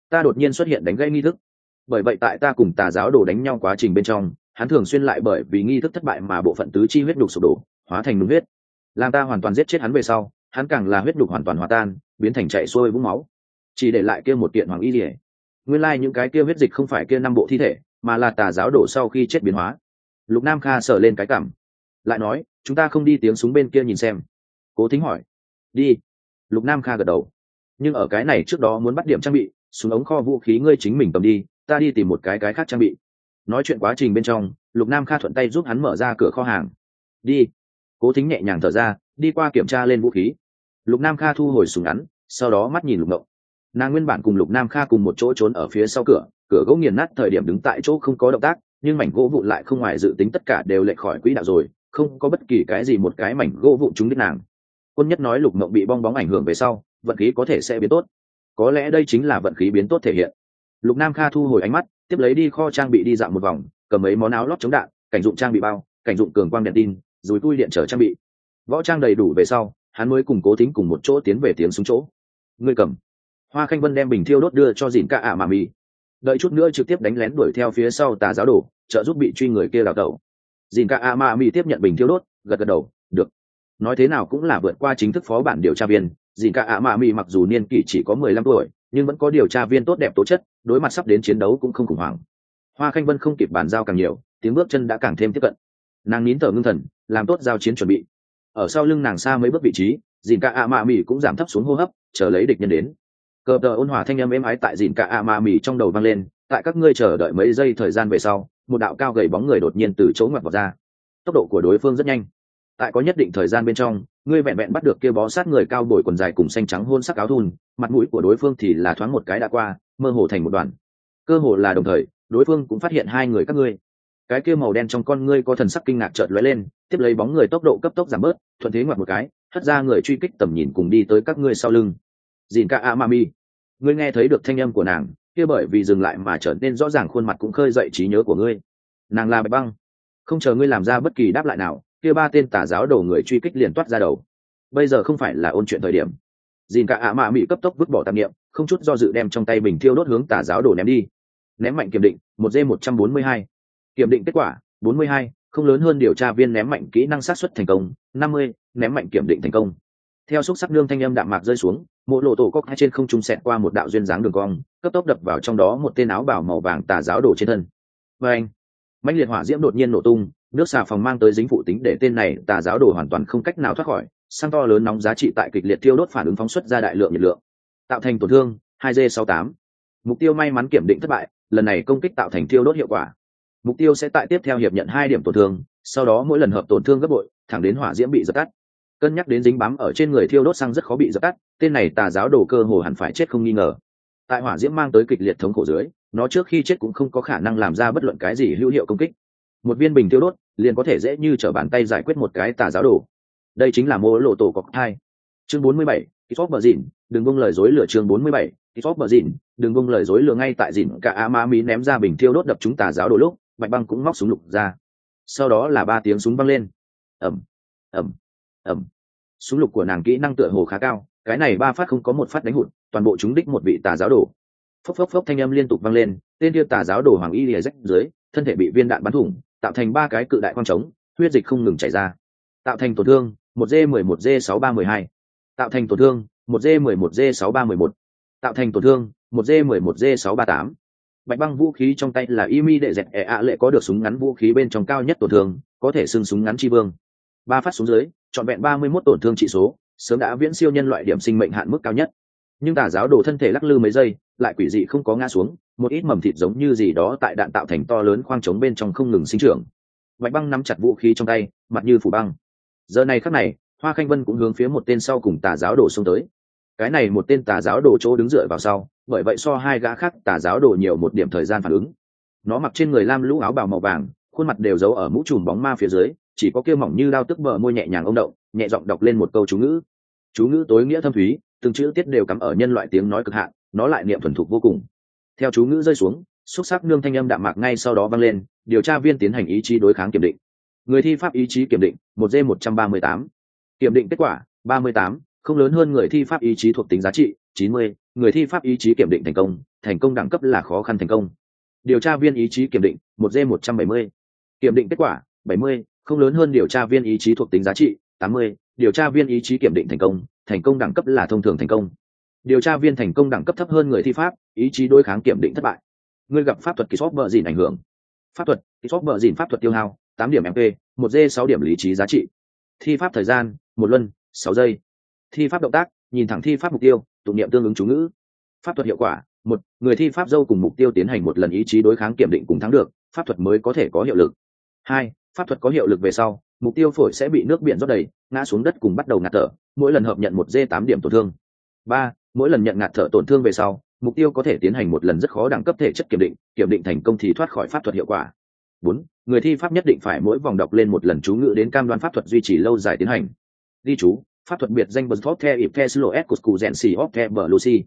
Ta đột nhiên xuất hiện đánh gây nghi thức. Bởi vậy tại ta cùng tà giáo đồ đánh nhau quá trình bên trong, hắn thường xuyên lại bởi vì nghi thức thất bại mà bộ phận tứ chi huyết đục sụp đổ, hóa thành đúng huyết. Làm ta hoàn toàn giết chết hắn về sau, hắn càng là huyết đục hoàn toàn hòa tan, biến thành chạy xuôi vũng máu. Chỉ để lại kia một kiện hoàng y lìa nguyên lai、like、những cái kia huyết dịch không phải kia năm bộ thi thể, mà là tà giáo đổ sau khi chết biến hóa. Lục nam kha sờ lên cái cảm, lại nói, chúng ta không đi tiếng súng bên kia nhìn xem. Cố thính hỏi đi. Lục nam kha gật đầu. Nhưng ở cái này trước đó muốn bắt điểm trang bị, súng ống kho vũ khí ngươi chính mình cầm đi, ta đi tìm một cái cái khác trang bị. Nói chuyện quá trình bên trong, lục nam kha thuận tay giúp hắn mở ra cửa kho hàng. Đi. Cố thính nhẹ nhàng thở ra, đi qua kiểm tra lên vũ khí. Lục nam kha thu hồi súng ngắn, sau đó mắt nhìn lục Ngộ. nàng nguyên bản cùng lục nam kha cùng một chỗ trốn ở phía sau cửa cửa gỗ nghiền nát thời điểm đứng tại chỗ không có động tác, nhưng mảnh gỗ vụn lại không ngoài dự tính tất cả đều lệch khỏi quỹ đạo rồi, không có bất kỳ cái gì một cái mảnh gỗ vụn chúng đích nàng quân nhất nói lục mộng bị bong bóng ảnh hưởng về sau, vận khí có thể sẽ biến tốt. Có lẽ đây chính là vận khí biến tốt thể hiện. Lục nam kha thu hồi ánh mắt, tiếp lấy đi kho trang bị đi dạo một vòng, cầm mấy món áo lót chống đạn, cảnh dụng trang bị bao, cảnh dụng cường quang đèn tin, rồi tui điện trở trang bị. Võ trang đầy đủ về sau, hắn mới cùng cố tính cùng một chỗ tiến về tiếng xuống chỗ. Ngươi cầm. Hoa khanh vân đem bình thiêu đốt đưa cho dìn ca ả mà mì. Đợi chút nữa trực tiếp đánh lén đuổi theo phía sau tà giáo đổ trợ giúp bị truy người kia đào tẩu. Dìn ca ả mà mì tiếp nhận bình thiêu đốt, gật gật đầu nói thế nào cũng là vượt qua chính thức phó bản điều tra viên, dìn cả ạ mạ mị mặc dù niên kỷ chỉ có mười lăm tuổi, nhưng vẫn có điều tra viên tốt đẹp tố chất, đối mặt sắp đến chiến đấu cũng không khủng hoảng. Hoa khanh vân không kịp bàn giao càng nhiều, tiếng bước chân đã càng thêm tiếp cận. Nàng nín thở ngưng thần, làm tốt giao chiến chuẩn bị. Ở sau lưng nàng xa mấy bước vị trí, dìn cả a mạ mì cũng giảm thấp xuống hô hấp, chờ lấy địch nhân đến. Cờ tờ ôn hòa thanh âm êm ái tại dìn cả a mạ mì trong đầu vang lên, tại các ngươi chờ đợi mấy giây thời gian về sau, một đạo cao gầy bóng người đột nhiên từ chỗ ngoặt vào ra. Tốc độ của đối phương rất nhanh tại có nhất định thời gian bên trong, ngươi vẹn vẹn bắt được kia bó sát người cao bồi quần dài cùng xanh trắng hôn sắc áo thun, mặt mũi của đối phương thì là thoáng một cái đã qua, mơ hồ thành một đoàn. Cơ hồ là đồng thời, đối phương cũng phát hiện hai người các ngươi. Cái kia màu đen trong con ngươi có thần sắc kinh ngạc chợt lóe lên, tiếp lấy bóng người tốc độ cấp tốc giảm bớt, thuận thế ngoặt một cái, hất ra người truy kích tầm nhìn cùng đi tới các ngươi sau lưng. Dìn ca a mami ngươi nghe thấy được thanh âm của nàng, kia bởi vì dừng lại mà trở nên rõ ràng khuôn mặt cũng khơi dậy trí nhớ của ngươi. Nàng là bạch băng, không chờ ngươi làm ra bất kỳ đáp lại nào kia ba tên tà giáo đầu người truy kích liền toát ra đầu. Bây giờ không phải là ôn chuyện thời điểm. Dìn cả ạ mạ mị cấp tốc vứt bỏ tạp nghiệm không chút do dự đem trong tay bình thiêu đốt hướng tà giáo đồ ném đi. Ném mạnh kiểm định, một d một trăm bốn mươi hai. Kiểm định kết quả, bốn mươi hai, không lớn hơn điều tra viên ném mạnh kỹ năng sát xuất thành công, năm mươi, ném mạnh kiểm định thành công. Theo xúc sắc nương thanh âm đạm mạc rơi xuống một lộ tổ cóc hai trên không trung xẹt qua một đạo duyên dáng đường cong, cấp tốc đập vào trong đó một tên áo bảo màu vàng tà giáo đổ trên thân. Và anh, mãnh liệt hỏa diễm đột nhiên nổ tung nước xà phòng mang tới dính phụ tính để tên này tà giáo đồ hoàn toàn không cách nào thoát khỏi sang to lớn nóng giá trị tại kịch liệt tiêu đốt phản ứng phóng xuất ra đại lượng nhiệt lượng, tạo thành tổn thương 2 g 68 mục tiêu may mắn kiểm định thất bại, lần này công kích tạo thành tiêu đốt hiệu quả. Mục tiêu sẽ tại tiếp theo hiệp nhận hai điểm tổn thương, sau đó mỗi lần hợp tổn thương gấp bội, thẳng đến hỏa diễm bị dập tắt. Cân nhắc đến dính bám ở trên người thiêu đốt xăng rất khó bị dập tắt, tên này tà giáo đồ cơ hồ hẳn phải chết không nghi ngờ. Tại hỏa diễm mang tới kịch liệt thống khổ dưới, nó trước khi chết cũng không có khả năng làm ra bất luận cái gì hữu hiệu công kích một viên bình tiêu đốt, liền có thể dễ như t r ở bàn tay giải quyết một cái tà giáo đồ. Đây chính là mô lộ tổ cọc hai. Chương bốn mươi bảy kýt bờ dìn, đừng bông lời dối lửa chương bốn mươi bảy kýt bờ dìn, đừng bông lời dối lửa ngay tại dìn cả a ma mỹ ném ra bình tiêu đốt đập chúng tà giáo đồ lúc, bạch băng cũng móc súng lục ra. Sau đó là ba tiếng súng băng lên. Ẩm ẩm ẩm súng lục của nàng kỹ năng tựa hồ khá cao, cái này ba phát không có một phát đánh hụt, toàn bộ chúng đích một vị tà giáo đồ. Phốc phốc phốc thanh âm liên tục vang lên, tên kia tà giáo đồ hoàng y lìa rách dưới, thân thể bị viên đạn bắn thủng tạo thành ba cái cự đại quang trống, huyết dịch không ngừng chảy ra. Tạo thành tổn thương, một g mười một, g sáu ba mười hai. Tạo thành tổn thương, một g mười một, g sáu ba mười một. Tạo thành tổn thương, một g mười một, g sáu ba tám. Bạch băng vũ khí trong tay là y mi đệ dẹt ẹ ạ lệ có được súng ngắn vũ khí bên trong cao nhất tổn thương, có thể xưng súng ngắn tri vương. Ba phát xuống dưới, trọn vẹn ba mươi mốt tổn thương trị số, sớm đã viễn siêu nhân loại điểm sinh mệnh hạn mức cao nhất. Nhưng tà giáo đồ thân thể lắc lư mấy giây lại quỷ dị không có ngã xuống, một ít mầm thịt giống như gì đó tại đạn tạo thành to lớn khoang trống bên trong không ngừng sinh trưởng. Vạch băng nắm chặt vũ khí trong tay, mặt như phủ băng. Giờ này khắc này, hoa khanh vân cũng hướng phía một tên sau cùng tà giáo đồ xông tới. Cái này một tên tà giáo đồ chỗ đứng dựa vào sau, bởi vậy so hai gã khác tà giáo đồ nhiều một điểm thời gian phản ứng. Nó mặc trên người lam lũ áo bào màu vàng, khuôn mặt đều giấu ở mũ trùm bóng ma phía dưới, chỉ có kêu mỏng như đao tức bờ môi nhẹ nhàng ông động nhẹ giọng đọc lên một câu chú ngữ. Chú ngữ tối nghĩa thâm thúy, từng chữ tiết đều cắm ở nhân loại tiếng nói cực hạn nó lại niệm thuần thục vô cùng. Theo chú ngữ rơi xuống, xúc sắc nương thanh âm đạm mạc ngay sau đó vang lên, điều tra viên tiến hành ý chí đối kháng kiểm định. Người thi pháp ý chí kiểm định, một d một trăm ba mươi tám. Kiểm định kết quả, ba mươi tám, không lớn hơn người thi pháp ý chí thuộc tính giá trị, chín mươi. Người thi pháp ý chí kiểm định thành công thành công đẳng cấp là khó khăn thành công. Điều tra viên ý chí kiểm định, một d một trăm bảy mươi. Kiểm định kết quả, bảy mươi. Không lớn hơn điều tra viên ý chí thuộc tính giá trị, tám mươi. Điều tra viên ý chí kiểm định thành công thành công đẳng cấp là thông thường thành công điều tra viên thành công đẳng cấp thấp hơn người thi pháp, ý chí đối kháng kiểm định thất bại. Ngươi gặp pháp thuật kỹ sóc bờ dìn ảnh hưởng. Pháp thuật, kỹ sóc bờ dìn pháp thuật tiêu hao, tám điểm mp, một d sáu điểm lý trí giá trị. Thi pháp thời gian, một luân, sáu giây. Thi pháp động tác, nhìn thẳng thi pháp mục tiêu tụng niệm tương ứng chú ngữ. Pháp thuật hiệu quả, một, người thi pháp dâu cùng mục tiêu tiến hành một lần ý chí đối kháng kiểm định cùng thắng được, pháp thuật mới có thể có hiệu lực. Hai, pháp thuật có hiệu lực về sau, mục tiêu phổi sẽ bị nước biển rót đầy, ngã xuống đất cùng bắt đầu ngạt thở, mỗi lần hợp nhận một d tám điểm tổn thương. Ba mỗi lần nhận ngạt thở tổn thương về sau, mục tiêu có thể tiến hành một lần rất khó đẳng cấp thể chất kiểm định kiểm định thành công thì thoát khỏi pháp thuật hiệu quả. Bốn, người thi pháp nhất định phải mỗi vòng đọc lên một lần chú ngữ đến cam đoan pháp thuật duy trì lâu dài tiến hành. Đi chú, pháp thuật biệt danh bật thóp the ịp the slo s cù rèn xì óp the bờ lucy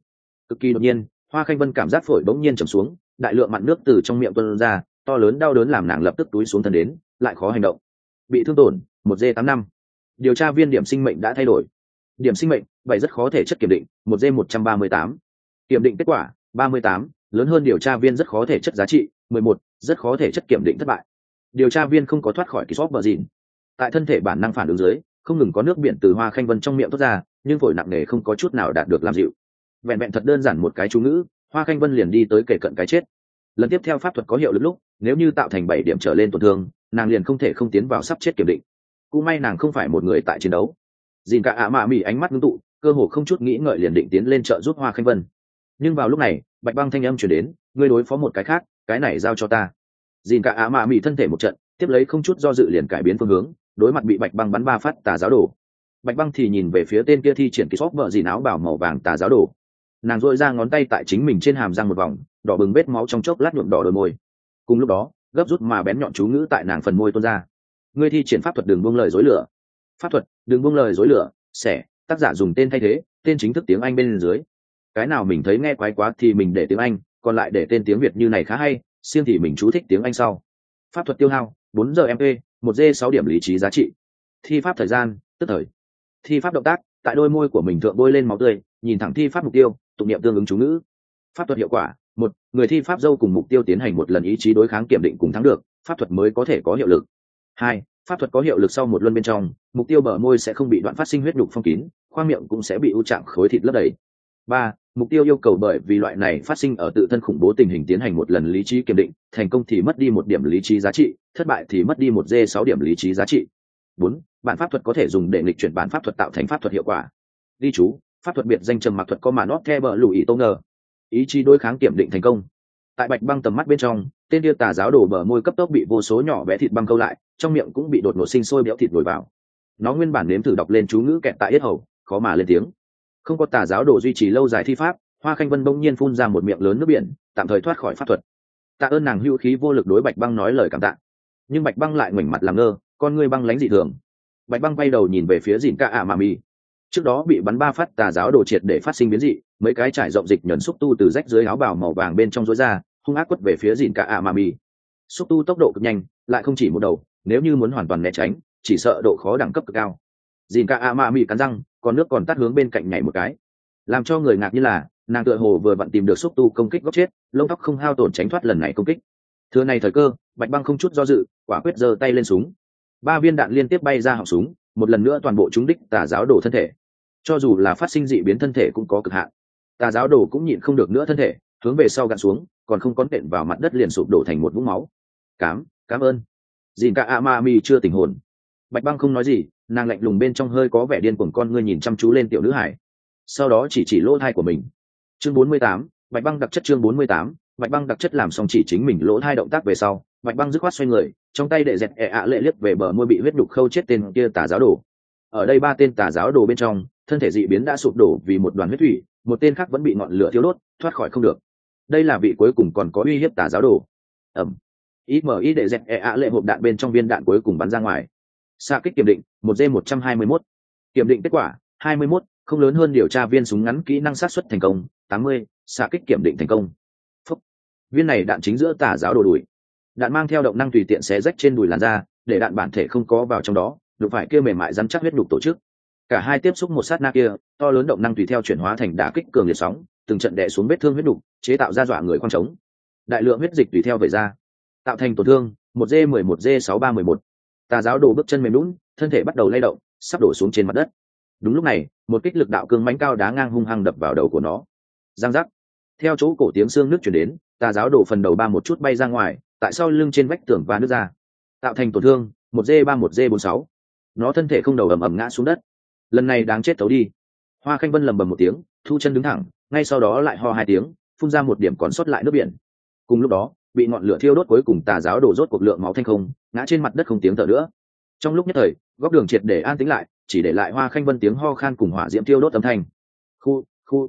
cực kỳ đột nhiên, hoa khanh vân cảm giác phổi bỗng nhiên trầm xuống, đại lượng mặn nước từ trong miệng tuân ra, to lớn đau đớn làm nàng lập tức túi xuống thân đến, lại khó hành động. Bị thương tổn, một d tám năm. Điều tra viên điểm sinh mệnh đã thay đổi điểm sinh mệnh vậy rất khó thể chất kiểm định, một d một trăm ba mươi tám. Kiểm định kết quả, ba mươi tám, lớn hơn điều tra viên rất khó thể chất giá trị, mười một, rất khó thể chất kiểm định thất bại. Điều tra viên không có thoát khỏi kỳ sóp bờ dìn. Tại thân thể bản năng phản ứng dưới, không ngừng có nước biển từ hoa khanh vân trong miệng thoát ra, nhưng phổi nặng nề không có chút nào đạt được làm dịu. Vẹn vẹn thật đơn giản một cái chú ngữ, hoa khanh vân liền đi tới kể cận cái chết. Lần tiếp theo pháp thuật có hiệu lực lúc, nếu như tạo thành bảy điểm trở lên tổn thương, nàng liền không thể không tiến vào sắp chết kiểm định. Cũng may nàng không phải một người tại chiến đấu dìn cả ạ mạ mỉ ánh mắt ngưng tụ, cơ hồ không chút nghĩ ngợi liền định tiến lên trợ giúp hoa khanh vân. Nhưng vào lúc này, bạch băng thanh âm chuyển đến, ngươi đối phó một cái khác, cái này giao cho ta. Dìn cả ạ mạ mỉ thân thể một trận, tiếp lấy không chút do dự liền cải biến phương hướng, đối mặt bị bạch băng bắn ba phát tà giáo đồ. Bạch băng thì nhìn về phía tên kia thi triển ký sóp vợ dìn áo bảo màu vàng tà giáo đồ. Nàng dội ra ngón tay tại chính mình trên hàm răng một vòng, đỏ bừng vết máu trong chốc lát nhuộm đỏ đôi môi. Cùng lúc đó, gấp rút mà bén nhọn chú ngữ tại nàng phần môi tuôn ra. Ngươi thi triển pháp thuật đường buông lời dối lửa. Pháp thuật? Đừng buông lời dối lửa xẻ tác giả dùng tên thay thế, tên chính thức tiếng anh bên dưới. Cái nào mình thấy nghe quái quá thì mình để tiếng anh, còn lại để tên tiếng việt như này khá hay, siêng thì mình chú thích tiếng anh sau. Pháp thuật tiêu hao, bốn giờ mp một d sáu điểm lý trí giá trị. Thi pháp thời gian, tức thời. Thi pháp động tác, tại đôi môi của mình thượng bôi lên máu tươi, nhìn thẳng thi pháp mục tiêu, tụng niệm tương ứng chú ngữ. Pháp thuật hiệu quả, một, người thi pháp dâu cùng mục tiêu tiến hành một lần ý chí đối kháng kiểm định cùng thắng được, pháp thuật mới có thể có hiệu lực. Hai pháp thuật có hiệu lực sau một luân bên trong, mục tiêu bờ môi sẽ không bị đoạn phát sinh huyết nhục phong kín, khoang miệng cũng sẽ bị ưu trạng khối thịt lấp đầy. Ba, mục tiêu yêu cầu bởi vì loại này phát sinh ở tự thân khủng bố tình hình tiến hành một lần lý trí kiểm định, thành công thì mất đi một điểm lý trí giá trị, thất bại thì mất đi một d sáu điểm lý trí giá trị. Bốn, bản pháp thuật có thể dùng để nghịch chuyển bản pháp thuật tạo thành pháp thuật hiệu quả. Ghi chú, pháp thuật biệt danh trầm mặc thuật có mà nót the bờ lùi tô ngờ ý chí đối kháng kiểm định thành công. Tại bạch băng tầm mắt bên trong tên điêu tà giáo đổ bờ môi cấp tốc bị vô số nhỏ bé thịt băng câu lại, trong miệng cũng bị đột ngột sinh sôi béo thịt đổi vào. Nó nguyên bản nếm thử đọc lên chú ngữ kẹt tại yết hầu, khó mà lên tiếng. Không có tà giáo đồ duy trì lâu dài thi pháp, hoa khanh vân bỗng nhiên phun ra một miệng lớn nước biển, tạm thời thoát khỏi pháp thuật. Tạ ơn nàng hưu khí vô lực đối bạch băng nói lời cảm tạ. Nhưng bạch băng lại ngoảnh mặt làm ngơ, con ngươi băng lánh dị thường. Bạch băng quay đầu nhìn về phía dìn ca ạ mà mi trước đó bị bắn ba phát tà giáo đồ triệt để phát sinh biến dị, mấy cái trải rộng dịch nhẫn xúc tu từ rách dưới áo bào màu vàng bên trong rối ra hung ác quất về phía dìn cả ạ mà mì. Xúc tu tốc độ cực nhanh, lại không chỉ một đầu, nếu như muốn hoàn toàn né tránh, chỉ sợ độ khó đẳng cấp cực cao. Dìn cả ạ mà mì cắn răng còn nước còn tắt hướng bên cạnh nhảy một cái. Làm cho người ngạc như là, nàng tựa hồ vừa vặn tìm được xúc tu công kích góc chết, lông tóc không hao tổn tránh thoát lần này công kích. Thưa này thời cơ, bạch băng không chút do dự, quả quyết giơ tay lên súng. Ba viên đạn liên tiếp bay ra họng súng, một lần nữa toàn bộ chúng đích tà giáo đổ thân thể. Cho dù là phát sinh dị biến thân thể cũng có cực hạn. Tà giáo đồ cũng nhịn không được nữa thân thể hướng về sau gặn xuống, còn không có nện vào mặt đất liền sụp đổ thành một vũng máu. Cám cảm ơn. Dìn cả a ma mi chưa tình hồn. Bạch băng không nói gì, nàng lạnh lùng bên trong hơi có vẻ điên cuồng con ngươi nhìn chăm chú lên tiểu nữ hải. Sau đó chỉ chỉ lỗ thai của mình. Chương bốn mươi tám, bạch băng đặc chất chương bốn mươi tám, bạch băng đặc chất làm xong chỉ chính mình lỗ thai động tác về sau, bạch băng dứt khoát xoay người, trong tay để dẹt ẹ ạ lệ liếc về bờ môi bị huyết đục khâu chết tên kia tà giáo đồ. Ở đây ba tên tà giáo đồ bên trong, thân thể dị biến đã sụp đổ vì một đoàn huyết thủy, một tên khác vẫn bị ngọn lửa thiếu đốt, thoát khỏi không được đây là vị cuối cùng còn có uy hiếp tà giáo đồ. Ẩm. Ít mở ít để dẹp e ạ lệ hộp đạn bên trong viên đạn cuối cùng bắn ra ngoài. Xa kích kiểm định, một d một trăm hai mươi mốt. Kiểm định kết quả, hai mươi mốt, không lớn hơn điều tra viên súng ngắn kỹ năng sát xuất thành công, tám mươi xa kích kiểm định thành công. Phúc. viên này đạn chính giữa tà giáo đồ đùi. Đạn mang theo động năng tùy tiện xé rách trên đùi làn da, để đạn bản thể không có vào trong đó, đụng phải kia mềm mại rắn chắc huyết đục tổ chức. Cả hai tiếp xúc một sát na kia, to lớn động năng tùy theo chuyển hóa thành đá kích cường liệt sóng từng trận đè xuống vết thương huyết đục, chế tạo ra dọa người khoang trống. Đại lượng huyết dịch tùy theo về ra, tạo thành tổn thương, một d mười một d sáu ba mười một. Tà giáo đổ bước chân mềm lún, thân thể bắt đầu lay động, sắp đổ xuống trên mặt đất. Đúng lúc này, một kích lực đạo cương mánh cao đá ngang hung hăng đập vào đầu của nó. Giang giác. Theo chỗ cổ tiếng xương nước chuyển đến, tà giáo đổ phần đầu ba một chút bay ra ngoài, tại sau lưng trên vách tường và nước ra. Tạo thành tổn thương, một d ba một d bốn sáu. Nó thân thể không đầu ầm ầm ngã xuống đất. Lần này đáng chết tấu đi. Hoa khanh vân lầm bầm một tiếng, thu chân đứng thẳng ngay sau đó lại ho hai tiếng, phun ra một điểm còn sót lại nước biển. Cùng lúc đó, bị ngọn lửa thiêu đốt cuối cùng tà giáo đổ rốt cuộc lượng máu thanh không, ngã trên mặt đất không tiếng thở nữa. Trong lúc nhất thời, góc đường triệt để an tĩnh lại, chỉ để lại hoa khanh vân tiếng ho khan cùng hỏa diễm thiêu đốt âm thanh. Khu khu.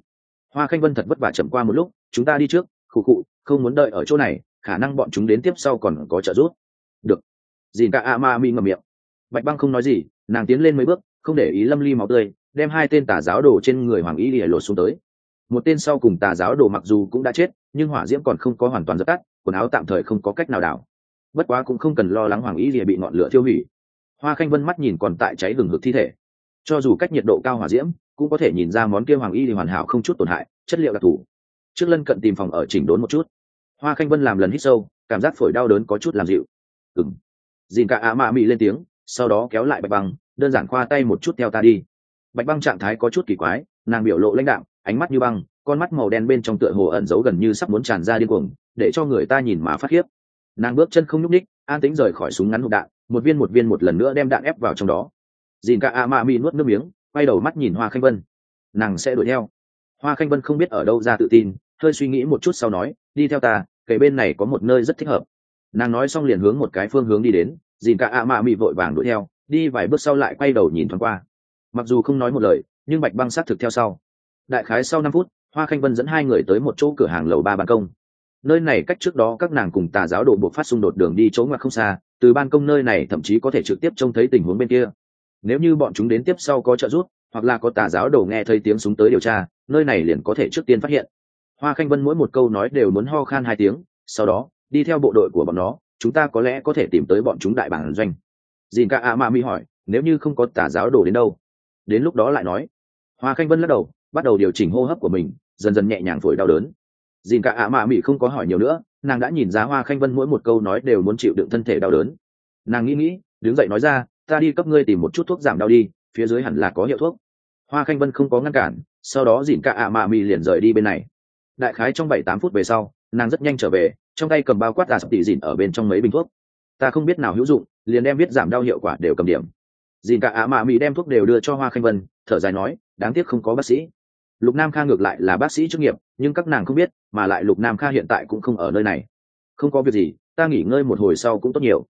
Hoa khanh vân thật vất vả chậm qua một lúc, chúng ta đi trước, khu khu, không muốn đợi ở chỗ này, khả năng bọn chúng đến tiếp sau còn có trợ giúp. Được. Dìn cả a ma mi ngậm miệng. Bạch băng không nói gì, nàng tiến lên mấy bước, không để ý lâm ly máu tươi, đem hai tên tà giáo đồ trên người hoàng y lìa lột xuống tới một tên sau cùng tà giáo đồ mặc dù cũng đã chết, nhưng hỏa diễm còn không có hoàn toàn dập tắt, quần áo tạm thời không có cách nào đảo. Bất quá cũng không cần lo lắng hoàng y rìa bị ngọn lửa thiêu hủy. Hoa khanh vân mắt nhìn còn tại cháy hừng hực thi thể. Cho dù cách nhiệt độ cao hỏa diễm, cũng có thể nhìn ra món kia hoàng y thì hoàn hảo không chút tổn hại, chất liệu đặc thù. Trước lân cận tìm phòng ở chỉnh đốn một chút. Hoa khanh vân làm lần hít sâu, cảm giác phổi đau đớn có chút làm dịu. Ừng dìn cả ạ mạ mị lên tiếng, sau đó kéo lại bạch băng, đơn giản khoa tay một chút theo ta đi. Bạch băng trạng thái có chút kỳ quái, nàng biểu lộ lãnh đạo ánh mắt như băng, con mắt màu đen bên trong tựa hồ ẩn giấu gần như sắp muốn tràn ra điên cuồng, để cho người ta nhìn mà phát khiếp. Nàng bước chân không nhúc ních an tính rời khỏi súng ngắn hộp đạn, một viên một viên một lần nữa đem đạn ép vào trong đó. Dìn cả a ma mi nuốt nước miếng, quay đầu mắt nhìn hoa khanh vân. Nàng sẽ đuổi theo. Hoa khanh vân không biết ở đâu ra tự tin, hơi suy nghĩ một chút sau nói, đi theo ta, kể bên này có một nơi rất thích hợp. Nàng nói xong liền hướng một cái phương hướng đi đến, dìn cả a ma mi vội vàng đuổi theo, đi vài bước sau lại quay đầu nhìn thoáng qua. Mặc dù không nói một lời, nhưng bạch băng sát thực theo sau đại khái sau năm phút, hoa khanh vân dẫn hai người tới một chỗ cửa hàng lầu ba ban công. Nơi này cách trước đó các nàng cùng tà giáo đồ buộc phát xung đột đường đi chỗ ngoặt không xa, từ ban công nơi này thậm chí có thể trực tiếp trông thấy tình huống bên kia. Nếu như bọn chúng đến tiếp sau có trợ giúp, hoặc là có tà giáo đồ nghe thấy tiếng súng tới điều tra, nơi này liền có thể trước tiên phát hiện. Hoa khanh vân mỗi một câu nói đều muốn ho khan hai tiếng, sau đó, đi theo bộ đội của bọn nó, chúng ta có lẽ có thể tìm tới bọn chúng đại bản doanh. Dìn ca a ma mi hỏi, nếu như không có tà giáo đồ đến đâu? Đến lúc đó lại nói. Hoa khanh vân lắc đầu bắt đầu điều chỉnh hô hấp của mình, dần dần nhẹ nhàng phổi đau đớn. Dìn cả ạ mạ mị không có hỏi nhiều nữa, nàng đã nhìn ra hoa khanh vân mỗi một câu nói đều muốn chịu đựng thân thể đau đớn. Nàng nghĩ nghĩ, đứng dậy nói ra, ta đi cấp ngươi tìm một chút thuốc giảm đau đi, phía dưới hẳn là có hiệu thuốc. Hoa khanh vân không có ngăn cản, sau đó dìn cả ạ mạ mị liền rời đi bên này. Đại khái trong bảy tám phút về sau, nàng rất nhanh trở về, trong tay cầm bao quát gà sập tỉ dìn ở bên trong mấy bình thuốc. Ta không biết nào hữu dụng, liền đem viết giảm đau hiệu quả đều cầm điểm. Dìn cả ạ mạ mị đem thuốc đều đưa cho hoa khanh vân, thở dài nói, đáng tiếc không có bác sĩ lục nam kha ngược lại là bác sĩ chức nghiệp, nhưng các nàng không biết, mà lại lục nam kha hiện tại cũng không ở nơi này. Không có việc gì, ta nghỉ ngơi một hồi sau cũng tốt nhiều.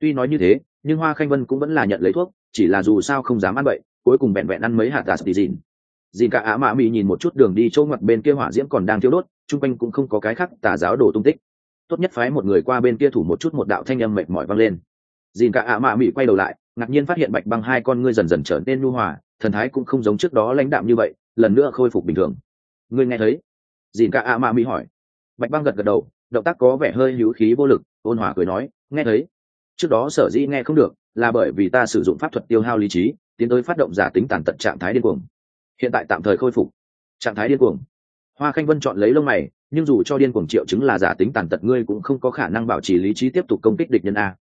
Tuy nói như thế, nhưng hoa khanh vân cũng vẫn là nhận lấy thuốc, chỉ là dù sao không dám ăn bậy, cuối cùng vẹn vẹn ăn mấy hạt tà sập dìn. Dìn cả Á Mã mị nhìn một chút đường đi chỗ ngoặt bên kia hỏa diễm còn đang thiếu đốt, chung quanh cũng không có cái khác, tà giáo đổ tung tích. Tốt nhất phái một người qua bên kia thủ một chút một đạo thanh âm mệt mỏi vang lên. Dìn cả ạ mạ mị quay đầu lại, ngạc nhiên phát hiện bạch băng hai con ngươi dần dần trở nên nhu hòa, thần thái cũng không giống trước đó lãnh đạm như vậy lần nữa khôi phục bình thường. Ngươi nghe thấy? Dìn cả a ma mỹ hỏi. Bạch băng gật gật đầu, động tác có vẻ hơi hữu khí vô lực, ôn hòa cười nói, nghe thấy. Trước đó sở dĩ nghe không được, là bởi vì ta sử dụng pháp thuật tiêu hao lý trí, tiến tới phát động giả tính tàn tật trạng thái điên cuồng. Hiện tại tạm thời khôi phục. Trạng thái điên cuồng. Hoa khanh vân chọn lấy lông mày, nhưng dù cho điên cuồng triệu chứng là giả tính tàn tật, ngươi cũng không có khả năng bảo trì lý trí tiếp tục công kích địch nhân a.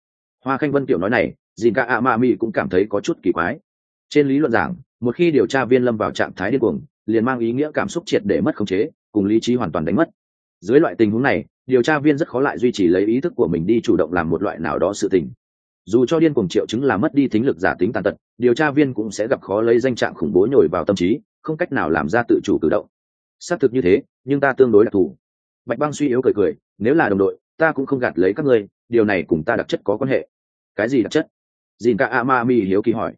Hoa khanh vân tiểu nói này, dìn cả a ma mi cũng cảm thấy có chút kỳ quái. Trên lý luận giảng một khi điều tra viên lâm vào trạng thái điên cuồng, liền mang ý nghĩa cảm xúc triệt để mất khống chế, cùng lý trí hoàn toàn đánh mất. Dưới loại tình huống này, điều tra viên rất khó lại duy trì lấy ý thức của mình đi chủ động làm một loại nào đó sự tình. Dù cho điên cuồng triệu chứng là mất đi thính lực giả tính tàn tật, điều tra viên cũng sẽ gặp khó lấy danh trạng khủng bố nhồi vào tâm trí, không cách nào làm ra tự chủ cử động. Xác thực như thế, nhưng ta tương đối đặc thù. Bạch băng suy yếu cười cười, nếu là đồng đội, ta cũng không gạt lấy các ngươi, điều này cùng ta đặc chất có quan hệ. Cái gì đặc chất? Dìn cả a ma mi hiếu kỳ hỏi.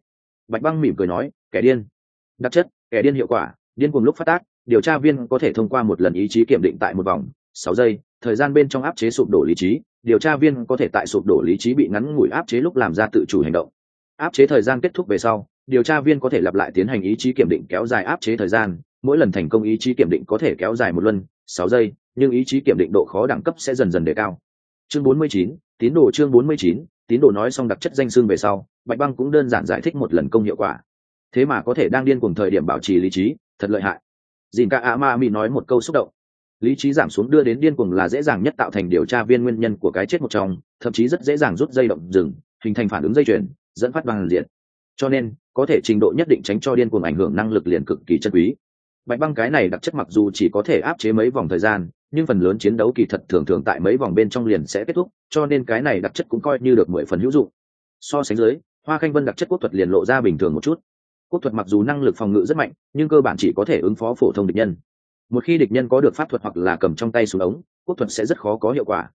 Bạch băng mỉm cười nói kẻ điên. Đặc chất, kẻ điên hiệu quả, điên cùng lúc phát tác, điều tra viên có thể thông qua một lần ý chí kiểm định tại một vòng, sáu giây, thời gian bên trong áp chế sụp đổ lý trí, điều tra viên có thể tại sụp đổ lý trí bị ngắn ngủi áp chế lúc làm ra tự chủ hành động. Áp chế thời gian kết thúc về sau, điều tra viên có thể lặp lại tiến hành ý chí kiểm định kéo dài áp chế thời gian, mỗi lần thành công ý chí kiểm định có thể kéo dài một luân, sáu giây, nhưng ý chí kiểm định độ khó đẳng cấp sẽ dần dần đề cao. Chương bốn mươi chín, tín đồ chương bốn mươi chín, tín đồ nói xong đặc chất danh xương về sau, bạch băng cũng đơn giản giải thích một lần công hiệu quả thế mà có thể đang điên cùng thời điểm bảo trì lý trí, thật lợi hại. Dìn ca ạ ma mi nói một câu xúc động. Lý trí giảm xuống đưa đến điên cuồng là dễ dàng nhất tạo thành điều tra viên nguyên nhân của cái chết một trong, thậm chí rất dễ dàng rút dây động rừng hình thành phản ứng dây chuyển dẫn phát bằng diện cho nên, có thể trình độ nhất định tránh cho điên cuồng ảnh hưởng năng lực liền cực kỳ chân quý. Bạch băng cái này đặc chất mặc dù chỉ có thể áp chế mấy vòng thời gian, nhưng phần lớn chiến đấu kỳ thật thường thường tại mấy vòng bên trong liền sẽ kết thúc, cho nên cái này đặc chất cũng coi như được mười phần hữu dụng. So sánh dưới, hoa khanh vân đặc chất quốc thuật liền lộ ra bình thường một chút quốc thuật mặc dù năng lực phòng ngự rất mạnh, nhưng cơ bản chỉ có thể ứng phó phổ thông địch nhân. Một khi địch nhân có được pháp thuật hoặc là cầm trong tay súng ống, quốc thuật sẽ rất khó có hiệu quả.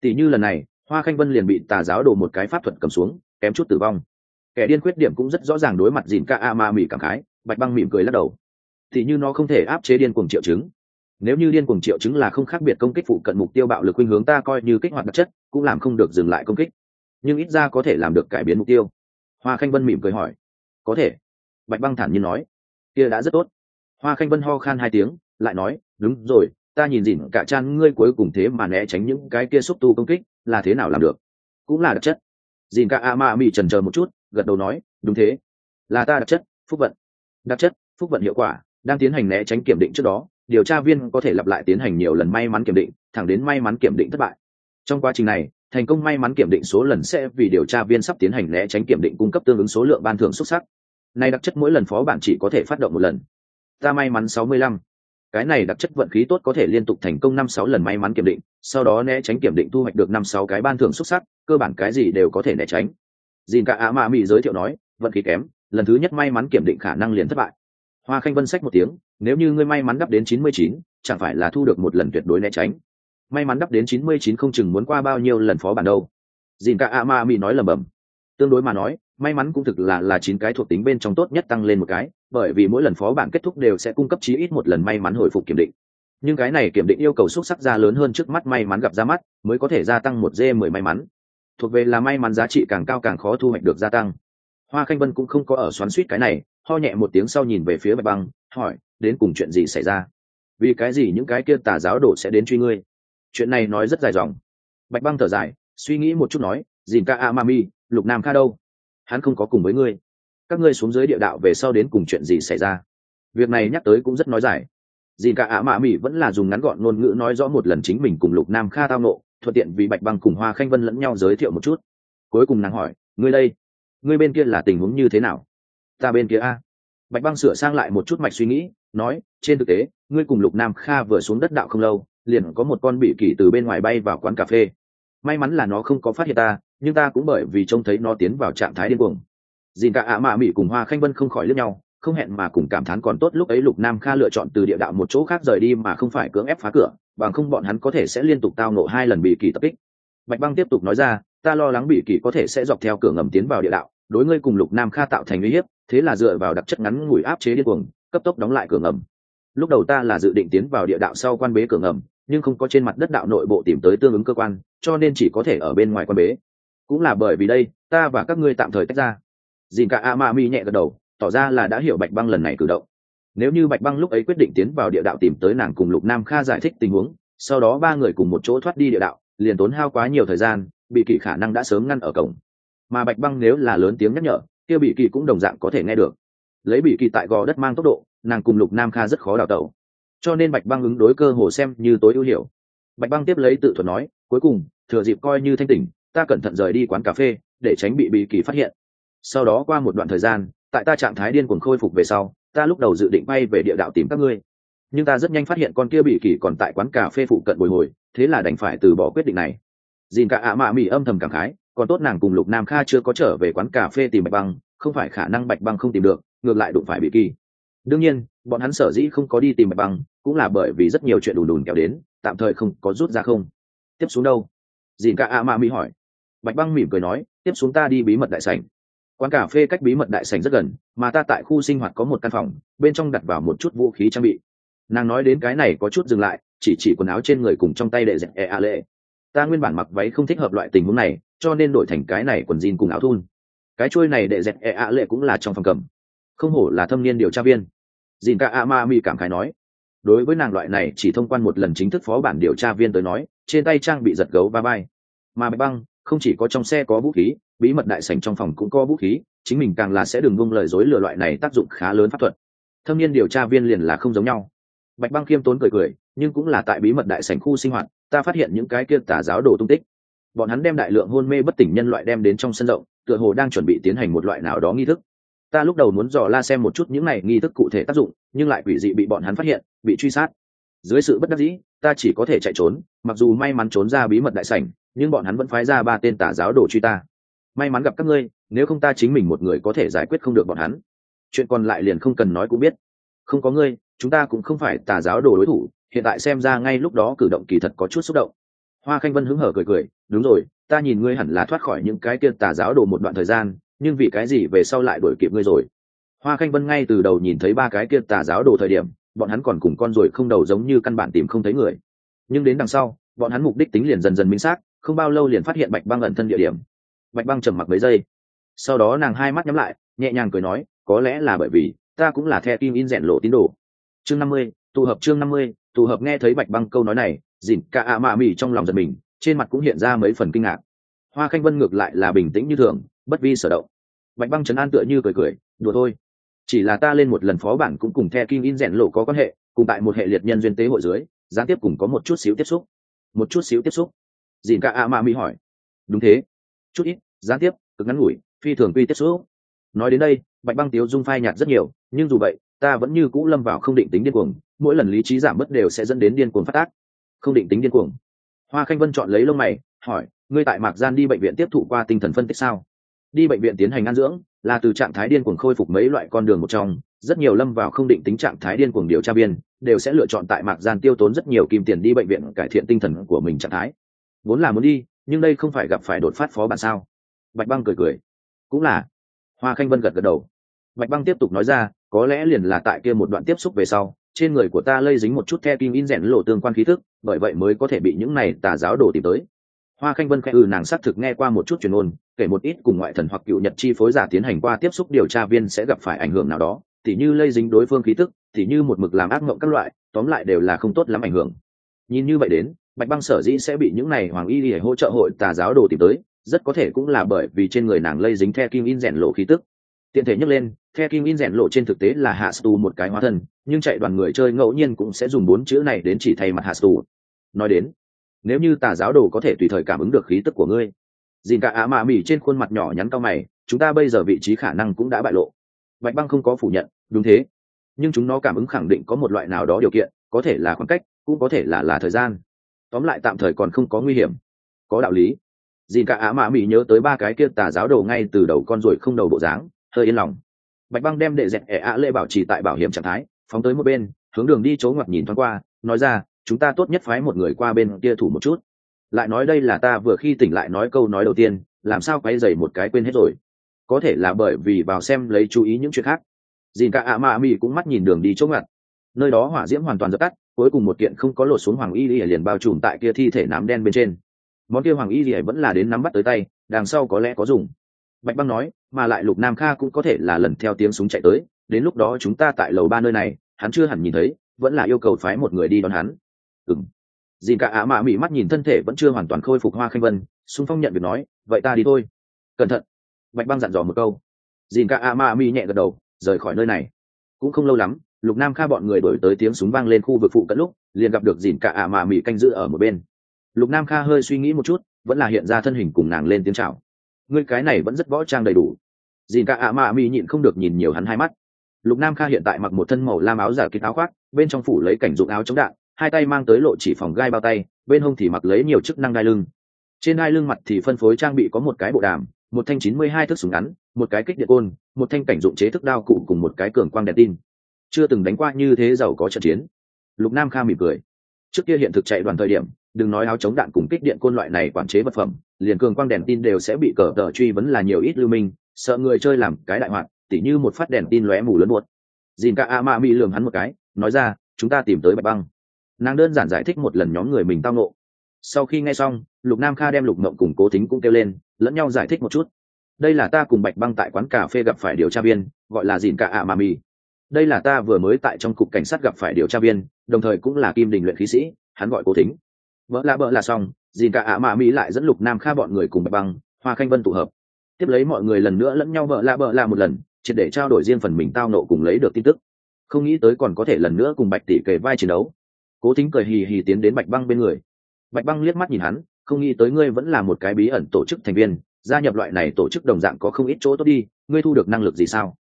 Tỷ như lần này, hoa khanh vân liền bị tà giáo đổ một cái pháp thuật cầm xuống, kém chút tử vong. Kẻ điên khuyết điểm cũng rất rõ ràng đối mặt dìn ca a ma mỉ cảm khái, bạch băng mỉm cười lắc đầu. Thì như nó không thể áp chế điên cuồng triệu chứng. Nếu như điên cuồng triệu chứng là không khác biệt công kích phụ cận mục tiêu bạo lực khuynh hướng ta coi như kích hoạt đặc chất, cũng làm không được dừng lại công kích. Nhưng ít ra có thể làm được cải biến mục tiêu. Hoa khanh vân mỉm cười hỏi. Có thể bạch băng thản nhiên nói, kia đã rất tốt. Hoa khanh vân ho khan hai tiếng, lại nói, đúng rồi, ta nhìn dỉn cả chan ngươi cuối cùng thế mà né tránh những cái kia xúc tu công kích, là thế nào làm được? Cũng là đặc chất. Dìn cả a ma mi trần chờ một chút, gật đầu nói, đúng thế. Là ta đặc chất, phúc vận. Đặc chất, phúc vận hiệu quả, đang tiến hành né tránh kiểm định trước đó, điều tra viên có thể lặp lại tiến hành nhiều lần may mắn kiểm định, thẳng đến may mắn kiểm định thất bại. Trong quá trình này, thành công may mắn kiểm định số lần sẽ vì điều tra viên sắp tiến hành né tránh kiểm định cung cấp tương ứng số lượng ban thưởng xuất sắc này đặc chất mỗi lần phó bản chỉ có thể phát động một lần. Ta may mắn sáu mươi lăm. Cái này đặc chất vận khí tốt có thể liên tục thành công năm sáu lần may mắn kiểm định, sau đó né tránh kiểm định thu hoạch được năm sáu cái ban thưởng xuất sắc, cơ bản cái gì đều có thể né tránh. Dìn cả ạ mạ mỹ giới thiệu nói, vận khí kém, lần thứ nhất may mắn kiểm định khả năng liền thất bại. Hoa khanh vân sách một tiếng, nếu như ngươi may mắn đắp đến chín mươi chín, chẳng phải là thu được một lần tuyệt đối né tránh. May mắn đắp đến chín mươi chín không chừng muốn qua bao nhiêu lần phó bản đâu. Dìn cả ạ mạ mỹ nói lầm bầm tương đối mà nói may mắn cũng thực là là chín cái thuộc tính bên trong tốt nhất tăng lên một cái, bởi vì mỗi lần phó bản kết thúc đều sẽ cung cấp chí ít một lần may mắn hồi phục kiểm định. Nhưng cái này kiểm định yêu cầu xúc sắc ra lớn hơn trước mắt may mắn gặp ra mắt, mới có thể gia tăng một d mười may mắn. Thuộc về là may mắn giá trị càng cao càng khó thu hoạch được gia tăng. Hoa khanh vân cũng không có ở xoắn suýt cái này, ho nhẹ một tiếng sau nhìn về phía bạch băng, hỏi, đến cùng chuyện gì xảy ra? Vì cái gì những cái kia tà giáo đổ sẽ đến truy ngươi? Chuyện này nói rất dài dòng. Bạch băng thở dài, suy nghĩ một chút nói, dìn ca a mami lục nam kha đâu? Hắn không có cùng với ngươi. Các ngươi xuống dưới địa đạo về sau đến cùng chuyện gì xảy ra? Việc này nhắc tới cũng rất nói dài. Dìn cả ả mạ mỹ vẫn là dùng ngắn gọn ngôn ngữ nói rõ một lần chính mình cùng lục nam kha tao nộ, thuận tiện vì bạch băng cùng hoa khanh vân lẫn nhau giới thiệu một chút. Cuối cùng nàng hỏi, ngươi đây, ngươi bên kia là tình huống như thế nào? Ta bên kia a. Bạch băng sửa sang lại một chút mạch suy nghĩ, nói, trên thực tế, ngươi cùng lục nam kha vừa xuống đất đạo không lâu, liền có một con bị kỳ từ bên ngoài bay vào quán cà phê. May mắn là nó không có phát hiện ta nhưng ta cũng bởi vì trông thấy nó tiến vào trạng thái điên cuồng. Dìn cả ạ mạ mỹ cùng hoa khanh vân không khỏi lướt nhau, không hẹn mà cùng cảm thán còn tốt lúc ấy lục nam kha lựa chọn từ địa đạo một chỗ khác rời đi mà không phải cưỡng ép phá cửa, bằng không bọn hắn có thể sẽ liên tục tao nộ hai lần bị kỳ tập kích. Bạch băng tiếp tục nói ra, ta lo lắng bị kỳ có thể sẽ dọc theo cửa ngầm tiến vào địa đạo, đối ngươi cùng lục nam kha tạo thành uy hiếp, thế là dựa vào đặc chất ngắn ngủi áp chế điên cuồng, cấp tốc đóng lại cửa ngầm. Lúc đầu ta là dự định tiến vào địa đạo sau quan bế cửa ngầm, nhưng không có trên mặt đất đạo nội bộ tìm tới tương ứng cơ quan, cho nên chỉ có thể ở bên ngoài quan bế cũng là bởi vì đây, ta và các ngươi tạm thời tách ra. Dìn cả a ma mi nhẹ gật đầu, tỏ ra là đã hiểu bạch băng lần này cử động. Nếu như bạch băng lúc ấy quyết định tiến vào địa đạo tìm tới nàng cùng lục nam kha giải thích tình huống, sau đó ba người cùng một chỗ thoát đi địa đạo, liền tốn hao quá nhiều thời gian, bị kỳ khả năng đã sớm ngăn ở cổng. Mà bạch băng nếu là lớn tiếng nhắc nhở, kia bị kỳ cũng đồng dạng có thể nghe được. Lấy bị kỳ tại gò đất mang tốc độ, nàng cùng lục nam kha rất khó đào tẩu. Cho nên bạch băng ứng đối cơ hồ xem như tối ưu hiểu. Bạch băng tiếp lấy tự thuật nói, cuối cùng, thừa dịp coi như thanh tỉnh ta cẩn thận rời đi quán cà phê, để tránh bị bị kỳ phát hiện. Sau đó qua một đoạn thời gian, tại ta trạng thái điên cuồng khôi phục về sau, ta lúc đầu dự định bay về địa đạo tìm các ngươi. Nhưng ta rất nhanh phát hiện con kia bị kỳ còn tại quán cà phê phụ cận bồi hồi, thế là đành phải từ bỏ quyết định này. Dìn cả ạ mạ mỹ âm thầm cảm khái, còn tốt nàng cùng lục nam kha chưa có trở về quán cà phê tìm bạch băng, không phải khả năng bạch băng không tìm được, ngược lại đụng phải bị kỳ đương nhiên, bọn hắn sở dĩ không có đi tìm bạch băng, cũng là bởi vì rất nhiều chuyện đùn đùn kéo đến, tạm thời không có rút ra không. Tiếp xuống đâu? Dìn cả ạ mạ mỹ hỏi bạch băng mỉm cười nói, tiếp xuống ta đi bí mật đại sảnh. Quán cà phê cách bí mật đại sảnh rất gần, mà ta tại khu sinh hoạt có một căn phòng, bên trong đặt vào một chút vũ khí trang bị. Nàng nói đến cái này có chút dừng lại, chỉ chỉ quần áo trên người cùng trong tay đệ dẹp e a lệ. Ta nguyên bản mặc váy không thích hợp loại tình huống này, cho nên đổi thành cái này quần jean cùng áo thun. Cái chuôi này đệ dẹp e a lệ cũng là trong phòng cầm. Không hổ là thâm niên điều tra viên. Dìn ca a ma mi cảm khái nói, đối với nàng loại này chỉ thông quan một lần chính thức phó bản điều tra viên tới nói, trên tay trang bị giật gấu ba bay mà bạch băng không chỉ có trong xe có vũ khí, bí mật đại sảnh trong phòng cũng có vũ khí, chính mình càng là sẽ đừng vung lời dối lừa loại này tác dụng khá lớn pháp thuật. Thâm niên điều tra viên liền là không giống nhau. Bạch băng khiêm tốn cười cười, nhưng cũng là tại bí mật đại sảnh khu sinh hoạt, ta phát hiện những cái kia tà giáo đồ tung tích. Bọn hắn đem đại lượng hôn mê bất tỉnh nhân loại đem đến trong sân rộng, tựa hồ đang chuẩn bị tiến hành một loại nào đó nghi thức. Ta lúc đầu muốn dò la xem một chút những này nghi thức cụ thể tác dụng, nhưng lại quỷ dị bị bọn hắn phát hiện, bị truy sát dưới sự bất đắc dĩ, ta chỉ có thể chạy trốn, mặc dù may mắn trốn ra bí mật đại sảnh, nhưng bọn hắn vẫn phái ra ba tên tà giáo đồ truy ta. May mắn gặp các ngươi, nếu không ta chính mình một người có thể giải quyết không được bọn hắn. Chuyện còn lại liền không cần nói cũng biết. Không có ngươi, chúng ta cũng không phải tà giáo đồ đối thủ, hiện tại xem ra ngay lúc đó cử động kỳ thật có chút xúc động. Hoa khanh vân hứng hở cười cười, đúng rồi, ta nhìn ngươi hẳn là thoát khỏi những cái kia tà giáo đồ một đoạn thời gian, nhưng vì cái gì về sau lại đuổi kịp ngươi rồi? Hoa khanh vân ngay từ đầu nhìn thấy ba cái kia tà giáo đồ thời điểm bọn hắn còn cùng con ruồi không đầu giống như căn bản tìm không thấy người. Nhưng đến đằng sau, bọn hắn mục đích tính liền dần dần minh xác, không bao lâu liền phát hiện bạch băng ẩn thân địa điểm. Bạch băng trầm mặc mấy giây. Sau đó nàng hai mắt nhắm lại, nhẹ nhàng cười nói, có lẽ là bởi vì ta cũng là the kim in rèn lộ tín đồ. Chương năm mươi, tụ hợp chương năm mươi, tụ hợp nghe thấy bạch băng câu nói này dìn cả ạ mạ mỉ trong lòng giật mình, trên mặt cũng hiện ra mấy phần kinh ngạc. Hoa khanh vân ngược lại là bình tĩnh như thường, bất vi sở động. Bạch băng trấn an tựa như cười cười, đùa thôi chỉ là ta lên một lần phó bản cũng cùng the kim in rèn lộ có quan hệ, cùng tại một hệ liệt nhân duyên tế hội dưới, gián tiếp cùng có một chút xíu tiếp xúc. Một chút xíu tiếp xúc? Dìn cả a ma mỹ hỏi. Đúng thế. Chút ít, gián tiếp, cực ngắn ngủi, phi thường quy tiếp xúc. Nói đến đây, bạch băng tiếu dung phai nhạt rất nhiều, nhưng dù vậy, ta vẫn như cũ lâm vào không định tính điên cuồng, mỗi lần lý trí giảm bớt đều sẽ dẫn đến điên cuồng phát tác. Không định tính điên cuồng. Hoa khanh vân chọn lấy lông mày, hỏi, ngươi tại mạc gian đi bệnh viện tiếp thụ qua tinh thần phân tích sao? Đi bệnh viện tiến hành ăn dưỡng, là từ trạng thái điên cuồng khôi phục mấy loại con đường một trong, rất nhiều lâm vào không định tính trạng thái điên cuồng điều tra viên, đều sẽ lựa chọn tại mạc gian tiêu tốn rất nhiều kim tiền đi bệnh viện cải thiện tinh thần của mình trạng thái. Vốn là muốn đi, nhưng đây không phải gặp phải đột phát phó bản sao? Bạch băng cười cười. Cũng là. Hoa khanh vân gật gật đầu. Bạch băng tiếp tục nói ra, có lẽ liền là tại kia một đoạn tiếp xúc về sau, trên người của ta lây dính một chút the kim in rèn lộ tương quan khí thức, bởi vậy mới có thể bị những này tà giáo đổ tìm tới hoa khanh vân khẽ ừ nàng xác thực nghe qua một chút truyền ôn, kể một ít cùng ngoại thần hoặc cựu nhật chi phối giả tiến hành qua tiếp xúc điều tra viên sẽ gặp phải ảnh hưởng nào đó, tỉ như lây dính đối phương khí tức, tỉ như một mực làm ác mộng các loại, tóm lại đều là không tốt lắm ảnh hưởng. Nhìn như vậy đến, bạch băng sở dĩ sẽ bị những này hoàng y để hỗ trợ hội tà giáo đồ tìm tới, rất có thể cũng là bởi vì trên người nàng lây dính the kim in rèn lộ khí tức. Tiện thể nhắc lên, the kim in rèn lộ trên thực tế là hạ stu một cái hóa thân, nhưng chạy đoàn người chơi ngẫu nhiên cũng sẽ dùng bốn chữ này đến chỉ thay mặt hạ stu nói đến nếu như tà giáo đồ có thể tùy thời cảm ứng được khí tức của ngươi. Dìn cả á mạ mỉ trên khuôn mặt nhỏ nhắn cao mày, chúng ta bây giờ vị trí khả năng cũng đã bại lộ. Bạch băng không có phủ nhận, đúng thế. Nhưng chúng nó cảm ứng khẳng định có một loại nào đó điều kiện, có thể là khoảng cách, cũng có thể là là thời gian. Tóm lại tạm thời còn không có nguy hiểm. Có đạo lý. Dìn cả á mạ mỉ nhớ tới ba cái kia tà giáo đồ ngay từ đầu con ruồi không đầu bộ dáng, hơi yên lòng. Bạch băng đem đệ dẹt ẻ ạ lệ bảo trì tại bảo hiểm trạng thái, phóng tới một bên, hướng đường đi chỗ ngoặt nhìn thoáng qua, nói ra chúng ta tốt nhất phái một người qua bên kia thủ một chút. Lại nói đây là ta vừa khi tỉnh lại nói câu nói đầu tiên, làm sao quay dày một cái quên hết rồi? Có thể là bởi vì vào xem lấy chú ý những chuyện khác. Dìn cả ạ mạ mì cũng mắt nhìn đường đi chỗ ngặt. Nơi đó hỏa diễm hoàn toàn dập tắt, cuối cùng một kiện không có lột xuống hoàng y lìa liền bao trùm tại kia thi thể nám đen bên trên. Món kia hoàng y lìa vẫn là đến nắm bắt tới tay, đằng sau có lẽ có dùng. Bạch băng nói, mà lại lục nam kha cũng có thể là lần theo tiếng súng chạy tới, đến lúc đó chúng ta tại lầu ba nơi này, hắn chưa hẳn nhìn thấy, vẫn là yêu cầu phái một người đi đón hắn ừng dìn cả ạ mạ mỹ mắt nhìn thân thể vẫn chưa hoàn toàn khôi phục hoa khanh vân, xung phong nhận việc nói, vậy ta đi thôi. Cẩn thận. Bạch băng dặn dò một câu. Dìn cả ạ mạ mỹ nhẹ gật đầu, rời khỏi nơi này. Cũng không lâu lắm, lục nam kha bọn người đổi tới tiếng súng vang lên khu vực phụ cận lúc, liền gặp được dìn cả ạ mạ mỹ canh giữ ở một bên. Lục nam kha hơi suy nghĩ một chút, vẫn là hiện ra thân hình cùng nàng lên tiếng chào. Ngươi cái này vẫn rất võ trang đầy đủ. Dìn cả ạ mạ mỹ nhịn không được nhìn nhiều hắn hai mắt. Lục nam kha hiện tại mặc một thân màu lam áo giả kín áo khoác, bên trong phủ lấy cảnh dụng áo chống đạn hai tay mang tới lộ chỉ phòng gai bao tay, bên hông thì mặc lấy nhiều chức năng đai lưng. Trên hai lưng mặt thì phân phối trang bị có một cái bộ đàm, một thanh chín mươi hai thước súng ngắn, một cái kích điện côn, một thanh cảnh dụng chế thức đao cụ cùng một cái cường quang đèn tin. Chưa từng đánh qua như thế giàu có trận chiến. Lục nam kha mỉm cười. Trước kia hiện thực chạy đoàn thời điểm, đừng nói áo chống đạn cùng kích điện côn loại này quản chế vật phẩm, liền cường quang đèn tin đều sẽ bị cờ tờ truy vấn là nhiều ít lưu minh, sợ người chơi làm cái đại hoạt, tỉ như một phát đèn tin lóe mù lớn buốt dìn cả a ma mi lường hắn một cái, nói ra, chúng ta tìm tới bạch băng nàng đơn giản giải thích một lần nhóm người mình tao nộ sau khi nghe xong, lục nam kha đem lục mộng cùng cố tính cũng kêu lên, lẫn nhau giải thích một chút. Đây là ta cùng bạch băng tại quán cà phê gặp phải điều tra viên, gọi là dìn cả ạ mà mì. Đây là ta vừa mới tại trong cục cảnh sát gặp phải điều tra viên, đồng thời cũng là kim đình luyện khí sĩ, hắn gọi cố tính vợ lạ vợ là xong, dìn cả ạ mà mì lại dẫn lục nam kha bọn người cùng bạch băng, hoa khanh vân tụ hợp. Tiếp lấy mọi người lần nữa lẫn nhau vợ lạ vợ là một lần chỉ để trao đổi riêng phần mình tao nộ cùng lấy được tin tức. Không nghĩ tới còn có thể lần nữa cùng bạch tỷ kề vai chiến đấu cố tính cười hì hì tiến đến bạch băng bên người. Bạch băng liếc mắt nhìn hắn, không nghĩ tới ngươi vẫn là một cái bí ẩn tổ chức thành viên, gia nhập loại này tổ chức đồng dạng có không ít chỗ tốt đi, ngươi thu được năng lực gì sao?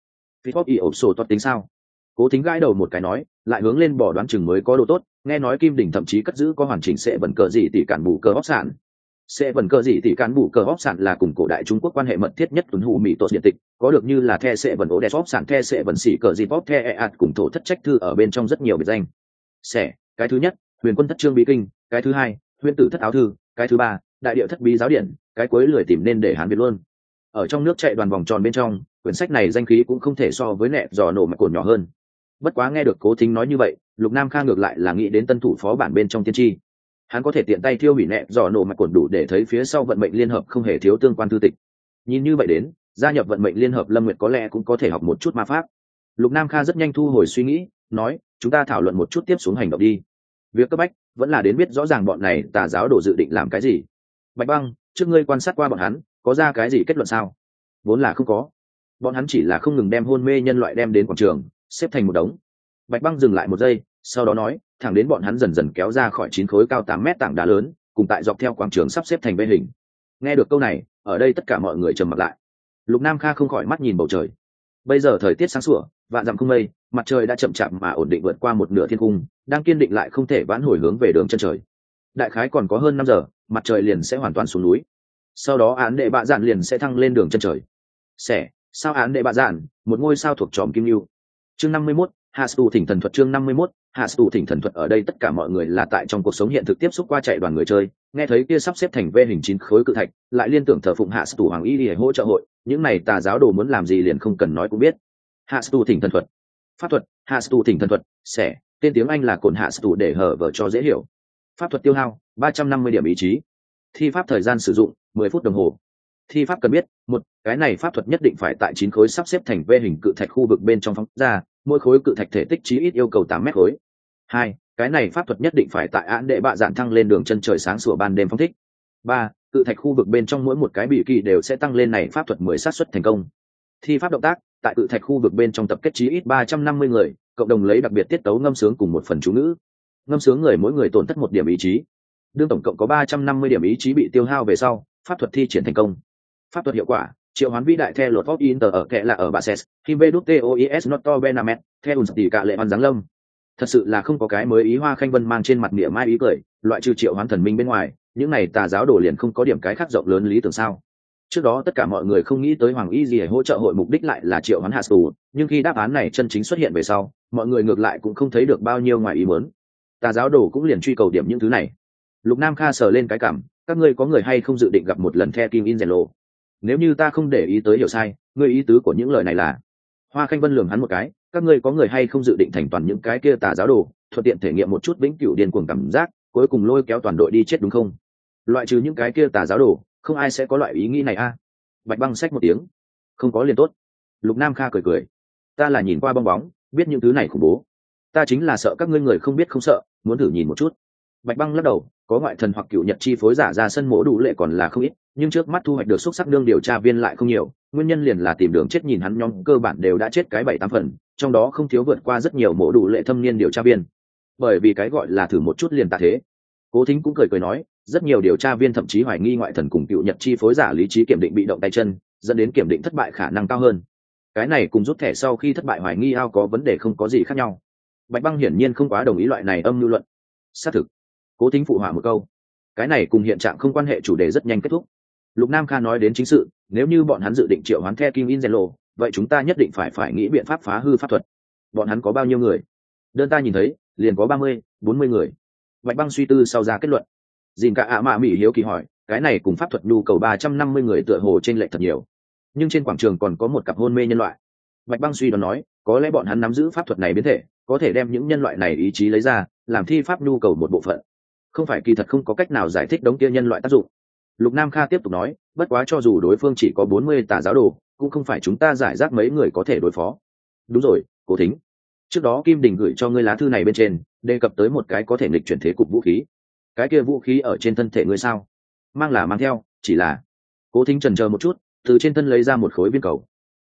Phi pop y ổ sổ toát tính sao? Cố tính gãi đầu một cái nói, lại hướng lên bỏ đoán chừng mới có đồ tốt, nghe nói kim đỉnh thậm chí cất giữ có hoàn chỉnh sẽ bẩn cờ gì tỷ cản bù cờ hóc sản. Sẽ bẩn cờ gì tỷ cản bù cờ hóc sản là cùng cổ đại trung quốc quan hệ mật thiết nhất tuần hủ mỹ tốt điện tịch, có được như là the sẽ bẩn ổ đẹp hóc sản, the sẽ bẩn xỉ cờ gì bóp the e ạt cùng thổ thất trách thư ở bên trong rất nhiều biệt danh. Sẽ cái thứ nhất, huyền quân thất trương bí kinh, cái thứ hai, huyền tử thất áo thư, cái thứ ba, đại điệu thất bí giáo điện cái cuối lười tìm nên để hán việt luôn. Ở trong nước chạy đoàn vòng tròn bên trong, quyển sách này danh khí cũng không thể so với nẹ dò nổ mạch cồn nhỏ hơn. Bất quá nghe được cố thính nói như vậy, lục nam kha ngược lại là nghĩ đến tân thủ phó bản bên trong tiên tri. Hắn có thể tiện tay thiêu hủy nẹ dò nổ mạch cồn đủ để thấy phía sau vận mệnh liên hợp không hề thiếu tương quan thư tịch. Nhìn như vậy đến, gia nhập vận mệnh liên hợp lâm nguyệt có lẽ cũng có thể học một chút ma pháp. Lục nam kha rất nhanh thu hồi suy nghĩ, nói chúng ta thảo luận một chút tiếp xuống hành động đi. Việc cấp bách vẫn là đến biết rõ ràng bọn này tà giáo đồ dự định làm cái gì. Bạch băng, trước ngươi quan sát qua bọn hắn, có ra cái gì kết luận sao? Vốn là không có. Bọn hắn chỉ là không ngừng đem hôn mê nhân loại đem đến quảng trường, xếp thành một đống. Bạch băng dừng lại một giây, sau đó nói, thẳng đến bọn hắn dần dần kéo ra khỏi chín khối cao tám mét tảng đá lớn, cùng tại dọc theo quảng trường sắp xếp thành bê hình. Nghe được câu này, ở đây tất cả mọi người trầm mặt lại. Lục nam kha không khỏi mắt nhìn bầu trời bây giờ thời tiết sáng sủa, vạn dặm không mây, mặt trời đã chậm chạp mà ổn định vượt qua một nửa thiên cung, đang kiên định lại không thể vãn hồi hướng về đường chân trời. Đại khái còn có hơn năm giờ, mặt trời liền sẽ hoàn toàn xuống núi. Sau đó án đệ bạ dạn liền sẽ thăng lên đường chân trời. Xẻ sao án đệ bạ dạn, một ngôi sao thuộc tròm kim lưu. Chương năm mươi mốt, hạ tù thỉnh thần thuật, chương năm mươi mốt, hạ tù thỉnh thần thuật ở đây tất cả mọi người là tại trong cuộc sống hiện thực tiếp xúc qua chạy đoàn người chơi nghe thấy kia sắp xếp thành vê hình chín khối cự thạch, lại liên tưởng thờ phụng hạ tù hoàng y để hỗ trợ hội, những này tà giáo đồ muốn làm gì liền không cần nói cũng biết. Hạ tù thỉnh thần thuật. Pháp thuật, hạ tù thỉnh thần thuật, xẻ, tên tiếng anh là cồn hạ tù để hở vở cho dễ hiểu. Pháp thuật tiêu hao, ba trăm năm mươi điểm ý chí. Thi pháp thời gian sử dụng, mười phút đồng hồ. Thi pháp cần biết, một, cái này pháp thuật nhất định phải tại chín khối sắp xếp thành vê hình cự thạch khu vực bên trong phóng ra, mỗi khối cự thạch thể tích chí ít yêu cầu tám mét khối. Hai cái này pháp thuật nhất định phải tại án đệ bạ dạn thăng lên đường chân trời sáng sủa ban đêm phong thích. Ba, cự thạch khu vực bên trong mỗi một cái bị kỳ đều sẽ tăng lên này pháp thuật mười sát xuất thành công. Thi pháp động tác, tại cự thạch khu vực bên trong tập kết chí ít ba trăm năm mươi người, cộng đồng lấy đặc biệt tiết tấu ngâm sướng cùng một phần chú ngữ. Ngâm sướng người mỗi người tổn thất một điểm ý chí. Đương tổng cộng có ba trăm năm mươi điểm ý chí bị tiêu hao về sau, pháp thuật thi triển thành công. Pháp thuật hiệu quả, triệu hoán vĩ đại theo luật pop inter ở kệ là ở bà ses kim vê đút tois noto benamet theo ùn tỷ cả lệ văn giáng lâm thật sự là không có cái mới ý hoa khanh vân mang trên mặt niệm mai ý cười, loại trừ triệu hoán thần minh bên ngoài, những này tà giáo đổ liền không có điểm cái khác rộng lớn lý tưởng sao. Trước đó tất cả mọi người không nghĩ tới hoàng y gì hỗ trợ hội mục đích lại là triệu hoán hạ tù, nhưng khi đáp án này chân chính xuất hiện về sau, mọi người ngược lại cũng không thấy được bao nhiêu ngoài ý muốn. Tà giáo đồ cũng liền truy cầu điểm những thứ này. Lục nam kha sờ lên cái cảm, các ngươi có người hay không dự định gặp một lần the kim in rèn lộ nếu như ta không để ý tới hiểu sai, ngươi ý tứ của những lời này là? Hoa khanh vân lường hắn một cái các ngươi có người hay không dự định thành toàn những cái kia tà giáo đồ, thuận tiện thể nghiệm một chút vĩnh cửu điên cuồng cảm giác, cuối cùng lôi kéo toàn đội đi chết đúng không? Loại trừ những cái kia tà giáo đồ, không ai sẽ có loại ý nghĩ này a. Bạch băng xách một tiếng. Không có liền tốt. Lục nam kha cười cười. Ta là nhìn qua bong bóng, biết những thứ này khủng bố. Ta chính là sợ các ngươi người không biết không sợ, muốn thử nhìn một chút. Bạch băng lắc đầu, có ngoại thần hoặc cựu nhật chi phối giả ra sân mổ đủ lệ còn là không ít, nhưng trước mắt thu hoạch được xúc sắc đương điều tra viên lại không nhiều, nguyên nhân liền là tìm đường chết nhìn hắn nhóm, cơ bản đều đã chết cái bảy tám phần trong đó không thiếu vượt qua rất nhiều mổ đủ lệ thâm niên điều tra viên. Bởi vì cái gọi là thử một chút liền tạ thế. Cố thính cũng cười cười nói, rất nhiều điều tra viên thậm chí hoài nghi ngoại thần cùng cựu nhật chi phối giả lý trí kiểm định bị động tay chân, dẫn đến kiểm định thất bại khả năng cao hơn. Cái này cùng rút thẻ sau khi thất bại hoài nghi ao có vấn đề không có gì khác nhau. Bạch băng hiển nhiên không quá đồng ý loại này âm lưu luận. Xác thực, cố tính phụ hỏa một câu. Cái này cùng hiện trạng không quan hệ chủ đề rất nhanh kết thúc. Lục nam kha nói đến chính sự, nếu như bọn hắn dự định triệu hoán the kim in lộ vậy chúng ta nhất định phải phải nghĩ biện pháp phá hư pháp thuật. Bọn hắn có bao nhiêu người? Đơn ta nhìn thấy, liền có ba mươi, bốn mươi người. Bạch băng suy tư sau ra kết luận. Dìn cả ạ mạ mỹ hiếu kỳ hỏi, cái này cùng pháp thuật nhu cầu ba trăm năm mươi người tựa hồ trên lệ thật nhiều. Nhưng trên quảng trường còn có một cặp hôn mê nhân loại. Bạch băng suy đoán nói, có lẽ bọn hắn nắm giữ pháp thuật này biến thể, có thể đem những nhân loại này ý chí lấy ra, làm thi pháp nhu cầu một bộ phận. Không phải kỳ thật không có cách nào giải thích đống kia nhân loại tác dụng. Lục nam kha tiếp tục nói, bất quá cho dù đối phương chỉ có bốn mươi tà giáo đồ cũng không phải chúng ta giải rác mấy người có thể đối phó. Đúng rồi, cố thính. Trước đó kim đình gửi cho ngươi lá thư này bên trên, đề cập tới một cái có thể nghịch chuyển thế cục vũ khí. Cái kia vũ khí ở trên thân thể ngươi sao? Mang là mang theo, chỉ là. Cố thính trần chờ một chút, từ trên thân lấy ra một khối viên cầu.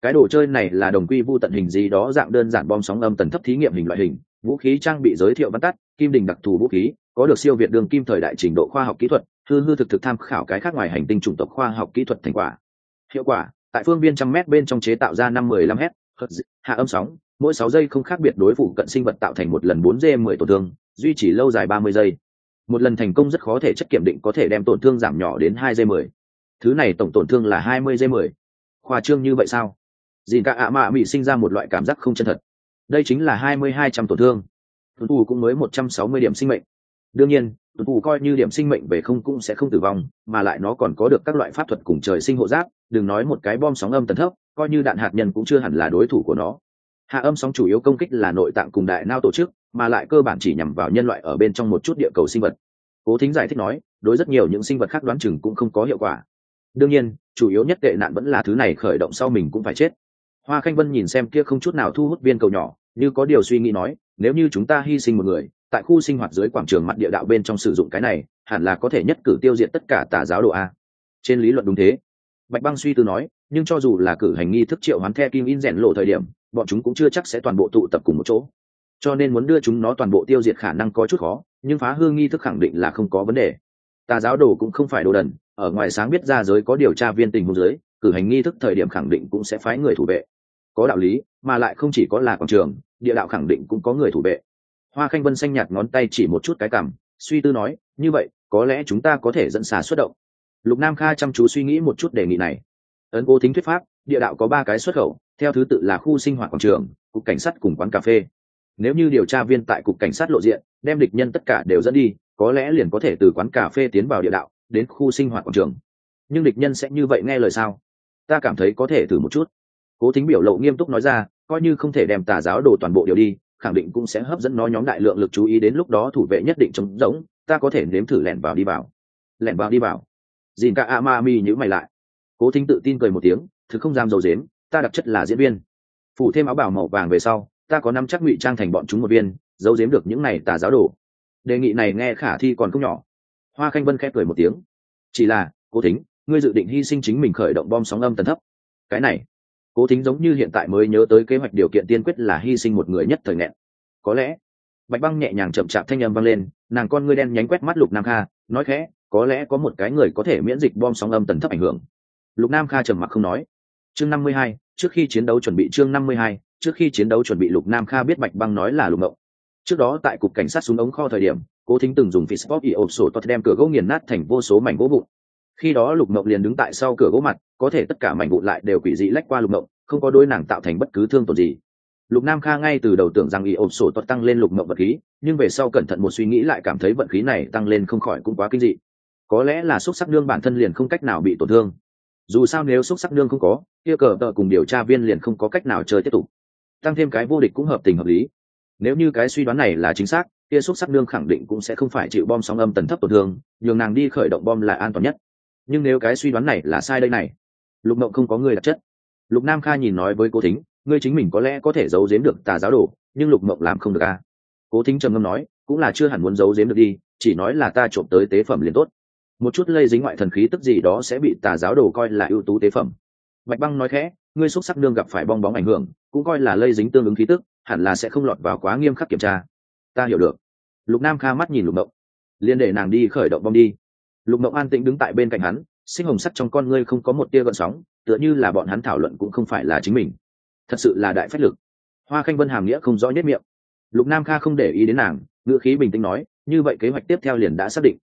Cái đồ chơi này là đồng quy vu tận hình gì đó dạng đơn giản bom sóng âm tần thấp thí nghiệm hình loại hình. Vũ khí trang bị giới thiệu văn tắt, kim đình đặc thù vũ khí, có được siêu việt đường kim thời đại trình độ khoa học kỹ thuật, hư hư thực thực tham khảo cái khác ngoài hành tinh chủng tộc khoa học kỹ thuật thành quả. Hiệu quả tại phương viên trăm mét bên trong chế tạo ra năm mười lăm hết hạ âm sóng, mỗi sáu giây không khác biệt đối phụ cận sinh vật tạo thành một lần bốn g mười tổn thương, duy trì lâu dài ba mươi giây. Một lần thành công rất khó thể chất kiểm định có thể đem tổn thương giảm nhỏ đến hai g mười. Thứ này tổng tổn thương là hai mươi g mười. Khoa trương như vậy sao? Dìn cả ạ mạ bị sinh ra một loại cảm giác không chân thật. Đây chính là hai mươi hai trăm tổn thương. Tuần tù cũng mới một trăm sáu mươi điểm sinh mệnh. Đương nhiên tuần tù coi như điểm sinh mệnh về không cũng sẽ không tử vong, mà lại nó còn có được các loại pháp thuật cùng trời sinh hộ giáp đừng nói một cái bom sóng âm tần thấp, coi như đạn hạt nhân cũng chưa hẳn là đối thủ của nó. Hạ âm sóng chủ yếu công kích là nội tạng cùng đại nao tổ chức, mà lại cơ bản chỉ nhằm vào nhân loại ở bên trong một chút địa cầu sinh vật. Cố thính giải thích nói, đối rất nhiều những sinh vật khác đoán chừng cũng không có hiệu quả. Đương nhiên, chủ yếu nhất tệ nạn vẫn là thứ này khởi động sau mình cũng phải chết. Hoa khanh vân nhìn xem kia không chút nào thu hút viên cầu nhỏ, như có điều suy nghĩ nói, nếu như chúng ta hy sinh một người, tại khu sinh hoạt dưới quảng trường mặt địa đạo bên trong sử dụng cái này, hẳn là có thể nhất cử tiêu diệt tất cả tà giáo độ a. Trên lý luận đúng thế bạch băng suy tư nói, nhưng cho dù là cử hành nghi thức triệu hoán the kim in rèn lộ thời điểm, bọn chúng cũng chưa chắc sẽ toàn bộ tụ tập cùng một chỗ. Cho nên muốn đưa chúng nó toàn bộ tiêu diệt khả năng có chút khó, nhưng phá hương nghi thức khẳng định là không có vấn đề. Tà giáo đồ cũng không phải đồ đần, ở ngoài sáng biết ra giới có điều tra viên tình huống giới cử hành nghi thức thời điểm khẳng định cũng sẽ phái người thủ vệ. Có đạo lý, mà lại không chỉ có là quảng trường, địa đạo khẳng định cũng có người thủ vệ. Hoa khanh vân xanh nhạt ngón tay chỉ một chút cái cằm, suy tư nói, như vậy, có lẽ chúng ta có thể dẫn xà xuất động lục nam kha chăm chú suy nghĩ một chút đề nghị này. Ấn cố thính thuyết pháp, địa đạo có ba cái xuất khẩu, theo thứ tự là khu sinh hoạt quảng trường, cục cảnh sát cùng quán cà phê. Nếu như điều tra viên tại cục cảnh sát lộ diện, đem địch nhân tất cả đều dẫn đi, có lẽ liền có thể từ quán cà phê tiến vào địa đạo, đến khu sinh hoạt quảng trường. Nhưng địch nhân sẽ như vậy nghe lời sao? Ta cảm thấy có thể thử một chút. Cố thính biểu lộ nghiêm túc nói ra, coi như không thể đem tà giáo đồ toàn bộ điều đi, khẳng định cũng sẽ hấp dẫn nó nhóm đại lượng lực chú ý đến lúc đó thủ vệ nhất định chống giống ta có thể nếm thử lẻn vào đi vào. Lẻn vào đi vào dìn cả a ma mi nhữ mày lại. Cố thính tự tin cười một tiếng, thứ không dám dầu dếm ta đặc chất là diễn viên. Phủ thêm áo bảo màu vàng về sau, ta có năm chắc ngụy trang thành bọn chúng một viên, giấu giếm được những này tà giáo đồ. Đề nghị này nghe khả thi còn không nhỏ. Hoa khanh vân khẽ cười một tiếng. Chỉ là, cố thính, ngươi dự định hy sinh chính mình khởi động bom sóng âm tần thấp. Cái này. Cố thính giống như hiện tại mới nhớ tới kế hoạch điều kiện tiên quyết là hy sinh một người nhất thời nghẹn. Có lẽ, bạch băng nhẹ nhàng chậm chạp thanh âm vang lên, nàng con ngươi đen nhánh quét mắt lục nam kha, nói khẽ có lẽ có một cái người có thể miễn dịch bom sóng âm tần thấp ảnh hưởng. Lục nam kha trầm mặc không nói. Chương năm mươi hai, trước khi chiến đấu chuẩn bị chương năm mươi hai, trước khi chiến đấu chuẩn bị lục nam kha biết bạch băng nói là lục mộng trước đó tại cục cảnh sát súng ống kho thời điểm, cố thính từng dùng phí sport ỉ ộp sổ toát đem cửa gỗ nghiền nát thành vô số mảnh gỗ vụn. Khi đó lục mộng liền đứng tại sau cửa gỗ mặt, có thể tất cả mảnh vụn lại đều quỷ dị lách qua lục mộng không có đôi nàng tạo thành bất cứ thương tổn gì. Lục nam kha ngay từ đầu tưởng rằng ỉ ộp sổ toát tăng lên lục mộng vật khí, nhưng về sau cẩn thận một suy nghĩ lại cảm thấy vận khí này tăng lên không khỏi cũng quá kinh dị có lẽ là xúc sắc nương bản thân liền không cách nào bị tổn thương. Dù sao nếu xúc sắc nương không có, kia cờ tợ cùng điều tra viên liền không có cách nào chơi tiếp tục. Tăng thêm cái vô địch cũng hợp tình hợp lý. Nếu như cái suy đoán này là chính xác, kia xúc sắc nương khẳng định cũng sẽ không phải chịu bom sóng âm tần thấp tổn thương, nhường nàng đi khởi động bom là an toàn nhất. Nhưng nếu cái suy đoán này là sai đây này, lục mộng không có người đặc chất. Lục nam kha nhìn nói với cố thính, ngươi chính mình có lẽ có thể giấu giếm được tà giáo đồ, nhưng lục mộng làm không được à. cố thính trầm ngâm nói, cũng là chưa hẳn muốn giấu giếm được đi, chỉ nói là ta trộm tới tế phẩm liền tốt một chút lây dính ngoại thần khí tức gì đó sẽ bị tà giáo đồ coi là ưu tú tế phẩm. Bạch băng nói khẽ, ngươi xúc sắc nương gặp phải bong bóng ảnh hưởng, cũng coi là lây dính tương ứng khí tức, hẳn là sẽ không lọt vào quá nghiêm khắc kiểm tra. Ta hiểu được. Lục nam kha mắt nhìn lục mộng. Liên để nàng đi khởi động bom đi. Lục mộng an tĩnh đứng tại bên cạnh hắn, sinh hồng sắt trong con ngươi không có một tia gợn sóng, tựa như là bọn hắn thảo luận cũng không phải là chính mình. Thật sự là đại phách lực. Hoa khanh vân hàm nghĩa không rõ nhất miệng. Lục nam kha không để ý đến nàng, ngữ khí bình tĩnh nói, như vậy kế hoạch tiếp theo liền đã xác định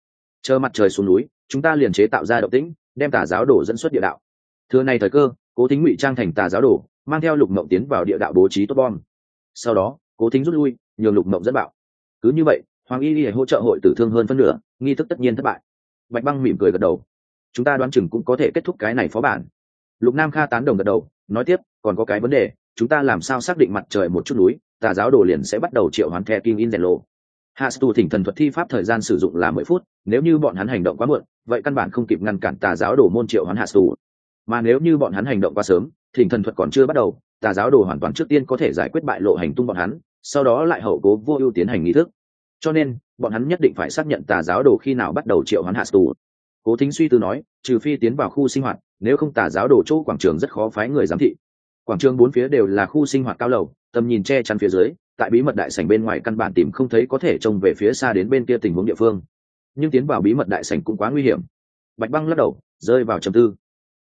chờ mặt trời xuống núi, chúng ta liền chế tạo ra động tĩnh, đem tà giáo đổ dẫn xuất địa đạo. Thưa này thời cơ, cố thính ngụy trang thành tà giáo đổ mang theo lục mộng tiến vào địa đạo bố trí tốt bom. Sau đó, cố thính rút lui, nhường lục mộng dẫn bạo. Cứ như vậy, hoàng y đi hỗ trợ hội tử thương hơn phân nửa, nghi thức tất nhiên thất bại. Bạch băng mỉm cười gật đầu. Chúng ta đoán chừng cũng có thể kết thúc cái này phó bản. Lục nam kha tán đồng gật đầu, nói tiếp, còn có cái vấn đề, chúng ta làm sao xác định mặt trời một chút núi, tà giáo đồ liền sẽ bắt đầu triệu hoán the kim in rèn lộ hạ stu thỉnh thần thuật thi pháp thời gian sử dụng là mười phút, nếu như bọn hắn hành động quá muộn, vậy căn bản không kịp ngăn cản tà giáo đồ môn triệu hoán hạ stu mà nếu như bọn hắn hành động quá sớm, thỉnh thần thuật còn chưa bắt đầu, tà giáo đồ hoàn toàn trước tiên có thể giải quyết bại lộ hành tung bọn hắn, sau đó lại hậu cố vô ưu tiến hành nghi thức. Cho nên, bọn hắn nhất định phải xác nhận tà giáo đồ khi nào bắt đầu triệu hoán hạ stu cố thính suy tư nói, trừ phi tiến vào khu sinh hoạt, nếu không tà giáo đồ chỗ quảng trường rất khó phái người giám thị quảng trường bốn phía đều là khu sinh hoạt cao lầu, tầm nhìn che chắn phía dưới, tại bí mật đại sảnh bên ngoài căn bản tìm không thấy có thể trông về phía xa đến bên kia tình huống địa phương. Nhưng tiến vào bí mật đại sảnh cũng quá nguy hiểm. Bạch băng lắc đầu, rơi vào trầm tư.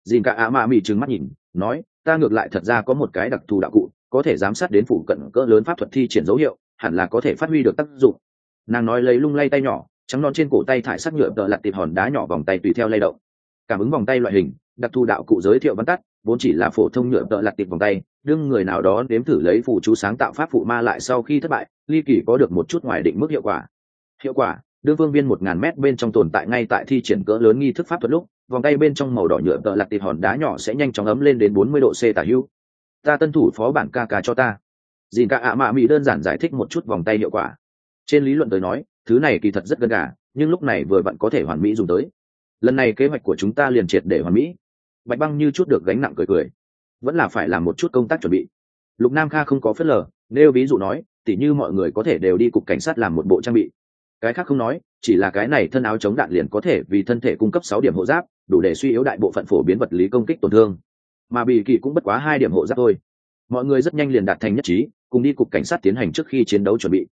Dìn cả ạ mạ mị trừng mắt nhìn, nói, ta ngược lại thật ra có một cái đặc thù đạo cụ, có thể giám sát đến phủ cận cỡ lớn pháp thuật thi triển dấu hiệu, hẳn là có thể phát huy được tác dụng. Nàng nói lấy lung lay tay nhỏ, trắng non trên cổ tay thải sắc nhựa tợ lặt tịt hòn đá nhỏ vòng tay tùy theo lay động. Cảm ứng vòng tay loại hình, đặc thù đạo cụ giới thiệu văn tắt vốn chỉ là phổ thông nhựa tợ lạc tịt vòng tay, đương người nào đó đếm thử lấy phụ chú sáng tạo pháp phụ ma lại sau khi thất bại, ly kỳ có được một chút ngoài định mức hiệu quả. Hiệu quả, đương phương viên một ngàn mét bên trong tồn tại ngay tại thi triển cỡ lớn nghi thức pháp thuật lúc, vòng tay bên trong màu đỏ nhựa tợ lạc tịt hòn đá nhỏ sẽ nhanh chóng ấm lên đến bốn mươi độ c tả hữu ta tân thủ phó bản ca ca cho ta. Dìn ca ạ mạ mỹ đơn giản giải thích một chút vòng tay hiệu quả. Trên lý luận tới nói, thứ này kỳ thật rất gần gà, nhưng lúc này vừa bạn có thể hoàn mỹ dùng tới. Lần này kế hoạch của chúng ta liền triệt để hoàn mỹ bạch băng như chút được gánh nặng cười cười. Vẫn là phải làm một chút công tác chuẩn bị. Lục nam kha không có phớt lờ, nêu ví dụ nói, tỉ như mọi người có thể đều đi cục cảnh sát làm một bộ trang bị. Cái khác không nói, chỉ là cái này thân áo chống đạn liền có thể vì thân thể cung cấp sáu điểm hộ giáp, đủ để suy yếu đại bộ phận phổ biến vật lý công kích tổn thương. Mà bị kỳ cũng bất quá hai điểm hộ giáp thôi. Mọi người rất nhanh liền đạt thành nhất trí, cùng đi cục cảnh sát tiến hành trước khi chiến đấu chuẩn bị.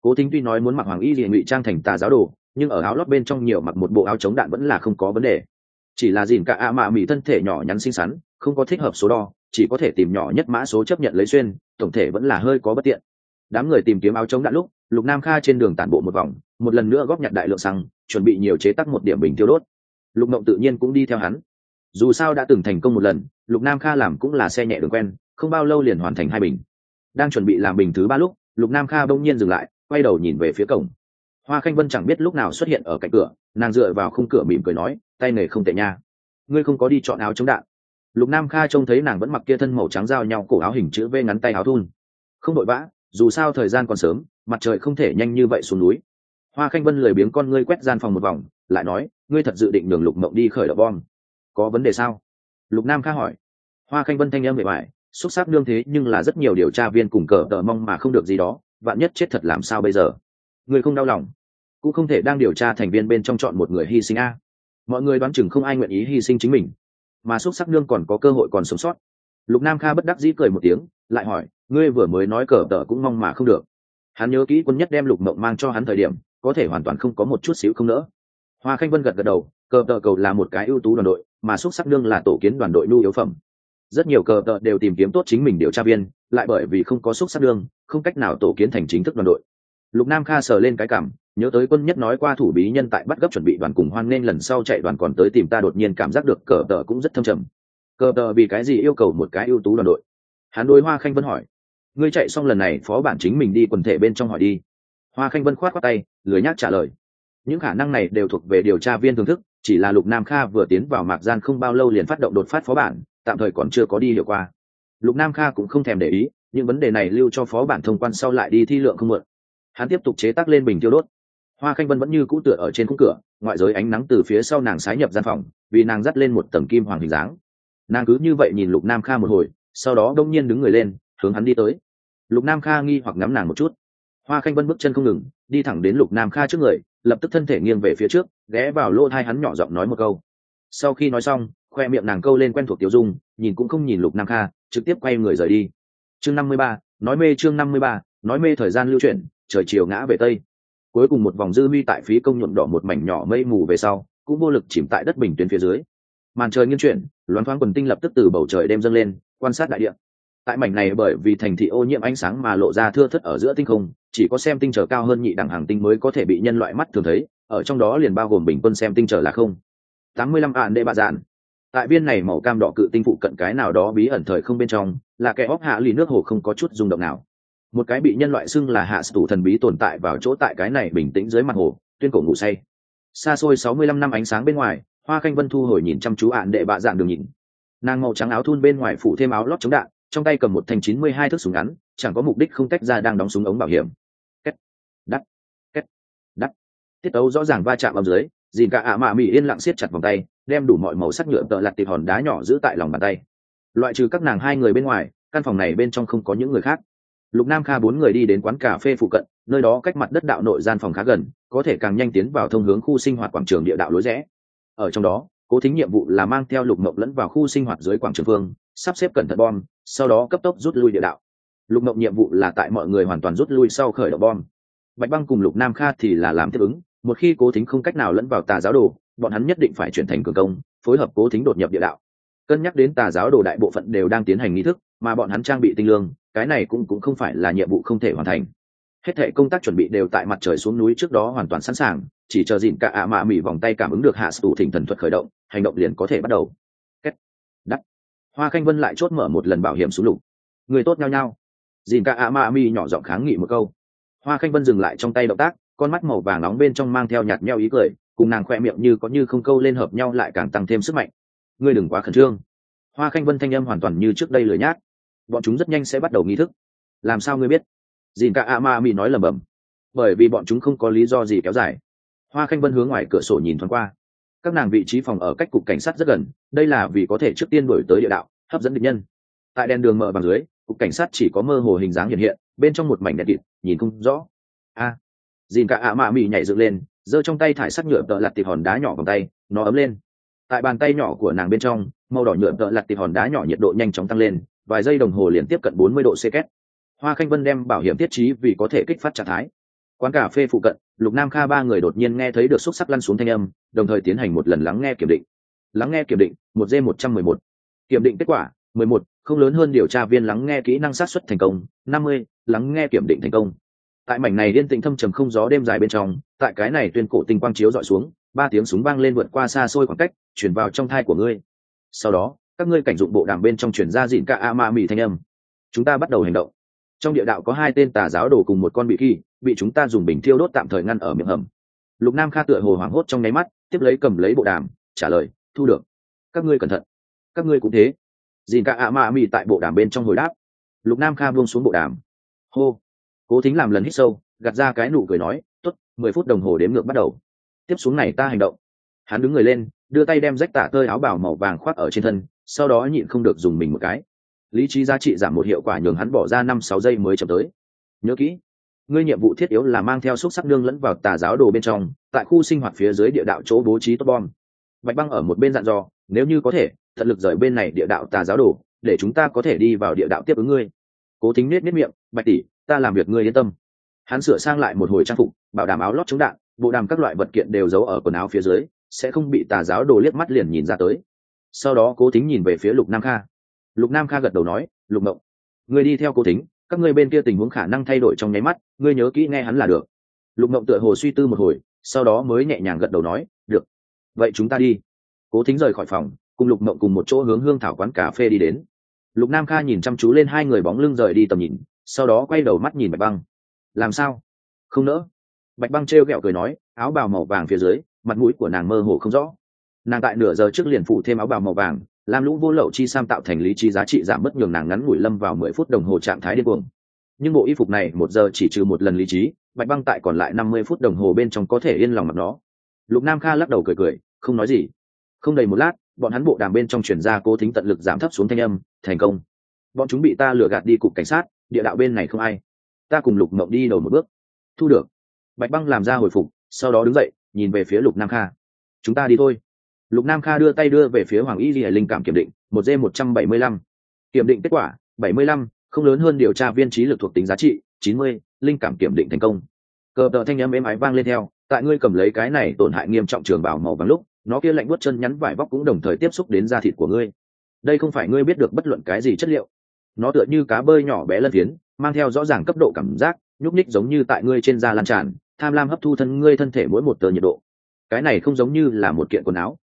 Cố thính tuy nói muốn mặc hoàng y liền ngụy trang thành tà giáo đồ, nhưng ở áo lót bên trong nhiều mặc một bộ áo chống đạn vẫn là không có vấn đề chỉ là dìn cả ạ mạ mỹ thân thể nhỏ nhắn xinh xắn, không có thích hợp số đo, chỉ có thể tìm nhỏ nhất mã số chấp nhận lấy xuyên, tổng thể vẫn là hơi có bất tiện. Đám người tìm kiếm áo chống đạn lúc, lục nam kha trên đường tản bộ một vòng, một lần nữa góp nhặt đại lượng xăng, chuẩn bị nhiều chế tắc một điểm bình tiêu đốt. Lục mộng tự nhiên cũng đi theo hắn. Dù sao đã từng thành công một lần, lục nam kha làm cũng là xe nhẹ đường quen, không bao lâu liền hoàn thành hai bình. Đang chuẩn bị làm bình thứ ba lúc, lục nam kha bỗng nhiên dừng lại, quay đầu nhìn về phía cổng. Hoa khanh vân chẳng biết lúc nào xuất hiện ở cạnh cửa, nàng dựa vào khung cửa mỉm cười nói tay nghề không tệ nha. Ngươi không có đi chọn áo chống đạn. Lục nam kha trông thấy nàng vẫn mặc kia thân màu trắng giao nhau cổ áo hình chữ v ngắn tay áo thun. Không vội vã, dù sao thời gian còn sớm, mặt trời không thể nhanh như vậy xuống núi. Hoa khanh vân lười biếng con ngươi quét gian phòng một vòng, lại nói, ngươi thật dự định đường lục mộng đi khởi động bom? Có vấn đề sao? Lục nam kha hỏi. Hoa khanh vân thanh em bề ngoài, xúc xác đương thế, nhưng là rất nhiều điều tra viên cùng cờ tờ mong mà không được gì đó, vạn nhất chết thật làm sao bây giờ? Người không đau lòng, cũng không thể đang điều tra thành viên bên trong chọn một người hy sinh a mọi người đoán chừng không ai nguyện ý hy sinh chính mình. Mà xúc sắc nương còn có cơ hội còn sống sót. Lục nam kha bất đắc dĩ cười một tiếng, lại hỏi, ngươi vừa mới nói cờ tờ cũng mong mà không được. Hắn nhớ kỹ quân nhất đem lục mộng mang cho hắn thời điểm, có thể hoàn toàn không có một chút xíu không nỡ. Hoa khanh vân gật gật đầu, cờ tờ cầu là một cái ưu tú đoàn đội, mà xúc sắc nương là tổ kiến đoàn đội nhu yếu phẩm. Rất nhiều cờ tờ đều tìm kiếm tốt chính mình điều tra viên, lại bởi vì không có xúc sắc nương, không cách nào tổ kiến thành chính thức đoàn đội. Lục nam kha sờ lên cái cảm nhớ tới quân nhất nói qua thủ bí nhân tại bắt gấp chuẩn bị đoàn cùng hoan nghênh lần sau chạy đoàn còn tới tìm ta đột nhiên cảm giác được cờ tờ cũng rất thâm trầm. Cờ tờ vì cái gì yêu cầu một cái ưu tú đoàn đội? Hắn đối hoa khanh vân hỏi. Ngươi chạy xong lần này, phó bản chính mình đi quần thể bên trong hỏi đi. Hoa khanh vân khoát khoát tay, lười nhác trả lời. Những khả năng này đều thuộc về điều tra viên thưởng thức, chỉ là lục nam kha vừa tiến vào mạc gian không bao lâu liền phát động đột phát phó bản, tạm thời còn chưa có đi hiệu qua. Lục nam kha cũng không thèm để ý, những vấn đề này lưu cho phó bản thông quan sau lại đi thi lượng không mượn. Hắn tiếp tục chế tác lên bình tiêu đốt hoa khanh vân vẫn như cũ tựa ở trên khung cửa, ngoại giới ánh nắng từ phía sau nàng sái nhập gian phòng, vì nàng dắt lên một tầng kim hoàng hình dáng. Nàng cứ như vậy nhìn lục nam kha một hồi, sau đó đông nhiên đứng người lên, hướng hắn đi tới. Lục nam kha nghi hoặc ngắm nàng một chút. Hoa khanh vân bước chân không ngừng, đi thẳng đến lục nam kha trước người, lập tức thân thể nghiêng về phía trước, ghé vào lỗ thai hắn nhỏ giọng nói một câu. Sau khi nói xong, khoe miệng nàng câu lên quen thuộc tiểu dung, nhìn cũng không nhìn lục nam kha, trực tiếp quay người rời đi. Chương năm mươi ba, nói mê chương năm mươi ba, nói mê thời gian lưu chuyển, trời chiều ngã về tây cuối cùng một vòng dư huy tại phí công nhuộm đỏ một mảnh nhỏ mây mù về sau, cũng vô lực chìm tại đất bình tuyến phía dưới. Màn trời nghiêng chuyển, loáng thoáng quần tinh lập tức từ bầu trời đêm dâng lên, quan sát đại địa. Tại mảnh này bởi vì thành thị ô nhiễm ánh sáng mà lộ ra thưa thất ở giữa tinh không, chỉ có xem tinh trở cao hơn nhị đẳng hàng tinh mới có thể bị nhân loại mắt thường thấy, ở trong đó liền bao gồm bình quân xem tinh trở là không. Tám mươi lăm ạn đệ bạ dạn. Tại viên này màu cam đỏ cự tinh phụ cận cái nào đó bí ẩn thời không bên trong, là kẻ óc hạ lì nước hồ không có chút rung động nào một cái bị nhân loại xưng là hạ tủ thần bí tồn tại vào chỗ tại cái này bình tĩnh dưới mặt hồ, tuyên cổ ngủ say. Xa xôi sáu mươi lăm năm ánh sáng bên ngoài, hoa khanh vân thu hồi nhìn chăm chú ạn đệ bạ dạng đường nhìn. Nàng màu trắng áo thun bên ngoài phủ thêm áo lót chống đạn, trong tay cầm một thanh chín mươi hai thước súng ngắn, chẳng có mục đích không tách ra đang đóng súng ống bảo hiểm. Két, đắt két, đắt. Tiết tấu rõ ràng va chạm vào dưới, dìn cả ạ mạ mỹ yên lặng siết chặt vòng tay, đem đủ mọi màu sắc nhựa tợ lặt tịt hòn đá nhỏ giữ tại lòng bàn tay. Loại trừ các nàng hai người bên ngoài, căn phòng này bên trong không có những người khác lục nam kha bốn người đi đến quán cà phê phụ cận, nơi đó cách mặt đất đạo nội gian phòng khá gần, có thể càng nhanh tiến vào thông hướng khu sinh hoạt quảng trường địa đạo lối rẽ. Ở trong đó, cố thính nhiệm vụ là mang theo lục mộng lẫn vào khu sinh hoạt dưới quảng trường phương, sắp xếp cẩn thận bom, sau đó cấp tốc rút lui địa đạo. Lục mộng nhiệm vụ là tại mọi người hoàn toàn rút lui sau khởi động bom. Bạch băng cùng lục nam kha thì là làm tiếp ứng, một khi cố thính không cách nào lẫn vào tà giáo đồ, bọn hắn nhất định phải chuyển thành cường công, phối hợp cố thính đột nhập địa đạo. Cân nhắc đến tà giáo đồ đại bộ phận đều đang tiến hành nghi thức, mà bọn hắn trang bị tinh lương cái này cũng cũng không phải là nhiệm vụ không thể hoàn thành. Hết thể công tác chuẩn bị đều tại mặt trời xuống núi trước đó hoàn toàn sẵn sàng, chỉ chờ dịn cả ạ mạ mỉ vòng tay cảm ứng được hạ sủ thỉnh thần thuật khởi động, hành động liền có thể bắt đầu. Kết. đắt hoa khanh vân lại chốt mở một lần bảo hiểm xuống lục. Người tốt nhau nhau dìn cả ạ mạ mỉ nhỏ giọng kháng nghị một câu. Hoa khanh vân dừng lại trong tay động tác, con mắt màu vàng nóng bên trong mang theo nhạt nheo ý cười, cùng nàng khoe miệng như có như không câu lên hợp nhau lại càng tăng thêm sức mạnh. Ngươi đừng quá khẩn trương. Hoa khanh vân thanh âm hoàn toàn như trước đây lười nhát bọn chúng rất nhanh sẽ bắt đầu nghi thức. Làm sao ngươi biết? Dìn cả a ma mi nói lầm bầm bởi vì bọn chúng không có lý do gì kéo dài. Hoa khanh vân hướng ngoài cửa sổ nhìn thoáng qua. Các nàng vị trí phòng ở cách cục cảnh sát rất gần đây là vì có thể trước tiên đổi tới địa đạo hấp dẫn địch nhân. Tại đèn đường mở bằng dưới cục cảnh sát chỉ có mơ hồ hình dáng hiện hiện bên trong một mảnh đèn kịt nhìn không rõ. A! À, dìn cả ạ mạ mị nhảy dựng lên giơ trong tay thải sắt nhựa tợ lặt tịp hòn đá nhỏ vòng tay nó ấm lên. Tại bàn tay nhỏ của nàng bên trong màu đỏ nhựa tợ lặt tịp hòn đá nhỏ nhiệt độ nhanh chóng tăng lên vài giây đồng hồ liền tiếp cận 40 độ c két. Hoa khanh vân đem bảo hiểm tiết trí vì có thể kích phát trạng thái. Quán cà phê phụ cận, lục nam kha ba người đột nhiên nghe thấy được xúc sắc lăn xuống thanh âm, đồng thời tiến hành một lần lắng nghe kiểm định. Lắng nghe kiểm định, một g một trăm mười một. Kiểm định kết quả, mười một, không lớn hơn điều tra viên lắng nghe kỹ năng sát xuất thành công, năm mươi, lắng nghe kiểm định thành công. Tại mảnh này liên tĩnh thâm trầm không gió đêm dài bên trong, tại cái này tuyên cổ tinh quang chiếu dọi xuống, ba tiếng súng vang lên vượt qua xa xôi khoảng cách truyền vào trong thai của ngươi. Sau đó các ngươi cảnh dụng bộ đàm bên trong chuyển ra dịn ca a ma mì thanh âm. Chúng ta bắt đầu hành động. Trong địa đạo có hai tên tà giáo đồ cùng một con bị khi bị chúng ta dùng bình thiêu đốt tạm thời ngăn ở miệng hầm. Lục nam kha tựa hồ hoảng hốt trong nháy mắt, tiếp lấy cầm lấy bộ đàm, trả lời, thu được. Các ngươi cẩn thận. Các ngươi cũng thế. Dìn cả ạ mạ mị tại bộ đàm bên trong hồi đáp. Lục nam kha buông xuống bộ đàm. Hô. Cố thính làm lần hít sâu, gạt ra cái nụ cười nói t ố t mười phút đồng hồ đếm ngược bắt đầu. Tiếp xuống này ta hành động. Hắn đứng người lên, đưa tay đem rách tả tơi áo bảo màu vàng khoác ở trên thân sau đó nhịn không được dùng mình một cái. Lý trí giá trị giảm một hiệu quả nhường hắn bỏ ra năm sáu giây mới chậm tới. Nhớ kỹ, ngươi nhiệm vụ thiết yếu là mang theo xúc sắc nương lẫn vào tà giáo đồ bên trong, tại khu sinh hoạt phía dưới địa đạo chỗ bố trí tốt bom. Bạch băng ở một bên dặn dò, nếu như có thể, thật lực rời bên này địa đạo tà giáo đồ, để chúng ta có thể đi vào địa đạo tiếp ứng ngươi. Cố tính nết nết miệng, bạch tỷ, ta làm việc ngươi yên tâm. Hắn sửa sang lại một hồi trang phục, bảo đảm áo lót chống đạn, bộ đàm các loại vật kiện đều giấu ở quần áo phía dưới, sẽ không bị tà giáo đồ liếc mắt liền nhìn ra tới sau đó cố tính nhìn về phía lục nam kha. lục nam kha gật đầu nói, lục mộng người đi theo cố tính các ngươi bên kia tình huống khả năng thay đổi trong nháy mắt, ngươi nhớ kỹ nghe hắn là được. Lục mộng tựa hồ suy tư một hồi, sau đó mới nhẹ nhàng gật đầu nói, được, vậy chúng ta đi. Cố thính rời khỏi phòng, cùng lục mộng cùng một chỗ hướng hương thảo quán cà phê đi đến. Lục nam kha nhìn chăm chú lên hai người bóng lưng rời đi tầm nhìn, sau đó quay đầu mắt nhìn bạch băng. Làm sao? Không nỡ? Bạch băng trêu ghẹo cười nói, áo bào màu vàng phía dưới, mặt mũi của nàng mơ hồ không rõ nàng tại nửa giờ trước liền phủ thêm áo bào màu vàng làm lũ vô lậu chi sam tạo thành lý trí giá trị giảm mất nhường nàng ngắn ngủi lâm vào mười phút đồng hồ trạng thái điên cuồng. Nhưng bộ y phục này một giờ chỉ trừ một lần lý trí, bạch băng tại còn lại năm mươi phút đồng hồ bên trong có thể yên lòng mặc nó. Lục nam kha lắc đầu cười cười, không nói gì. Không đầy một lát, bọn hắn bộ đàm bên trong chuyển ra cố thính tận lực giảm thấp xuống thanh âm, thành công. Bọn chúng bị ta lừa gạt đi cục cảnh sát, địa đạo bên này không ai. Ta cùng lục mộng đi đầu một bước. Thu được. Bạch băng làm ra hồi phục, sau đó đứng dậy, nhìn về phía lục nam kha. Chúng ta đi thôi lục nam kha đưa tay đưa về phía hoàng y di linh cảm kiểm định, một d một trăm bảy mươi lăm. Kiểm định kết quả, bảy mươi lăm, không lớn hơn điều tra viên trí lực thuộc tính giá trị, chín mươi, linh cảm kiểm định thành công. Cờ tờ thanh âm êm ái vang lên theo, tại ngươi cầm lấy cái này tổn hại nghiêm trọng trường bảo màu vàng lúc, nó kia lạnh buốt chân nhắn vải vóc cũng đồng thời tiếp xúc đến da thịt của ngươi. Đây không phải ngươi biết được bất luận cái gì chất liệu. Nó tựa như cá bơi nhỏ bé lân phiến, mang theo rõ ràng cấp độ cảm giác, nhúc ních giống như tại ngươi trên da lan tràn, tham lam hấp thu thân ngươi thân thể mỗi một tờ nhiệt độ. Cái này không giống như là một kiện quần áo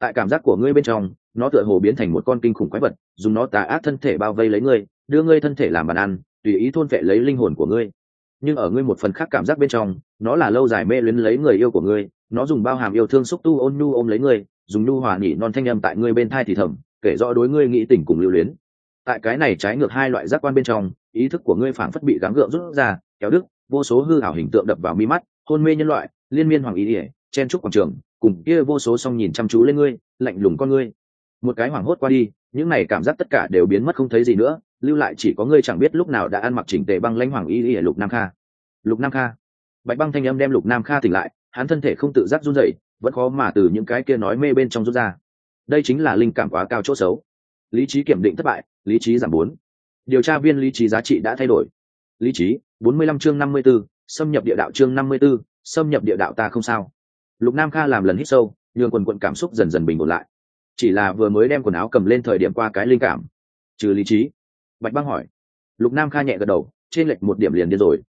tại cảm giác của ngươi bên trong, nó tựa hồ biến thành một con kinh khủng quái vật, dùng nó tà ác thân thể bao vây lấy ngươi, đưa ngươi thân thể làm bàn ăn, tùy ý thôn vệ lấy linh hồn của ngươi. Nhưng ở ngươi một phần khác cảm giác bên trong, nó là lâu dài mê luyến lấy người yêu của ngươi, nó dùng bao hàm yêu thương xúc tu ôn nhu ôm lấy ngươi, dùng nhu hòa nhỉ non thanh âm tại ngươi bên thai thì thầm, kể rõ đối ngươi nghĩ tình cùng lưu luyến. Tại cái này trái ngược hai loại giác quan bên trong, ý thức của ngươi phảng phất bị gắng gượng rút ra, kéo đức vô số hư ảo hình tượng đập vào mi mắt, hôn mê nhân loại, liên miên hoàng ý ỉa, chen trúc quảng trường cùng kia vô số song nhìn chăm chú lên ngươi lạnh lùng con ngươi. Một cái hoảng hốt qua đi những này cảm giác tất cả đều biến mất không thấy gì nữa lưu lại chỉ có ngươi chẳng biết lúc nào đã ăn mặc chỉnh tề băng lãnh hoàng y ỉa lục nam kha. Lục nam kha. Bạch băng thanh âm đem lục nam kha tỉnh lại hắn thân thể không tự giác run rẩy vẫn khó mà từ những cái kia nói mê bên trong rút ra. Đây chính là linh cảm quá cao chỗ xấu. Lý trí kiểm định thất bại lý trí giảm bốn. Điều tra viên lý trí giá trị đã thay đổi. Lý trí bốn mươi lăm chương năm mươi 54, xâm nhập địa đạo chương năm mươi 54, xâm nhập địa đạo ta không sao lục nam kha làm lần hít sâu, nhường quần quận cảm xúc dần dần bình ổn lại. Chỉ là vừa mới đem quần áo cầm lên thời điểm qua cái linh cảm. Trừ lý trí. Bạch băng hỏi. Lục nam kha nhẹ gật đầu, trên lệch một điểm liền điên rồi.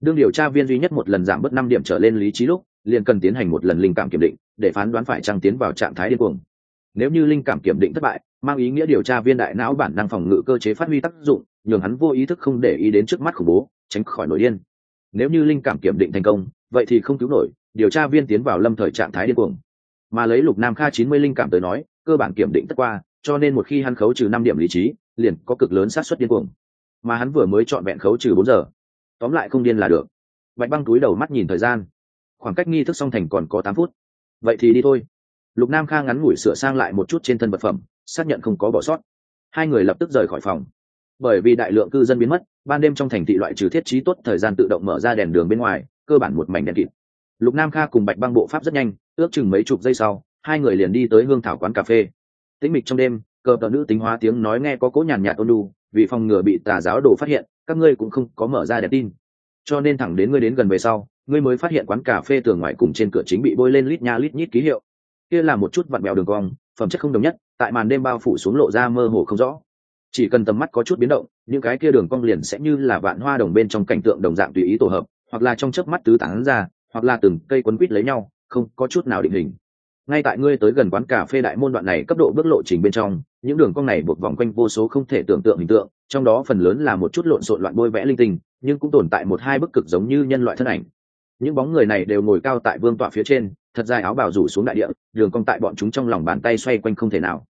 Đương điều tra viên duy nhất một lần giảm bớt năm điểm trở lên lý trí lúc, liền cần tiến hành một lần linh cảm kiểm định, để phán đoán phải trăng tiến vào trạng thái điên cuồng. Nếu như linh cảm kiểm định thất bại, mang ý nghĩa điều tra viên đại não bản năng phòng ngự cơ chế phát huy tác dụng, nhường hắn vô ý thức không để ý đến trước mắt khủng bố, tránh khỏi nổi điên. Nếu như linh cảm kiểm định thành công, vậy thì không cứu nổi điều tra viên tiến vào lâm thời trạng thái điên cuồng. Mà lấy lục nam kha chín mươi linh cảm tới nói, cơ bản kiểm định tất qua, cho nên một khi hắn khấu trừ năm điểm lý trí, liền có cực lớn sát xuất điên cuồng. Mà hắn vừa mới chọn vẹn khấu trừ bốn giờ. Tóm lại không điên là được. Bạch băng túi đầu mắt nhìn thời gian. Khoảng cách nghi thức song thành còn có tám phút. Vậy thì đi thôi. Lục nam kha ngắn ngủi sửa sang lại một chút trên thân vật phẩm, xác nhận không có bỏ sót. Hai người lập tức rời khỏi phòng. Bởi vì đại lượng cư dân biến mất, ban đêm trong thành thị loại trừ thiết trí tốt thời gian tự động mở ra đèn đường bên ngoài, cơ bản một mảnh đèn kịt lục nam kha cùng bạch băng bộ pháp rất nhanh, ước chừng mấy chục giây sau, hai người liền đi tới hương thảo quán cà phê. Tĩnh mịch trong đêm, cờ tờ nữ tính hóa tiếng nói nghe có cố nhàn nhạt ôn lu vì phòng ngừa bị tà giáo đồ phát hiện, các ngươi cũng không có mở ra đèn tin. Cho nên thẳng đến ngươi đến gần về sau, ngươi mới phát hiện quán cà phê tường ngoài cùng trên cửa chính bị bôi lên lít nha lít nhít ký hiệu. Kia là một chút vặn bèo đường cong, phẩm chất không đồng nhất, tại màn đêm bao phủ xuống lộ ra mơ hồ không rõ. Chỉ cần tầm mắt có chút biến động, những cái kia đường cong liền sẽ như là vạn hoa đồng bên trong cảnh tượng đồng dạng tùy ý tổ hợp, hoặc là trong chớp mắt tứ tán ra hoặc là từng cây quấn quít lấy nhau, không có chút nào định hình. Ngay tại ngươi tới gần quán cà phê đại môn đoạn này cấp độ bước lộ trình bên trong, những đường cong này buộc vòng quanh vô số không thể tưởng tượng hình tượng, trong đó phần lớn là một chút lộn xộn loạn bôi vẽ linh tinh, nhưng cũng tồn tại một hai bức cực giống như nhân loại thân ảnh. Những bóng người này đều ngồi cao tại vương tọa phía trên, thật dài áo bào rủ xuống đại địa, đường cong tại bọn chúng trong lòng bàn tay xoay quanh không thể nào.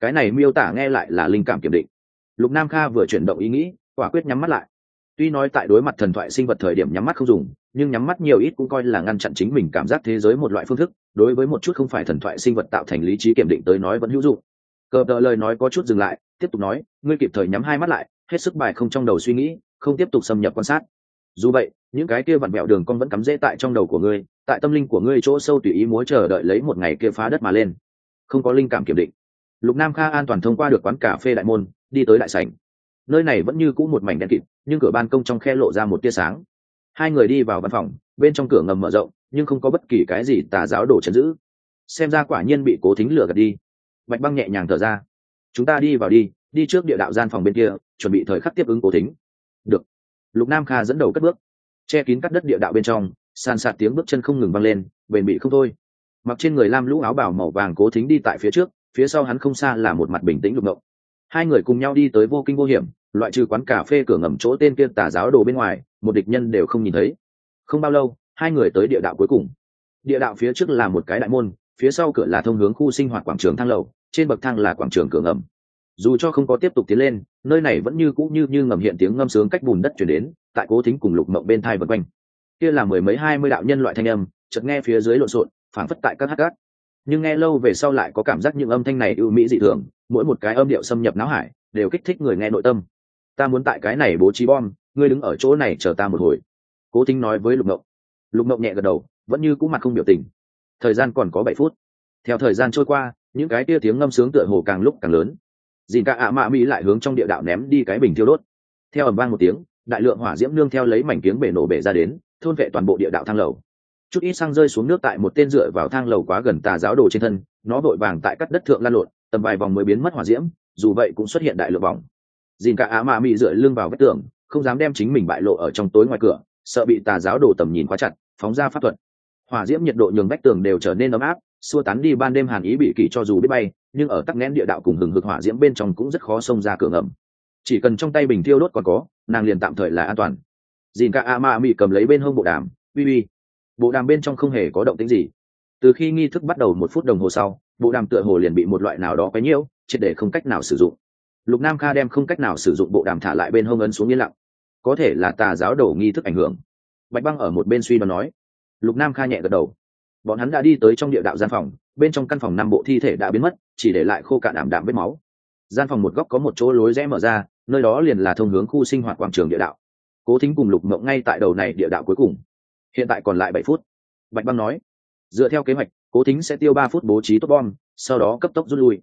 Cái này miêu tả nghe lại là linh cảm kiểm định. Lục nam kha vừa chuyển động ý nghĩ, quả quyết nhắm mắt lại tuy nói tại đối mặt thần thoại sinh vật thời điểm nhắm mắt không dùng, nhưng nhắm mắt nhiều ít cũng coi là ngăn chặn chính mình cảm giác thế giới một loại phương thức, đối với một chút không phải thần thoại sinh vật tạo thành lý trí kiểm định tới nói vẫn hữu dụng. Cờ đợi lời nói có chút dừng lại, tiếp tục nói, ngươi kịp thời nhắm hai mắt lại, hết sức bài không trong đầu suy nghĩ, không tiếp tục xâm nhập quan sát. Dù vậy, những cái kia vặn vẹo đường con vẫn cắm rễ tại trong đầu của ngươi, tại tâm linh của ngươi chỗ sâu tùy ý múa chờ đợi lấy một ngày kia phá đất mà lên. Không có linh cảm kiểm định. Lục nam kha an toàn thông qua được quán cà phê đại môn, đi tới đại sảnh nơi này vẫn như cũ một mảnh đen kịt, nhưng cửa ban công trong khe lộ ra một tia sáng. Hai người đi vào văn phòng, bên trong cửa ngầm mở rộng, nhưng không có bất kỳ cái gì tà giáo đổ chấn giữ. Xem ra quả nhiên bị cố thính lửa gạt đi. Bạch băng nhẹ nhàng thở ra. Chúng ta đi vào đi đi trước địa đạo gian phòng bên kia, chuẩn bị thời khắc tiếp ứng cố thính. Được. Lục nam kha dẫn đầu cất bước. Che kín cắt đất địa đạo bên trong, sàn sạt tiếng bước chân không ngừng văng lên, bền bị không thôi. Mặc trên người lam lũ áo bảo màu vàng cố thính đi tại phía trước, phía sau hắn không xa là một mặt bình tĩnh lục ngộng. Hai người cùng nhau đi tới vô kinh vô hiểm loại trừ quán cà phê cửa ngầm chỗ tên kia tà giáo đồ bên ngoài, một địch nhân đều không nhìn thấy. Không bao lâu, hai người tới địa đạo cuối cùng. Địa đạo phía trước là một cái đại môn, phía sau cửa là thông hướng khu sinh hoạt quảng trường thang lầu, trên bậc thang là quảng trường cửa ngầm. Dù cho không có tiếp tục tiến lên, nơi này vẫn như cũ như như ngầm hiện tiếng ngâm sướng cách bùn đất chuyển đến, tại cố thính cùng lục mộng bên thai vật quanh. Kia là mười mấy hai mươi đạo nhân loại thanh âm, chợt nghe phía dưới lộn xộn, phảng phất tại các hát gác. Nhưng nghe lâu về sau lại có cảm giác những âm thanh này ưu mỹ dị thường, mỗi một cái âm điệu xâm nhập não hải, đều kích thích người nghe nội tâm ta muốn tại cái này bố trí bom, ngươi đứng ở chỗ này chờ ta một hồi. Cố thính nói với lục ngộng. Lục ngộng nhẹ gật đầu, vẫn như cũ mặt không biểu tình. Thời gian còn có bảy phút. Theo thời gian trôi qua, những cái tia tiếng ngâm sướng tựa hồ càng lúc càng lớn. Dìn cả ạ mạ mỹ lại hướng trong địa đạo ném đi cái bình thiêu đốt. Theo ẩm vang một tiếng, đại lượng hỏa diễm nương theo lấy mảnh tiếng bể nổ bể ra đến, thôn vệ toàn bộ địa đạo thang lầu. Chút ít xăng rơi xuống nước tại một tên dựa vào thang lầu quá gần tà giáo đồ trên thân, nó vội vàng tại các đất thượng lan lộn, tầm vài vòng mới biến mất hỏa diễm, dù vậy cũng xuất hiện đại lượng vòng dìn cả Á mạ mỹ dựa lưng vào vách tường, không dám đem chính mình bại lộ ở trong tối ngoài cửa, sợ bị tà giáo đổ tầm nhìn quá chặt, phóng ra pháp thuật. Hỏa diễm nhiệt độ nhường vách tường đều trở nên ấm áp, xua tán đi ban đêm hàn ý bị kỷ cho dù biết bay, nhưng ở tắc nghẽn địa đạo cùng hừng hực hỏa diễm bên trong cũng rất khó xông ra cửa ngầm. Chỉ cần trong tay bình thiêu đốt còn có, nàng liền tạm thời là an toàn. Dìn cả a ma mỹ cầm lấy bên hông bộ đàm, uy uy. Bộ đàm bên trong không hề có động tĩnh gì. Từ khi nghi thức bắt đầu một phút đồng hồ sau, bộ đàm tựa hồ liền bị một loại nào đó quấy nhiễu, triệt để không cách nào sử dụng lục nam kha đem không cách nào sử dụng bộ đàm thả lại bên hông ấn xuống yên lặng. Có thể là tà giáo đổ nghi thức ảnh hưởng. Bạch băng ở một bên suy đoán nói. Lục nam kha nhẹ gật đầu. Bọn hắn đã đi tới trong địa đạo gian phòng, bên trong căn phòng năm bộ thi thể đã biến mất, chỉ để lại khô cạn ảm đạm vết máu. Gian phòng một góc có một chỗ lối rẽ mở ra, nơi đó liền là thông hướng khu sinh hoạt quảng trường địa đạo. Cố thính cùng lục mộng ngay tại đầu này địa đạo cuối cùng. Hiện tại còn lại bảy phút. Bạch băng nói. Dựa theo kế hoạch, cố thính sẽ tiêu ba phút bố trí tốt bom, sau đó cấp tốc rút lui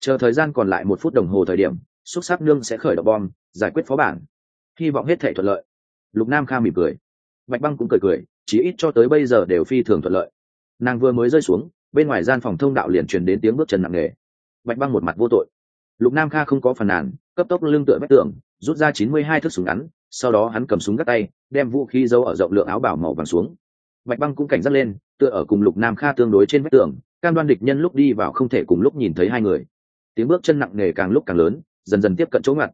chờ thời gian còn lại một phút đồng hồ thời điểm, xúc sắc nương sẽ khởi động bom, giải quyết phó bản. Hy vọng hết thể thuận lợi. Lục nam kha mỉm cười. Bạch băng cũng cười cười chỉ ít cho tới bây giờ đều phi thường thuận lợi. Nàng vừa mới rơi xuống, bên ngoài gian phòng thông đạo liền truyền đến tiếng bước chân nặng nề. Bạch băng một mặt vô tội. Lục nam kha không có phần nàn, cấp tốc lưng tựa vách tường, rút ra chín mươi hai thước súng ngắn, sau đó hắn cầm súng gắt tay, đem vũ khí giấu ở rộng lượng áo bảo màu vàng xuống. Bạch băng cũng cảnh giác lên, tựa ở cùng lục nam kha tương đối trên vách tường, cam đoan địch nhân lúc đi vào không thể cùng lúc nhìn thấy hai người tiếng bước chân nặng nề càng lúc càng lớn, dần dần tiếp cận chỗ ngặt.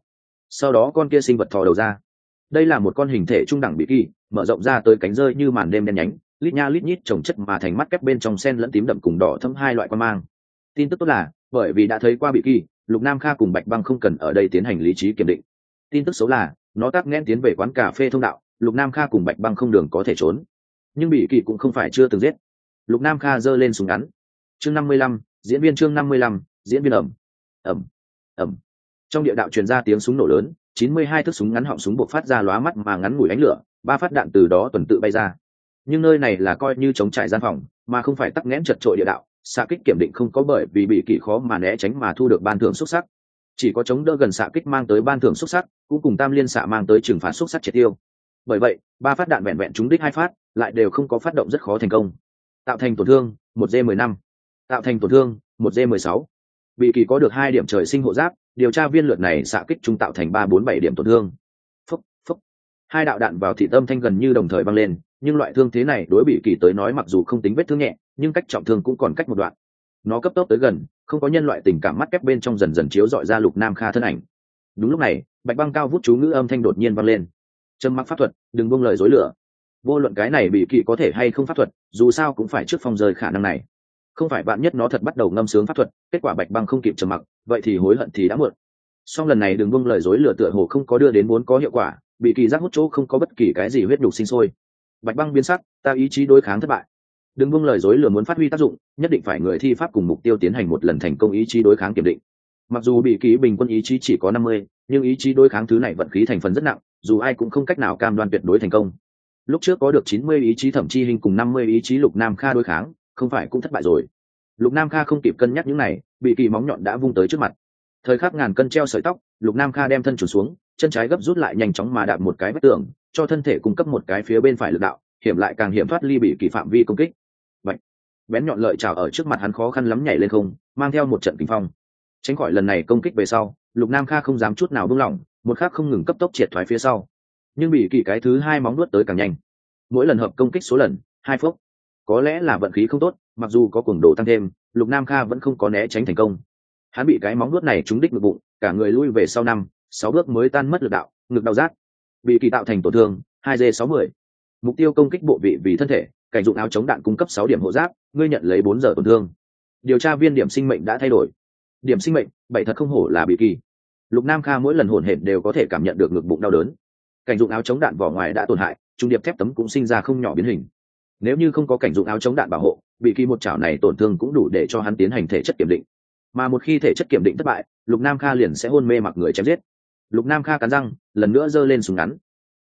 Sau đó con kia sinh vật thò đầu ra. Đây là một con hình thể trung đẳng bị kỳ, mở rộng ra tới cánh rơi như màn đêm đen nhánh, lít nha lít nhít trồng chất mà thành mắt kép bên trong sen lẫn tím đậm cùng đỏ thâm hai loại quan mang. Tin tức tốt là, bởi vì đã thấy qua bị kỳ, lục nam kha cùng bạch băng không cần ở đây tiến hành lý trí kiểm định. Tin tức xấu là, nó tắc nghẽn tiến về quán cà phê thông đạo, lục nam kha cùng bạch băng không đường có thể trốn. Nhưng bị kỳ cũng không phải chưa từng giết. Lục nam kha giơ lên súng ngắn. Chương năm mươi lăm, diễn viên chương năm mươi lăm, diễn viên ẩm ẩm ẩm trong địa đạo truyền ra tiếng súng nổ lớn, chín mươi hai thước súng ngắn họng súng buộc phát ra lóa mắt mà ngắn ngủi ánh lửa, ba phát đạn từ đó tuần tự bay ra. Nhưng nơi này là coi như chống trải gian phòng, mà không phải tắc nghẽn chật trội địa đạo, xạ kích kiểm định không có bởi vì bị kỳ khó mà né tránh mà thu được ban thưởng xuất sắc. Chỉ có chống đỡ gần xạ kích mang tới ban thưởng xuất sắc, cũng cùng tam liên xạ mang tới trừng phạt xuất sắc triệt tiêu. Bởi vậy, ba phát đạn vẹn vẹn trúng đích hai phát, lại đều không có phát động rất khó thành công. Tạo thành tổn thương, một d mười năm tạo thành tổn thương, một d mười sáu bị kỳ có được hai điểm trời sinh hộ giáp, điều tra viên lượt này xạ kích trung tạo thành ba bốn bảy điểm tổn thương. Phúc phúc hai đạo đạn vào thị tâm thanh gần như đồng thời băng lên, nhưng loại thương thế này đối bị kỳ tới nói mặc dù không tính vết thương nhẹ, nhưng cách trọng thương cũng còn cách một đoạn. Nó cấp tốc tới gần, không có nhân loại tình cảm mắt kép bên trong dần dần chiếu dọi ra lục nam kha thân ảnh. Đúng lúc này, bạch băng cao vút chú ngữ âm thanh đột nhiên vang lên. Trâm mắc pháp thuật, đừng buông lời dối lửa. Vô luận cái này bị kỳ có thể hay không pháp thuật, dù sao cũng phải trước phòng rời khả năng này không phải bạn nhất nó thật bắt đầu ngâm sướng pháp thuật, kết quả bạch băng không kịp trầm mặc, vậy thì hối hận thì đã muộn. Song lần này đừng buông lời dối lửa tựa hồ không có đưa đến vốn có hiệu quả, bị kỳ giác hút chỗ không có bất kỳ cái gì huyết nhục sinh sôi. Bạch băng biến sắc, ta ý chí đối kháng thất bại. Đừng buông lời dối lừa muốn phát huy tác dụng, nhất định phải người thi pháp cùng mục tiêu tiến hành một lần thành công ý chí đối kháng kiểm định. Mặc dù bị ký bình quân ý chí chỉ có năm mươi, nhưng ý chí đối kháng thứ này vận khí thành phần rất nặng, dù ai cũng không cách nào cam đoan tuyệt đối thành công. Lúc trước có được chín mươi ý chí thẩm chi hình cùng năm mươi ý chí lục nam kha đối kháng không phải cũng thất bại rồi. Lục nam kha không kịp cân nhắc những này, bị kỳ móng nhọn đã vung tới trước mặt. Thời khắc ngàn cân treo sợi tóc, lục nam kha đem thân trùn xuống, chân trái gấp rút lại nhanh chóng mà đạp một cái vách tường, cho thân thể cung cấp một cái phía bên phải lực đạo, hiểm lại càng hiểm thoát ly bị kỳ phạm vi công kích. Bạch. bén nhọn lợi trào ở trước mặt hắn khó khăn lắm nhảy lên không, mang theo một trận kinh phong. Tránh khỏi lần này công kích về sau, lục nam kha không dám chút nào buông lỏng, một khác không ngừng cấp tốc triệt thoái phía sau. Nhưng bị kỳ cái thứ hai móng nuốt tới càng nhanh. Mỗi lần hợp công kích số lần, hai phút có lẽ là vận khí không tốt, mặc dù có cuồng độ tăng thêm, lục nam kha vẫn không có né tránh thành công. Hắn bị cái móng nuốt này trúng đích ngực bụng, cả người lui về sau năm, sáu bước mới tan mất lực đạo, ngực đau rát. Bị kỳ tạo thành tổn thương, hai d sáu mươi. Mục tiêu công kích bộ vị vì thân thể cảnh dụng áo chống đạn cung cấp sáu điểm hộ giáp, ngươi nhận lấy bốn giờ tổn thương. Điều tra viên điểm sinh mệnh đã thay đổi. Điểm sinh mệnh, bảy thật không hổ là bị kỳ. Lục nam kha mỗi lần hồn hển đều có thể cảm nhận được ngực bụng đau đớn. Cảnh dụng áo chống đạn vỏ ngoài đã tổn hại, trung điệp thép tấm cũng sinh ra không nhỏ biến hình nếu như không có cảnh dụng áo chống đạn bảo hộ, bị kỳ một chảo này tổn thương cũng đủ để cho hắn tiến hành thể chất kiểm định. Mà một khi thể chất kiểm định thất bại, lục nam kha liền sẽ hôn mê mặc người chém giết. Lục nam kha cắn răng, lần nữa giơ lên súng ngắn.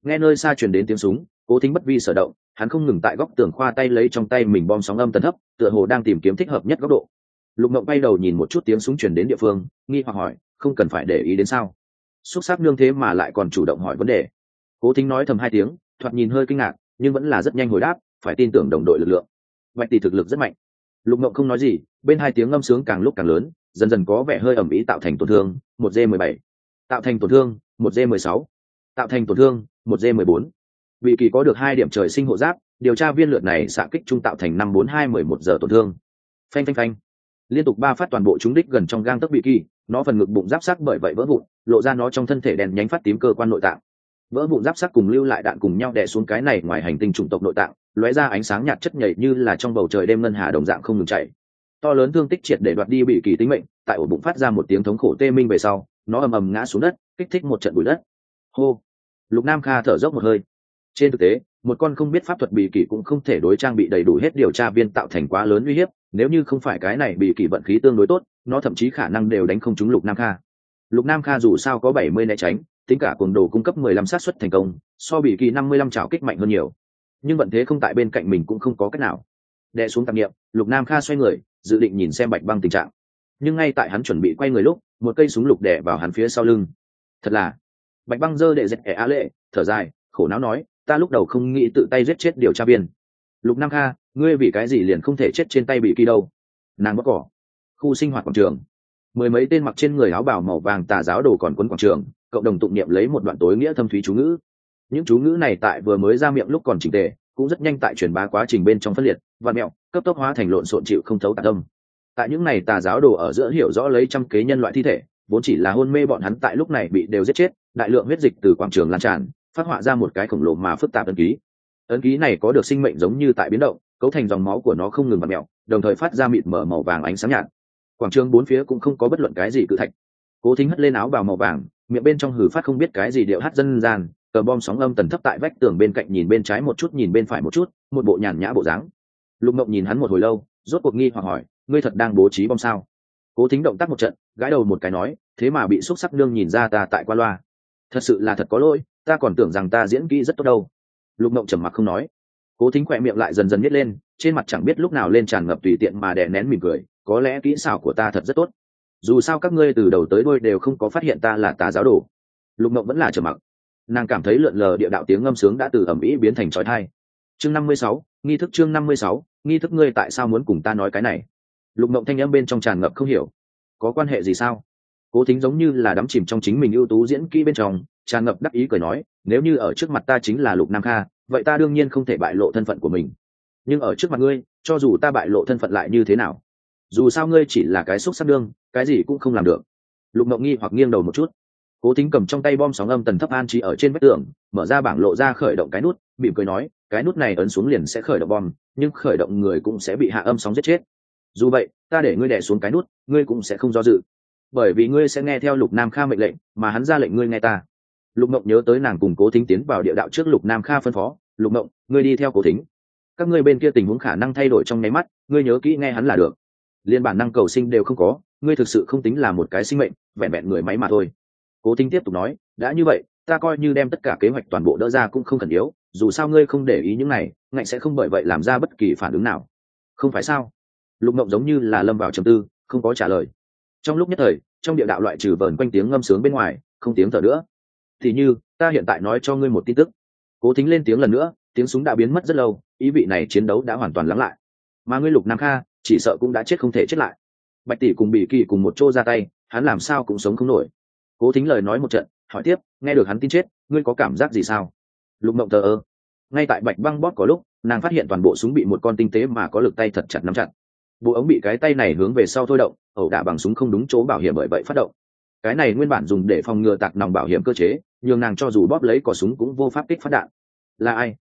Nghe nơi xa truyền đến tiếng súng, cố thính bất vi sở động, hắn không ngừng tại góc tường khoa tay lấy trong tay mình bom sóng âm tần thấp tựa hồ đang tìm kiếm thích hợp nhất góc độ. Lục mộng bay đầu nhìn một chút tiếng súng chuyển đến địa phương, nghi hoặc hỏi, không cần phải để ý đến sao? Xúc sắc nương thế mà lại còn chủ động hỏi vấn đề. Cố thính nói thầm hai tiếng, thoạt nhìn hơi kinh ngạc, nhưng vẫn là rất nhanh hồi đáp phải tin tưởng đồng đội lực lượng. Vạch tỷ thực lực rất mạnh. Lục mộng không nói gì, bên hai tiếng ngâm sướng càng lúc càng lớn, dần dần có vẻ hơi ẩm ý tạo thành tổn thương, một d mười bảy. Tạo thành tổn thương, một d mười sáu. Tạo thành tổn thương, một d mười bốn. Vị kỳ có được hai điểm trời sinh hộ giáp, điều tra viên lượt này xạ kích trung tạo thành năm bốn hai mười một giờ tổn thương. Phanh phanh phanh. Liên tục ba phát toàn bộ trúng đích gần trong gang tấc bị kỳ, nó phần ngực bụng giáp sắc bởi vậy vỡ vụn, lộ ra nó trong thân thể đèn nhánh phát tím cơ quan nội tạng. Vỡ vụn giáp sắc cùng lưu lại đạn cùng nhau đè xuống cái này ngoài hành tinh chủng tộc nội tạng lóe ra ánh sáng nhạt chất nhảy như là trong bầu trời đêm ngân hà đồng dạng không ngừng chạy. To lớn thương tích triệt để đoạt đi bị kỳ tính mệnh, tại ổ bụng phát ra một tiếng thống khổ tê minh về sau, nó ầm ầm ngã xuống đất, kích thích một trận bụi đất. Hô! Lục nam kha thở dốc một hơi. Trên thực tế, một con không biết pháp thuật bị kỳ cũng không thể đối trang bị đầy đủ hết điều tra viên tạo thành quá lớn uy hiếp, nếu như không phải cái này bị kỳ vận khí tương đối tốt, nó thậm chí khả năng đều đánh không trúng lục nam kha. Lục nam kha dù sao có bảy mươi né tránh, tính cả cuồng đồ cung cấp mười lăm sát xuất thành công, so bị kỳ năm mươi lăm trào kích mạnh hơn nhiều nhưng vận thế không tại bên cạnh mình cũng không có cách nào. Đè xuống tạp nghiệm lục nam kha xoay người, dự định nhìn xem bạch băng tình trạng. Nhưng ngay tại hắn chuẩn bị quay người lúc, một cây súng lục đẻ vào hắn phía sau lưng. Thật là. Bạch băng dơ đệ dẹt ẻ á lệ, thở dài, khổ não nói, ta lúc đầu không nghĩ tự tay giết chết điều tra viên. Lục nam kha, ngươi vì cái gì liền không thể chết trên tay bị kỳ đâu? Nàng bóc cỏ. Khu sinh hoạt quảng trường. Mười mấy tên mặc trên người áo bào màu vàng tà giáo đồ còn quân quảng trường, cộng đồng tụng niệm lấy một đoạn tối nghĩa thâm thúy chú ngữ những chú ngữ này tại vừa mới ra miệng lúc còn trình tề, cũng rất nhanh tại truyền bá quá trình bên trong phân liệt, và mẹo, cấp tốc hóa thành lộn xộn chịu không thấu tạc tâm. Tại những này tà giáo đồ ở giữa hiểu rõ lấy trăm kế nhân loại thi thể, vốn chỉ là hôn mê bọn hắn tại lúc này bị đều giết chết, đại lượng huyết dịch từ quảng trường lan tràn, phát họa ra một cái khổng lồ mà phức tạp ấn ký. Ấn ký này có được sinh mệnh giống như tại biến động, cấu thành dòng máu của nó không ngừng bật mẹo, đồng thời phát ra mịt mở màu vàng ánh sáng nhạt. Quảng trường bốn phía cũng không có bất luận cái gì cự thạch. Cố thính hất lên áo bào màu vàng, miệng bên trong hử phát không biết cái gì điệu hát dân gian cờ bom sóng âm tần thấp tại vách tường bên cạnh nhìn bên trái một chút, nhìn bên phải một chút, một bộ nhàn nhã bộ dáng. Lục mộng nhìn hắn một hồi lâu, rốt cuộc nghi hoặc hỏi, ngươi thật đang bố trí bom sao? Cố thính động tác một trận, gãi đầu một cái nói, thế mà bị xúc sắc nương nhìn ra ta tại qua loa. Thật sự là thật có lỗi, ta còn tưởng rằng ta diễn kỹ rất tốt đâu. Lục mộng trầm mặc không nói. Cố thính khỏe miệng lại dần dần nhét lên, trên mặt chẳng biết lúc nào lên tràn ngập tùy tiện mà đè nén mỉm cười, có lẽ kỹ xảo của ta thật rất tốt. Dù sao các ngươi từ đầu tới đôi đều không có phát hiện ta là tà giáo đồ. Lục mộng vẫn là trầm mặc nàng cảm thấy lượn lờ địa đạo tiếng ngâm sướng đã từ ẩm ĩ biến thành trói thai. Chương năm mươi sáu, nghi thức chương năm mươi sáu, nghi thức ngươi tại sao muốn cùng ta nói cái này? Lục mộng thanh âm bên trong tràn ngập không hiểu. Có quan hệ gì sao? Cố thính giống như là đắm chìm trong chính mình ưu tú diễn kỹ bên trong, tràn ngập đắc ý cười nói, nếu như ở trước mặt ta chính là lục nam kha, vậy ta đương nhiên không thể bại lộ thân phận của mình. Nhưng ở trước mặt ngươi, cho dù ta bại lộ thân phận lại như thế nào? Dù sao ngươi chỉ là cái xúc sắc đương, cái gì cũng không làm được. Lục mộng nghi hoặc nghiêng đầu một chút cố thính cầm trong tay bom sóng âm tần thấp an trí ở trên vách tường, mở ra bảng lộ ra khởi động cái nút, mỉm cười nói, cái nút này ấn xuống liền sẽ khởi động bom, nhưng khởi động người cũng sẽ bị hạ âm sóng giết chết. Dù vậy, ta để ngươi đẻ xuống cái nút, ngươi cũng sẽ không do dự. Bởi vì ngươi sẽ nghe theo lục nam kha mệnh lệnh, mà hắn ra lệnh ngươi nghe ta. Lục mộng nhớ tới nàng cùng cố thính tiến vào địa đạo trước lục nam kha phân phó, lục mộng, ngươi đi theo cố thính các ngươi bên kia tình huống khả năng thay đổi trong nháy mắt, ngươi nhớ kỹ nghe hắn là được. Liên bản năng cầu sinh đều không có, ngươi thực sự không tính là một cái sinh mệnh, vẹn vẹn người máy mà thôi cố thính tiếp tục nói, đã như vậy, ta coi như đem tất cả kế hoạch toàn bộ đỡ ra cũng không cần yếu, dù sao ngươi không để ý những này, ngạnh sẽ không bởi vậy làm ra bất kỳ phản ứng nào. Không phải sao? Lục mộng giống như là lâm vào trầm tư, không có trả lời. Trong lúc nhất thời, trong địa đạo loại trừ vờn quanh tiếng ngâm sướng bên ngoài, không tiếng thở nữa. Thì như, ta hiện tại nói cho ngươi một tin tức. Cố thính lên tiếng lần nữa, tiếng súng đã biến mất rất lâu, ý vị này chiến đấu đã hoàn toàn lắng lại. Mà ngươi lục nam kha, chỉ sợ cũng đã chết không thể chết lại. Bạch tỷ cùng bị kỳ cùng một chỗ ra tay, hắn làm sao cũng sống không nổi cố thính lời nói một trận, hỏi tiếp, nghe được hắn tin chết, ngươi có cảm giác gì sao? Lục mộng thờ ơ. Ngay tại bạch băng bóp có lúc, nàng phát hiện toàn bộ súng bị một con tinh tế mà có lực tay thật chặt nắm chặt. Bộ ống bị cái tay này hướng về sau thôi động, ẩu đả bằng súng không đúng chỗ bảo hiểm bởi vậy phát động. Cái này nguyên bản dùng để phòng ngừa tạc nòng bảo hiểm cơ chế, nhường nàng cho dù bóp lấy cò súng cũng vô pháp kích phát đạn. Là ai?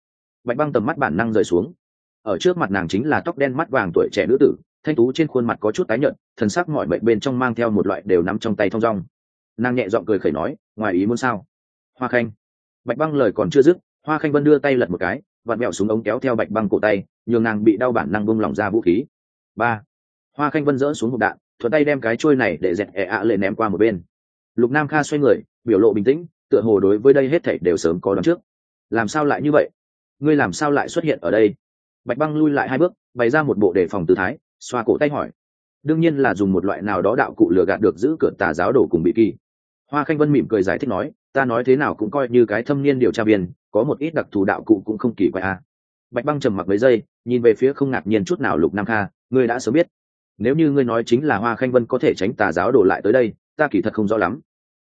Bạch băng tầm mắt bản năng rời xuống. Ở trước mặt nàng chính là tóc đen mắt vàng tuổi trẻ nữ tử, thanh tú trên khuôn mặt có chút tái nhợt, thần sắc mọi bệnh bên trong mang theo một loại đều nắm trong tay thong rong nàng nhẹ giọng cười khẩy nói, ngoài ý muốn sao? Hoa khanh. Bạch băng lời còn chưa dứt, hoa khanh vân đưa tay lật một cái, vặn mẹo súng ống kéo theo bạch băng cổ tay, nhường nàng bị đau bản năng bung lỏng ra vũ khí. Ba. Hoa khanh vân dỡ xuống hộp đạn, thuận tay đem cái trôi này để dẹt ẹ ạ lệ ném qua một bên. Lục nam kha xoay người, biểu lộ bình tĩnh, tựa hồ đối với đây hết thảy đều sớm có đón trước. Làm sao lại như vậy? Ngươi làm sao lại xuất hiện ở đây? Bạch băng lui lại hai bước, bày ra một bộ đề phòng tư thái, xoa cổ tay hỏi đương nhiên là dùng một loại nào đó đạo cụ lừa gạt được giữ cửa tà giáo đồ cùng bị kỳ. Hoa khanh vân mỉm cười giải thích nói, ta nói thế nào cũng coi như cái thâm niên điều tra viên, có một ít đặc thù đạo cụ cũng không kỳ quái a à. bạch băng trầm mặc mấy giây, nhìn về phía không ngạc nhiên chút nào lục nam kha, ngươi đã sớm biết. Nếu như ngươi nói chính là hoa khanh vân có thể tránh tà giáo đổ lại tới đây, ta kỳ thật không rõ lắm.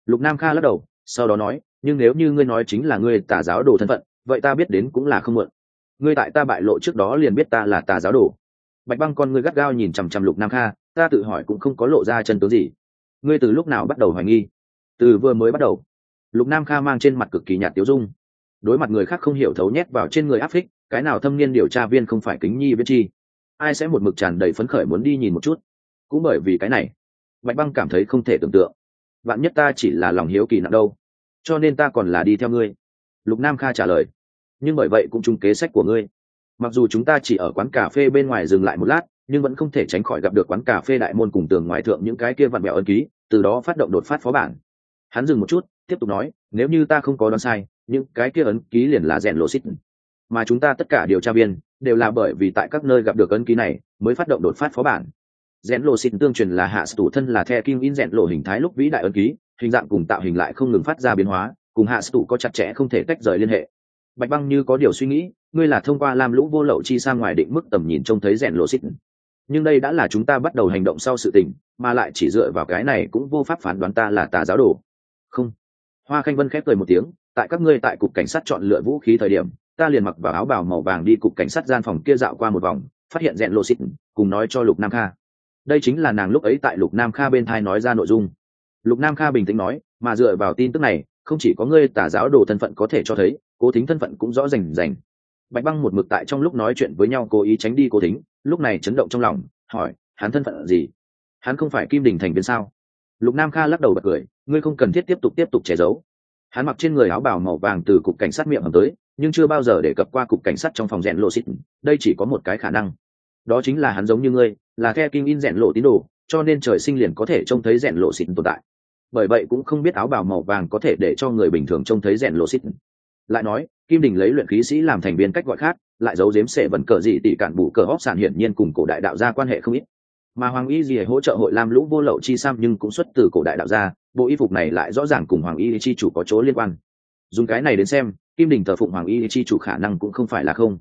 Lục nam kha lắc đầu, sau đó nói, nhưng nếu như ngươi nói chính là ngươi tà giáo đồ thân phận, vậy ta biết đến cũng là không mượn ngươi tại ta bại lộ trước đó liền biết ta là tà giáo đồ bạch băng con ngươi gắt gao nhìn chằm chằm lục nam kha, ta tự hỏi cũng không có lộ ra chân tướng gì. Ngươi từ lúc nào bắt đầu hoài nghi? Từ vừa mới bắt đầu. Lục nam kha mang trên mặt cực kỳ nhạt tiếu dung. Đối mặt người khác không hiểu thấu nhét vào trên người áp phích, cái nào thâm niên điều tra viên không phải kính nhi biết chi? Ai sẽ một mực tràn đầy phấn khởi muốn đi nhìn một chút? Cũng bởi vì cái này, bạch băng cảm thấy không thể tưởng tượng. Bạn nhất ta chỉ là lòng hiếu kỳ nặng đâu, cho nên ta còn là đi theo ngươi. Lục nam kha trả lời. Nhưng bởi vậy cũng chung kế sách của ngươi mặc dù chúng ta chỉ ở quán cà phê bên ngoài dừng lại một lát, nhưng vẫn không thể tránh khỏi gặp được quán cà phê đại môn cùng tường ngoài thượng những cái kia vặn bẹo ân ký, từ đó phát động đột phát phó bản. Hắn dừng một chút, tiếp tục nói, nếu như ta không có đoán sai, những cái kia ấn ký liền là rèn lộ xích. Mà chúng ta tất cả điều tra viên đều là bởi vì tại các nơi gặp được ấn ký này mới phát động đột phát phó bản. Rèn lộ xịt tương truyền là hạ tủ thân là the kim in rèn lộ hình thái lúc vĩ đại ấn ký, hình dạng cùng tạo hình lại không ngừng phát ra biến hóa, cùng hạ tủ có chặt chẽ không thể tách rời liên hệ. Bạch băng như có điều suy nghĩ ngươi là thông qua lam lũ vô lậu chi sang ngoài định mức tầm nhìn trông thấy rèn lộ xích nhưng đây đã là chúng ta bắt đầu hành động sau sự tình, mà lại chỉ dựa vào cái này cũng vô pháp phán đoán ta là tà giáo đồ. Không. Hoa khanh vân khép cười một tiếng, tại các ngươi tại cục cảnh sát chọn lựa vũ khí thời điểm, ta liền mặc vào áo bào màu vàng đi cục cảnh sát gian phòng kia dạo qua một vòng, phát hiện rèn lộ xịt cùng nói cho lục nam kha. Đây chính là nàng lúc ấy tại lục nam kha bên thai nói ra nội dung. Lục nam kha bình tĩnh nói, mà dựa vào tin tức này, không chỉ có ngươi tà giáo đồ thân phận có thể cho thấy, cố tính thân phận cũng rõ rành rành bạch băng một mực tại trong lúc nói chuyện với nhau cố ý tránh đi cố thính lúc này chấn động trong lòng, hỏi, hắn thân phận gì? Hắn không phải kim đình thành viên sao? Lục nam kha lắc đầu bật cười, ngươi không cần thiết tiếp tục tiếp tục che giấu. Hắn mặc trên người áo bào màu vàng từ cục cảnh sát miệng hầm tới, nhưng chưa bao giờ để cập qua cục cảnh sát trong phòng rèn lộ xịt. Đây chỉ có một cái khả năng. Đó chính là hắn giống như ngươi, là the kim in rèn lộ tín đồ, cho nên trời sinh liền có thể trông thấy rèn lộ xịt tồn tại. Bởi vậy cũng không biết áo bào màu vàng có thể để cho người bình thường trông thấy rèn lộ xịt. Lại nói kim đình lấy luyện khí sĩ làm thành viên cách gọi khác, lại giấu giếm sệ vần cờ dị tỷ cản bù cờ hóc sản hiển nhiên cùng cổ đại đạo gia quan hệ không ít. Mà hoàng y gì hỗ trợ hội lam lũ vô lậu chi sam nhưng cũng xuất từ cổ đại đạo gia, bộ y phục này lại rõ ràng cùng hoàng y chi chủ có chỗ liên quan. Dùng cái này đến xem, kim đình thờ phụng hoàng y chi chủ khả năng cũng không phải là không.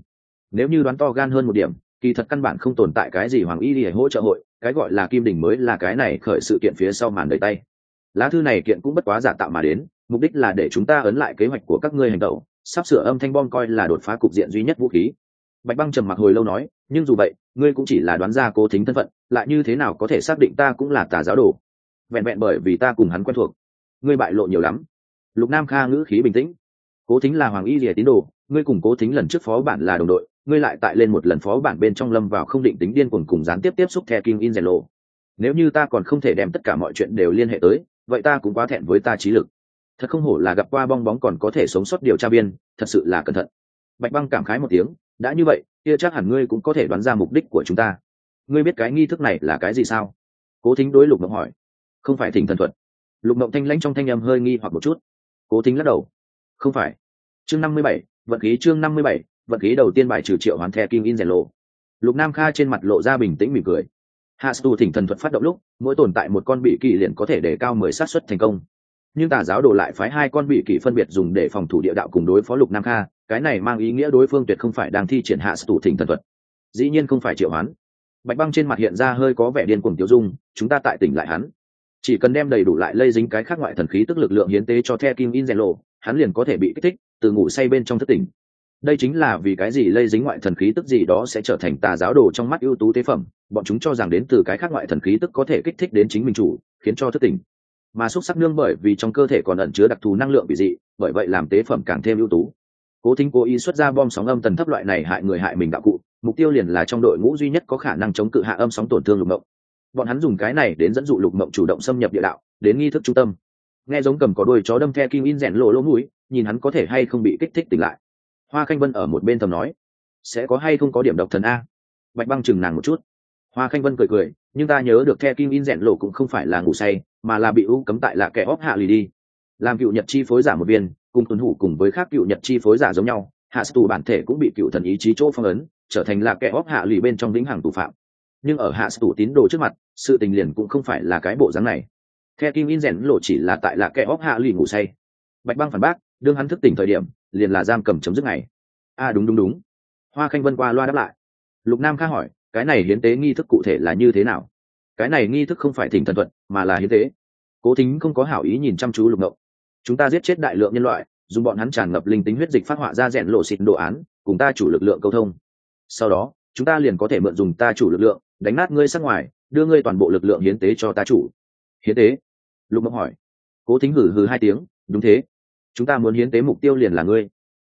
Nếu như đoán to gan hơn một điểm, kỳ thật căn bản không tồn tại cái gì hoàng y để hỗ trợ hội, cái gọi là kim đình mới là cái này khởi sự kiện phía sau màn đầy tay. Lá thư này kiện cũng bất quá giả tạo mà đến, mục đích là để chúng ta ấn lại kế hoạch của các ngươi hành động sắp sửa âm thanh bom coi là đột phá cục diện duy nhất vũ khí. Bạch băng trầm mặc hồi lâu nói, nhưng dù vậy, ngươi cũng chỉ là đoán ra cố thính thân phận, lại như thế nào có thể xác định ta cũng là tà giáo đồ? Vẹn vẹn bởi vì ta cùng hắn quen thuộc. Ngươi bại lộ nhiều lắm. Lục nam kha ngữ khí bình tĩnh. Cố thính là hoàng y rìa tín đồ, ngươi cùng cố thính lần trước phó bản là đồng đội, ngươi lại tại lên một lần phó bản bên trong lâm vào không định tính điên cuồng cùng gián tiếp tiếp xúc theo kim in rèn lộ nếu như ta còn không thể đem tất cả mọi chuyện đều liên hệ tới, vậy ta cũng quá thẹn với ta trí lực thật không hổ là gặp qua bong bóng còn có thể sống sót điều tra viên, thật sự là cẩn thận. Bạch băng cảm khái một tiếng, đã như vậy, kia chắc hẳn ngươi cũng có thể đoán ra mục đích của chúng ta. Ngươi biết cái nghi thức này là cái gì sao? Cố thính đối lục mộng hỏi. Không phải thỉnh thần thuật. Lục mộng thanh lãnh trong thanh âm hơi nghi hoặc một chút. Cố thính lắc đầu. Không phải. Chương năm mươi bảy, vận khí chương năm mươi bảy, vận khí đầu tiên bài trừ triệu hoàn the kim in rèn lộ. Lục nam kha trên mặt lộ ra bình tĩnh mỉm cười. Hạ stu thỉnh thần thuật phát động lúc, mỗi tồn tại một con bị kỳ liền có thể để cao mười sát xuất thành công nhưng tà giáo đồ lại phái hai con bị kỷ phân biệt dùng để phòng thủ địa đạo cùng đối phó lục nam kha, cái này mang ý nghĩa đối phương tuyệt không phải đang thi triển hạ stu thỉnh thần thuật. Dĩ nhiên không phải triệu hoán. Bạch băng trên mặt hiện ra hơi có vẻ điên cuồng tiêu dung, chúng ta tại tỉnh lại hắn. Chỉ cần đem đầy đủ lại lây dính cái khác ngoại thần khí tức lực lượng hiến tế cho the kim in rèn lộ hắn liền có thể bị kích thích, từ ngủ say bên trong thất tỉnh. Đây chính là vì cái gì lây dính ngoại thần khí tức gì đó sẽ trở thành tà giáo đồ trong mắt ưu tú tế phẩm, bọn chúng cho rằng đến từ cái khác ngoại thần khí tức có thể kích thích đến chính mình chủ, khiến cho thất tỉnh mà xúc sắc nương bởi vì trong cơ thể còn ẩn chứa đặc thù năng lượng bị dị, bởi vậy làm tế phẩm càng thêm ưu tú. Cố thính cố ý xuất ra bom sóng âm tần thấp loại này hại người hại mình đạo cụ, mục tiêu liền là trong đội ngũ duy nhất có khả năng chống cự hạ âm sóng tổn thương lục mộng. Bọn hắn dùng cái này đến dẫn dụ lục mộng chủ động xâm nhập địa đạo, đến nghi thức trung tâm. Nghe giống cầm có đôi chó đâm the kim in rèn lộ lỗ mũi, nhìn hắn có thể hay không bị kích thích tỉnh lại. Hoa khanh vân ở một bên thầm nói, sẽ có hay không có điểm độc thần a? Bạch băng chừng nàng một chút. Hoa khanh vân cười cười, nhưng ta nhớ được the kim in rèn lộ cũng không phải là ngủ say mà là bị u cấm tại là kẻ óp hạ lì đi. Làm cựu nhật chi phối giả một viên cùng tuân hủ cùng với khác cựu nhật chi phối giả giống nhau hạ tù bản thể cũng bị cựu thần ý chí chỗ phong ấn trở thành là kẻ óp hạ lì bên trong lĩnh hàng tù phạm. Nhưng ở hạ tù tín đồ trước mặt sự tình liền cũng không phải là cái bộ dáng này. The kim in rèn lộ chỉ là tại là kẻ óp hạ lì ngủ say. Bạch băng phản bác đương hắn thức tỉnh thời điểm liền là giam cầm chấm dứt ngày. A à, đúng đúng đúng. Hoa khanh vân qua loa đáp lại. Lục nam kha hỏi cái này hiến tế nghi thức cụ thể là như thế nào? Cái này nghi thức không phải thỉnh thần thuật, mà là hiến tế. Cố thính không có hảo ý nhìn chăm chú lục ngộng chúng ta giết chết đại lượng nhân loại, dùng bọn hắn tràn ngập linh tính huyết dịch phát họa ra rẽn lộ xịt đồ án, cùng ta chủ lực lượng câu thông. Sau đó, chúng ta liền có thể mượn dùng ta chủ lực lượng, đánh nát ngươi sát ngoài, đưa ngươi toàn bộ lực lượng hiến tế cho ta chủ. Hiến tế? Lục mộng hỏi. Cố thính hử hử hai tiếng, đúng thế. Chúng ta muốn hiến tế mục tiêu liền là ngươi.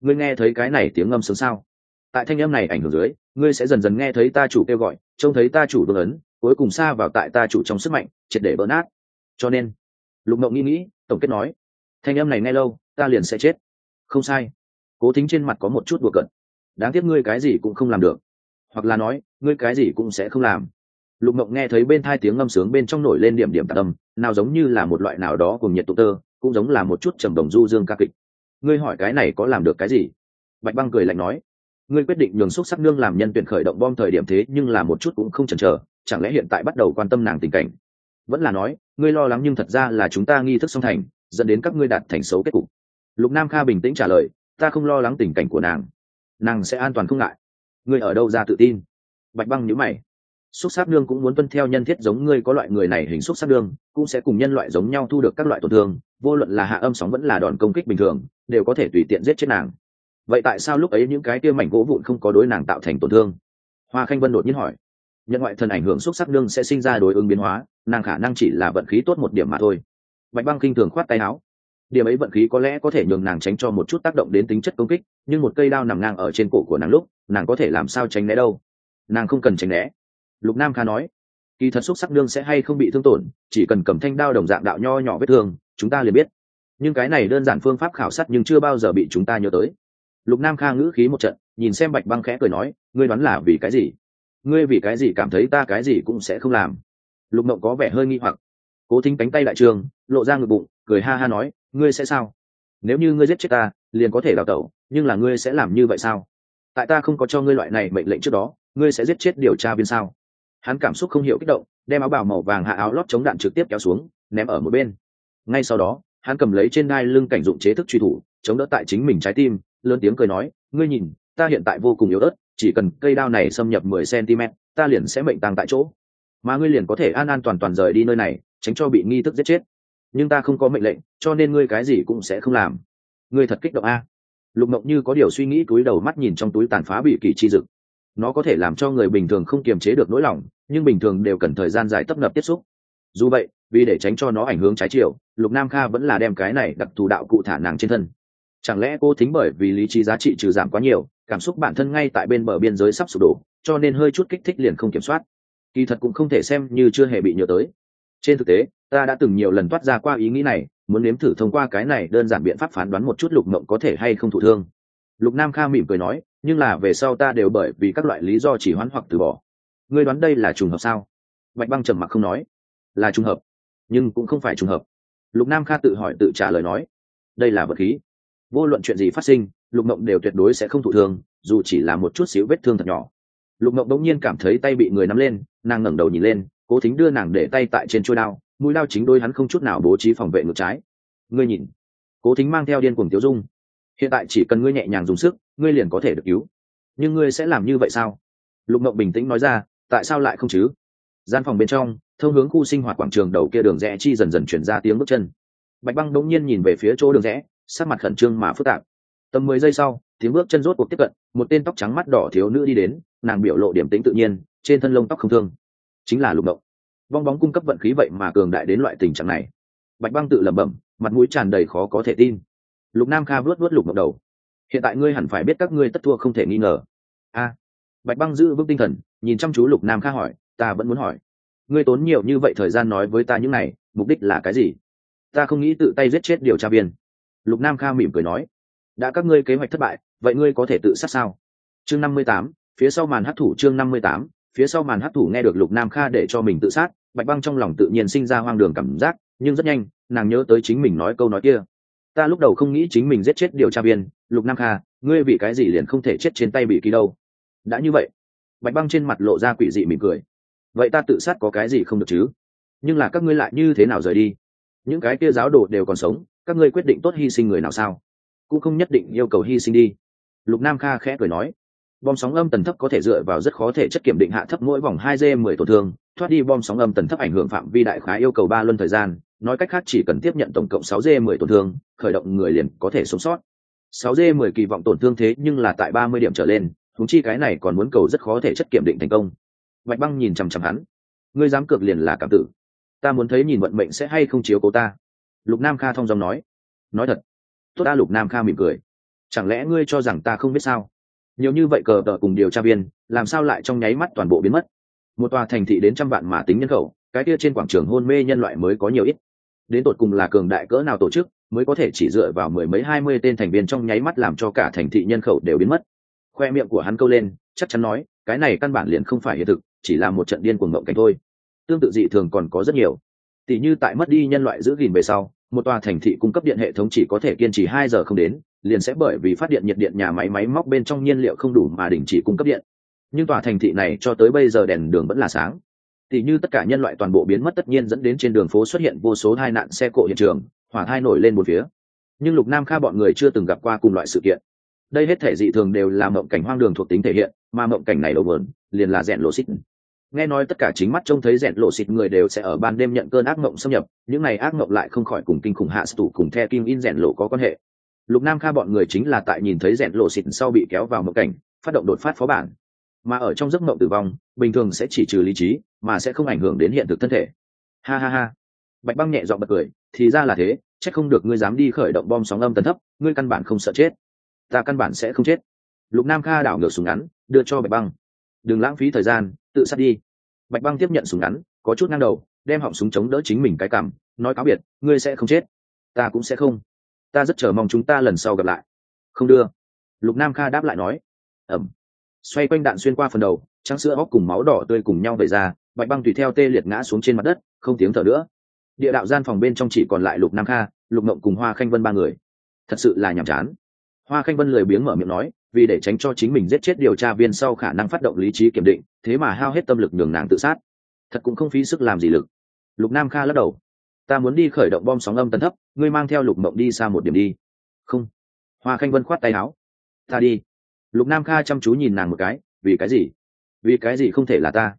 Ngươi nghe thấy cái này tiếng ngâm sướng sao? Tại thanh âm này ảnh hưởng dưới, ngươi sẽ dần dần nghe thấy ta chủ kêu gọi trông thấy ta chủ vương ấn, cuối cùng xa vào tại ta chủ trong sức mạnh, triệt để vỡ nát. Cho nên, lục mộng nghĩ nghĩ, tổng kết nói, thanh âm này nghe lâu, ta liền sẽ chết. Không sai. Cố thính trên mặt có một chút bừa cận đáng tiếc ngươi cái gì cũng không làm được. Hoặc là nói, ngươi cái gì cũng sẽ không làm. Lục mộng nghe thấy bên thai tiếng ngâm sướng bên trong nổi lên điểm điểm tạ tâm, nào giống như là một loại nào đó cùng nhiệt tụ tơ, cũng giống là một chút trầm đồng du dương ca kịch. Ngươi hỏi cái này có làm được cái gì? Bạch băng cười lạnh nói ngươi quyết định nhường xúc sắc nương làm nhân tuyển khởi động bom thời điểm thế nhưng là một chút cũng không chần chờ, chẳng lẽ hiện tại bắt đầu quan tâm nàng tình cảnh? Vẫn là nói, ngươi lo lắng nhưng thật ra là chúng ta nghi thức song thành, dẫn đến các ngươi đạt thành xấu kết cục. Lục nam kha bình tĩnh trả lời, ta không lo lắng tình cảnh của nàng. Nàng sẽ an toàn không ngại. Ngươi ở đâu ra tự tin? Bạch băng nhữ mày. Xúc sắc nương cũng muốn tuân theo nhân thiết giống ngươi có loại người này hình xúc sắc nương, cũng sẽ cùng nhân loại giống nhau thu được các loại tổn thương, vô luận là hạ âm sóng vẫn là đòn công kích bình thường, đều có thể tùy tiện giết chết nàng vậy tại sao lúc ấy những cái kia mảnh gỗ vụn không có đối nàng tạo thành tổn thương? Hoa khanh vân đột nhiên hỏi. Nhân ngoại thần ảnh hưởng xúc sắc nương sẽ sinh ra đối ứng biến hóa, nàng khả năng chỉ là vận khí tốt một điểm mà thôi. Bạch băng kinh thường khoát tay áo. Điểm ấy vận khí có lẽ có thể nhường nàng tránh cho một chút tác động đến tính chất công kích, nhưng một cây đao nằm ngang ở trên cổ của nàng lúc, nàng có thể làm sao tránh né đâu? Nàng không cần tránh né. Lục nam kha nói. Kỳ thật xúc sắc đương sẽ hay không bị thương tổn, chỉ cần cầm thanh đao đồng dạng đạo nho nhỏ vết thương, chúng ta liền biết. Nhưng cái này đơn giản phương pháp khảo sát nhưng chưa bao giờ bị chúng ta nhớ tới lục nam kha ngữ khí một trận, nhìn xem bạch băng khẽ cười nói, ngươi đoán là vì cái gì? Ngươi vì cái gì cảm thấy ta cái gì cũng sẽ không làm? Lục mộng có vẻ hơi nghi hoặc. Cố thính cánh tay đại trường, lộ ra ngực bụng, cười ha ha nói, ngươi sẽ sao? Nếu như ngươi giết chết ta, liền có thể đào tẩu, nhưng là ngươi sẽ làm như vậy sao? Tại ta không có cho ngươi loại này mệnh lệnh trước đó, ngươi sẽ giết chết điều tra viên sao? Hắn cảm xúc không hiểu kích động, đem áo bào màu vàng hạ áo lót chống đạn trực tiếp kéo xuống, ném ở một bên. Ngay sau đó, hắn cầm lấy trên đai lưng cảnh dụng chế thức truy thủ chống đỡ tại chính mình trái tim, lớn tiếng cười nói, ngươi nhìn, ta hiện tại vô cùng yếu ớt, chỉ cần cây đao này xâm nhập mười cm, ta liền sẽ mệnh tăng tại chỗ. Mà ngươi liền có thể an an toàn toàn rời đi nơi này, tránh cho bị nghi thức giết chết. Nhưng ta không có mệnh lệnh, cho nên ngươi cái gì cũng sẽ không làm. Ngươi thật kích động a. Lục mộng như có điều suy nghĩ túi đầu mắt nhìn trong túi tàn phá bị kỳ chi dực. Nó có thể làm cho người bình thường không kiềm chế được nỗi lòng, nhưng bình thường đều cần thời gian dài tấp nập tiếp xúc. Dù vậy, vì để tránh cho nó ảnh hưởng trái chiều, lục nam kha vẫn là đem cái này đặc thù đạo cụ thả nàng trên thân chẳng lẽ cô thính bởi vì lý trí giá trị trừ giảm quá nhiều, cảm xúc bản thân ngay tại bên bờ biên giới sắp sụp đổ, cho nên hơi chút kích thích liền không kiểm soát? Kỳ thật cũng không thể xem như chưa hề bị nhớ tới. Trên thực tế, ta đã từng nhiều lần toát ra qua ý nghĩ này, muốn nếm thử thông qua cái này đơn giản biện pháp phán đoán một chút lục mộng có thể hay không thụ thương. Lục nam kha mỉm cười nói, nhưng là về sau ta đều bởi vì các loại lý do chỉ hoãn hoặc từ bỏ. Ngươi đoán đây là trùng hợp sao? Bạch băng trầm mặc không nói. Là trùng hợp, nhưng cũng không phải trùng hợp. Lục nam kha tự hỏi tự trả lời nói, đây là vật khí vô luận chuyện gì phát sinh, lục mộng đều tuyệt đối sẽ không thụ thương, dù chỉ là một chút xíu vết thương thật nhỏ. Lục mộng đống nhiên cảm thấy tay bị người nắm lên, nàng ngẩng đầu nhìn lên, cố thính đưa nàng để tay tại trên chuôi đao, mũi đao chính đôi hắn không chút nào bố trí phòng vệ ngược trái. Ngươi nhìn. Cố thính mang theo điên cuồng tiêu dung. Hiện tại chỉ cần ngươi nhẹ nhàng dùng sức, ngươi liền có thể được cứu. Nhưng ngươi sẽ làm như vậy sao? Lục mộng bình tĩnh nói ra, tại sao lại không chứ? Gian phòng bên trong, thông hướng khu sinh hoạt quảng trường đầu kia đường rẽ chi dần dần chuyển ra tiếng bước chân. Bạch băng đống nhiên nhìn về phía chỗ đường rẽ sắc mặt khẩn trương mà phức tạp. Tầm mười giây sau, tiếng bước chân rốt cuộc tiếp cận, một tên tóc trắng mắt đỏ thiếu nữ đi đến, nàng biểu lộ điểm tính tự nhiên, trên thân lông tóc không thương. Chính là lục động. Vong bóng cung cấp vận khí vậy mà cường đại đến loại tình trạng này. Bạch băng tự lẩm bẩm, mặt mũi tràn đầy khó có thể tin. Lục nam kha vớt vớt lục ngọc đầu. Hiện tại ngươi hẳn phải biết các ngươi tất thua không thể nghi ngờ. A. Bạch băng giữ vững tinh thần, nhìn chăm chú lục nam kha hỏi, ta vẫn muốn hỏi, ngươi tốn nhiều như vậy thời gian nói với ta những này, mục đích là cái gì? Ta không nghĩ tự tay giết chết điều tra viên lục nam kha mỉm cười nói, đã các ngươi kế hoạch thất bại, vậy ngươi có thể tự sát sao? Chương năm mươi tám, phía sau màn hát thủ chương năm mươi tám, phía sau màn hát thủ nghe được lục nam kha để cho mình tự sát, bạch băng trong lòng tự nhiên sinh ra hoang đường cảm giác, nhưng rất nhanh, nàng nhớ tới chính mình nói câu nói kia. Ta lúc đầu không nghĩ chính mình giết chết điều tra viên, lục nam kha, ngươi vì cái gì liền không thể chết trên tay bị kỳ đâu? Đã như vậy. Bạch băng trên mặt lộ ra quỷ dị mỉm cười. Vậy ta tự sát có cái gì không được chứ? Nhưng là các ngươi lại như thế nào rời đi? Những cái kia giáo đồ đều còn sống các ngươi quyết định tốt hy sinh người nào sao? Cũng không nhất định yêu cầu hy sinh đi. Lục nam kha khẽ cười nói. Bom sóng âm tần thấp có thể dựa vào rất khó thể chất kiểm định hạ thấp mỗi vòng hai g mười tổn thương, thoát đi bom sóng âm tần thấp ảnh hưởng phạm vi đại khá yêu cầu ba luân thời gian, nói cách khác chỉ cần tiếp nhận tổng cộng sáu g mười tổn thương, khởi động người liền có thể sống sót. Sáu g mười kỳ vọng tổn thương thế nhưng là tại ba mươi điểm trở lên thúng chi cái này còn muốn cầu rất khó thể chất kiểm định thành công. Bạch băng nhìn chằm chằm hắn. Ngươi dám cược liền là cảm tử. Ta muốn thấy nhìn vận mệnh sẽ hay không chiếu cố ta lục nam kha thong dòng nói. Nói thật. Tốt ta lục nam kha mỉm cười. Chẳng lẽ ngươi cho rằng ta không biết sao? Nhiều như vậy cờ tờ cùng điều tra viên, làm sao lại trong nháy mắt toàn bộ biến mất? Một tòa thành thị đến trăm vạn mà tính nhân khẩu, cái kia trên quảng trường hôn mê nhân loại mới có nhiều ít. Đến tột cùng là cường đại cỡ nào tổ chức, mới có thể chỉ dựa vào mười mấy hai mươi tên thành viên trong nháy mắt làm cho cả thành thị nhân khẩu đều biến mất. Khoe miệng của hắn câu lên, chắc chắn nói, cái này căn bản liền không phải hiện thực, chỉ là một trận điên cuồng ngộng cảnh thôi. Tương tự dị thường còn có rất nhiều. Tỷ như tại mất đi nhân loại giữ gìn về sau một tòa thành thị cung cấp điện hệ thống chỉ có thể kiên trì hai giờ không đến, liền sẽ bởi vì phát điện nhiệt điện nhà máy máy móc bên trong nhiên liệu không đủ mà đình chỉ cung cấp điện. Nhưng tòa thành thị này cho tới bây giờ đèn đường vẫn là sáng. Tỷ như tất cả nhân loại toàn bộ biến mất tất nhiên dẫn đến trên đường phố xuất hiện vô số tai nạn xe cộ hiện trường, hỏa thai nổi lên một phía. Nhưng lục nam kha bọn người chưa từng gặp qua cùng loại sự kiện. Đây hết thể dị thường đều là mộng cảnh hoang đường thuộc tính thể hiện, mà mộng cảnh này đầu vốn liền là rèn lộ xích nghe nói tất cả chính mắt trông thấy rèn lộ xịt người đều sẽ ở ban đêm nhận cơn ác mộng xâm nhập, những này ác mộng lại không khỏi cùng kinh khủng hạ tủ cùng the kim in rèn lộ có quan hệ. Lục nam kha bọn người chính là tại nhìn thấy rèn lộ xịt sau bị kéo vào mộng cảnh, phát động đột phát phó bản. Mà ở trong giấc mộng tử vong, bình thường sẽ chỉ trừ lý trí, mà sẽ không ảnh hưởng đến hiện thực thân thể. Ha ha ha. Bạch băng nhẹ dọn bật cười, thì ra là thế, chắc không được ngươi dám đi khởi động bom sóng âm tần thấp, ngươi căn bản không sợ chết. Ta căn bản sẽ không chết. Lục nam kha đảo ngược súng ngắn, đưa cho bạch băng. Đừng lãng phí thời gian tự sát đi. Bạch băng tiếp nhận súng ngắn, có chút ngang đầu, đem họng súng chống đỡ chính mình cái cằm nói cáo biệt, ngươi sẽ không chết. Ta cũng sẽ không. Ta rất chờ mong chúng ta lần sau gặp lại. Không đưa. Lục nam kha đáp lại nói. Ẩm xoay quanh đạn xuyên qua phần đầu, trắng sữa óc cùng máu đỏ tươi cùng nhau vẩy ra, bạch băng tùy theo tê liệt ngã xuống trên mặt đất, không tiếng thở nữa. Địa đạo gian phòng bên trong chỉ còn lại lục nam kha, lục ngộng cùng hoa khanh vân ba người. Thật sự là nhàm chán. Hoa khanh vân lười biếng mở miệng nói vì để tránh cho chính mình giết chết điều tra viên sau khả năng phát động lý trí kiểm định, thế mà hao hết tâm lực nhường nàng tự sát. Thật cũng không phí sức làm gì lực. Lục nam kha lắc đầu. Ta muốn đi khởi động bom sóng âm tần thấp, ngươi mang theo lục mộng đi xa một điểm đi. Không. Hoa khanh vân khoát tay áo. Ta đi. Lục nam kha chăm chú nhìn nàng một cái. Vì cái gì? Vì cái gì không thể là ta?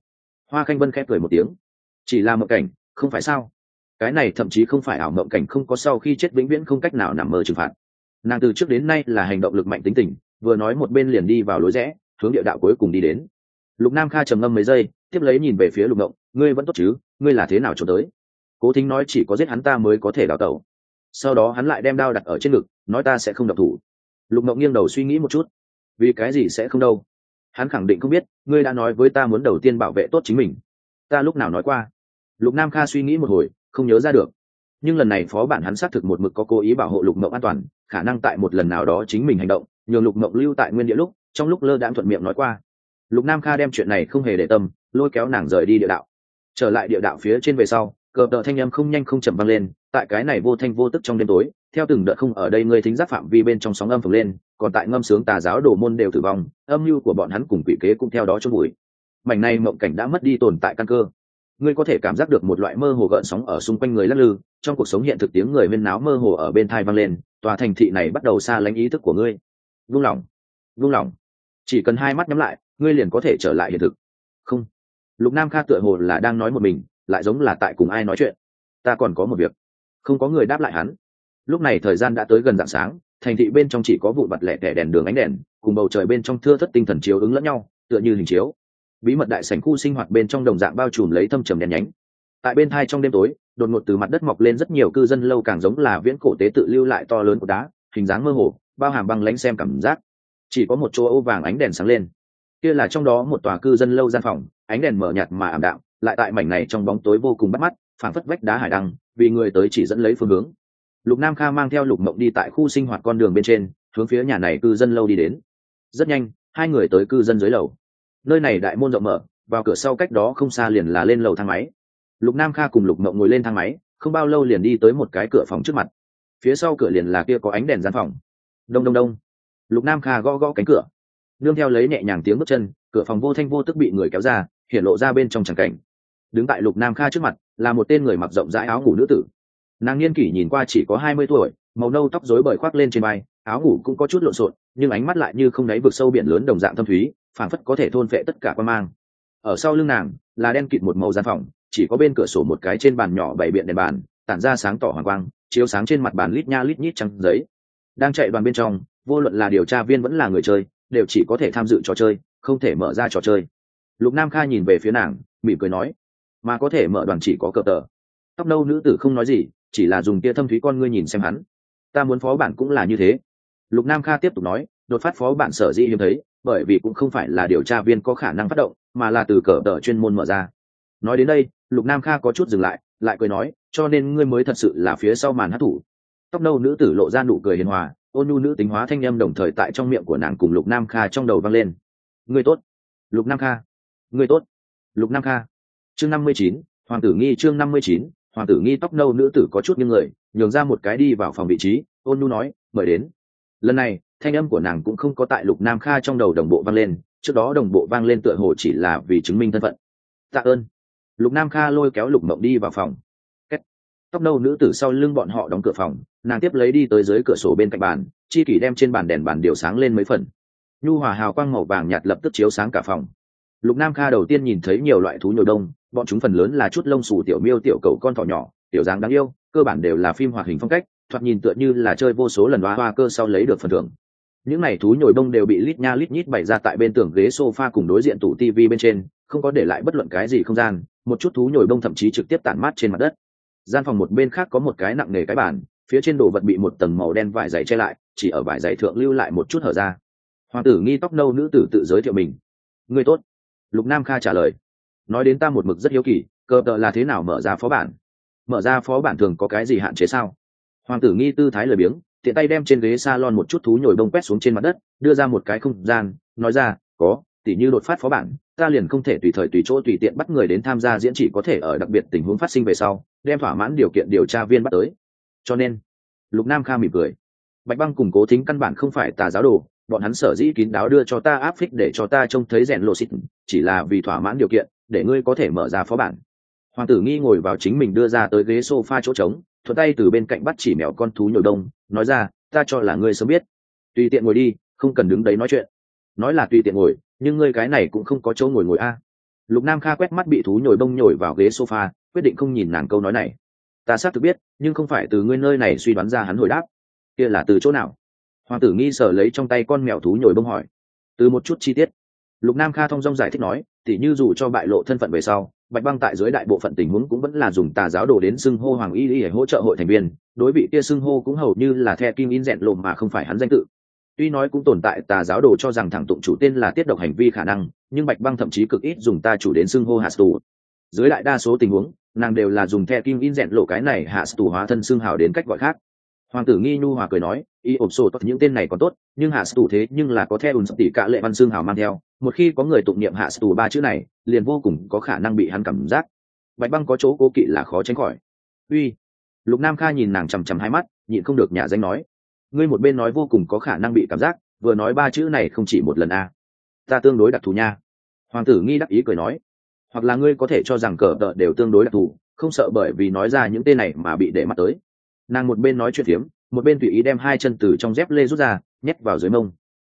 Hoa khanh vân khép cười một tiếng. Chỉ là mộng cảnh, không phải sao? Cái này thậm chí không phải ảo mộng cảnh không có sau khi chết vĩnh viễn không cách nào nằm mơ trừng phạt. Nàng từ trước đến nay là hành động lực mạnh tính tình vừa nói một bên liền đi vào lối rẽ, hướng địa đạo cuối cùng đi đến. Lục nam kha trầm ngâm mấy giây, tiếp lấy nhìn về phía lục ngộng, ngươi vẫn tốt chứ? Ngươi là thế nào trốn tới? Cố thính nói, chỉ có giết hắn ta mới có thể đào tẩu. Sau đó hắn lại đem đao đặt ở trên ngực, nói, ta sẽ không độc thủ. Lục ngộng nghiêng đầu suy nghĩ một chút. Vì cái gì sẽ không đâu? Hắn khẳng định không biết, ngươi đã nói với ta muốn đầu tiên bảo vệ tốt chính mình. Ta lúc nào nói qua? Lục nam kha suy nghĩ một hồi, không nhớ ra được. Nhưng lần này phó bản hắn xác thực một mực có cố ý bảo hộ lục mộng an toàn, khả năng tại một lần nào đó chính mình hành động nhường lục mộng lưu tại nguyên địa lúc, trong lúc lơ đãng thuận miệng nói qua. Lục nam kha đem chuyện này không hề để tâm, lôi kéo nàng rời đi địa đạo. Trở lại địa đạo phía trên về sau, cờ đợ thanh âm không nhanh không chậm vang lên, tại cái này vô thanh vô tức trong đêm tối, theo từng đợt không ở đây ngươi thính giác phạm vi bên trong sóng âm phồng lên, còn tại ngâm sướng tà giáo đồ môn đều tử vong, âm mưu của bọn hắn cùng quỷ kế cũng theo đó trong bụi mảnh này mộng cảnh đã mất đi tồn tại căn cơ. Ngươi có thể cảm giác được một loại mơ hồ gợn sóng ở xung quanh người lắc lư, trong cuộc sống hiện thực tiếng người viên náo mơ hồ ở bên thai vang lên, tòa thành thị này bắt đầu xa lánh ý thức của ngươi vung lòng. Vung lòng. Chỉ cần hai mắt nhắm lại, ngươi liền có thể trở lại hiện thực. Không. Lục nam kha tựa hồ là đang nói một mình, lại giống là tại cùng ai nói chuyện. Ta còn có một việc. Không có người đáp lại hắn. Lúc này thời gian đã tới gần d ạ n g sáng, thành thị bên trong chỉ có vụ vặt lẻ tẻ đèn đường ánh đèn, cùng bầu trời bên trong thưa thất tinh thần chiếu ứng lẫn nhau, tựa như hình chiếu. Bí mật đại sảnh khu sinh hoạt bên trong đồng dạng bao trùm lấy thâm trầm đèn nhánh. Tại bên thai trong đêm tối, đột ngột từ mặt đất mọc lên rất nhiều cư dân lâu càng giống là viễn cổ tế tự lưu lại to lớn của đá, hình dáng mơ hồ bao hàm băng lánh xem cảm giác. Chỉ có một chỗ âu vàng ánh đèn sáng lên. Kia là trong đó một tòa cư dân lâu gian phòng, ánh đèn mở nhạt mà ảm đạm, lại tại mảnh này trong bóng tối vô cùng bắt mắt, phảng phất vách đá hải đăng, vì người tới chỉ dẫn lấy phương hướng. Lục nam kha mang theo lục mộng đi tại khu sinh hoạt con đường bên trên, hướng phía nhà này cư dân lâu đi đến. Rất nhanh, hai người tới cư dân dưới lầu. Nơi này đại môn rộng mở, vào cửa sau cách đó không xa liền là lên lầu thang máy. Lục nam kha cùng lục mộng ngồi lên thang máy, không bao lâu liền đi tới một cái cửa phòng trước mặt. Phía sau cửa liền là kia có ánh đèn gian phòng đông đông đông. Lục nam kha gõ gõ cánh cửa. Nương theo lấy nhẹ nhàng tiếng bước chân, cửa phòng vô thanh vô tức bị người kéo ra, hiện lộ ra bên trong tràng cảnh. Đứng tại lục nam kha trước mặt, là một tên người mặc rộng rãi áo ngủ nữ tử. Nàng niên kỷ nhìn qua chỉ có hai mươi tuổi, màu nâu tóc rối bời khoác lên trên vai, áo ngủ cũng có chút lộn xộn, nhưng ánh mắt lại như không đáy vực sâu biển lớn đồng dạng thâm thúy, phảng phất có thể thôn phệ tất cả quan mang. Ở sau lưng nàng, là đen kịt một màu gian phòng, chỉ có bên cửa sổ một cái trên bàn nhỏ bày biện đèn bàn, tản ra sáng tỏ hoàng quang, chiếu sáng trên mặt bàn lít nha lít nhít trắng giấy đang chạy đoàn bên trong, vô luận là điều tra viên vẫn là người chơi, đều chỉ có thể tham dự trò chơi, không thể mở ra trò chơi. Lục nam kha nhìn về phía nàng, mỉm cười nói, mà có thể mở đoàn chỉ có cờ tờ. Tóc nâu nữ tử không nói gì, chỉ là dùng tia thâm thúy con ngươi nhìn xem hắn. Ta muốn phó bản cũng là như thế. Lục nam kha tiếp tục nói, đột phát phó bản sở dĩ hiếm thấy, bởi vì cũng không phải là điều tra viên có khả năng phát động, mà là từ cờ tờ chuyên môn mở ra. Nói đến đây, lục nam kha có chút dừng lại lại cười nói, cho nên ngươi mới thật sự là phía sau màn hát thủ tóc nâu nữ tử lộ ra nụ cười hiền hòa, ôn nhu nữ tính hóa thanh â m đồng thời tại trong miệng của nàng cùng lục nam kha trong đầu vang lên. Người tốt. Lục nam kha. Người tốt. Lục nam kha. Chương năm mươi chín, hoàng tử nghi chương năm mươi chín, hoàng tử nghi tóc nâu nữ tử có chút những người, nhường ra một cái đi vào phòng vị trí, ôn nhu nói, mời đến. Lần này, thanh âm của nàng cũng không có tại lục nam kha trong đầu đồng bộ vang lên, trước đó đồng bộ vang lên tựa hồ chỉ là vì chứng minh thân phận. Tạ ơn. Lục nam kha lôi kéo lục mộng đi vào phòng tóc nâu nữ tử sau lưng bọn họ đóng cửa phòng, nàng tiếp lấy đi tới dưới cửa sổ bên cạnh bàn, chi kỷ đem trên bàn đèn bàn điều sáng lên mấy phần. Nhu hòa hào quang màu vàng nhạt lập tức chiếu sáng cả phòng. Lục nam kha đầu tiên nhìn thấy nhiều loại thú nhồi đông, bọn chúng phần lớn là chút lông xù tiểu miêu tiểu cầu con thỏ nhỏ, tiểu dáng đáng yêu, cơ bản đều là phim hoạt hình phong cách, thoạt nhìn tựa như là chơi vô số lần hoa hoa cơ sau lấy được phần thưởng. Những này thú nhồi bông đều bị lít nha lít nhít bày ra tại bên tường ghế sofa cùng đối diện tủ tv bên trên, không có để lại bất luận cái gì không gian, một chút thú nhồi bông thậm chí trực tiếp tản mát trên mặt đất gian phòng một bên khác có một cái nặng nề cái bàn, phía trên đồ vật bị một tầng màu đen vải dày che lại, chỉ ở vải dày thượng lưu lại một chút hở ra. Hoàng tử nghi tóc nâu nữ tử tự giới thiệu mình. Người tốt. Lục nam kha trả lời. Nói đến ta một mực rất hiếu kỳ cờ tợ là thế nào mở ra phó bản? Mở ra phó bản thường có cái gì hạn chế sao? Hoàng tử nghi tư thái lười biếng, tiện tay đem trên ghế s a lon một chút thú nhồi bông quét xuống trên mặt đất, đưa ra một cái không gian, nói ra, có tỉ như đột phát phó bản, ta liền không thể tùy thời tùy chỗ tùy tiện bắt người đến tham gia diễn chỉ có thể ở đặc biệt tình huống phát sinh về sau, đem thỏa mãn điều kiện điều tra viên bắt tới. Cho nên, lục nam kha mỉm cười. Bạch băng cùng cố thính căn bản không phải tà giáo đồ, bọn hắn sở dĩ kín đáo đưa cho ta áp phích để cho ta trông thấy rèn lộ xịt, chỉ là vì thỏa mãn điều kiện, để ngươi có thể mở ra phó bản. Hoàng tử nghi ngồi vào chính mình đưa ra tới ghế s o f a chỗ trống, thuận tay từ bên cạnh bắt chỉ mèo con thú nhồi đông, nói ra, ta cho là ngươi sớm biết. Tùy tiện ngồi đi, không cần đứng đấy nói chuyện. Nói là tùy tiện ngồi nhưng ngươi cái này cũng không có chỗ ngồi ngồi a. Lục nam kha quét mắt bị thú nhồi bông nhồi vào ghế sofa, quyết định không nhìn nàng câu nói này. Ta xác thực biết, nhưng không phải từ ngươi nơi này suy đoán ra hắn hồi đáp. Kia là từ chỗ nào? Hoàng tử nghi sở lấy trong tay con mèo thú nhồi bông hỏi. Từ một chút chi tiết. Lục nam kha thông dong giải thích nói, tỉ như dù cho bại lộ thân phận về sau, bạch băng tại dưới đại bộ phận tình huống cũng vẫn là dùng tà giáo đồ đến xưng hô hoàng y để hỗ trợ hội thành viên, đối vị kia xưng hô cũng hầu như là the kim in rẽn lộn mà không phải hắn danh tự tuy nói cũng tồn tại tà giáo đồ cho rằng thẳng tụng chủ tên là tiết độc hành vi khả năng, nhưng bạch băng thậm chí cực ít dùng ta chủ đến xưng hô hạt tù dưới đại đa số tình huống, nàng đều là dùng the kim in rẽn lộ cái này hạ tù hóa thân xưng hào đến cách gọi khác. Hoàng tử nghi nhu hòa cười nói y ộp sổ tốt, những tên này còn tốt, nhưng hạ tù thế nhưng là có theo ùn tỷ cả lệ văn xưng hào mang theo, một khi có người tụng niệm hạ tù ba chữ này, liền vô cùng có khả năng bị hắn cảm giác. Bạch băng có chỗ cố kỵ là khó tránh khỏi. Uy. Lục nam kha nhìn nàng chằm chằm hai mắt, nhịn không được nhà danh nói ngươi một bên nói vô cùng có khả năng bị cảm giác, vừa nói ba chữ này không chỉ một lần a à. ta tương đối đặc thù nha. Hoàng tử nghi đắc ý cười nói. Hoặc là ngươi có thể cho rằng cờ tợ đều tương đối đặc thù, không sợ bởi vì nói ra những tên này mà bị để mắt tới. Nàng một bên nói chuyện phiếm, một bên tùy ý đem hai chân từ trong dép lê rút ra, nhét vào dưới mông.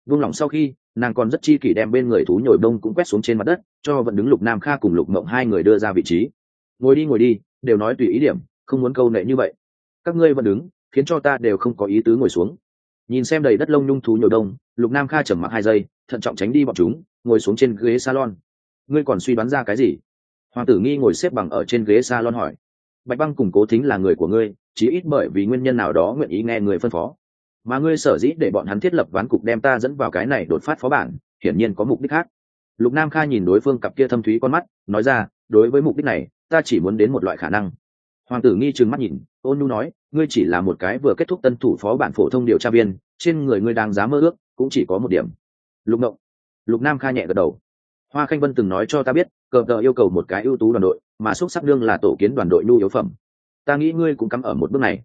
Vung lỏng sau khi, nàng còn rất chi kỷ đem bên người thú nhồi đông cũng quét xuống trên mặt đất, cho vẫn đứng lục nam kha cùng lục mộng hai người đưa ra vị trí. Ngồi đi ngồi đi, đều nói tùy ý điểm, không muốn câu nệ như vậy. Các ngươi vẫn đứng khiến cho ta đều không có ý tứ ngồi xuống. Nhìn xem đầy đất lông nhung thú nhồi đông, lục nam kha trầm mặc hai giây, thận trọng tránh đi bọn chúng, ngồi xuống trên ghế salon. Ngươi còn suy đoán ra cái gì? Hoàng tử nghi ngồi xếp bằng ở trên ghế salon hỏi. Bạch băng cùng cố thính là người của ngươi, chỉ ít bởi vì nguyên nhân nào đó nguyện ý nghe người phân phó. Mà ngươi sở dĩ để bọn hắn thiết lập ván cục đem ta dẫn vào cái này đột phát phó bản, hiển nhiên có mục đích khác. Lục nam kha nhìn đối phương cặp kia thâm thúy con mắt, nói ra, đối với mục đích này, ta chỉ muốn đến một loại khả năng hoàng tử nghi trừng mắt nhìn, ôn nu nói, ngươi chỉ là một cái vừa kết thúc tân thủ phó bản phổ thông điều tra viên, trên người ngươi đang giá mơ ước, cũng chỉ có một điểm. Lục ngộng, lục nam kha nhẹ gật đầu. Hoa khanh vân từng nói cho ta biết, cờ cờ yêu cầu một cái ưu tú đoàn đội, mà xúc sắc đương là tổ kiến đoàn đội nhu yếu phẩm. Ta nghĩ ngươi cũng cắm ở một bước này.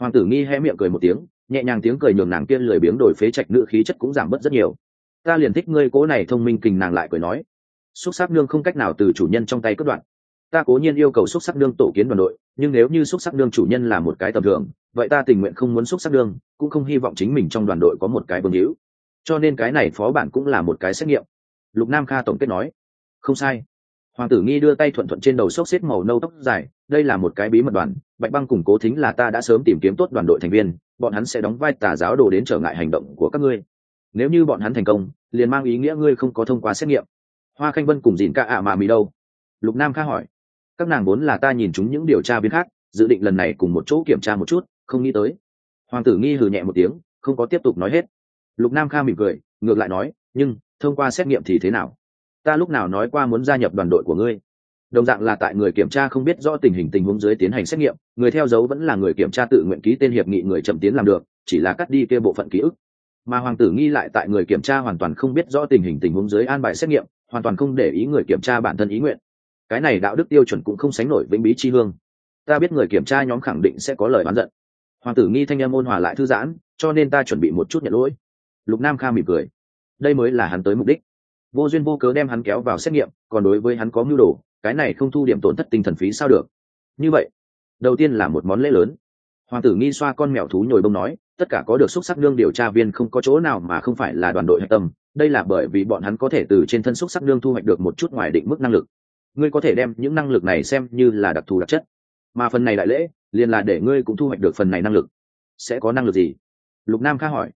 Hoàng tử nghi hé miệng cười một tiếng, nhẹ nhàng tiếng cười nhường nàng kia lười biếng đổi phế trạch nữ khí chất cũng giảm bớt rất nhiều. Ta liền thích ngươi cố này thông minh kình nàng lại cười nói, xúc sắc đương không cách nào từ chủ nhân trong tay cất đoạn ta cố nhiên yêu cầu xúc sắc đương tổ kiến đoàn đội, nhưng nếu như xúc sắc đương chủ nhân là một cái tầm thường, vậy ta tình nguyện không muốn xúc sắc đương, cũng không hy vọng chính mình trong đoàn đội có một cái vương hữu. Cho nên cái này phó bản cũng là một cái xét nghiệm. Lục nam kha tổng kết nói, không sai. Hoàng tử nghi đưa tay thuận thuận trên đầu xốc xếp màu nâu tóc dài, đây là một cái bí mật đoàn, bạch băng củng cố thính là ta đã sớm tìm kiếm tốt đoàn đội thành viên, bọn hắn sẽ đóng vai tà giáo đồ đến trở ngại hành động của các ngươi. Nếu như bọn hắn thành công, liền mang ý nghĩa ngươi không có thông qua xét nghiệm. Hoa khanh vân cùng dìn ca ạ mà mì đâu? Lục nam kha hỏi các nàng vốn là ta nhìn chúng những điều tra viên khác, dự định lần này cùng một chỗ kiểm tra một chút, không nghĩ tới. Hoàng tử nghi hừ nhẹ một tiếng, không có tiếp tục nói hết. Lục nam kha mỉm cười, ngược lại nói, nhưng, thông qua xét nghiệm thì thế nào? Ta lúc nào nói qua muốn gia nhập đoàn đội của ngươi? Đồng dạng là tại người kiểm tra không biết rõ tình hình tình huống dưới tiến hành xét nghiệm, người theo dấu vẫn là người kiểm tra tự nguyện ký tên hiệp nghị người chậm tiến làm được, chỉ là cắt đi kia bộ phận ký ức. Mà hoàng tử nghi lại tại người kiểm tra hoàn toàn không biết rõ tình hình tình huống dưới an bài xét nghiệm, hoàn toàn không để ý người kiểm tra bản thân ý nguyện cái này đạo đức tiêu chuẩn cũng không sánh nổi vĩnh bí chi hương. Ta biết người kiểm tra nhóm khẳng định sẽ có lời bán giận. Hoàng tử nghi thanh em ôn hòa lại thư giãn, cho nên ta chuẩn bị một chút nhận lỗi. Lục nam kha mỉm cười. Đây mới là hắn tới mục đích. Vô duyên vô cớ đem hắn kéo vào xét nghiệm, còn đối với hắn có mưu đồ, cái này không thu điểm tổn thất tinh thần phí sao được. Như vậy, đầu tiên là một món lễ lớn. Hoàng tử nghi xoa con mèo thú nhồi bông nói, tất cả có được xúc sắc lương điều tra viên không có chỗ nào mà không phải là đoàn đội hạch tâm. Đây là bởi vì bọn hắn có thể từ trên thân xúc sắc lương thu hoạch được một chút ngoài định mức năng lực ngươi có thể đem những năng lực này xem như là đặc thù đặc chất. Mà phần này đại lễ, liền là để ngươi cũng thu hoạch được phần này năng lực. Sẽ có năng lực gì? Lục nam kha hỏi.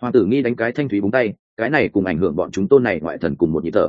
Hoàng tử nghi đánh cái thanh thúy búng tay, cái này cùng ảnh hưởng bọn chúng tôn này ngoại thần cùng một nhị thở